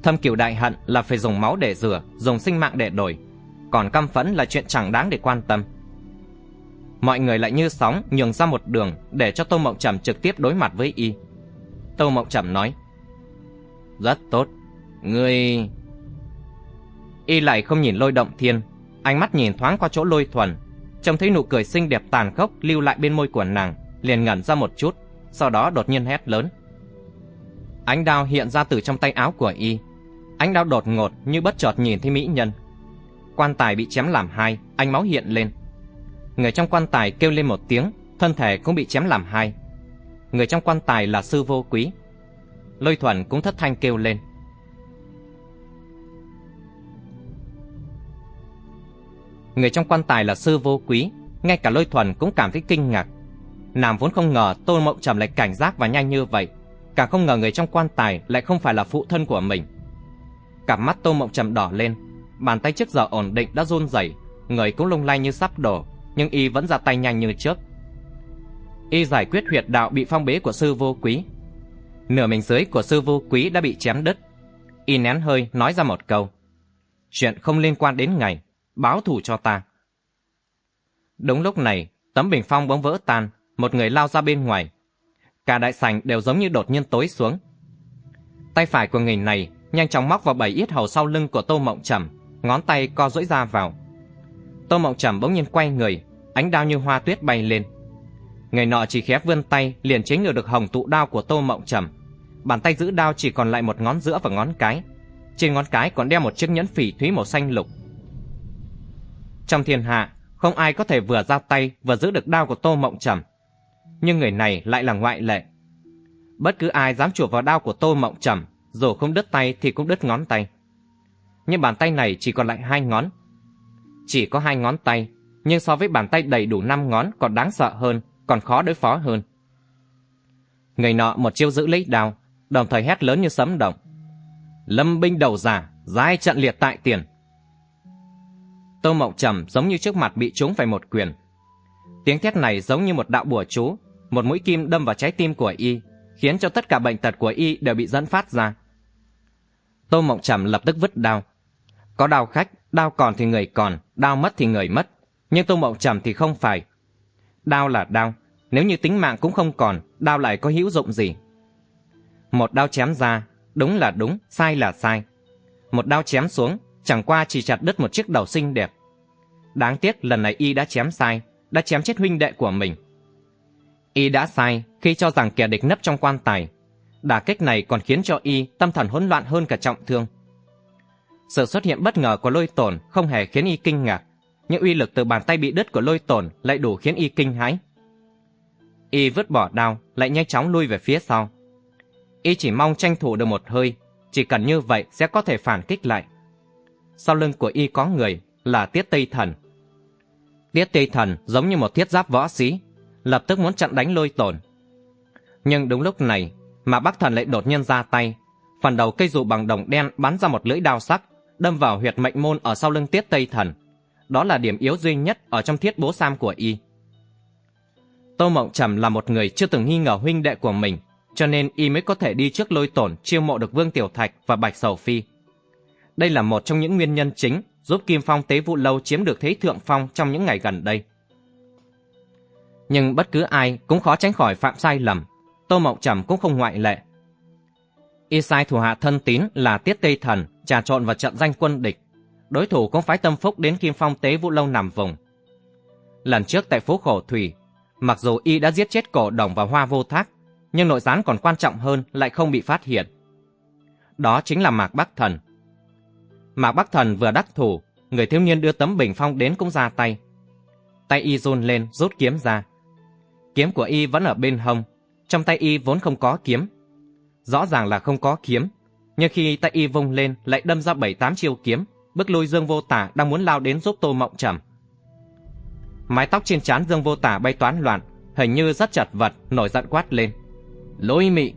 Thâm cửu đại hận là phải dùng máu để rửa, dùng sinh mạng để đổi. Còn căm phẫn là chuyện chẳng đáng để quan tâm. Mọi người lại như sóng nhường ra một đường để cho Tô Mộng Trầm trực tiếp đối mặt với y. Tô Mộng Trầm nói Rất tốt, người... Y lại không nhìn lôi động thiên, ánh mắt nhìn thoáng qua chỗ lôi thuần, trông thấy nụ cười xinh đẹp tàn khốc lưu lại bên môi của nàng, liền ngẩn ra một chút, sau đó đột nhiên hét lớn. Ánh đao hiện ra từ trong tay áo của y. Ánh đao đột ngột như bất chợt nhìn thấy mỹ nhân. Quan tài bị chém làm hai, ánh máu hiện lên. Người trong quan tài kêu lên một tiếng, thân thể cũng bị chém làm hai. Người trong quan tài là sư vô quý. Lôi thuần cũng thất thanh kêu lên. Người trong quan tài là sư vô quý, ngay cả lôi thuần cũng cảm thấy kinh ngạc. Nàng vốn không ngờ Tô Mộng Trầm lại cảnh giác và nhanh như vậy, càng không ngờ người trong quan tài lại không phải là phụ thân của mình. Cặp mắt Tô Mộng Trầm đỏ lên, bàn tay trước giờ ổn định đã run rẩy, người cũng lung lay như sắp đổ, nhưng y vẫn ra tay nhanh như trước. Y giải quyết huyệt đạo bị phong bế của sư vô quý. Nửa mình dưới của sư vô quý đã bị chém đứt. Y nén hơi nói ra một câu. Chuyện không liên quan đến ngày, báo thù cho ta. Đúng lúc này, tấm bình phong bỗng vỡ tan, một người lao ra bên ngoài. Cả đại sảnh đều giống như đột nhiên tối xuống. Tay phải của người này nhanh chóng móc vào bảy yết hầu sau lưng của Tô Mộng Trầm, ngón tay co duỗi ra vào. Tô Mộng Trầm bỗng nhiên quay người, ánh đao như hoa tuyết bay lên. Người nọ chỉ khép vươn tay liền chế ngự được hồng tụ đao của Tô Mộng Trầm. Bàn tay giữ đao chỉ còn lại một ngón giữa và ngón cái. Trên ngón cái còn đeo một chiếc nhẫn phỉ thúy màu xanh lục. Trong thiên hạ, không ai có thể vừa ra tay vừa giữ được đao của Tô Mộng Trầm. Nhưng người này lại là ngoại lệ. Bất cứ ai dám chụp vào đao của Tô Mộng Trầm, dù không đứt tay thì cũng đứt ngón tay. Nhưng bàn tay này chỉ còn lại hai ngón. Chỉ có hai ngón tay, nhưng so với bàn tay đầy đủ năm ngón còn đáng sợ hơn, còn khó đối phó hơn. Người nọ một chiêu giữ lấy đao, đồng thời hét lớn như sấm động. Lâm binh đầu giả, giai trận liệt tại tiền. Tô Mộng Trầm giống như trước mặt bị trúng phải một quyền. Tiếng thét này giống như một đạo bùa chú, một mũi kim đâm vào trái tim của y, khiến cho tất cả bệnh tật của y đều bị dẫn phát ra. Tô Mộng Trầm lập tức vứt đao. Có đao khách, đao còn thì người còn, đao mất thì người mất. Nhưng Tô Mộng Trầm thì không phải. Đao là đao, nếu như tính mạng cũng không còn, đao lại có hữu dụng gì? Một đao chém ra, đúng là đúng, sai là sai. Một đao chém xuống, chẳng qua chỉ chặt đứt một chiếc đầu xinh đẹp. Đáng tiếc lần này y đã chém sai, đã chém chết huynh đệ của mình. Y đã sai khi cho rằng kẻ địch nấp trong quan tài. Đả kích này còn khiến cho y tâm thần hỗn loạn hơn cả trọng thương. Sự xuất hiện bất ngờ của lôi tổn không hề khiến y kinh ngạc, nhưng uy lực từ bàn tay bị đứt của lôi tổn lại đủ khiến y kinh hãi. Y vứt bỏ đao, lại nhanh chóng lui về phía sau. Y chỉ mong tranh thủ được một hơi, chỉ cần như vậy sẽ có thể phản kích lại sau lưng của y có người là Tiết Tây Thần. Tiết Tây Thần giống như một thiết giáp võ sĩ, lập tức muốn chặn đánh lôi tổn. Nhưng đúng lúc này, mà Bắc Thần lại đột nhiên ra tay, phần đầu cây dụ bằng đồng đen bắn ra một lưỡi đao sắc, đâm vào huyệt mệnh môn ở sau lưng Tiết Tây Thần. Đó là điểm yếu duy nhất ở trong thiết bố sam của y. Tô Mộng Trầm là một người chưa từng nghi ngờ huynh đệ của mình, cho nên y mới có thể đi trước lôi tổn chiêu mộ được Vương Tiểu Thạch và Bạch Sầu Phi. Đây là một trong những nguyên nhân chính giúp Kim Phong Tế Vụ Lâu chiếm được thế thượng phong trong những ngày gần đây. Nhưng bất cứ ai cũng khó tránh khỏi phạm sai lầm, Tô Mộng Trầm cũng không ngoại lệ. Y sai thủ hạ thân tín là Tiết Tây Thần trà trộn vào trận danh quân địch. Đối thủ cũng phái tâm phúc đến Kim Phong Tế Vũ Lâu nằm vùng. Lần trước tại phố Khổ Thủy, mặc dù Y đã giết chết cổ đồng và hoa vô thác, nhưng nội gián còn quan trọng hơn lại không bị phát hiện. Đó chính là Mạc Bắc Thần, Mạc Bắc Thần vừa đắc thủ, người thiếu niên đưa tấm bình phong đến cũng ra tay. Tay y run lên, rút kiếm ra. Kiếm của y vẫn ở bên hông, trong tay y vốn không có kiếm. Rõ ràng là không có kiếm, nhưng khi tay y vung lên lại đâm ra bảy tám chiêu kiếm, bức lui Dương Vô Tả đang muốn lao đến giúp Tô Mộng Trầm. Mái tóc trên trán Dương Vô Tả bay toán loạn, hình như rất chật vật, nổi giận quát lên. Lôi mị!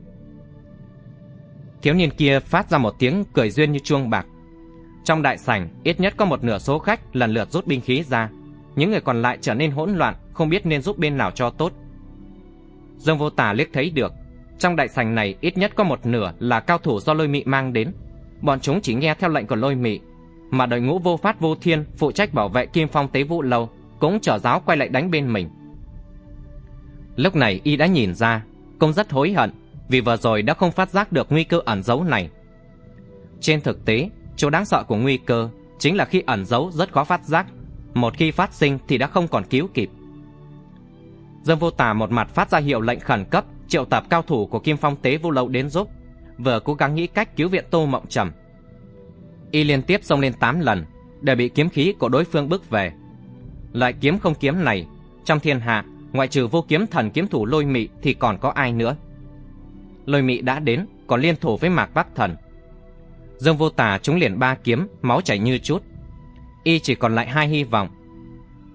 Thiếu niên kia phát ra một tiếng cười duyên như chuông bạc, trong đại sảnh, ít nhất có một nửa số khách lần lượt rút binh khí ra, những người còn lại trở nên hỗn loạn, không biết nên giúp bên nào cho tốt. Dương Vô Tả liếc thấy được, trong đại sảnh này ít nhất có một nửa là cao thủ do Lôi Mị mang đến. Bọn chúng chỉ nghe theo lệnh của Lôi Mị, mà đội ngũ vô phát vô thiên phụ trách bảo vệ Kim Phong Tế Vũ lâu cũng trở giáo quay lại đánh bên mình. Lúc này y đã nhìn ra, cũng rất hối hận vì vừa rồi đã không phát giác được nguy cơ ẩn giấu này. Trên thực tế, chỗ đáng sợ của nguy cơ chính là khi ẩn giấu rất khó phát giác, một khi phát sinh thì đã không còn cứu kịp. Dương Vô Tà một mặt phát ra hiệu lệnh khẩn cấp triệu tập cao thủ của Kim Phong Tế Vô Lâu đến giúp, vừa cố gắng nghĩ cách cứu viện Tô Mộng Trầm. Y liên tiếp xông lên 8 lần, đều bị kiếm khí của đối phương bước về. Loại kiếm không kiếm này, trong thiên hạ, ngoại trừ vô kiếm thần kiếm thủ lôi mị thì còn có ai nữa. Lôi mị đã đến, còn liên thủ với mạc bắc thần. Dương vô tà trúng liền ba kiếm, máu chảy như chút. Y chỉ còn lại hai hy vọng.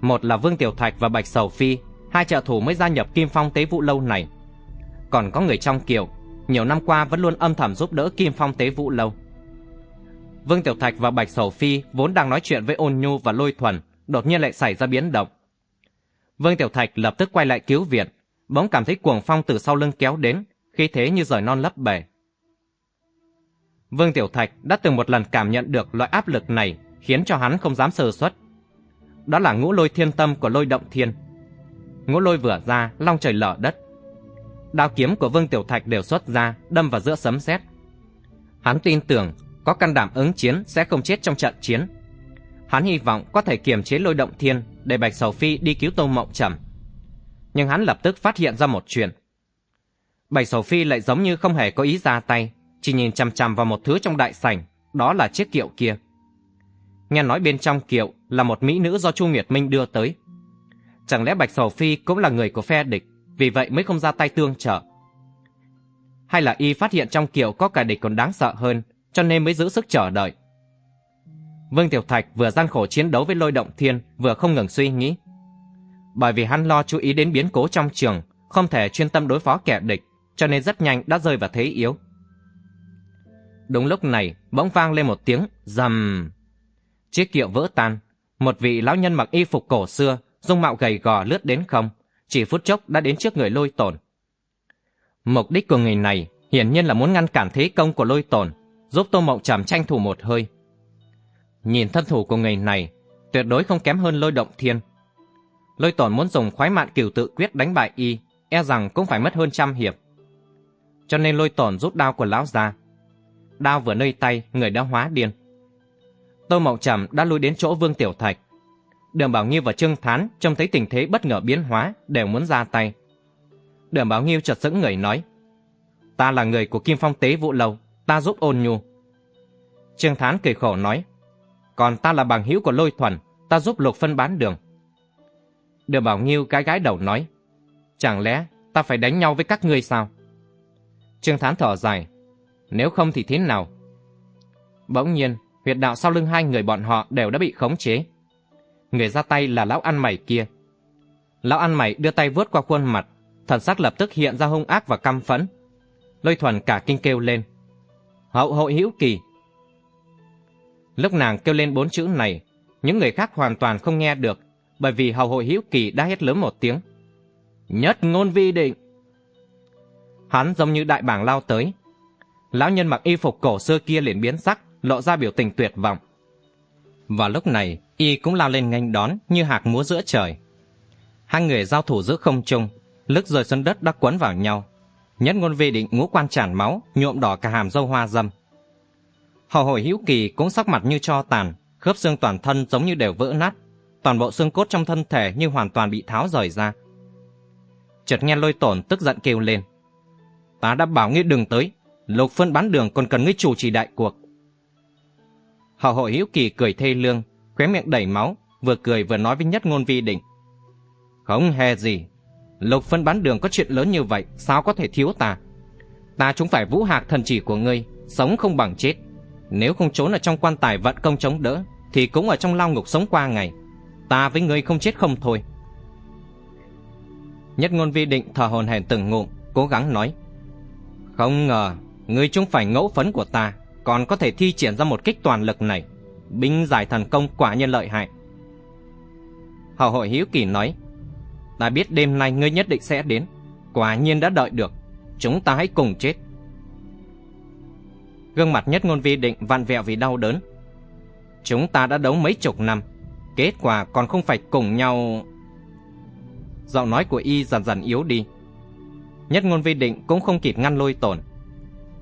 Một là Vương Tiểu Thạch và Bạch Sầu Phi, hai trợ thủ mới gia nhập Kim Phong Tế Vũ Lâu này. Còn có người trong kiều nhiều năm qua vẫn luôn âm thầm giúp đỡ Kim Phong Tế Vũ Lâu. Vương Tiểu Thạch và Bạch Sầu Phi vốn đang nói chuyện với Ôn Nhu và Lôi Thuần, đột nhiên lại xảy ra biến động. Vương Tiểu Thạch lập tức quay lại cứu viện, bỗng cảm thấy cuồng phong từ sau lưng kéo đến, khi thế như rời non lấp bể. Vương Tiểu Thạch đã từng một lần cảm nhận được loại áp lực này khiến cho hắn không dám sơ suất. Đó là ngũ lôi thiên tâm của lôi động thiên. Ngũ lôi vừa ra, long trời lở đất. Đao kiếm của Vương Tiểu Thạch đều xuất ra, đâm vào giữa sấm sét. Hắn tin tưởng có can đảm ứng chiến sẽ không chết trong trận chiến. Hắn hy vọng có thể kiềm chế lôi động thiên để Bạch Sầu Phi đi cứu Tô Mộng Trầm. Nhưng hắn lập tức phát hiện ra một chuyện. Bạch Sầu Phi lại giống như không hề có ý ra tay, chỉ nhìn chằm chằm vào một thứ trong đại sảnh, đó là chiếc kiệu kia. Nghe nói bên trong kiệu là một mỹ nữ do Chu Nguyệt Minh đưa tới. Chẳng lẽ Bạch Sầu Phi cũng là người của phe địch, vì vậy mới không ra tay tương trợ? Hay là y phát hiện trong kiệu có cả địch còn đáng sợ hơn, cho nên mới giữ sức chờ đợi? Vương Tiểu Thạch vừa gian khổ chiến đấu với lôi động thiên, vừa không ngừng suy nghĩ. Bởi vì hắn lo chú ý đến biến cố trong trường, không thể chuyên tâm đối phó kẻ địch, cho nên rất nhanh đã rơi vào thế yếu. Đúng lúc này, bỗng vang lên một tiếng rầm. Chiếc kiệu vỡ tan, một vị lão nhân mặc y phục cổ xưa, dung mạo gầy gò lướt đến không, chỉ phút chốc đã đến trước người lôi tổn. Mục đích của người này hiển nhiên là muốn ngăn cản thế công của lôi tổn, giúp Tô Mộng Trầm tranh thủ một hơi. Nhìn thân thủ của người này, tuyệt đối không kém hơn lôi động thiên. Lôi tổn muốn dùng khoái mạn cửu tự quyết đánh bại y, e rằng cũng phải mất hơn trăm hiệp. Cho nên lôi tổn rút đao của lão ra. Đao vừa nơi tay, người đã hóa điên. Tô Mộng Trầm đã lui đến chỗ Vương Tiểu Thạch. Đường Bảo Nghiêu và Trương Thán trông thấy tình thế bất ngờ biến hóa, đều muốn ra tay. Đường Bảo Nghiêu chợt sững người nói, ta là người của Kim Phong Tế Vụ Lâu, ta giúp ôn nhu. Trương Thán cười khổ nói, còn ta là bằng hữu của Lôi Thuần, ta giúp Lục phân bán đường. Đường Bảo Nghiêu cái gái đầu nói, chẳng lẽ ta phải đánh nhau với các ngươi sao? Trương Thán thở dài, nếu không thì thế nào? Bỗng nhiên, huyệt đạo sau lưng hai người bọn họ đều đã bị khống chế. Người ra tay là lão ăn mày kia. Lão ăn mày đưa tay vớt qua khuôn mặt, thần sắc lập tức hiện ra hung ác và căm phẫn. Lôi thuần cả kinh kêu lên. Hậu hội hữu kỳ. Lúc nàng kêu lên bốn chữ này, những người khác hoàn toàn không nghe được, bởi vì hậu hội hữu kỳ đã hét lớn một tiếng. Nhất ngôn vi định. Hắn giống như đại bảng lao tới. Lão nhân mặc y phục cổ xưa kia liền biến sắc, lộ ra biểu tình tuyệt vọng. Vào lúc này, y cũng lao lên nghênh đón như hạc múa giữa trời. Hai người giao thủ giữa không trung, lức rời xuống đất đã quấn vào nhau. Nhất ngôn vi định ngũ quan tràn máu, nhuộm đỏ cả hàm dâu hoa dâm. Hầu hồi hữu kỳ cũng sắc mặt như cho tàn, khớp xương toàn thân giống như đều vỡ nát, toàn bộ xương cốt trong thân thể như hoàn toàn bị tháo rời ra. Chợt nghe lôi tổn tức giận kêu lên. Ta đã bảo ngươi đừng tới, lục phân bán đường còn cần ngươi chủ trì đại cuộc. Hậu hội hữu kỳ cười thê lương, khóe miệng đầy máu, vừa cười vừa nói với nhất ngôn vi định. Không hề gì, lục phân bán đường có chuyện lớn như vậy, sao có thể thiếu ta? Ta chúng phải vũ hạc thần chỉ của ngươi, sống không bằng chết. Nếu không trốn ở trong quan tài vận công chống đỡ, thì cũng ở trong lao ngục sống qua ngày. Ta với ngươi không chết không thôi. Nhất ngôn vi định thở hồn hển từng ngụm, cố gắng nói. Không ngờ, ngươi chúng phải ngẫu phấn của ta, còn có thể thi triển ra một kích toàn lực này. Binh giải thần công quả nhiên lợi hại. hầu hội hữu kỳ nói, ta biết đêm nay ngươi nhất định sẽ đến, quả nhiên đã đợi được, chúng ta hãy cùng chết. Gương mặt nhất ngôn vi định vặn vẹo vì đau đớn. Chúng ta đã đấu mấy chục năm, kết quả còn không phải cùng nhau... Giọng nói của y dần dần yếu đi. Nhất ngôn vi định cũng không kịp ngăn lôi tổn.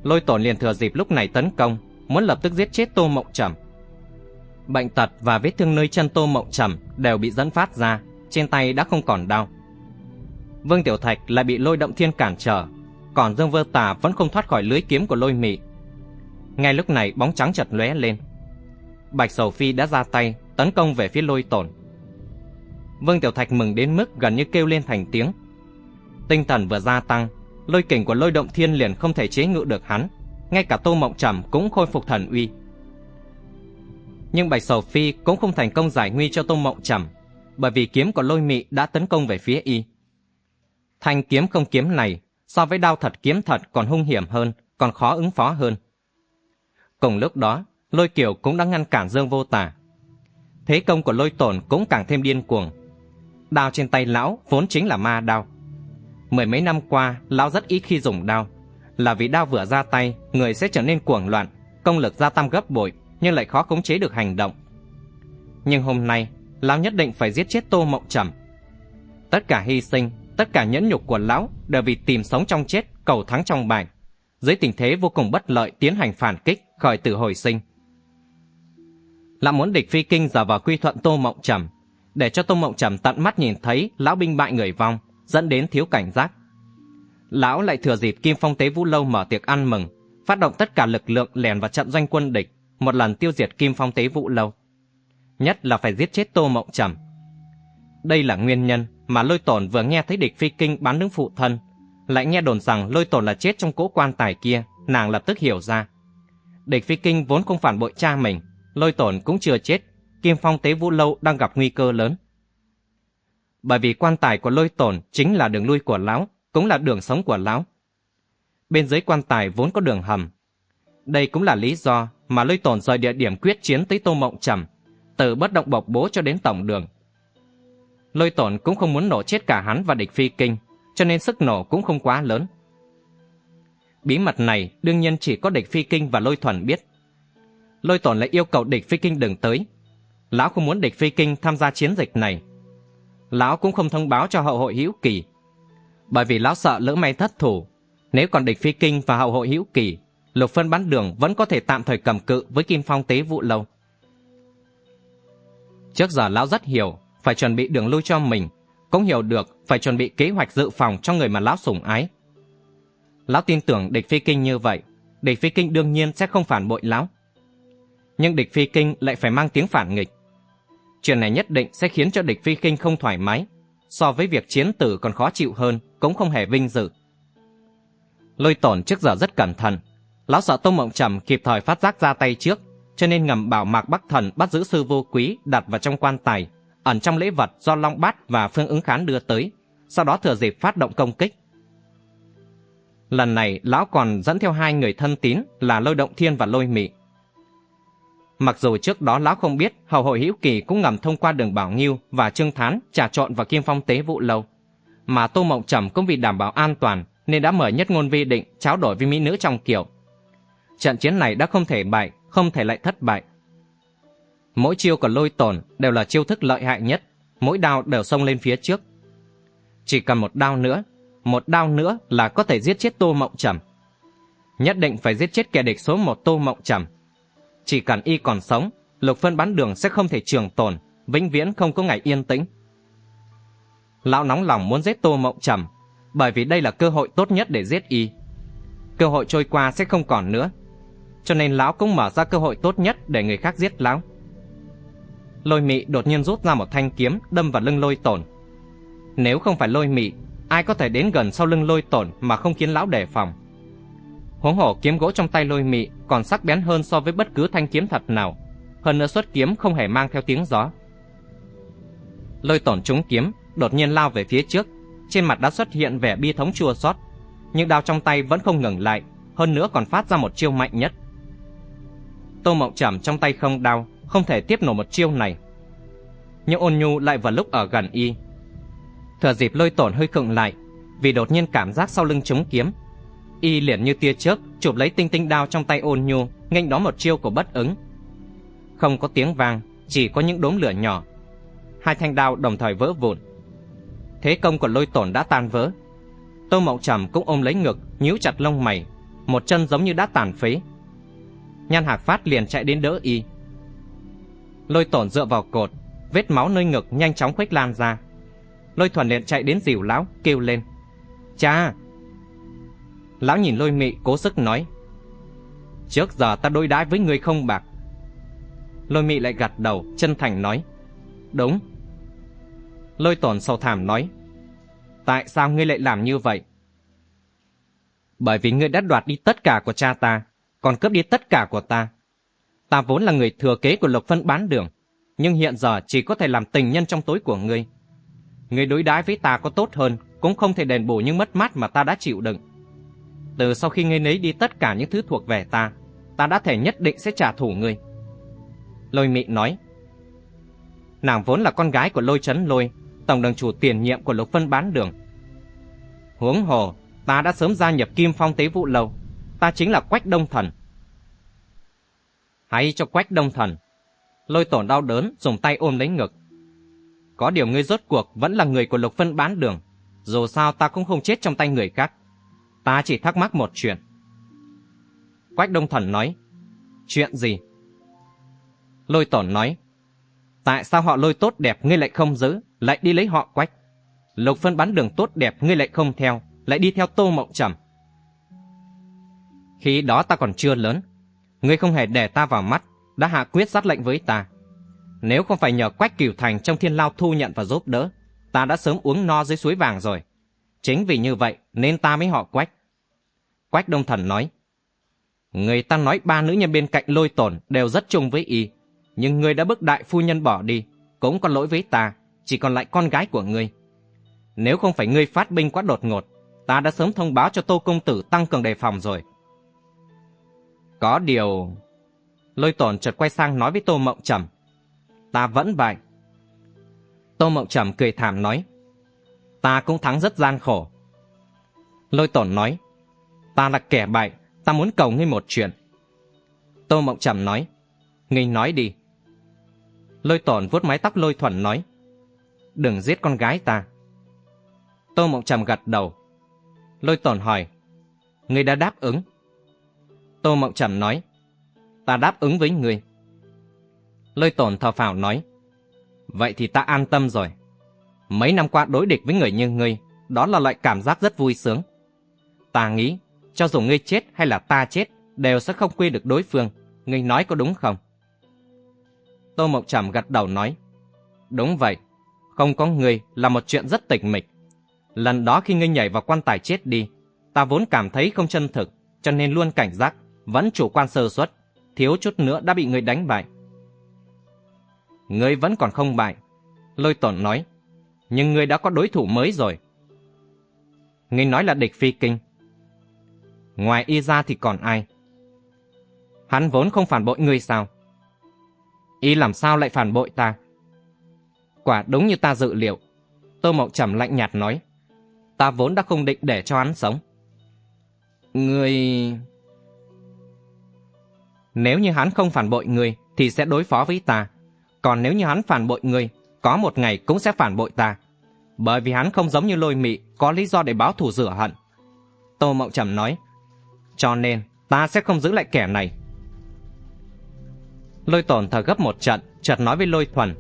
Lôi tổn liền thừa dịp lúc này tấn công, muốn lập tức giết chết Tô Mộng Trầm. Bệnh tật và vết thương nơi chân Tô Mộng Trầm đều bị dẫn phát ra, trên tay đã không còn đau. Vương Tiểu Thạch lại bị lôi động thiên cản trở, còn Dương Vơ Tà vẫn không thoát khỏi lưới kiếm của lôi mị. Ngay lúc này bóng trắng chật lóe lên. Bạch Sầu Phi đã ra tay, tấn công về phía lôi tổn. Vương Tiểu Thạch mừng đến mức gần như kêu lên thành tiếng. Tinh thần vừa gia tăng, lôi kình của lôi động thiên liền không thể chế ngự được hắn. Ngay cả Tô Mộng Trầm cũng khôi phục thần uy. Nhưng Bạch Sầu Phi cũng không thành công giải nguy cho Tô Mộng Trầm, bởi vì kiếm của lôi mị đã tấn công về phía y. Thanh kiếm không kiếm này so với đao thật kiếm thật còn hung hiểm hơn, còn khó ứng phó hơn. Cùng lúc đó, lôi kiều cũng đã ngăn cản Dương Vô Tả. Thế công của lôi tổn cũng càng thêm điên cuồng. Đao trên tay lão vốn chính là ma đao. Mười mấy năm qua, lão rất ít khi dùng đao. Là vì đao vừa ra tay, người sẽ trở nên cuồng loạn, công lực gia tăng gấp bội, nhưng lại khó khống chế được hành động. Nhưng hôm nay, lão nhất định phải giết chết Tô Mộng Trầm. Tất cả hy sinh, tất cả nhẫn nhục của lão đều vì tìm sống trong chết, cầu thắng trong bại. Dưới tình thế vô cùng bất lợi tiến hành phản kích, khởi tử hồi sinh. Lão muốn địch phi kinh giờ vào quy thuận Tô Mộng Trầm, để cho Tô Mộng Trầm tận mắt nhìn thấy lão binh bại người vong, dẫn đến thiếu cảnh giác. Lão lại thừa dịp Kim Phong Tế Vũ Lâu mở tiệc ăn mừng, phát động tất cả lực lượng lèn vào trận doanh quân địch, một lần tiêu diệt Kim Phong Tế Vũ Lâu. Nhất là phải giết chết Tô Mộng Trầm. Đây là nguyên nhân mà lôi tổn vừa nghe thấy địch phi kinh bán đứng phụ thân, lại nghe đồn rằng lôi tổn là chết trong cỗ quan tài kia, nàng lập tức hiểu ra. Địch phi kinh vốn không phản bội cha mình, lôi tổn cũng chưa chết, Kim Phong Tế Vũ Lâu đang gặp nguy cơ lớn. Bởi vì quan tài của lôi tổn chính là đường lui của lão, cũng là đường sống của lão. Bên dưới quan tài vốn có đường hầm. Đây cũng là lý do mà lôi tổn rời địa điểm quyết chiến tới Tô Mộng Trầm, từ bất động bộc bố cho đến tổng đường. Lôi tổn cũng không muốn nổ chết cả hắn và địch phi kinh, cho nên sức nổ cũng không quá lớn. Bí mật này đương nhiên chỉ có địch phi kinh và lôi thuần biết. Lôi tổn lại yêu cầu địch phi kinh đừng tới. Lão không muốn địch phi kinh tham gia chiến dịch này. Lão cũng không thông báo cho hậu hội hữu kỳ. Bởi vì lão sợ lỡ may thất thủ. Nếu còn địch phi kinh và hậu hội hữu kỳ, lục phân bán đường vẫn có thể tạm thời cầm cự với kim phong tế vụ lâu. Trước giờ lão rất hiểu phải chuẩn bị đường lui cho mình, cũng hiểu được phải chuẩn bị kế hoạch dự phòng cho người mà lão sủng ái. Lão tin tưởng địch phi kinh như vậy, địch phi kinh đương nhiên sẽ không phản bội lão. Nhưng địch phi kinh lại phải mang tiếng phản nghịch. Chuyện này nhất định sẽ khiến cho địch phi kinh không thoải mái, so với việc chiến tử còn khó chịu hơn, cũng không hề vinh dự. Lôi tổn trước giờ rất cẩn thận, lão sợ Tông Mộng Trầm kịp thời phát giác ra tay trước, cho nên ngầm bảo Mạc Bắc Thần bắt giữ sư vô quý đặt vào trong quan tài, ẩn trong lễ vật do Long Bát và Phương ứng khán đưa tới, sau đó thừa dịp phát động công kích. Lần này, lão còn dẫn theo hai người thân tín là Lôi Động Thiên và Lôi Mị. Mặc dù trước đó lão không biết hầu hội hữu kỳ cũng ngầm thông qua đường Bảo Nghiêu và Trương Thán trà trộn vào Kim Phong tế vụ lâu, mà Tô Mộng Trầm cũng vì đảm bảo an toàn nên đã mời nhất ngôn vi định tráo đổi với mỹ nữ trong kiểu. Trận chiến này đã không thể bại, không thể lại thất bại. Mỗi chiêu của lôi tổn đều là chiêu thức lợi hại nhất, mỗi đao đều xông lên phía trước. Chỉ cần một đao nữa, một đao nữa là có thể giết chết Tô Mộng Trầm. Nhất định phải giết chết kẻ địch số một Tô Mộng Trầm. Chỉ cần y còn sống, lục phân bán đường sẽ không thể trường tồn, vĩnh viễn không có ngày yên tĩnh. Lão nóng lòng muốn giết Tô Mộng Trầm, bởi vì đây là cơ hội tốt nhất để giết y. Cơ hội trôi qua sẽ không còn nữa, cho nên lão cũng mở ra cơ hội tốt nhất để người khác giết lão. Lôi mị đột nhiên rút ra một thanh kiếm đâm vào lưng lôi tổn. Nếu không phải lôi mị, ai có thể đến gần sau lưng lôi tổn mà không khiến lão đề phòng. Huống hổ kiếm gỗ trong tay lôi mị còn sắc bén hơn so với bất cứ thanh kiếm thật nào, hơn nữa xuất kiếm không hề mang theo tiếng gió. Lôi tổn trúng kiếm, đột nhiên lao về phía trước, trên mặt đã xuất hiện vẻ bi thống chua xót, nhưng đao trong tay vẫn không ngừng lại, hơn nữa còn phát ra một chiêu mạnh nhất. Tô Mộng Trầm trong tay không đao, không thể tiếp nổi một chiêu này. nhưng ôn nhu lại vào lúc ở gần y. Thừa dịp lôi tổn hơi khựng lại, vì đột nhiên cảm giác sau lưng trúng kiếm. Y liền như tia chớp chụp lấy tinh tinh đao trong tay ôn nhu, nghênh đó một chiêu của bất ứng. Không có tiếng vang, chỉ có những đốm lửa nhỏ. Hai thanh đao đồng thời vỡ vụn. Thế công của lôi tổn đã tan vỡ. Tô Mộng Trầm cũng ôm lấy ngực, nhíu chặt lông mày, một chân giống như đã tàn phế. Nhan Hạc Phát liền chạy đến đỡ y. Lôi tổn dựa vào cột, vết máu nơi ngực nhanh chóng khuếch lan ra. Lôi thuần liền chạy đến dìu lão, kêu lên. Cha! Lão nhìn lôi mị cố sức nói. Trước giờ ta đối đãi với người không bạc. Lôi mị lại gật đầu, chân thành nói. Đúng. Lôi tổn sâu thảm nói. Tại sao ngươi lại làm như vậy? Bởi vì ngươi đã đoạt đi tất cả của cha ta, còn cướp đi tất cả của ta. Ta vốn là người thừa kế của Lộc Phân bán đường, nhưng hiện giờ chỉ có thể làm tình nhân trong tối của ngươi. Ngươi đối đãi với ta có tốt hơn, cũng không thể đền bù những mất mát mà ta đã chịu đựng. Từ sau khi ngươi lấy đi tất cả những thứ thuộc về ta, ta đã thể nhất định sẽ trả thù ngươi. Lôi mị nói, nàng vốn là con gái của lôi chấn lôi, tổng đường chủ tiền nhiệm của lục phân bán đường. Huống hồ, ta đã sớm gia nhập kim phong tế vụ lâu, ta chính là quách đông thần. Hãy cho quách đông thần. Lôi tổn đau đớn, dùng tay ôm lấy ngực. Có điều ngươi rốt cuộc vẫn là người của lục phân bán đường, dù sao ta cũng không chết trong tay người khác. Ta chỉ thắc mắc một chuyện. Quách Đông Thần nói, chuyện gì? Lôi tổn nói, tại sao họ lôi tốt đẹp ngươi lại không giữ, lại đi lấy họ quách? Lục phân bán đường tốt đẹp ngươi lại không theo, lại đi theo tô mộng trầm. Khi đó ta còn chưa lớn, ngươi không hề để ta vào mắt, đã hạ quyết sát lệnh với ta. Nếu không phải nhờ quách cửu thành trong thiên lao thu nhận và giúp đỡ, ta đã sớm uống no dưới suối vàng rồi. Chính vì như vậy nên ta mới họ quách. Quách Đông Thần nói, Người ta nói ba nữ nhân bên cạnh lôi tổn đều rất chung với y, nhưng người đã bức đại phu nhân bỏ đi, cũng có lỗi với ta, chỉ còn lại con gái của ngươi. Nếu không phải ngươi phát binh quá đột ngột, ta đã sớm thông báo cho Tô Công Tử tăng cường đề phòng rồi. Có điều... Lôi tổn chợt quay sang nói với Tô Mộng Trầm. Ta vẫn vậy. Tô Mộng Trầm cười thảm nói. Ta cũng thắng rất gian khổ. Lôi tổn nói. Ta là kẻ bại, ta muốn cầu ngươi một chuyện. Tô Mộng Trầm nói. Ngươi nói đi. Lôi tổn vuốt mái tóc lôi thuần nói. Đừng giết con gái ta. Tô Mộng Trầm gật đầu. Lôi tổn hỏi. Ngươi đã đáp ứng. Tô Mộng Trầm nói. Ta đáp ứng với ngươi. Lôi tổn thở phào nói. Vậy thì ta an tâm rồi. Mấy năm qua đối địch với người như ngươi, đó là loại cảm giác rất vui sướng. Ta nghĩ, cho dù ngươi chết hay là ta chết, đều sẽ không quy được đối phương. Ngươi nói có đúng không? Tô Mộng Trầm gật đầu nói. Đúng vậy, không có ngươi là một chuyện rất tịch mịch. Lần đó khi ngươi nhảy vào quan tài chết đi, ta vốn cảm thấy không chân thực, cho nên luôn cảnh giác, vẫn chủ quan sơ suất, thiếu chút nữa đã bị ngươi đánh bại. Ngươi vẫn còn không bại. Lôi tổn nói, nhưng ngươi đã có đối thủ mới rồi. Ngươi nói là địch phi kinh. Ngoài y ra thì còn ai? Hắn vốn không phản bội ngươi sao? Y làm sao lại phản bội ta? Quả đúng như ta dự liệu. Tô Mộng Trầm lạnh nhạt nói. Ta vốn đã không định để cho hắn sống. Ngươi... Nếu như hắn không phản bội ngươi thì sẽ đối phó với ta. Còn nếu như hắn phản bội ngươi, có một ngày cũng sẽ phản bội ta. Bởi vì hắn không giống như lôi mị, có lý do để báo thù rửa hận. Tô Mộng Trầm nói, cho nên ta sẽ không giữ lại kẻ này. Lôi tổn thở gấp một trận, chợt nói với lôi thuần.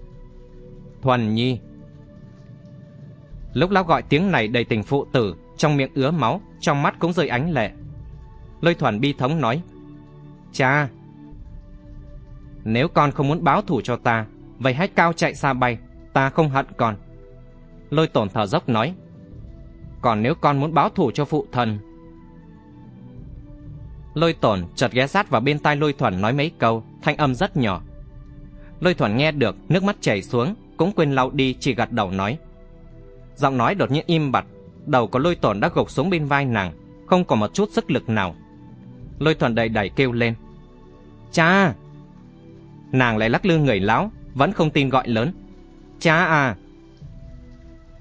Thuần nhi. Lúc lão gọi tiếng này đầy tình phụ tử, trong miệng ứa máu, trong mắt cũng rơi ánh lệ. Lôi thuần bi thống nói, Cha, nếu con không muốn báo thù cho ta, vậy hãy cao chạy xa bay, ta không hận con. Lôi tổn thở dốc nói, còn nếu con muốn báo thù cho phụ thân... Lôi tổn chợt ghé sát vào bên tai lôi thuần nói mấy câu, thanh âm rất nhỏ. Lôi thuần nghe được, nước mắt chảy xuống, cũng quên lau đi chỉ gật đầu nói. Giọng nói đột nhiên im bặt, đầu của lôi tổn đã gục xuống bên vai nàng, không còn một chút sức lực nào. Lôi thuần đầy đẩy kêu lên. Cha! Nàng lại lắc lư người lão, vẫn không tin gọi lớn. Cha à!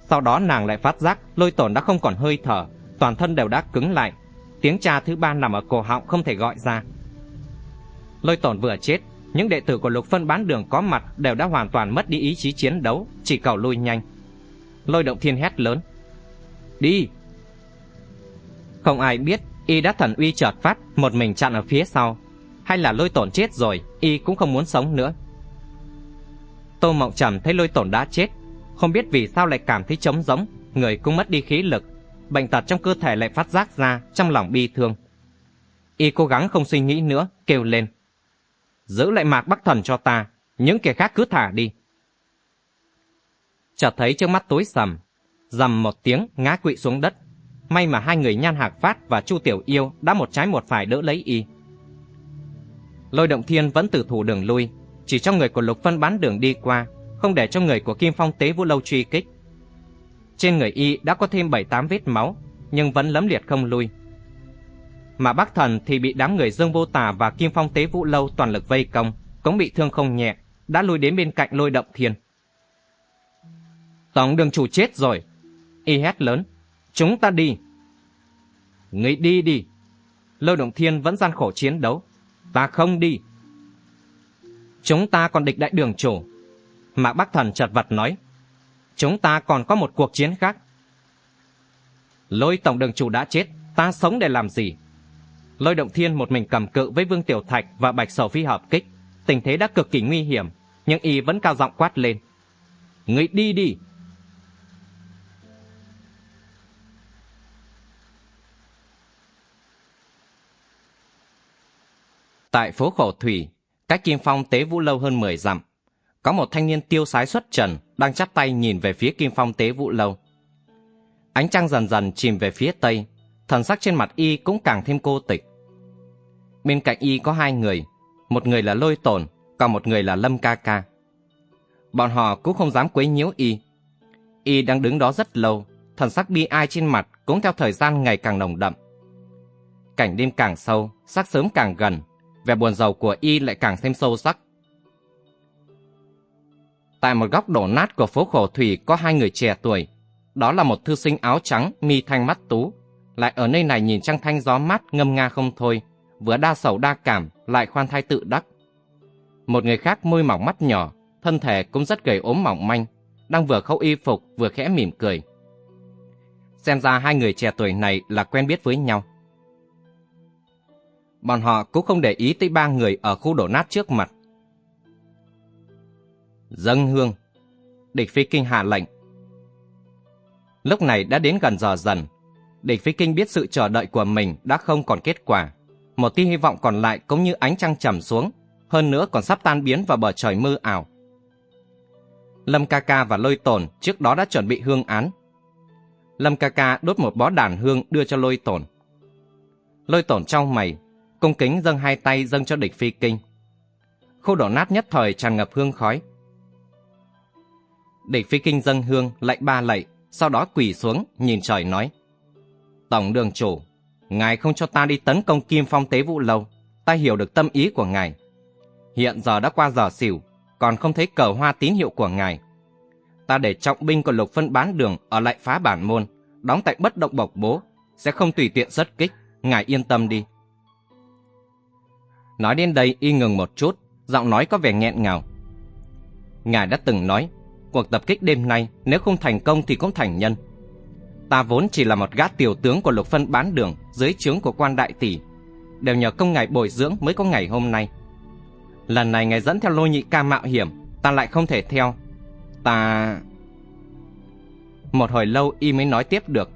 Sau đó nàng lại phát giác lôi tổn đã không còn hơi thở, toàn thân đều đã cứng lại. Tiếng cha thứ ba nằm ở cổ họng không thể gọi ra. Lôi tổn vừa chết, những đệ tử của lục phân bán đường có mặt đều đã hoàn toàn mất đi ý chí chiến đấu, chỉ cầu lui nhanh. Lôi động thiên hét lớn. Đi! Không ai biết y đã thần uy chợt phát một mình chặn ở phía sau. Hay là lôi tổn chết rồi, y cũng không muốn sống nữa. Tô Mộng Trầm thấy lôi tổn đã chết, không biết vì sao lại cảm thấy trống rỗng, người cũng mất đi khí lực, bệnh tật trong cơ thể lại phát giác ra trong lòng bi thương. Y cố gắng không suy nghĩ nữa, kêu lên. Giữ lại mạc bắc thần cho ta, những kẻ khác cứ thả đi. Chợt thấy trước mắt tối sầm, dầm một tiếng ngã quỵ xuống đất. May mà hai người Nhan Hạc Phát và Chu Tiểu Yêu đã một trái một phải đỡ lấy y. Lôi Động Thiên vẫn từ thủ đường lui, chỉ cho người của Lục Phân bán đường đi qua, không để cho người của Kim Phong Tế Vũ Lâu truy kích. Trên người y đã có thêm 7-8 vết máu, nhưng vẫn lấm liệt không lui. Mà Bắc Thần thì bị đám người Dương Vô Tà và Kim Phong Tế Vũ Lâu toàn lực vây công, cũng bị thương không nhẹ, đã lui đến bên cạnh lôi động thiên. Tổng đường chủ chết rồi. Y hét lớn. Chúng ta đi. người đi đi. Lôi động thiên vẫn gian khổ chiến đấu. Ta không đi. Chúng ta còn địch đại đường chủ. Mạc Bắc Thần chật vật nói. Chúng ta còn có một cuộc chiến khác. Lôi tổng đường chủ đã chết, ta sống để làm gì? Lôi động thiên một mình cầm cự với Vương Tiểu Thạch và Bạch Sầu Phi hợp kích. Tình thế đã cực kỳ nguy hiểm, nhưng y vẫn cao giọng quát lên. người đi đi! Tại phố Khổ Thủy, cách Kim Phong tế vũ lâu hơn 10 dặm, có một thanh niên tiêu sái xuất trần đang chắp tay nhìn về phía Kim Phong tế vũ lâu. Ánh trăng dần dần chìm về phía tây, thần sắc trên mặt y cũng càng thêm cô tịch. Bên cạnh y có hai người, một người là Lôi Tồn, còn một người là Lâm Ca Ca. Bọn họ cũng không dám quấy nhiễu y. Y đang đứng đó rất lâu, thần sắc bi ai trên mặt cũng theo thời gian ngày càng nồng đậm. Cảnh đêm càng sâu, sắc sớm càng gần, vẻ buồn rầu của y lại càng thêm sâu sắc. Tại một góc đổ nát của phố khổ thủy có hai người trẻ tuổi. Đó là một thư sinh áo trắng, mi thanh mắt tú. Lại ở nơi này nhìn trăng thanh gió mát ngâm nga không thôi. Vừa đa sầu đa cảm, lại khoan thai tự đắc. Một người khác môi mỏng mắt nhỏ, thân thể cũng rất gầy ốm mỏng manh. Đang vừa khâu y phục vừa khẽ mỉm cười. Xem ra hai người trẻ tuổi này là quen biết với nhau bọn họ cũng không để ý tới ba người ở khu đổ nát trước mặt. Dâng hương, địch phi kinh hạ lệnh. Lúc này đã đến gần giờ dần, địch phi kinh biết sự chờ đợi của mình đã không còn kết quả. Một tia hy vọng còn lại cũng như ánh trăng trầm xuống, hơn nữa còn sắp tan biến vào bờ trời mưa ảo. Lâm ca ca và lôi tồn trước đó đã chuẩn bị hương án. Lâm ca ca đốt một bó đàn hương đưa cho lôi tồn. Lôi tồn trong mày, cung kính dâng hai tay dâng cho địch phi kinh. Khu đổ nát nhất thời tràn ngập hương khói. Địch phi kinh dâng hương lạy ba lạy, sau đó quỳ xuống nhìn trời nói. Tổng đường chủ, ngài không cho ta đi tấn công kim phong tế vụ lâu, ta hiểu được tâm ý của ngài. Hiện giờ đã qua giờ xỉu, còn không thấy cờ hoa tín hiệu của ngài. Ta để trọng binh của lục phân bán đường ở lại phá bản môn, đóng tại bất động bộc bố, sẽ không tùy tiện xuất kích, ngài yên tâm đi. Nói đến đây y ngừng một chút, giọng nói có vẻ nghẹn ngào. Ngài đã từng nói, cuộc tập kích đêm nay nếu không thành công thì cũng thành nhân. Ta vốn chỉ là một gã tiểu tướng của lục phân bán đường dưới trướng của quan đại tỷ, đều nhờ công ngài bồi dưỡng mới có ngày hôm nay. Lần này ngài dẫn theo lôi nhị ca mạo hiểm, ta lại không thể theo. Ta... Một hồi lâu y mới nói tiếp được.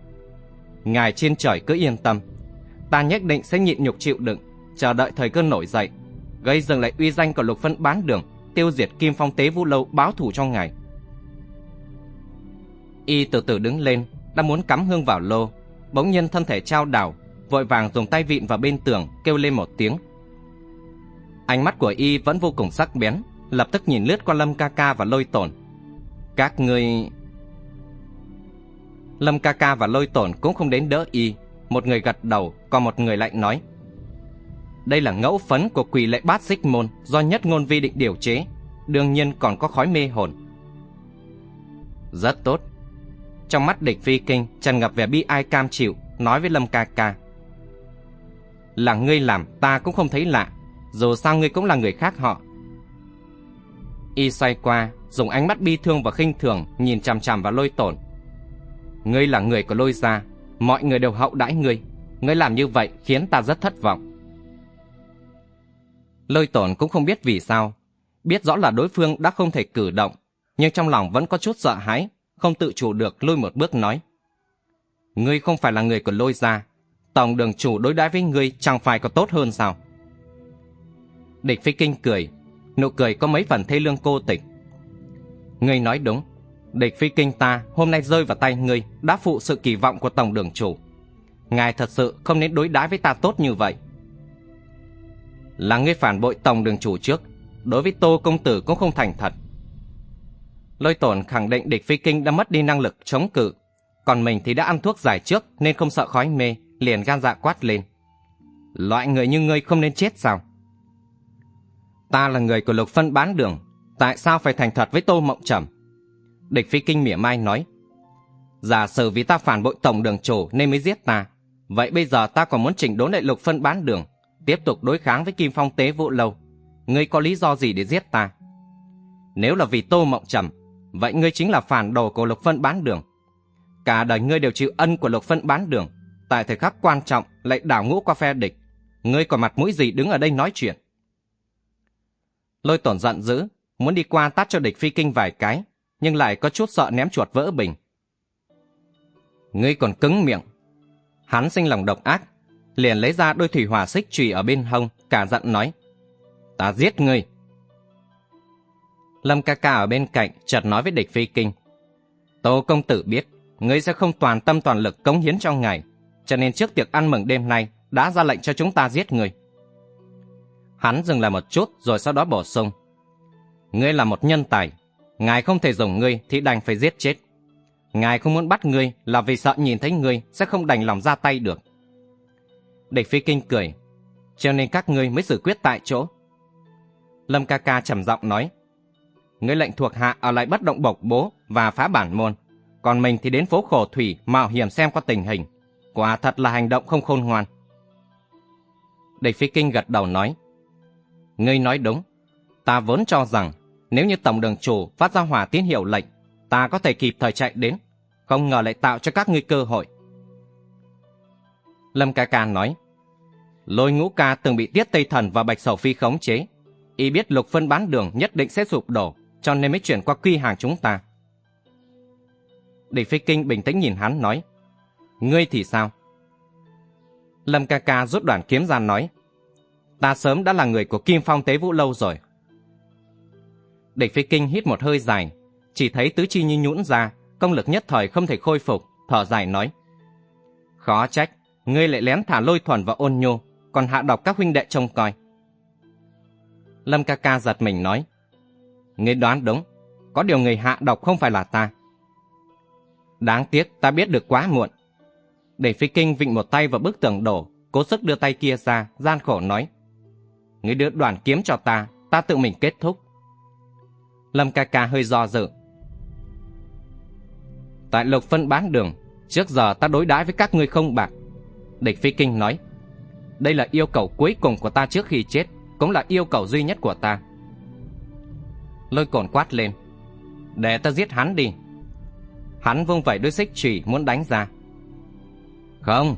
Ngài trên trời cứ yên tâm, ta nhất định sẽ nhịn nhục chịu đựng, chờ đợi thời cơ nổi dậy, gây dừng lại uy danh của lục phân bán đường, tiêu diệt kim phong tế vũ lâu báo thù cho ngài. Y từ từ đứng lên, đang muốn cắm hương vào lô, bỗng nhiên thân thể trao đảo, vội vàng dùng tay vịn vào bên tường, kêu lên một tiếng. Ánh mắt của Y vẫn vô cùng sắc bén, lập tức nhìn lướt qua Lâm ca ca và lôi tổn. Các ngươi... Lâm ca ca và lôi tổn cũng không đến đỡ Y, một người gật đầu, còn một người lại nói. Đây là ngẫu phấn của quỷ lệ bát xích môn do nhất ngôn vi định điều chế, đương nhiên còn có khói mê hồn. Rất tốt. Trong mắt địch phi kinh tràn ngập vẻ bi ai cam chịu, nói với Lâm ca ca. Là ngươi làm ta cũng không thấy lạ, dù sao ngươi cũng là người khác họ. Y xoay qua, dùng ánh mắt bi thương và khinh thường nhìn chằm chằm vào lôi tổn. Ngươi là người của lôi gia, mọi người đều hậu đãi ngươi. Ngươi làm như vậy khiến ta rất thất vọng. Lôi tổn cũng không biết vì sao. Biết rõ là đối phương đã không thể cử động, nhưng trong lòng vẫn có chút sợ hãi, không tự chủ được lôi một bước nói. Ngươi không phải là người của lôi gia. Tổng đường chủ đối đãi với ngươi chẳng phải có tốt hơn sao? Địch phi kinh cười, nụ cười có mấy phần thê lương cô tịch. Ngươi nói đúng, địch phi kinh ta hôm nay rơi vào tay ngươi đã phụ sự kỳ vọng của tổng đường chủ. Ngài thật sự không nên đối đãi với ta tốt như vậy. Là ngươi phản bội tổng đường chủ trước, đối với tô công tử cũng không thành thật. Lôi tổn khẳng định địch phi kinh đã mất đi năng lực chống cự, còn mình thì đã ăn thuốc giải trước nên không sợ khói mê, liền gan dạ quát lên. Loại người như ngươi không nên chết sao? Ta là người của lục phân bán đường, tại sao phải thành thật với tô mộng trầm? Địch phi kinh mỉa mai nói. Giả sử vì ta phản bội tổng đường chủ nên mới giết ta. Vậy bây giờ ta còn muốn chỉnh đốn lại lục phân bán đường, tiếp tục đối kháng với kim phong tế vụ lâu. Ngươi có lý do gì để giết ta? Nếu là vì tô mộng trầm, vậy ngươi chính là phản đồ của lục phân bán đường. Cả đời ngươi đều chịu ân của lục phân bán đường. Tại thời khắc quan trọng lại đảo ngũ qua phe địch. Ngươi còn mặt mũi gì đứng ở đây nói chuyện? Lôi tổn giận dữ, muốn đi qua tát cho địch phi kinh vài cái, nhưng lại có chút sợ ném chuột vỡ bình. Ngươi còn cứng miệng. Hắn sinh lòng độc ác, liền lấy ra đôi thủy hỏa xích chùy ở bên hông, cả giận nói. Ta giết ngươi. Lâm ca ca ở bên cạnh chợt nói với địch phi kinh. Tô công tử biết, ngươi sẽ không toàn tâm toàn lực cống hiến trong ngày, cho nên trước tiệc ăn mừng đêm nay đã ra lệnh cho chúng ta giết ngươi. Hắn dừng lại một chút rồi sau đó bổ sung. Ngươi là một nhân tài, ngài không thể dùng ngươi thì đành phải giết chết. Ngài không muốn bắt ngươi là vì sợ nhìn thấy ngươi sẽ không đành lòng ra tay được. Địch phi kinh cười, cho nên các ngươi mới xử quyết tại chỗ. Lâm ca ca trầm giọng nói, ngươi lệnh thuộc hạ ở lại bất động bộc bố và phá bản môn, còn mình thì đến phố khổ thủy mạo hiểm xem qua tình hình. Quả thật là hành động không khôn ngoan. Địch phi kinh gật đầu nói, ngươi nói đúng, ta vốn cho rằng nếu như tổng đường chủ phát ra hỏa tín hiệu lệnh, ta có thể kịp thời chạy đến, không ngờ lại tạo cho các ngươi cơ hội. Lâm ca ca nói, lôi ngũ ca từng bị tiết tây thần và bạch sầu phi khống chế, y biết lục phân bán đường nhất định sẽ sụp đổ, cho nên mới chuyển qua quy hàng chúng ta. Địch Phi Kinh bình tĩnh nhìn hắn nói, ngươi thì sao? Lâm ca ca rút đoạn kiếm ra nói, ta sớm đã là người của Kim Phong Tế Vũ lâu rồi. Địch Phi Kinh hít một hơi dài, chỉ thấy tứ chi như nhũn ra, công lực nhất thời không thể khôi phục, thở dài nói. Khó trách, ngươi lại lén thả lôi thuần và ôn nhô, còn hạ độc các huynh đệ trông coi. Lâm ca ca giật mình nói. Ngươi đoán đúng, có điều người hạ độc không phải là ta. Đáng tiếc ta biết được quá muộn. Để phi kinh vịnh một tay vào bức tường đổ, cố sức đưa tay kia ra, gian khổ nói. Ngươi đưa đoàn kiếm cho ta, ta tự mình kết thúc. Lâm ca ca hơi do dự. Tại lục phân bán đường, trước giờ ta đối đãi với các ngươi không bạc. Địch Phi Kinh nói, đây là yêu cầu cuối cùng của ta trước khi chết, cũng là yêu cầu duy nhất của ta. Lôi cồn quát lên, để ta giết hắn đi. Hắn vung vẩy đôi xích chỉ muốn đánh ra. Không.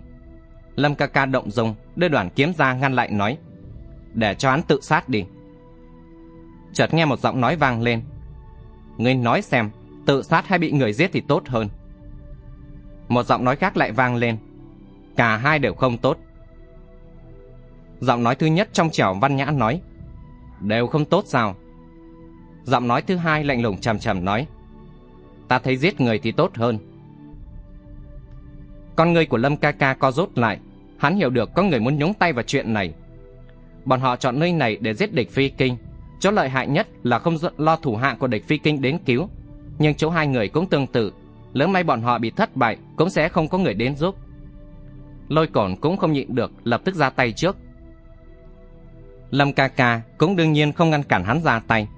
Lâm ca ca động dung, đưa đoàn kiếm ra ngăn lại nói, để cho hắn tự sát đi. Chợt nghe một giọng nói vang lên. Ngươi nói xem, tự sát hay bị người giết thì tốt hơn. Một giọng nói khác lại vang lên. Cả hai đều không tốt. Giọng nói thứ nhất trong trẻo văn nhã nói. Đều không tốt sao? Giọng nói thứ hai lạnh lùng trầm trầm nói. Ta thấy giết người thì tốt hơn. Con người của Lâm ca ca co rút lại. Hắn hiểu được có người muốn nhúng tay vào chuyện này. Bọn họ chọn nơi này để giết địch phi kinh Chỗ lợi hại nhất là không lo thủ hạ của địch phi kinh đến cứu. Nhưng chỗ hai người cũng tương tự. Lỡ may bọn họ bị thất bại, cũng sẽ không có người đến giúp. Lôi cổn cũng không nhịn được lập tức ra tay trước. Lâm ca ca cũng đương nhiên không ngăn cản hắn ra tay.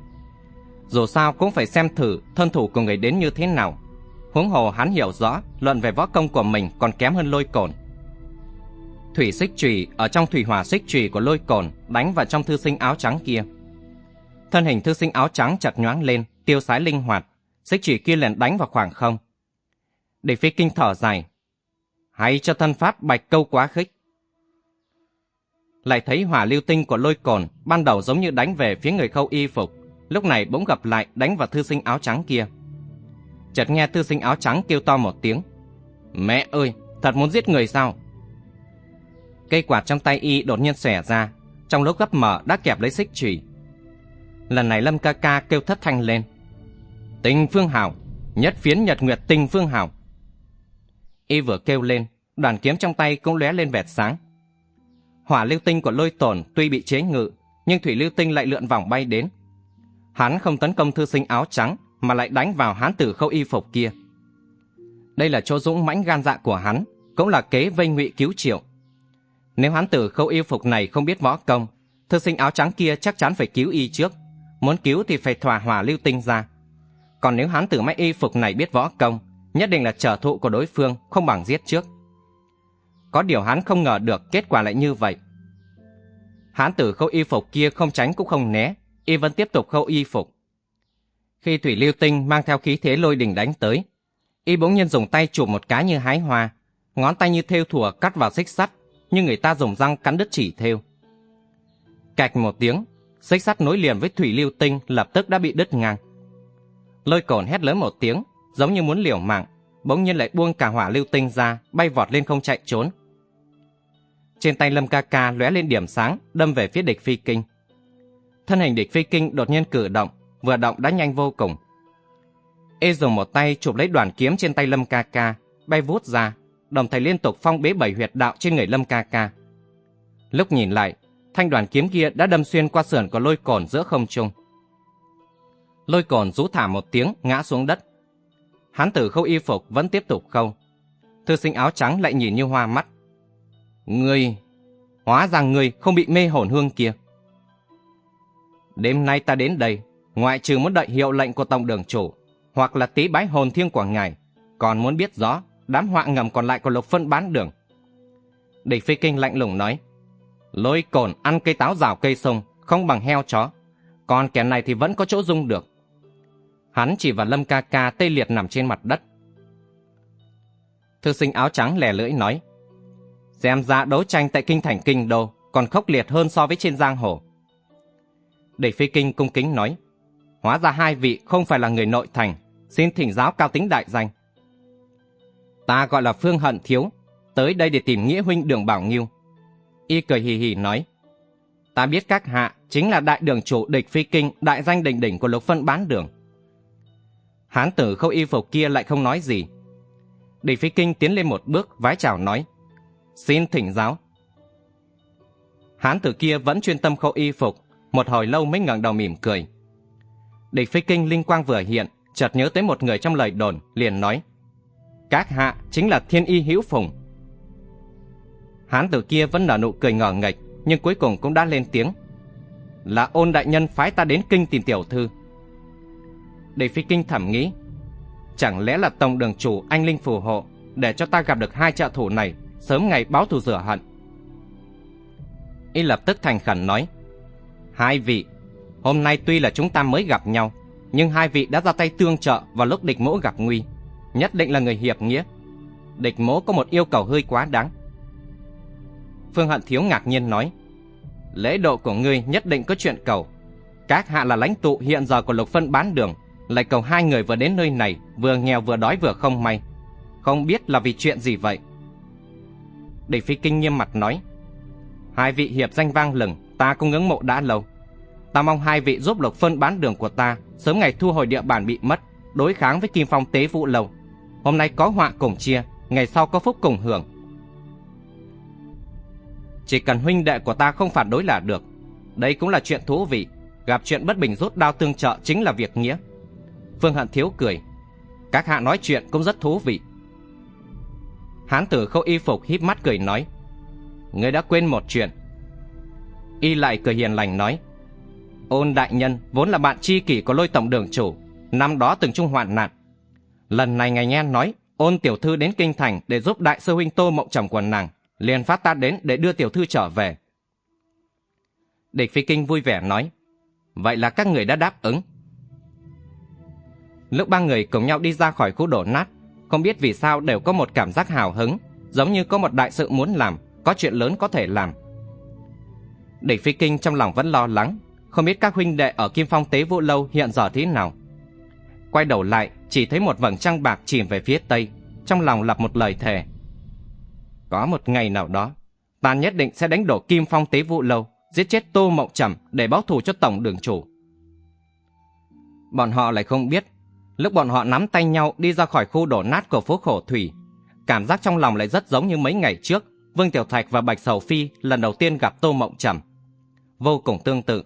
Dù sao cũng phải xem thử thân thủ của người đến như thế nào. Huống hồ hắn hiểu rõ luận về võ công của mình còn kém hơn lôi cồn. Thủy xích trùy ở trong thủy hỏa xích trùy của lôi cồn đánh vào trong thư sinh áo trắng kia. Thân hình thư sinh áo trắng chật nhoáng lên, tiêu sái linh hoạt, xích trùy kia liền đánh vào khoảng không. Để phi kinh thở dài, hay cho thân pháp bạch câu quá khích. Lại thấy hỏa lưu tinh của lôi cồn ban đầu giống như đánh về phía người khâu y phục, lúc này bỗng gặp lại đánh vào thư sinh áo trắng kia. Chợt nghe thư sinh áo trắng kêu to một tiếng. Mẹ ơi, thật muốn giết người sao? Cây quạt trong tay y đột nhiên xẻ ra, trong lúc gấp mở đã kẹp lấy xích chùy. Lần này Lâm ca ca kêu thất thanh lên. Tình phương hảo, nhất phiến nhật nguyệt tình phương hảo. Y vừa kêu lên, đoàn kiếm trong tay cũng lóe lên vẹt sáng. Hỏa lưu tinh của lôi tổn tuy bị chế ngự, nhưng thủy lưu tinh lại lượn vòng bay đến. Hắn không tấn công thư sinh áo trắng, mà lại đánh vào hán tử khâu y phục kia. Đây là chỗ dũng mãnh gan dạ của hắn, cũng là kế vây ngụy cứu triệu. Nếu hán tử khâu y phục này không biết võ công, thư sinh áo trắng kia chắc chắn phải cứu y trước. Muốn cứu thì phải thỏa hỏa lưu tinh ra. Còn nếu hán tử máy y phục này biết võ công, nhất định là trở thụ của đối phương, không bằng giết trước. Có điều hắn không ngờ được kết quả lại như vậy. Hán tử khâu y phục kia không tránh cũng không né, y vẫn tiếp tục khâu y phục. Khi Thủy Lưu Tinh mang theo khí thế lôi đình đánh tới, y bỗng nhiên dùng tay chụp một cái như hái hoa, ngón tay như thêu thùa cắt vào xích sắt, như người ta dùng răng cắn đứt chỉ thêu. Cạch một tiếng, xích sắt nối liền với Thủy Lưu Tinh lập tức đã bị đứt ngang. Lôi cồn hét lớn một tiếng, giống như muốn liều mạng, bỗng nhiên lại buông cả hỏa lưu tinh ra, bay vọt lên không chạy trốn. Trên tay Lâm Ca Ca lóe lên điểm sáng, đâm về phía địch phi kinh. Thân hình địch phi kinh đột nhiên cử động, vừa động đã nhanh vô cùng. Ê dùng một tay chụp lấy đoàn kiếm trên tay Lâm Ca Ca, bay vút ra, đồng thời liên tục phong bế bảy huyệt đạo trên người Lâm Ca Ca. Lúc nhìn lại, thanh đoàn kiếm kia đã đâm xuyên qua sườn của lôi cồn giữa không trung. Lôi cồn rú thả một tiếng, ngã xuống đất. Hán tử khâu y phục vẫn tiếp tục khâu. Thư sinh áo trắng lại nhìn như hoa mắt. Ngươi, hóa ra ngươi không bị mê hồn hương kia. Đêm nay ta đến đây, ngoại trừ muốn đợi hiệu lệnh của tổng đường chủ, hoặc là tí bái hồn thiêng của ngài, còn muốn biết rõ đám họa ngầm còn lại của lục phân bán đường. Địch phi kinh lạnh lùng nói, lôi cồn ăn cây táo rào cây sông, không bằng heo chó, còn kẻ này thì vẫn có chỗ dung được. Hắn chỉ vào lâm ca ca tê liệt nằm trên mặt đất. Thư sinh áo trắng lè lưỡi nói, xem ra đấu tranh tại kinh thành kinh đô còn khốc liệt hơn so với trên giang hồ. Địch phi kinh cung kính nói, hóa ra hai vị không phải là người nội thành, xin thỉnh giáo cao tính đại danh. Ta gọi là Phương Hận Thiếu, tới đây để tìm nghĩa huynh đường Bảo Nghiêu. Y cười hì hì nói, ta biết các hạ chính là đại đường chủ địch phi kinh đại danh đỉnh đỉnh của lục phân bán đường. Hán tử khâu y phục kia lại không nói gì. Địch phi kinh tiến lên một bước vái chào nói, xin thỉnh giáo. Hán tử kia vẫn chuyên tâm khâu y phục, một hồi lâu mới ngẩng đầu mỉm cười. Địch phi kinh linh quang vừa hiện, chợt nhớ tới một người trong lời đồn, liền nói, các hạ chính là thiên y hữu phùng. Hán tử kia vẫn nở nụ cười ngờ nghệch, nhưng cuối cùng cũng đã lên tiếng. Là ôn đại nhân phái ta đến kinh tìm tiểu thư. địch phi kinh thẩm nghĩ, chẳng lẽ là tổng đường chủ anh linh phù hộ để cho ta gặp được hai trợ thủ này sớm ngày báo thù rửa hận. Y lập tức thành khẩn nói, hai vị, hôm nay tuy là chúng ta mới gặp nhau, nhưng hai vị đã ra tay tương trợ vào lúc địch mỗ gặp nguy nhất định là người hiệp nghĩa. Địch mỗ có một yêu cầu hơi quá đáng. Phương Hận Thiếu ngạc nhiên nói, lễ độ của ngươi nhất định có chuyện cầu. Các hạ là lãnh tụ hiện giờ của lục phân bán đường, lại cầu hai người vừa đến nơi này, vừa nghèo vừa đói vừa không may. Không biết là vì chuyện gì vậy? Để Phi Kinh nghiêm mặt nói, hai vị hiệp danh vang lừng, ta cũng ngưỡng mộ đã lâu. Ta mong hai vị giúp lục phân bán đường của ta sớm ngày thu hồi địa bàn bị mất, đối kháng với Kim Phong tế vụ lâu. Hôm nay có họa cùng chia, ngày sau có phúc cùng hưởng. Chỉ cần huynh đệ của ta không phản đối là được. Đây cũng là chuyện thú vị. Gặp chuyện bất bình rút đao tương trợ chính là việc nghĩa. Phương Hận Thiếu cười. Các hạ nói chuyện cũng rất thú vị. Hán tử khâu y phục híp mắt cười nói. Ngươi đã quên một chuyện. Y lại cười hiền lành nói. Ôn đại nhân vốn là bạn tri kỷ của lôi tổng đường chủ, năm đó từng chung hoạn nạn. Lần này ngài nghe nói ôn tiểu thư đến kinh thành để giúp đại sư huynh tô mộng chồng của nàng, liền phát ta đến để đưa tiểu thư trở về. Địch Phi Kinh vui vẻ nói, vậy là các người đã đáp ứng. Lúc ba người cùng nhau đi ra khỏi khu đổ nát, không biết vì sao đều có một cảm giác hào hứng, giống như có một đại sự muốn làm, có chuyện lớn có thể làm. Địch Phi Kinh trong lòng vẫn lo lắng, không biết các huynh đệ ở Kim Phong Tế Vũ Lâu hiện giờ thế nào. Quay đầu lại, chỉ thấy một vầng trăng bạc chìm về phía tây, trong lòng lập một lời thề. Có một ngày nào đó, ta nhất định sẽ đánh đổ Kim Phong Tế Vũ Lâu, giết chết Tô Mộng Trầm để báo thù cho tổng đường chủ. Bọn họ lại không biết, lúc bọn họ nắm tay nhau đi ra khỏi khu đổ nát của phố khổ thủy, cảm giác trong lòng lại rất giống như mấy ngày trước, Vương Tiểu Thạch và Bạch Sầu Phi lần đầu tiên gặp Tô Mộng Trầm. Vô cùng tương tự.